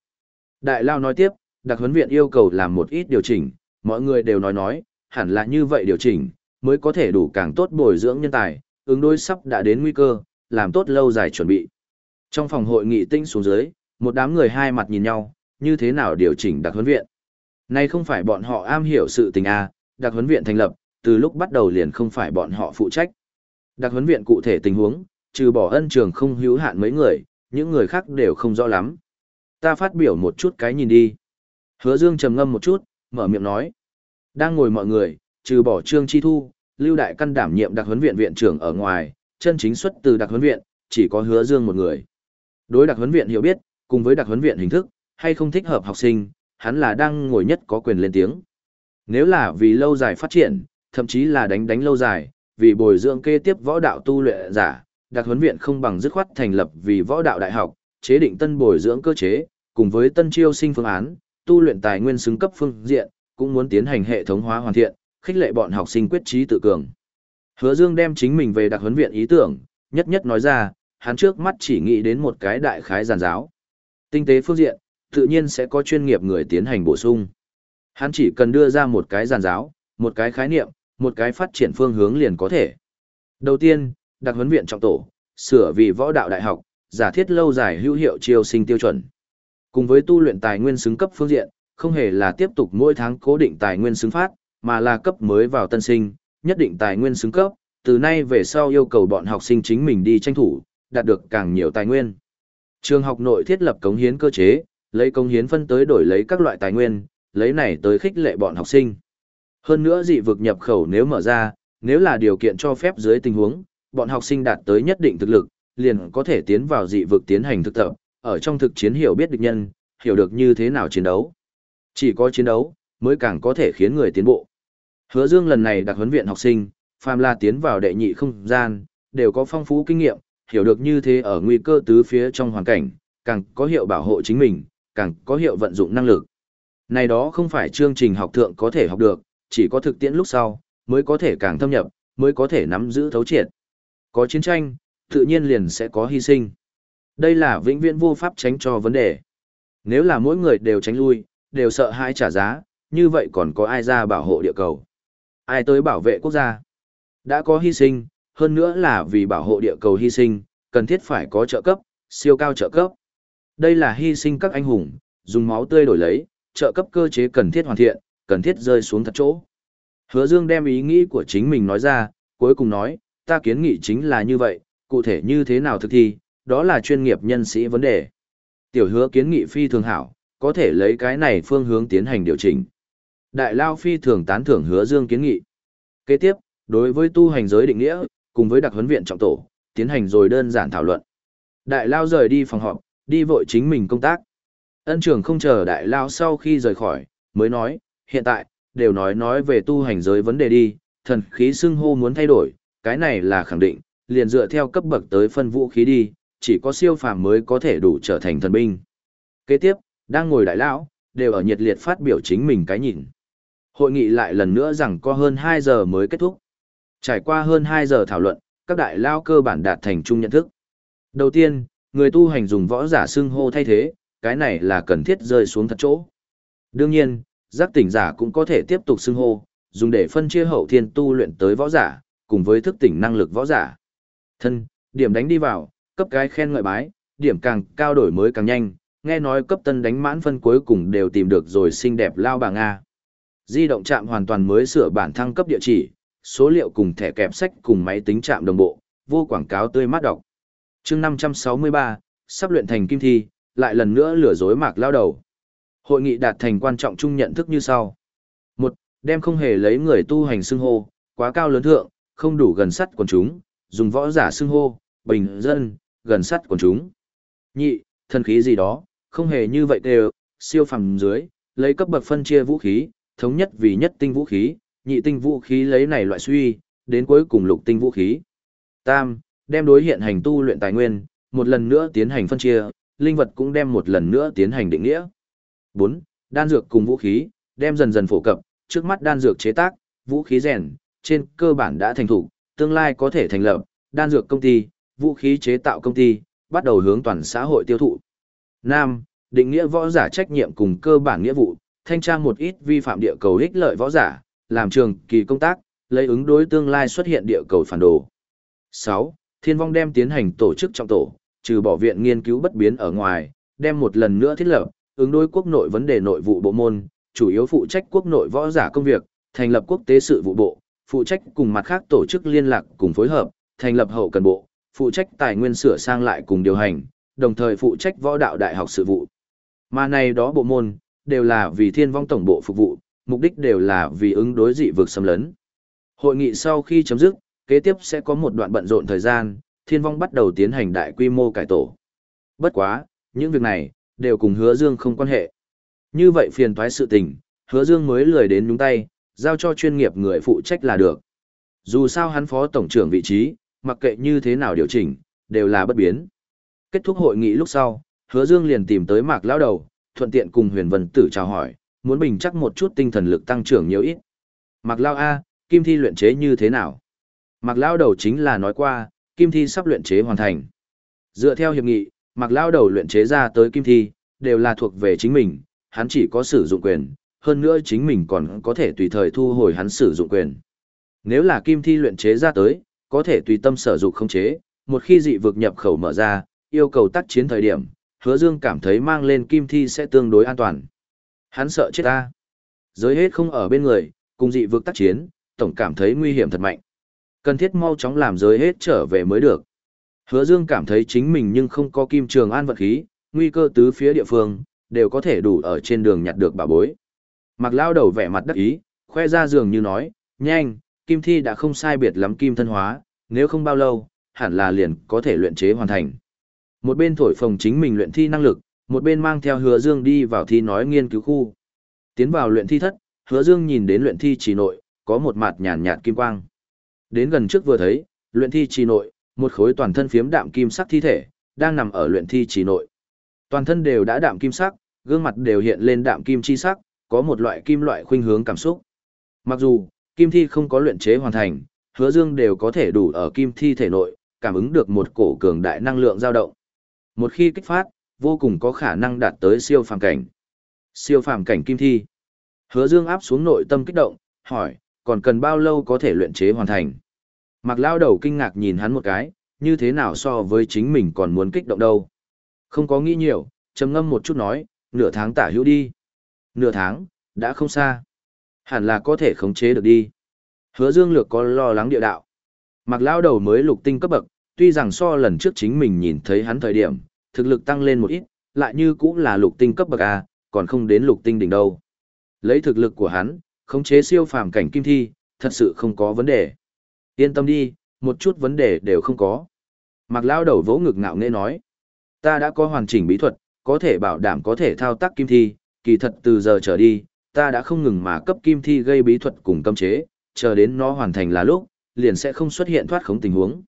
Đại lao nói tiếp, đặc huấn viện yêu cầu làm một ít điều chỉnh, mọi người đều nói nói, hẳn là như vậy điều chỉnh, mới có thể đủ càng tốt bồi dưỡng nhân tài, ứng đối sắp đã đến nguy cơ, làm tốt lâu dài chuẩn bị. Trong phòng hội nghị tinh xuống dưới, một đám người hai mặt nhìn nhau, như thế nào điều chỉnh đặc huấn viện. Nay không phải bọn họ am hiểu sự tình a, đặc huấn viện thành lập, từ lúc bắt đầu liền không phải bọn họ phụ trách. Đặc huấn viện cụ thể tình huống, trừ bỏ ân trường không hữu hạn mấy người, những người khác đều không rõ lắm. Ta phát biểu một chút cái nhìn đi. Hứa Dương trầm ngâm một chút, mở miệng nói. Đang ngồi mọi người, trừ bỏ Trương Chi Thu, Lưu Đại Căn đảm nhiệm đặc huấn viện viện trưởng ở ngoài, chân chính xuất từ đặc huấn viện, chỉ có Hứa Dương một người. Đối đặc huấn viện hiểu biết, cùng với đặc huấn viện hình thức, hay không thích hợp học sinh, hắn là đang ngồi nhất có quyền lên tiếng. Nếu là vì lâu dài phát triển, thậm chí là đánh đánh lâu dài, vì bồi dưỡng kế tiếp võ đạo tu luyện giả, đặc huấn viện không bằng dứt khoát thành lập vì võ đạo đại học, chế định tân bồi dưỡng cơ chế, cùng với tân chiêu sinh phương án, tu luyện tài nguyên xứng cấp phương diện, cũng muốn tiến hành hệ thống hóa hoàn thiện, khích lệ bọn học sinh quyết trí tự cường. Hứa Dương đem chính mình về đặc huấn viện ý tưởng, nhất nhất nói ra, hắn trước mắt chỉ nghĩ đến một cái đại khái giàn giáo. Tinh tế phương diện, tự nhiên sẽ có chuyên nghiệp người tiến hành bổ sung. Hắn chỉ cần đưa ra một cái giàn giáo, một cái khái niệm, một cái phát triển phương hướng liền có thể. Đầu tiên, đặc huấn viện trọng tổ, sửa vì võ đạo đại học, giả thiết lâu dài hữu hiệu chiêu sinh tiêu chuẩn. Cùng với tu luyện tài nguyên xứng cấp phương diện, không hề là tiếp tục mỗi tháng cố định tài nguyên xứng phát, mà là cấp mới vào tân sinh, nhất định tài nguyên xứng cấp, từ nay về sau yêu cầu bọn học sinh chính mình đi tranh thủ, đạt được càng nhiều tài nguyên. Trường học nội thiết lập cống hiến cơ chế, lấy cống hiến phân tới đổi lấy các loại tài nguyên, lấy này tới khích lệ bọn học sinh. Hơn nữa dị vực nhập khẩu nếu mở ra, nếu là điều kiện cho phép dưới tình huống, bọn học sinh đạt tới nhất định thực lực, liền có thể tiến vào dị vực tiến hành thực tập, ở trong thực chiến hiểu biết địch nhân, hiểu được như thế nào chiến đấu. Chỉ có chiến đấu, mới càng có thể khiến người tiến bộ. Hứa Dương lần này đặc huấn viện học sinh, phàm là tiến vào đệ nhị không gian, đều có phong phú kinh nghiệm, hiểu được như thế ở nguy cơ tứ phía trong hoàn cảnh, càng có hiệu bảo hộ chính mình, càng có hiệu vận dụng năng lực. Này đó không phải chương trình học thượng có thể học được, chỉ có thực tiễn lúc sau, mới có thể càng thâm nhập, mới có thể nắm giữ thấu triệt. Có chiến tranh, tự nhiên liền sẽ có hy sinh. Đây là vĩnh viễn vô pháp tránh cho vấn đề. Nếu là mỗi người đều tránh lui, đều sợ hãi trả giá, như vậy còn có ai ra bảo hộ địa cầu? Ai tới bảo vệ quốc gia? Đã có hy sinh, hơn nữa là vì bảo hộ địa cầu hy sinh, cần thiết phải có trợ cấp, siêu cao trợ cấp. Đây là hy sinh các anh hùng, dùng máu tươi đổi lấy, trợ cấp cơ chế cần thiết hoàn thiện, cần thiết rơi xuống thật chỗ. Hứa Dương đem ý nghĩ của chính mình nói ra, cuối cùng nói, ta kiến nghị chính là như vậy, cụ thể như thế nào thực thi, đó là chuyên nghiệp nhân sĩ vấn đề. Tiểu hứa kiến nghị phi thường hảo, có thể lấy cái này phương hướng tiến hành điều chỉnh. Đại Lao phi thường tán thưởng hứa Dương kiến nghị. Kế tiếp, đối với tu hành giới định nghĩa, cùng với đặc huấn viện trọng tổ, tiến hành rồi đơn giản thảo luận. Đại Lao rời đi phòng họp, đi vội chính mình công tác. Ân trưởng không chờ Đại Lao sau khi rời khỏi, mới nói, hiện tại, đều nói nói về tu hành giới vấn đề đi, thần khí xưng hô muốn thay đổi, cái này là khẳng định, liền dựa theo cấp bậc tới phân vũ khí đi, chỉ có siêu phàm mới có thể đủ trở thành thần binh. Kế tiếp, đang ngồi đại lão, đều ở nhiệt liệt phát biểu chính mình cái nhìn. Hội nghị lại lần nữa rằng có hơn 2 giờ mới kết thúc. Trải qua hơn 2 giờ thảo luận, các đại lao cơ bản đạt thành chung nhận thức. Đầu tiên, người tu hành dùng võ giả xưng hô thay thế, cái này là cần thiết rơi xuống thật chỗ. Đương nhiên, giác tỉnh giả cũng có thể tiếp tục xưng hô, dùng để phân chia hậu thiên tu luyện tới võ giả, cùng với thức tỉnh năng lực võ giả. Thân, điểm đánh đi vào, cấp cái khen ngợi bái, điểm càng cao đổi mới càng nhanh, nghe nói cấp tân đánh mãn phân cuối cùng đều tìm được rồi xinh đẹp lao bà Nga. Di động chạm hoàn toàn mới sửa bản thăng cấp địa chỉ, số liệu cùng thẻ kẹp sách cùng máy tính chạm đồng bộ, vô quảng cáo tươi mát đọc. chương 563, sắp luyện thành kim thi, lại lần nữa lừa dối mạc lao đầu. Hội nghị đạt thành quan trọng chung nhận thức như sau. một Đem không hề lấy người tu hành xưng hô, quá cao lớn thượng, không đủ gần sắt quần chúng, dùng võ giả xưng hô, bình dân, gần sắt quần chúng. Nhị, thần khí gì đó, không hề như vậy đều, siêu phàm dưới, lấy cấp bậc phân chia vũ khí, thống nhất vì nhất tinh vũ khí, nhị tinh vũ khí lấy này loại suy, đến cuối cùng lục tinh vũ khí. Tam, đem đối hiện hành tu luyện tài nguyên, một lần nữa tiến hành phân chia, linh vật cũng đem một lần nữa tiến hành định nghĩa. 4. Đan dược cùng vũ khí, đem dần dần phổ cập, trước mắt đan dược chế tác, vũ khí rèn, trên cơ bản đã thành thủ, tương lai có thể thành lập, đan dược công ty, vũ khí chế tạo công ty, bắt đầu hướng toàn xã hội tiêu thụ. Nam, định nghĩa võ giả trách nhiệm cùng cơ bản nghĩa vụ, thanh tra một ít vi phạm địa cầu ích lợi võ giả, làm trường kỳ công tác, lấy ứng đối tương lai xuất hiện địa cầu phản đồ. 6. Thiên vong đem tiến hành tổ chức trong tổ, trừ bỏ viện nghiên cứu bất biến ở ngoài, đem một lần nữa thiết lập, ứng đối quốc nội vấn đề nội vụ bộ môn, chủ yếu phụ trách quốc nội võ giả công việc, thành lập quốc tế sự vụ bộ, phụ trách cùng mặt khác tổ chức liên lạc cùng phối hợp, thành lập hậu cần bộ, phụ trách tài nguyên sửa sang lại cùng điều hành, đồng thời phụ trách võ đạo đại học sự vụ. Mà này đó bộ môn, đều là vì thiên vong tổng bộ phục vụ, mục đích đều là vì ứng đối dị vực xâm lấn. Hội nghị sau khi chấm dứt, kế tiếp sẽ có một đoạn bận rộn thời gian, thiên vong bắt đầu tiến hành đại quy mô cải tổ. Bất quá, những việc này, đều cùng hứa dương không quan hệ. Như vậy phiền toái sự tình, hứa dương mới lười đến nhúng tay, giao cho chuyên nghiệp người phụ trách là được. Dù sao hắn phó tổng trưởng vị trí, mặc kệ như thế nào điều chỉnh, đều là bất biến. Kết thúc hội nghị lúc sau, hứa dương liền tìm tới mạc lão đầu, thuận tiện cùng huyền vân tử chào hỏi, muốn bình chắc một chút tinh thần lực tăng trưởng nhiều ít. Mạc lão A, kim thi luyện chế như thế nào? Mạc lão đầu chính là nói qua, kim thi sắp luyện chế hoàn thành. Dựa theo hiệp nghị, Mạc lão đầu luyện chế ra tới kim thi, đều là thuộc về chính mình, hắn chỉ có sử dụng quyền, hơn nữa chính mình còn có thể tùy thời thu hồi hắn sử dụng quyền. Nếu là kim thi luyện chế ra tới, có thể tùy tâm sở dụng không chế, một khi dị vực nhập khẩu mở ra, yêu cầu tác chiến thời điểm, hứa dương cảm thấy mang lên kim thi sẽ tương đối an toàn. Hắn sợ chết ta. Giới hết không ở bên người, cùng dị vực tác chiến, tổng cảm thấy nguy hiểm thật mạnh. Cần thiết mau chóng làm giới hết trở về mới được. Hứa dương cảm thấy chính mình nhưng không có kim trường an vật khí, nguy cơ tứ phía địa phương, đều có thể đủ ở trên đường nhặt được bà bối. Mặc lao đầu vẻ mặt đắc ý, khoe ra giường như nói, nhanh, kim thi đã không sai biệt lắm kim thân hóa, nếu không bao lâu, hẳn là liền có thể luyện chế hoàn thành. Một bên thổi phồng chính mình luyện thi năng lực, một bên mang theo hứa dương đi vào thi nói nghiên cứu khu. Tiến vào luyện thi thất, hứa dương nhìn đến luyện thi trì nội, có một mặt nhàn nhạt kim quang. Đến gần trước vừa thấy, luyện thi trì nội, một khối toàn thân phiếm đạm kim sắc thi thể, đang nằm ở luyện thi trì nội. Toàn thân đều đã đạm kim sắc, gương mặt đều hiện lên đạm kim chi sắc, có một loại kim loại khuynh hướng cảm xúc. Mặc dù, kim thi không có luyện chế hoàn thành, hứa dương đều có thể đủ ở kim thi thể nội, cảm ứng được một cổ cường đại năng lượng dao động. Một khi kích phát, vô cùng có khả năng đạt tới siêu phàm cảnh. Siêu phàm cảnh kim thi. Hứa Dương áp xuống nội tâm kích động, hỏi, còn cần bao lâu có thể luyện chế hoàn thành? Mạc Lao đầu kinh ngạc nhìn hắn một cái, như thế nào so với chính mình còn muốn kích động đâu. Không có nghĩ nhiều, trầm ngâm một chút nói, nửa tháng tả hữu đi. Nửa tháng, đã không xa. Hẳn là có thể khống chế được đi. Hứa Dương Lược có lo lắng địa đạo. Mạc Lao đầu mới lục tinh cấp bậc, tuy rằng so lần trước chính mình nhìn thấy hắn thời điểm, thực lực tăng lên một ít, lại như cũng là lục tinh cấp bậc A, còn không đến lục tinh đỉnh đâu. Lấy thực lực của hắn, khống chế siêu phàm cảnh kim thi, thật sự không có vấn đề. Yên tâm đi, một chút vấn đề đều không có. Mạc Lao đầu vỗ ngực ngạo nghễ nói. Ta đã có hoàn chỉnh bí thuật, có thể bảo đảm có thể thao tác kim thi, kỳ thật từ giờ trở đi, ta đã không ngừng mà cấp kim thi gây bí thuật cùng cấm chế, chờ đến nó hoàn thành là lúc, liền sẽ không xuất hiện thoát khống tình huống.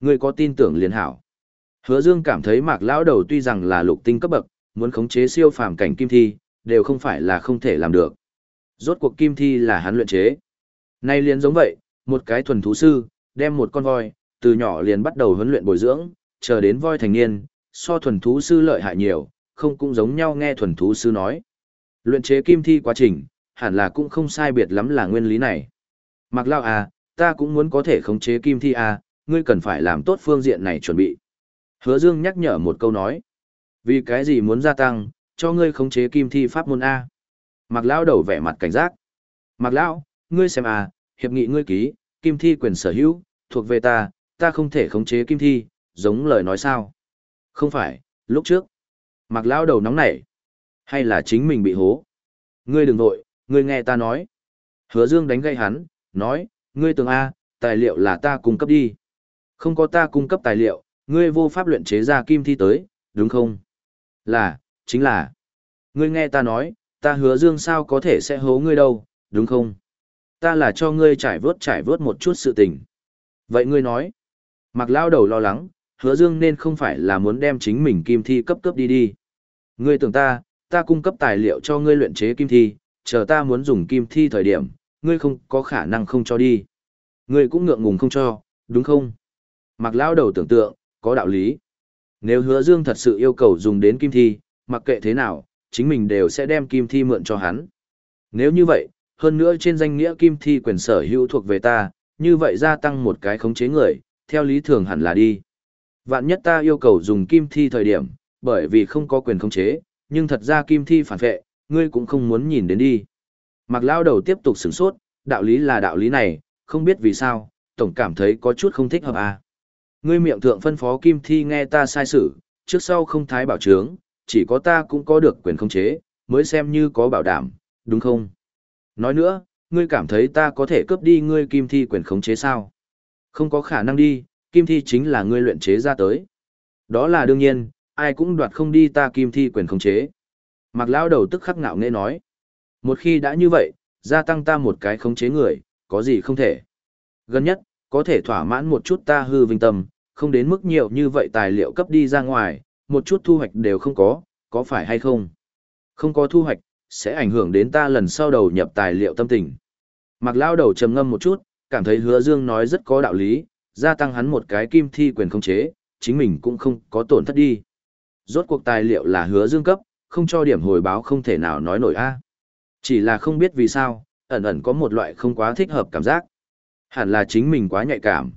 Ngươi có tin tưởng liền hảo. Hứa Dương cảm thấy Mạc lão đầu tuy rằng là lục tinh cấp bậc, muốn khống chế siêu phàm cảnh kim thi, đều không phải là không thể làm được. Rốt cuộc kim thi là hắn luyện chế. Nay liền giống vậy, một cái thuần thú sư, đem một con voi, từ nhỏ liền bắt đầu huấn luyện bồi dưỡng, chờ đến voi thành niên, so thuần thú sư lợi hại nhiều, không cũng giống nhau nghe thuần thú sư nói. Luyện chế kim thi quá trình, hẳn là cũng không sai biệt lắm là nguyên lý này. Mạc Lao à, ta cũng muốn có thể khống chế kim thi à, ngươi cần phải làm tốt phương diện này chuẩn bị. Hứa Dương nhắc nhở một câu nói. Vì cái gì muốn gia tăng, cho ngươi khống chế kim thi pháp môn A. Mạc Lão đầu vẻ mặt cảnh giác. Mạc Lão, ngươi xem à, hiệp nghị ngươi ký, kim thi quyền sở hữu, thuộc về ta, ta không thể khống chế kim thi, giống lời nói sao. Không phải, lúc trước. Mạc Lão đầu nóng nảy. Hay là chính mình bị hố. Ngươi đừng vội, ngươi nghe ta nói. Hứa Dương đánh gây hắn, nói, ngươi tưởng A, tài liệu là ta cung cấp đi. Không có ta cung cấp tài liệu, ngươi vô pháp luyện chế ra kim thi tới, đúng không? Là, chính là. Ngươi nghe ta nói, ta hứa dương sao có thể sẽ hố ngươi đâu, đúng không? Ta là cho ngươi trải vớt trải vớt một chút sự tình. Vậy ngươi nói, mặc lao đầu lo lắng, hứa dương nên không phải là muốn đem chính mình kim thi cấp cấp đi đi. Ngươi tưởng ta, ta cung cấp tài liệu cho ngươi luyện chế kim thi, chờ ta muốn dùng kim thi thời điểm, ngươi không có khả năng không cho đi. Ngươi cũng ngượng ngùng không cho, đúng không? Mặc lao đầu tưởng tượng, có đạo lý. Nếu hứa dương thật sự yêu cầu dùng đến kim thi, mặc kệ thế nào, chính mình đều sẽ đem kim thi mượn cho hắn. Nếu như vậy, hơn nữa trên danh nghĩa kim thi quyền sở hữu thuộc về ta, như vậy gia tăng một cái khống chế người, theo lý thường hẳn là đi. Vạn nhất ta yêu cầu dùng kim thi thời điểm, bởi vì không có quyền khống chế, nhưng thật ra kim thi phản vệ, ngươi cũng không muốn nhìn đến đi. Mặc lao đầu tiếp tục sửng sốt, đạo lý là đạo lý này, không biết vì sao, tổng cảm thấy có chút không thích hợp à. Ngươi miệng thượng phân phó kim thi nghe ta sai sự, trước sau không thái bảo trướng, chỉ có ta cũng có được quyền khống chế, mới xem như có bảo đảm, đúng không? Nói nữa, ngươi cảm thấy ta có thể cướp đi ngươi kim thi quyền khống chế sao? Không có khả năng đi, kim thi chính là ngươi luyện chế ra tới. Đó là đương nhiên, ai cũng đoạt không đi ta kim thi quyền khống chế. Mặc lão đầu tức khắc ngạo nghễ nói. Một khi đã như vậy, gia tăng ta một cái khống chế người, có gì không thể. Gần nhất, có thể thỏa mãn một chút ta hư vinh tâm, không đến mức nhiều như vậy tài liệu cấp đi ra ngoài, một chút thu hoạch đều không có, có phải hay không? Không có thu hoạch, sẽ ảnh hưởng đến ta lần sau đầu nhập tài liệu tâm tình. Mặc lao đầu trầm ngâm một chút, cảm thấy hứa dương nói rất có đạo lý, gia tăng hắn một cái kim thi quyền không chế, chính mình cũng không có tổn thất đi. Rốt cuộc tài liệu là hứa dương cấp, không cho điểm hồi báo không thể nào nói nổi a. Chỉ là không biết vì sao, ẩn ẩn có một loại không quá thích hợp cảm giác. Hẳn là chính mình quá nhạy cảm.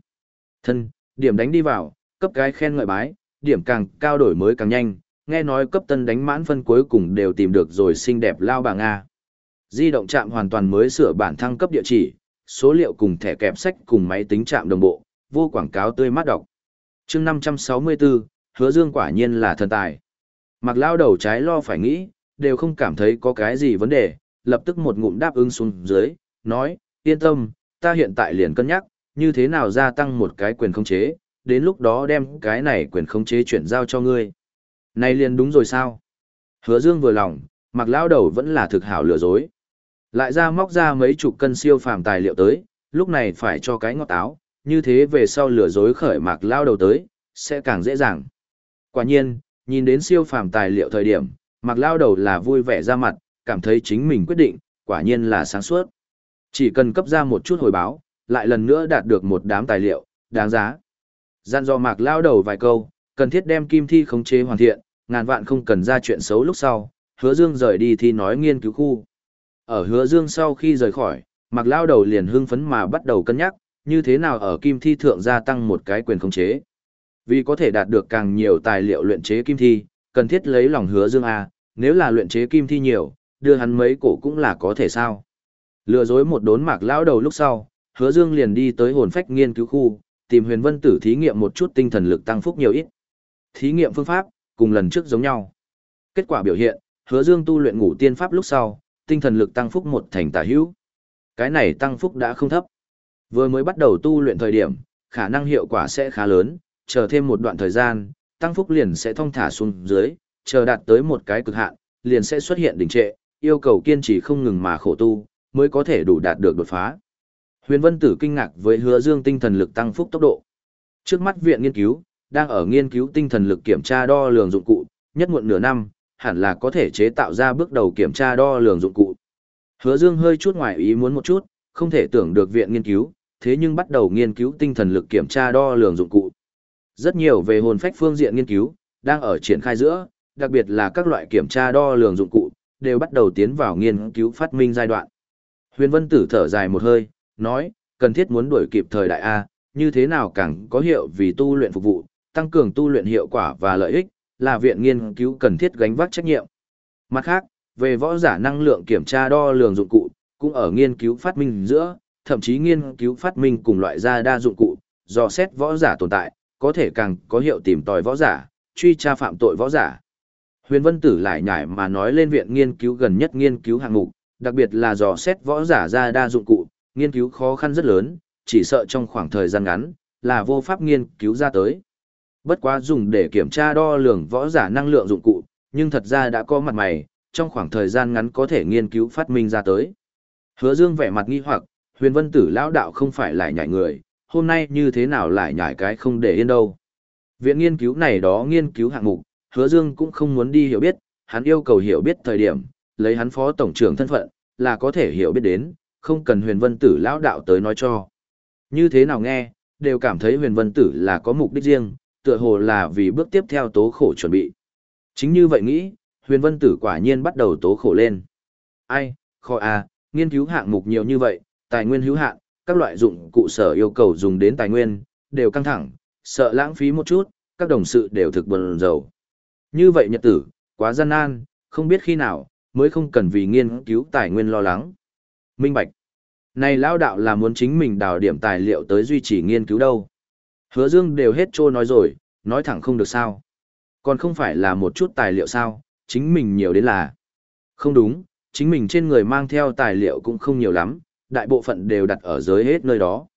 Thân, điểm đánh đi vào, cấp cái khen ngợi bái, điểm càng cao đổi mới càng nhanh, nghe nói cấp tân đánh mãn phân cuối cùng đều tìm được rồi xinh đẹp lao bà Nga. Di động chạm hoàn toàn mới sửa bản thăng cấp địa chỉ, số liệu cùng thẻ kẹp sách cùng máy tính chạm đồng bộ, vô quảng cáo tươi mát đọc. chương 564, hứa dương quả nhiên là thần tài. Mặc lao đầu trái lo phải nghĩ, đều không cảm thấy có cái gì vấn đề, lập tức một ngụm đáp ứng xuống dưới, nói, yên tâm, ta hiện tại liền cân nhắc, như thế nào gia tăng một cái quyền khống chế, đến lúc đó đem cái này quyền khống chế chuyển giao cho ngươi. Này liền đúng rồi sao? Hứa Dương vừa lòng, mặc lão đầu vẫn là thực hảo lừa dối. Lại ra móc ra mấy chục cân siêu phàm tài liệu tới, lúc này phải cho cái ngọt táo, như thế về sau lừa dối khởi mạc lao đầu tới, sẽ càng dễ dàng. Quả nhiên, nhìn đến siêu phàm tài liệu thời điểm, mạc lao đầu là vui vẻ ra mặt, cảm thấy chính mình quyết định, quả nhiên là sáng suốt. Chỉ cần cấp ra một chút hồi báo, lại lần nữa đạt được một đám tài liệu, đáng giá. Gian do mạc lao đầu vài câu, cần thiết đem kim thi khống chế hoàn thiện, ngàn vạn không cần ra chuyện xấu lúc sau, hứa dương rời đi thì nói nghiên cứu khu. Ở hứa dương sau khi rời khỏi, mạc lao đầu liền hưng phấn mà bắt đầu cân nhắc, như thế nào ở kim thi thượng gia tăng một cái quyền khống chế. Vì có thể đạt được càng nhiều tài liệu luyện chế kim thi, cần thiết lấy lòng hứa dương A, nếu là luyện chế kim thi nhiều, đưa hắn mấy cổ cũng là có thể sao. Lừa dối một đốn mạc lao đầu lúc sau, hứa dương liền đi tới hồn phách nghiên cứu khu, tìm huyền vân tử thí nghiệm một chút tinh thần lực tăng phúc nhiều ít. Thí nghiệm phương pháp, cùng lần trước giống nhau. Kết quả biểu hiện, hứa dương tu luyện ngủ tiên pháp lúc sau, tinh thần lực tăng phúc một thành tả hữu. Cái này tăng phúc đã không thấp. Vừa mới bắt đầu tu luyện thời điểm, khả năng hiệu quả sẽ khá lớn, chờ thêm một đoạn thời gian, tăng phúc liền sẽ thong thả xuống dưới, chờ đạt tới một cái cực hạn, liền sẽ xuất hiện đỉnh trệ, yêu cầu kiên trì không ngừng mà khổ tu, mới có thể đủ đạt được đột phá. Huyền Vân Tử kinh ngạc với Hứa Dương tinh thần lực tăng phúc tốc độ. Trước mắt viện nghiên cứu đang ở nghiên cứu tinh thần lực kiểm tra đo lường dụng cụ, nhất muộn nửa năm, hẳn là có thể chế tạo ra bước đầu kiểm tra đo lường dụng cụ. Hứa Dương hơi chút ngoài ý muốn một chút, không thể tưởng được viện nghiên cứu, thế nhưng bắt đầu nghiên cứu tinh thần lực kiểm tra đo lường dụng cụ. Rất nhiều về hồn phách phương diện nghiên cứu, đang ở triển khai giữa, đặc biệt là các loại kiểm tra đo lường dụng cụ, đều bắt đầu tiến vào nghiên cứu phát minh giai đoạn. Huyền Vân Tử thở dài một hơi, nói, cần thiết muốn đuổi kịp thời đại A, như thế nào càng có hiệu vì tu luyện phục vụ, tăng cường tu luyện hiệu quả và lợi ích, là viện nghiên cứu cần thiết gánh vác trách nhiệm. Mặt khác, về võ giả năng lượng kiểm tra đo lường dụng cụ, cũng ở nghiên cứu phát minh giữa, thậm chí nghiên cứu phát minh cùng loại ra đa dụng cụ, do xét võ giả tồn tại, có thể càng có hiệu tìm tòi võ giả, truy tra phạm tội võ giả. Huyền Vân Tử lại nhải mà nói lên viện nghiên cứu gần nhất nghiên cứu hạng mục, đặc biệt là dò xét võ giả ra đa dụng cụ, nghiên cứu khó khăn rất lớn, chỉ sợ trong khoảng thời gian ngắn, là vô pháp nghiên cứu ra tới. Bất quá dùng để kiểm tra đo lường võ giả năng lượng dụng cụ, nhưng thật ra đã có mặt mày, trong khoảng thời gian ngắn có thể nghiên cứu phát minh ra tới. Hứa Dương vẻ mặt nghi hoặc, huyền vân tử lão đạo không phải lại nhảy người, hôm nay như thế nào lại nhảy cái không để yên đâu. Viện nghiên cứu này đó nghiên cứu hạng mục, hứa Dương cũng không muốn đi hiểu biết, hắn yêu cầu hiểu biết thời điểm, lấy hắn phó tổng trưởng thân phận, là có thể hiểu biết đến, không cần huyền vân tử lão đạo tới nói cho. Như thế nào nghe, đều cảm thấy huyền vân tử là có mục đích riêng, tựa hồ là vì bước tiếp theo tố khổ chuẩn bị. Chính như vậy nghĩ, huyền vân tử quả nhiên bắt đầu tố khổ lên. Ai, khó à, nghiên cứu hạng mục nhiều như vậy, tài nguyên hữu hạn, các loại dụng cụ sở yêu cầu dùng đến tài nguyên, đều căng thẳng, sợ lãng phí một chút, các đồng sự đều thực buồn rầu. Như vậy nhật tử, quá gian nan, không biết khi nào, mới không cần vì nghiên cứu tài nguyên lo lắng. Minh Bạch. Này lao đạo là muốn chính mình đào điểm tài liệu tới duy trì nghiên cứu đâu. Hứa Dương đều hết trô nói rồi, nói thẳng không được sao. Còn không phải là một chút tài liệu sao, chính mình nhiều đến là. Không đúng, chính mình trên người mang theo tài liệu cũng không nhiều lắm, đại bộ phận đều đặt ở dưới hết nơi đó.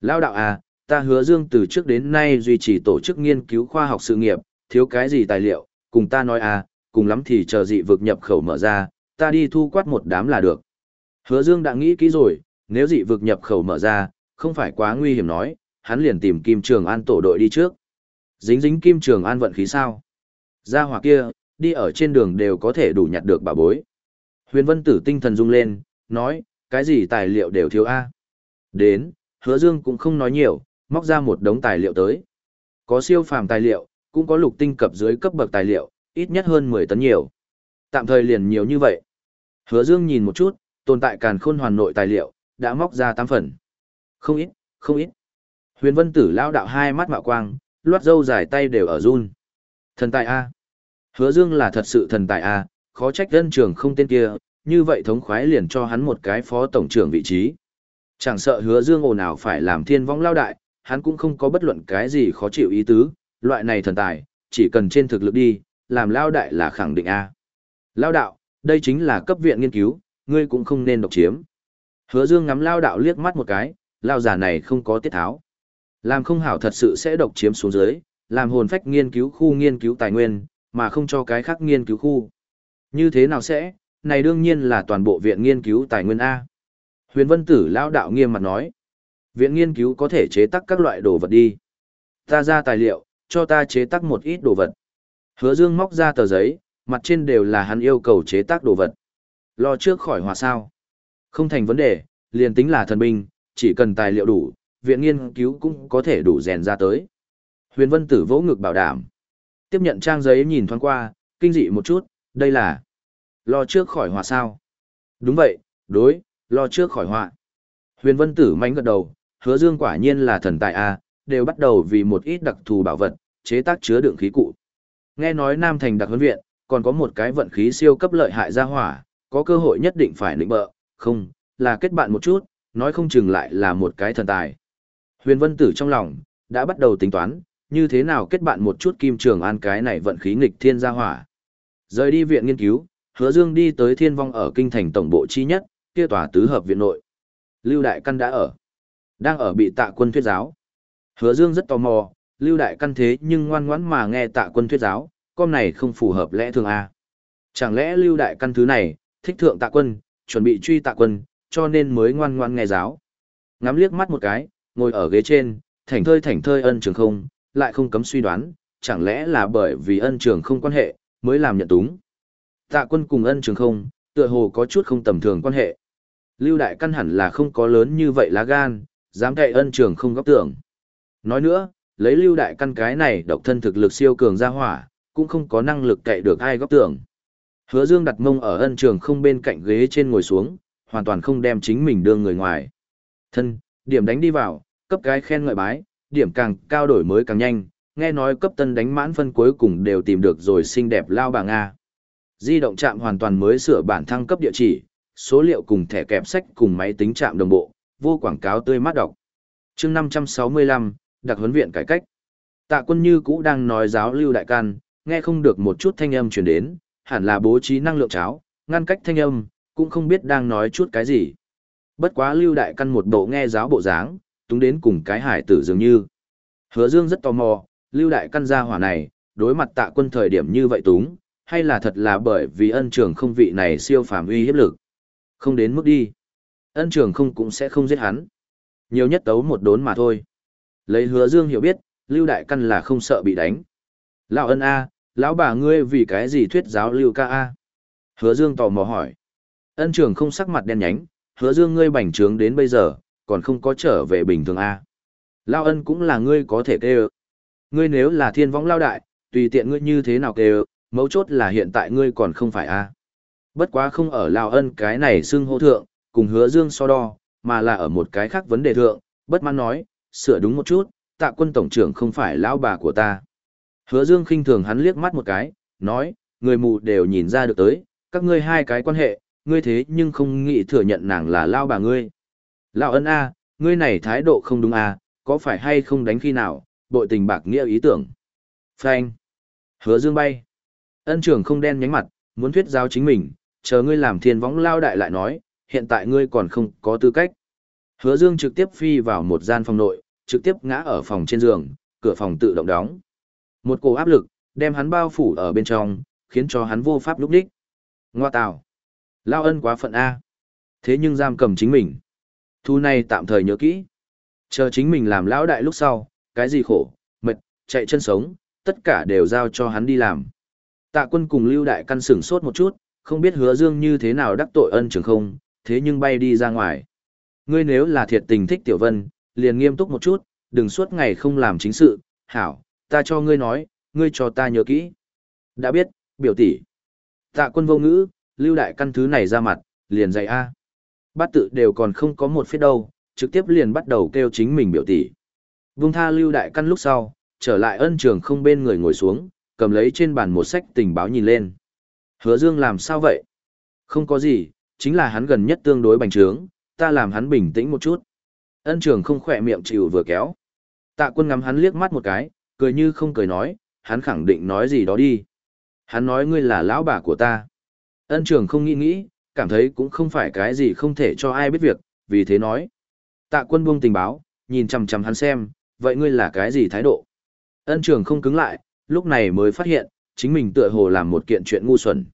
Lao đạo à, ta hứa Dương từ trước đến nay duy trì tổ chức nghiên cứu khoa học sự nghiệp, thiếu cái gì tài liệu, cùng ta nói à, cùng lắm thì chờ dị vực nhập khẩu mở ra, ta đi thu quát một đám là được. Hứa Dương đã nghĩ kỹ rồi, nếu dị vực nhập khẩu mở ra, không phải quá nguy hiểm nói, hắn liền tìm Kim Trường An tổ đội đi trước. Dính dính Kim Trường An vận khí sao? Ra hỏa kia, đi ở trên đường đều có thể đủ nhặt được bà bối. Huyền Vân Tử tinh thần rung lên, nói, cái gì tài liệu đều thiếu a. Đến, Hứa Dương cũng không nói nhiều, móc ra một đống tài liệu tới. Có siêu phàm tài liệu, cũng có lục tinh cấp dưới cấp bậc tài liệu, ít nhất hơn 10 tấn nhiều. Tạm thời liền nhiều như vậy. Hứa Dương nhìn một chút, tồn tại càn khôn hoàn nội tài liệu, đã móc ra tám phần. Không ít, không ít. Huyền Vân Tử lao đạo hai mắt mạo quang, loát dâu dài tay đều ở run. Thần tài A. Hứa Dương là thật sự thần tài A, khó trách dân trường không tên kia, như vậy thống khoái liền cho hắn một cái phó tổng trưởng vị trí. Chẳng sợ hứa Dương ồn nào phải làm thiên vong lao đại, hắn cũng không có bất luận cái gì khó chịu ý tứ, loại này thần tài, chỉ cần trên thực lực đi, làm lao đại là khẳng định A. Lao đạo, đây chính là cấp viện nghiên cứu, ngươi cũng không nên độc chiếm. Hứa Dương ngắm lao đạo liếc mắt một cái, lao giả này không có tiết tháo. Làm không hảo thật sự sẽ độc chiếm xuống dưới, làm hồn phách nghiên cứu khu nghiên cứu tài nguyên, mà không cho cái khác nghiên cứu khu. Như thế nào sẽ, này đương nhiên là toàn bộ viện nghiên cứu tài nguyên A. Huyền Vân Tử lão đạo nghiêm mặt nói, viện nghiên cứu có thể chế tác các loại đồ vật đi. Ta ra tài liệu, cho ta chế tác một ít đồ vật. Hứa Dương móc ra tờ giấy, mặt trên đều là hắn yêu cầu chế tác đồ vật. Lo trước khỏi hòa sao. Không thành vấn đề, liền tính là thần binh, chỉ cần tài liệu đủ, viện nghiên cứu cũng có thể đủ rèn ra tới. Huyền Vân Tử vỗ ngực bảo đảm. Tiếp nhận trang giấy nhìn thoáng qua, kinh dị một chút, đây là lo trước khỏi hòa sao. Đúng vậy, đối, lo trước khỏi họa. Huyền Vân Tử mánh gật đầu, hứa dương quả nhiên là thần tài A, đều bắt đầu vì một ít đặc thù bảo vật, chế tác chứa đựng khí cụ. Nghe nói Nam Thành đặc huấn viện, còn có một cái vận khí siêu cấp lợi hại ra hỏa, có cơ hội nhất định phải lĩnh bợ, không, là kết bạn một chút, nói không chừng lại là một cái thần tài. Huyền Vân Tử trong lòng, đã bắt đầu tính toán, như thế nào kết bạn một chút kim trường an cái này vận khí nghịch thiên gia hỏa. Rời đi viện nghiên cứu, hứa dương đi tới thiên vong ở kinh thành tổng bộ chi nhất, kia tòa tứ hợp viện nội. Lưu Đại Căn đã ở. Đang ở bị tạ quân thuyết giáo. Hứa Dương rất tò mò, Lưu Đại Căn thế nhưng ngoan ngoãn mà nghe tạ quân thuyết giáo, con này không phù hợp lẽ thường à? Chẳng lẽ Lưu Đại Căn thứ này, thích thượng tạ quân, chuẩn bị truy tạ quân, cho nên mới ngoan ngoan nghe giáo. Ngắm liếc mắt một cái, ngồi ở ghế trên, thảnh thơi thảnh thơi ân trường không, lại không cấm suy đoán, chẳng lẽ là bởi vì ân trường không quan hệ, mới làm nhận túng. Tạ quân cùng ân trường không, tựa hồ có chút không tầm thường quan hệ. Lưu Đại Căn hẳn là không có lớn như vậy lá gan, dám cậy ân trường không góc tưởng. Nói nữa, lấy Lưu Đại Căn cái này độc thân thực lực siêu cường ra hỏa, cũng không có năng lực cậy được ai góc tưởng. Hứa Dương đặt mông ở ân trường không bên cạnh ghế trên ngồi xuống, hoàn toàn không đem chính mình đưa người ngoài. Thân, điểm đánh đi vào, cấp cái khen ngợi bái, điểm càng cao đổi mới càng nhanh, nghe nói cấp tân đánh mãn phân cuối cùng đều tìm được rồi xinh đẹp lao bà Nga. Di động chạm hoàn toàn mới sửa bản thăng cấp địa chỉ, số liệu cùng thẻ kẹp sách cùng máy tính chạm đồng bộ, vô quảng cáo tươi mát đọc. chương 565, đặc huấn viện cải cách. Tạ quân như cũ đang nói giáo lưu đại can, nghe không được một chút thanh âm truyền đến, hẳn là bố trí năng lượng cháo, ngăn cách thanh âm, cũng không biết đang nói chút cái gì. Bất quá lưu đại căn một bộ nghe giáo bộ dáng, túng đến cùng cái hải tử dường như. Hứa Dương rất tò mò, lưu đại căn gia hỏa này, đối mặt tạ quân thời điểm như vậy túng, hay là thật là bởi vì ân trường không vị này siêu phàm uy hiếp lực. Không đến mức đi. Ân trường không cũng sẽ không giết hắn. Nhiều nhất tấu một đốn mà thôi. Lấy hứa dương hiểu biết, Lưu Đại Căn là không sợ bị đánh. Lão ân A, lão bà ngươi vì cái gì thuyết giáo Lưu ca A? Hứa dương tò mò hỏi. Ân trường không sắc mặt đen nhánh, hứa dương ngươi bành trướng đến bây giờ, còn không có trở về bình thường A. Lão ân cũng là ngươi có thể kêu. Ngươi nếu là thiên võng lao đại, tùy tiện ngươi như thế nào kêu, mấu chốt là hiện tại ngươi còn không phải A. Bất quá không ở Lão ân cái này xưng hô thượng, cùng hứa dương so đo, mà là ở một cái khác vấn đề thượng, bất mãn nói, sửa đúng một chút, tạ quân tổng trưởng không phải lão bà của ta. Hứa dương khinh thường hắn liếc mắt một cái, nói, người mù đều nhìn ra được tới, các ngươi hai cái quan hệ, ngươi thế nhưng không nghĩ thừa nhận nàng là lao bà ngươi. Lão ân a, ngươi này thái độ không đúng a, có phải hay không đánh khi nào, bội tình bạc nghĩa ý tưởng. Phanh. Hứa dương bay. Ân trưởng không đen nhánh mặt, muốn thuyết giáo chính mình, chờ ngươi làm thiên võng lao đại lại nói, hiện tại ngươi còn không có tư cách. Hứa Dương trực tiếp phi vào một gian phòng nội, trực tiếp ngã ở phòng trên giường, cửa phòng tự động đóng. Một cổ áp lực, đem hắn bao phủ ở bên trong, khiến cho hắn vô pháp lúc đích. Ngoa tào. Lao ân quá phận A. Thế nhưng giam cầm chính mình. Thu này tạm thời nhớ kỹ. Chờ chính mình làm lão đại lúc sau, cái gì khổ, mệt, chạy chân sống, tất cả đều giao cho hắn đi làm. Tạ quân cùng lưu đại căn sửng sốt một chút, không biết hứa dương như thế nào đắc tội ân trường không, thế nhưng bay đi ra ngoài. Ngươi nếu là thiệt tình thích tiểu vân, liền nghiêm túc một chút, đừng suốt ngày không làm chính sự, hảo, ta cho ngươi nói, ngươi cho ta nhớ kỹ. Đã biết, biểu tỷ. Tạ quân vô ngữ, lưu đại căn thứ này ra mặt, liền dạy A. Bát tự đều còn không có một phía đâu, trực tiếp liền bắt đầu kêu chính mình biểu tỷ. Vung tha lưu đại căn lúc sau, trở lại ân trường không bên người ngồi xuống, cầm lấy trên bàn một sách tình báo nhìn lên. Hứa Dương làm sao vậy? Không có gì, chính là hắn gần nhất tương đối bành trướng, ta làm hắn bình tĩnh một chút. Ân trường không khỏe miệng chịu vừa kéo. Tạ quân ngắm hắn liếc mắt một cái, cười như không cười nói, hắn khẳng định nói gì đó đi. Hắn nói ngươi là lão bà của ta. Ân trường không nghĩ nghĩ, cảm thấy cũng không phải cái gì không thể cho ai biết việc, vì thế nói. Tạ quân buông tình báo, nhìn chằm chằm hắn xem, vậy ngươi là cái gì thái độ? Ân trường không cứng lại, lúc này mới phát hiện, chính mình tựa hồ làm một kiện chuyện ngu xuẩn.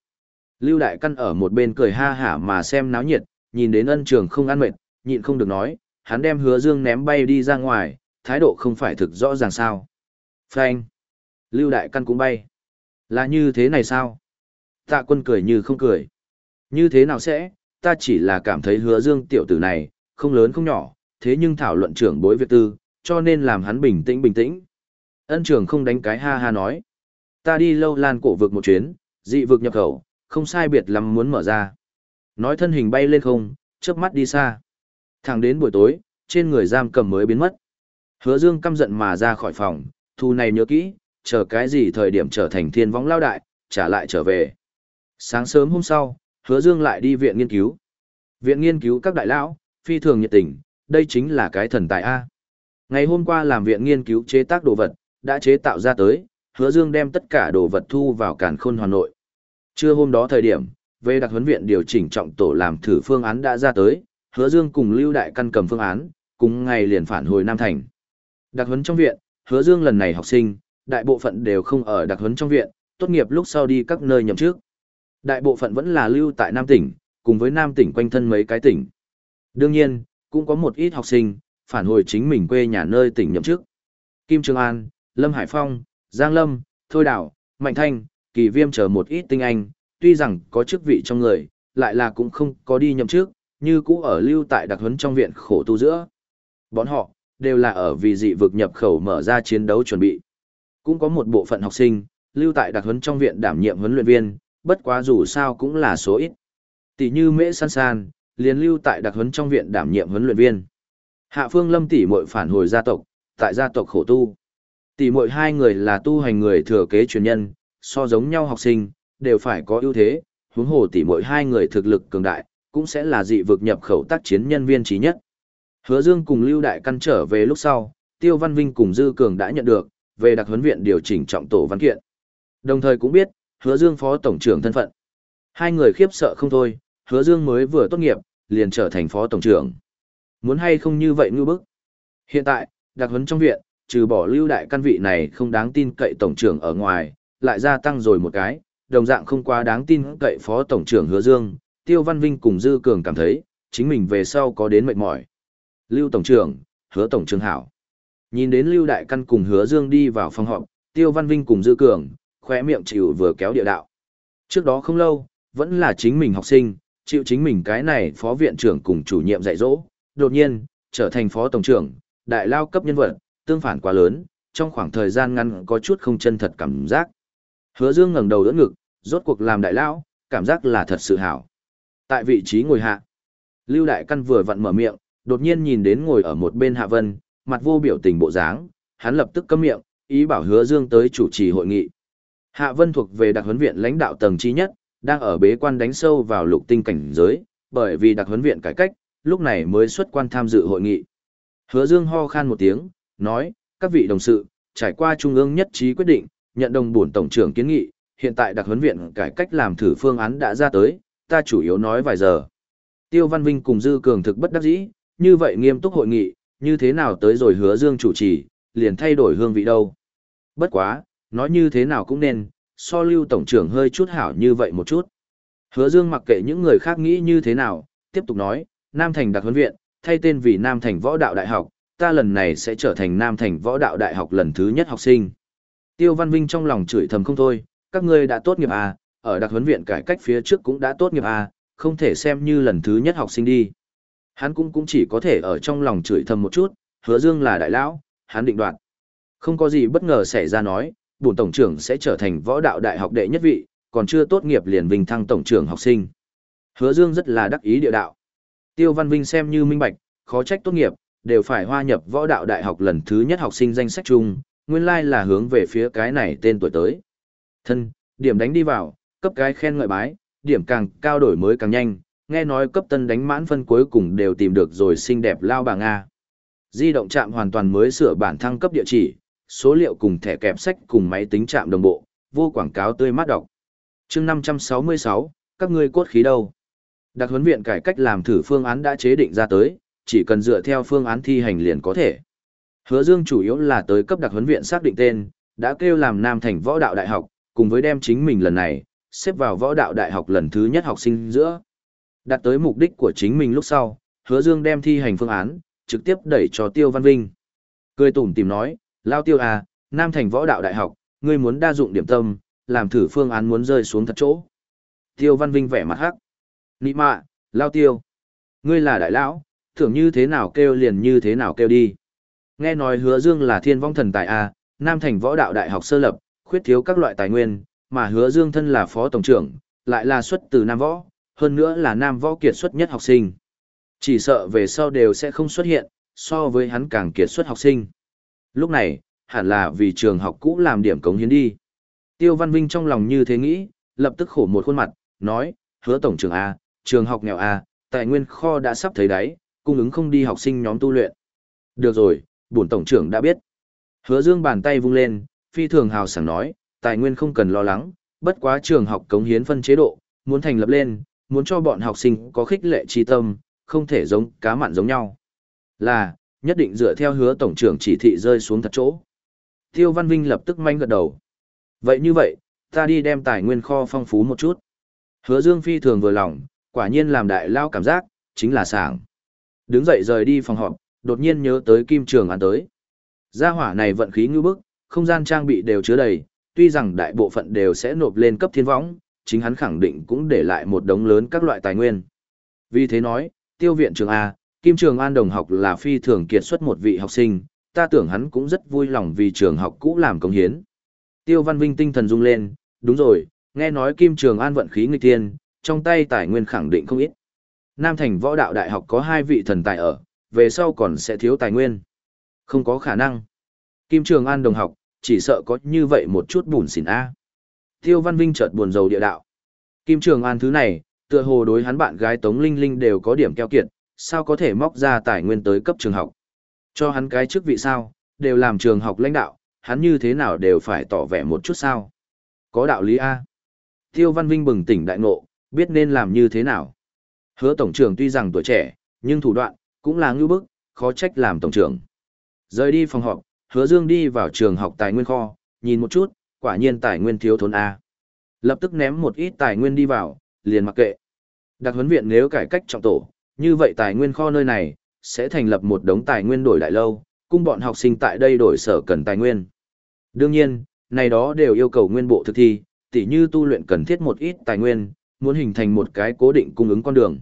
Lưu Đại Căn ở một bên cười ha hả mà xem náo nhiệt, nhìn đến ân trường không ăn mệt, nhịn không được nói, hắn đem hứa dương ném bay đi ra ngoài, thái độ không phải thực rõ ràng sao. Phanh. Lưu Đại Căn cũng bay. Là như thế này sao? Tạ quân cười như không cười. Như thế nào sẽ, ta chỉ là cảm thấy hứa dương tiểu tử này, không lớn không nhỏ, thế nhưng thảo luận trưởng bối Việt tư, cho nên làm hắn bình tĩnh bình tĩnh. Ân trường không đánh cái ha ha nói. Ta đi lâu lan cổ vực một chuyến, dị vực nhập khẩu, không sai biệt lắm muốn mở ra. Nói thân hình bay lên không, chớp mắt đi xa. Thẳng đến buổi tối, trên người giam cầm mới biến mất. Hứa Dương căm giận mà ra khỏi phòng, thu này nhớ kỹ, chờ cái gì thời điểm trở thành thiên võng lao đại, trả lại trở về. Sáng sớm hôm sau, Hứa Dương lại đi viện nghiên cứu. Viện nghiên cứu các đại lão, phi thường nhiệt tình, đây chính là cái thần tài A. Ngày hôm qua làm viện nghiên cứu chế tác đồ vật, đã chế tạo ra tới, Hứa Dương đem tất cả đồ vật thu vào càn khôn hoàn nội. Trưa hôm đó thời điểm, về đặc huấn viện điều chỉnh trọng tổ làm thử phương án đã ra tới, Hứa Dương cùng Lưu Đại Căn cầm phương án, cùng ngày liền phản hồi Nam Thành. Đặc huấn trong viện, Hứa Dương lần này học sinh, đại bộ phận đều không ở đặc huấn trong viện, tốt nghiệp lúc sau đi các nơi nhậm chức. Đại bộ phận vẫn là lưu tại Nam tỉnh, cùng với Nam tỉnh quanh thân mấy cái tỉnh. Đương nhiên, cũng có một ít học sinh, phản hồi chính mình quê nhà nơi tỉnh nhậm chức. Kim Trường An, Lâm Hải Phong, Giang Lâm, Thôi Đảo, Mạnh Thanh, Kỳ Viêm chờ một ít tinh anh, tuy rằng có chức vị trong người, lại là cũng không có đi nhậm chức, như cũ ở lưu tại đặc huấn trong viện khổ tu giữa. Bọn họ, đều là ở vì dị vực nhập khẩu mở ra chiến đấu chuẩn bị. Cũng có một bộ phận học sinh, lưu tại đặc huấn trong viện đảm nhiệm huấn luyện viên, bất quá dù sao cũng là số ít. Tỷ như Mễ San San, liền lưu tại đặc huấn trong viện đảm nhiệm huấn luyện viên. Hạ Phương Lâm tỷ muội phản hồi gia tộc, tại gia tộc khổ tu. Tỷ muội hai người là tu hành người thừa kế truyền nhân, so giống nhau học sinh, đều phải có ưu thế, huống hồ tỷ muội hai người thực lực cường đại, cũng sẽ là dị vực nhập khẩu tác chiến nhân viên trí nhất. Hứa Dương cùng Lưu Đại Căn trở về lúc sau, Tiêu Văn Vinh cùng Dư Cường đã nhận được, về đặc huấn viện điều chỉnh trọng tổ văn kiện. Đồng thời cũng biết, Hứa Dương phó tổng trưởng thân phận. Hai người khiếp sợ không thôi, Hứa Dương mới vừa tốt nghiệp, liền trở thành phó tổng trưởng. Muốn hay không như vậy ngư bức. Hiện tại, đặc huấn trong viện, trừ bỏ lưu đại căn vị này không đáng tin cậy tổng trưởng ở ngoài, lại gia tăng rồi một cái, đồng dạng không quá đáng tin cậy phó tổng trưởng Hứa Dương, Tiêu Văn Vinh cùng Dư Cường cảm thấy, chính mình về sau có đến mệt mỏi. Lưu tổng trưởng, Hứa tổng trưởng hảo. Nhìn đến Lưu đại căn cùng Hứa Dương đi vào phòng họp, Tiêu Văn Vinh cùng Dư Cường, khóe miệng chịu vừa kéo địa đạo. Trước đó không lâu, vẫn là chính mình học sinh, chịu chính mình cái này phó viện trưởng cùng chủ nhiệm dạy dỗ, đột nhiên, trở thành phó tổng trưởng, đại lao cấp nhân vật, tương phản quá lớn, trong khoảng thời gian ngắn có chút không chân thật cảm giác. Hứa Dương ngẩng đầu đỡ ngực, rốt cuộc làm đại lao, cảm giác là thật sự hảo. Tại vị trí ngồi hạ, Lưu Đại Căn vừa vặn mở miệng, đột nhiên nhìn đến ngồi ở một bên Hạ Vân, mặt vô biểu tình bộ dáng, hắn lập tức câm miệng, ý bảo Hứa Dương tới chủ trì hội nghị. Hạ Vân thuộc về đặc huấn viện lãnh đạo tầng chi nhất, đang ở bế quan đánh sâu vào lục tinh cảnh giới, bởi vì đặc huấn viện cải cách, lúc này mới xuất quan tham dự hội nghị. Hứa Dương ho khan một tiếng, nói, các vị đồng sự, trải qua trung ương nhất trí quyết định, nhận đồng bổn tổng trưởng kiến nghị, hiện tại đặc huấn viện cải cách làm thử phương án đã ra tới, ta chủ yếu nói vài giờ. Tiêu Văn Vinh cùng Dư Cường thực bất đắc dĩ, như vậy nghiêm túc hội nghị, như thế nào tới rồi hứa Dương chủ trì, liền thay đổi hương vị đâu. Bất quá, nói như thế nào cũng nên, so lưu tổng trưởng hơi chút hảo như vậy một chút. Hứa Dương mặc kệ những người khác nghĩ như thế nào, tiếp tục nói, Nam Thành đặc huấn viện, thay tên vì Nam Thành Võ Đạo Đại học, ta lần này sẽ trở thành Nam Thành Võ Đạo Đại học lần thứ nhất học sinh. Tiêu Văn Vinh trong lòng chửi thầm không thôi, các ngươi đã tốt nghiệp à, ở đặc huấn viện cải cách phía trước cũng đã tốt nghiệp à, không thể xem như lần thứ nhất học sinh đi. Hắn cũng cũng chỉ có thể ở trong lòng chửi thầm một chút, hứa dương là đại lão, hắn định đoạt. Không có gì bất ngờ xảy ra nói, bổn tổng trưởng sẽ trở thành võ đạo đại học đệ nhất vị, còn chưa tốt nghiệp liền vinh thăng tổng trưởng học sinh. Hứa Dương rất là đắc ý địa đạo. Tiêu Văn Vinh xem như minh bạch, khó trách tốt nghiệp, đều phải hoa nhập võ đạo đại học lần thứ nhất học sinh danh sách chung, nguyên lai là hướng về phía cái này tên tuổi tới. Thân, điểm đánh đi vào, cấp cái khen ngợi bái, điểm càng cao đổi mới càng nhanh, nghe nói cấp tân đánh mãn phân cuối cùng đều tìm được rồi xinh đẹp lao bà Nga. Di động chạm hoàn toàn mới sửa bản thăng cấp địa chỉ, số liệu cùng thẻ kẹp sách cùng máy tính chạm đồng bộ, vô quảng cáo tươi mát đọc. chương 566, các ngươi cốt khí đâu? Đặc huấn viện cải cách làm thử phương án đã chế định ra tới, chỉ cần dựa theo phương án thi hành liền có thể. Hứa Dương chủ yếu là tới cấp đặc huấn viện xác định tên, đã kêu làm Nam Thành Võ Đạo Đại học, cùng với đem chính mình lần này xếp vào võ đạo đại học lần thứ nhất học sinh giữa. Đạt tới mục đích của chính mình lúc sau, hứa dương đem thi hành phương án, trực tiếp đẩy cho Tiêu Văn Vinh. Cười tủm tìm nói, Lao Tiêu à, Nam Thành võ đạo đại học, ngươi muốn đa dụng điểm tâm, làm thử phương án muốn rơi xuống thật chỗ. Tiêu Văn Vinh vẻ mặt hắc. Nị mạ, Lao Tiêu. Ngươi là đại lão, tưởng như thế nào kêu liền như thế nào kêu đi. Nghe nói hứa dương là thiên vong thần tài A, Nam Thành võ đạo đại học sơ lập, khuyết thiếu các loại tài nguyên, mà hứa dương thân là phó tổng trưởng, lại là xuất từ Nam võ, hơn nữa là Nam võ kiệt xuất nhất học sinh. Chỉ sợ về sau đều sẽ không xuất hiện, so với hắn càng kiệt xuất học sinh. Lúc này, hẳn là vì trường học cũ làm điểm cống hiến đi. Tiêu Văn Vinh trong lòng như thế nghĩ, lập tức khổ một khuôn mặt, nói, hứa tổng trưởng A, trường học nghèo A, tài nguyên kho đã sắp thấy đáy, cung ứng không đi học sinh nhóm tu luyện. Được rồi, bổn tổng trưởng đã biết. Hứa Dương bàn tay vung lên, phi thường hào sảng nói, tài nguyên không cần lo lắng, bất quá trường học cống hiến phân chế độ, muốn thành lập lên, muốn cho bọn học sinh có khích lệ chi tâm, không thể giống cá mặn giống nhau. Là, nhất định dựa theo hứa tổng trưởng chỉ thị rơi xuống thật chỗ. Tiêu Văn Vinh lập tức manh gật đầu. Vậy như vậy, ta đi đem tài nguyên kho phong phú một chút. Hứa Dương phi thường vừa lòng, quả nhiên làm đại lao cảm giác, chính là sảng. Đứng dậy rời đi phòng họp, đột nhiên nhớ tới Kim Trường An tới. Gia hỏa này vận khí ngư bức, không gian trang bị đều chứa đầy, tuy rằng đại bộ phận đều sẽ nộp lên cấp thiên võng, chính hắn khẳng định cũng để lại một đống lớn các loại tài nguyên. Vì thế nói, tiêu viện trường A, Kim Trường An đồng học là phi thường kiệt xuất một vị học sinh, ta tưởng hắn cũng rất vui lòng vì trường học cũ làm công hiến. Tiêu Văn Vinh tinh thần rung lên, đúng rồi, nghe nói Kim Trường An vận khí nghịch tiên, trong tay tài nguyên khẳng định không ít. Nam Thành Võ Đạo Đại học có hai vị thần tài ở, về sau còn sẽ thiếu tài nguyên. Không có khả năng. Kim Trường An đồng học, chỉ sợ có như vậy một chút bùn xỉn A. Tiêu Văn Vinh chợt buồn rầu địa đạo. Kim Trường An thứ này, tựa hồ đối hắn bạn gái Tống Linh Linh đều có điểm keo kiệt, sao có thể móc ra tài nguyên tới cấp trường học. Cho hắn cái chức vị sao, đều làm trường học lãnh đạo, hắn như thế nào đều phải tỏ vẻ một chút sao. Có đạo lý A. Tiêu Văn Vinh bừng tỉnh đại ngộ, biết nên làm như thế nào. Hứa tổng trưởng tuy rằng tuổi trẻ, nhưng thủ đoạn, cũng là ngưu bức, khó trách làm tổng trưởng. Rời đi phòng họp, hứa dương đi vào trường học tài nguyên kho, nhìn một chút, quả nhiên tài nguyên thiếu thốn A. Lập tức ném một ít tài nguyên đi vào, liền mặc kệ. Đặc huấn viện nếu cải cách trọng tổ, như vậy tài nguyên kho nơi này, sẽ thành lập một đống tài nguyên đổi đại lâu, cung bọn học sinh tại đây đổi sở cần tài nguyên. Đương nhiên, này đó đều yêu cầu nguyên bộ thực thi, tỉ như tu luyện cần thiết một ít tài nguyên, muốn hình thành một cái cố định cung ứng con đường.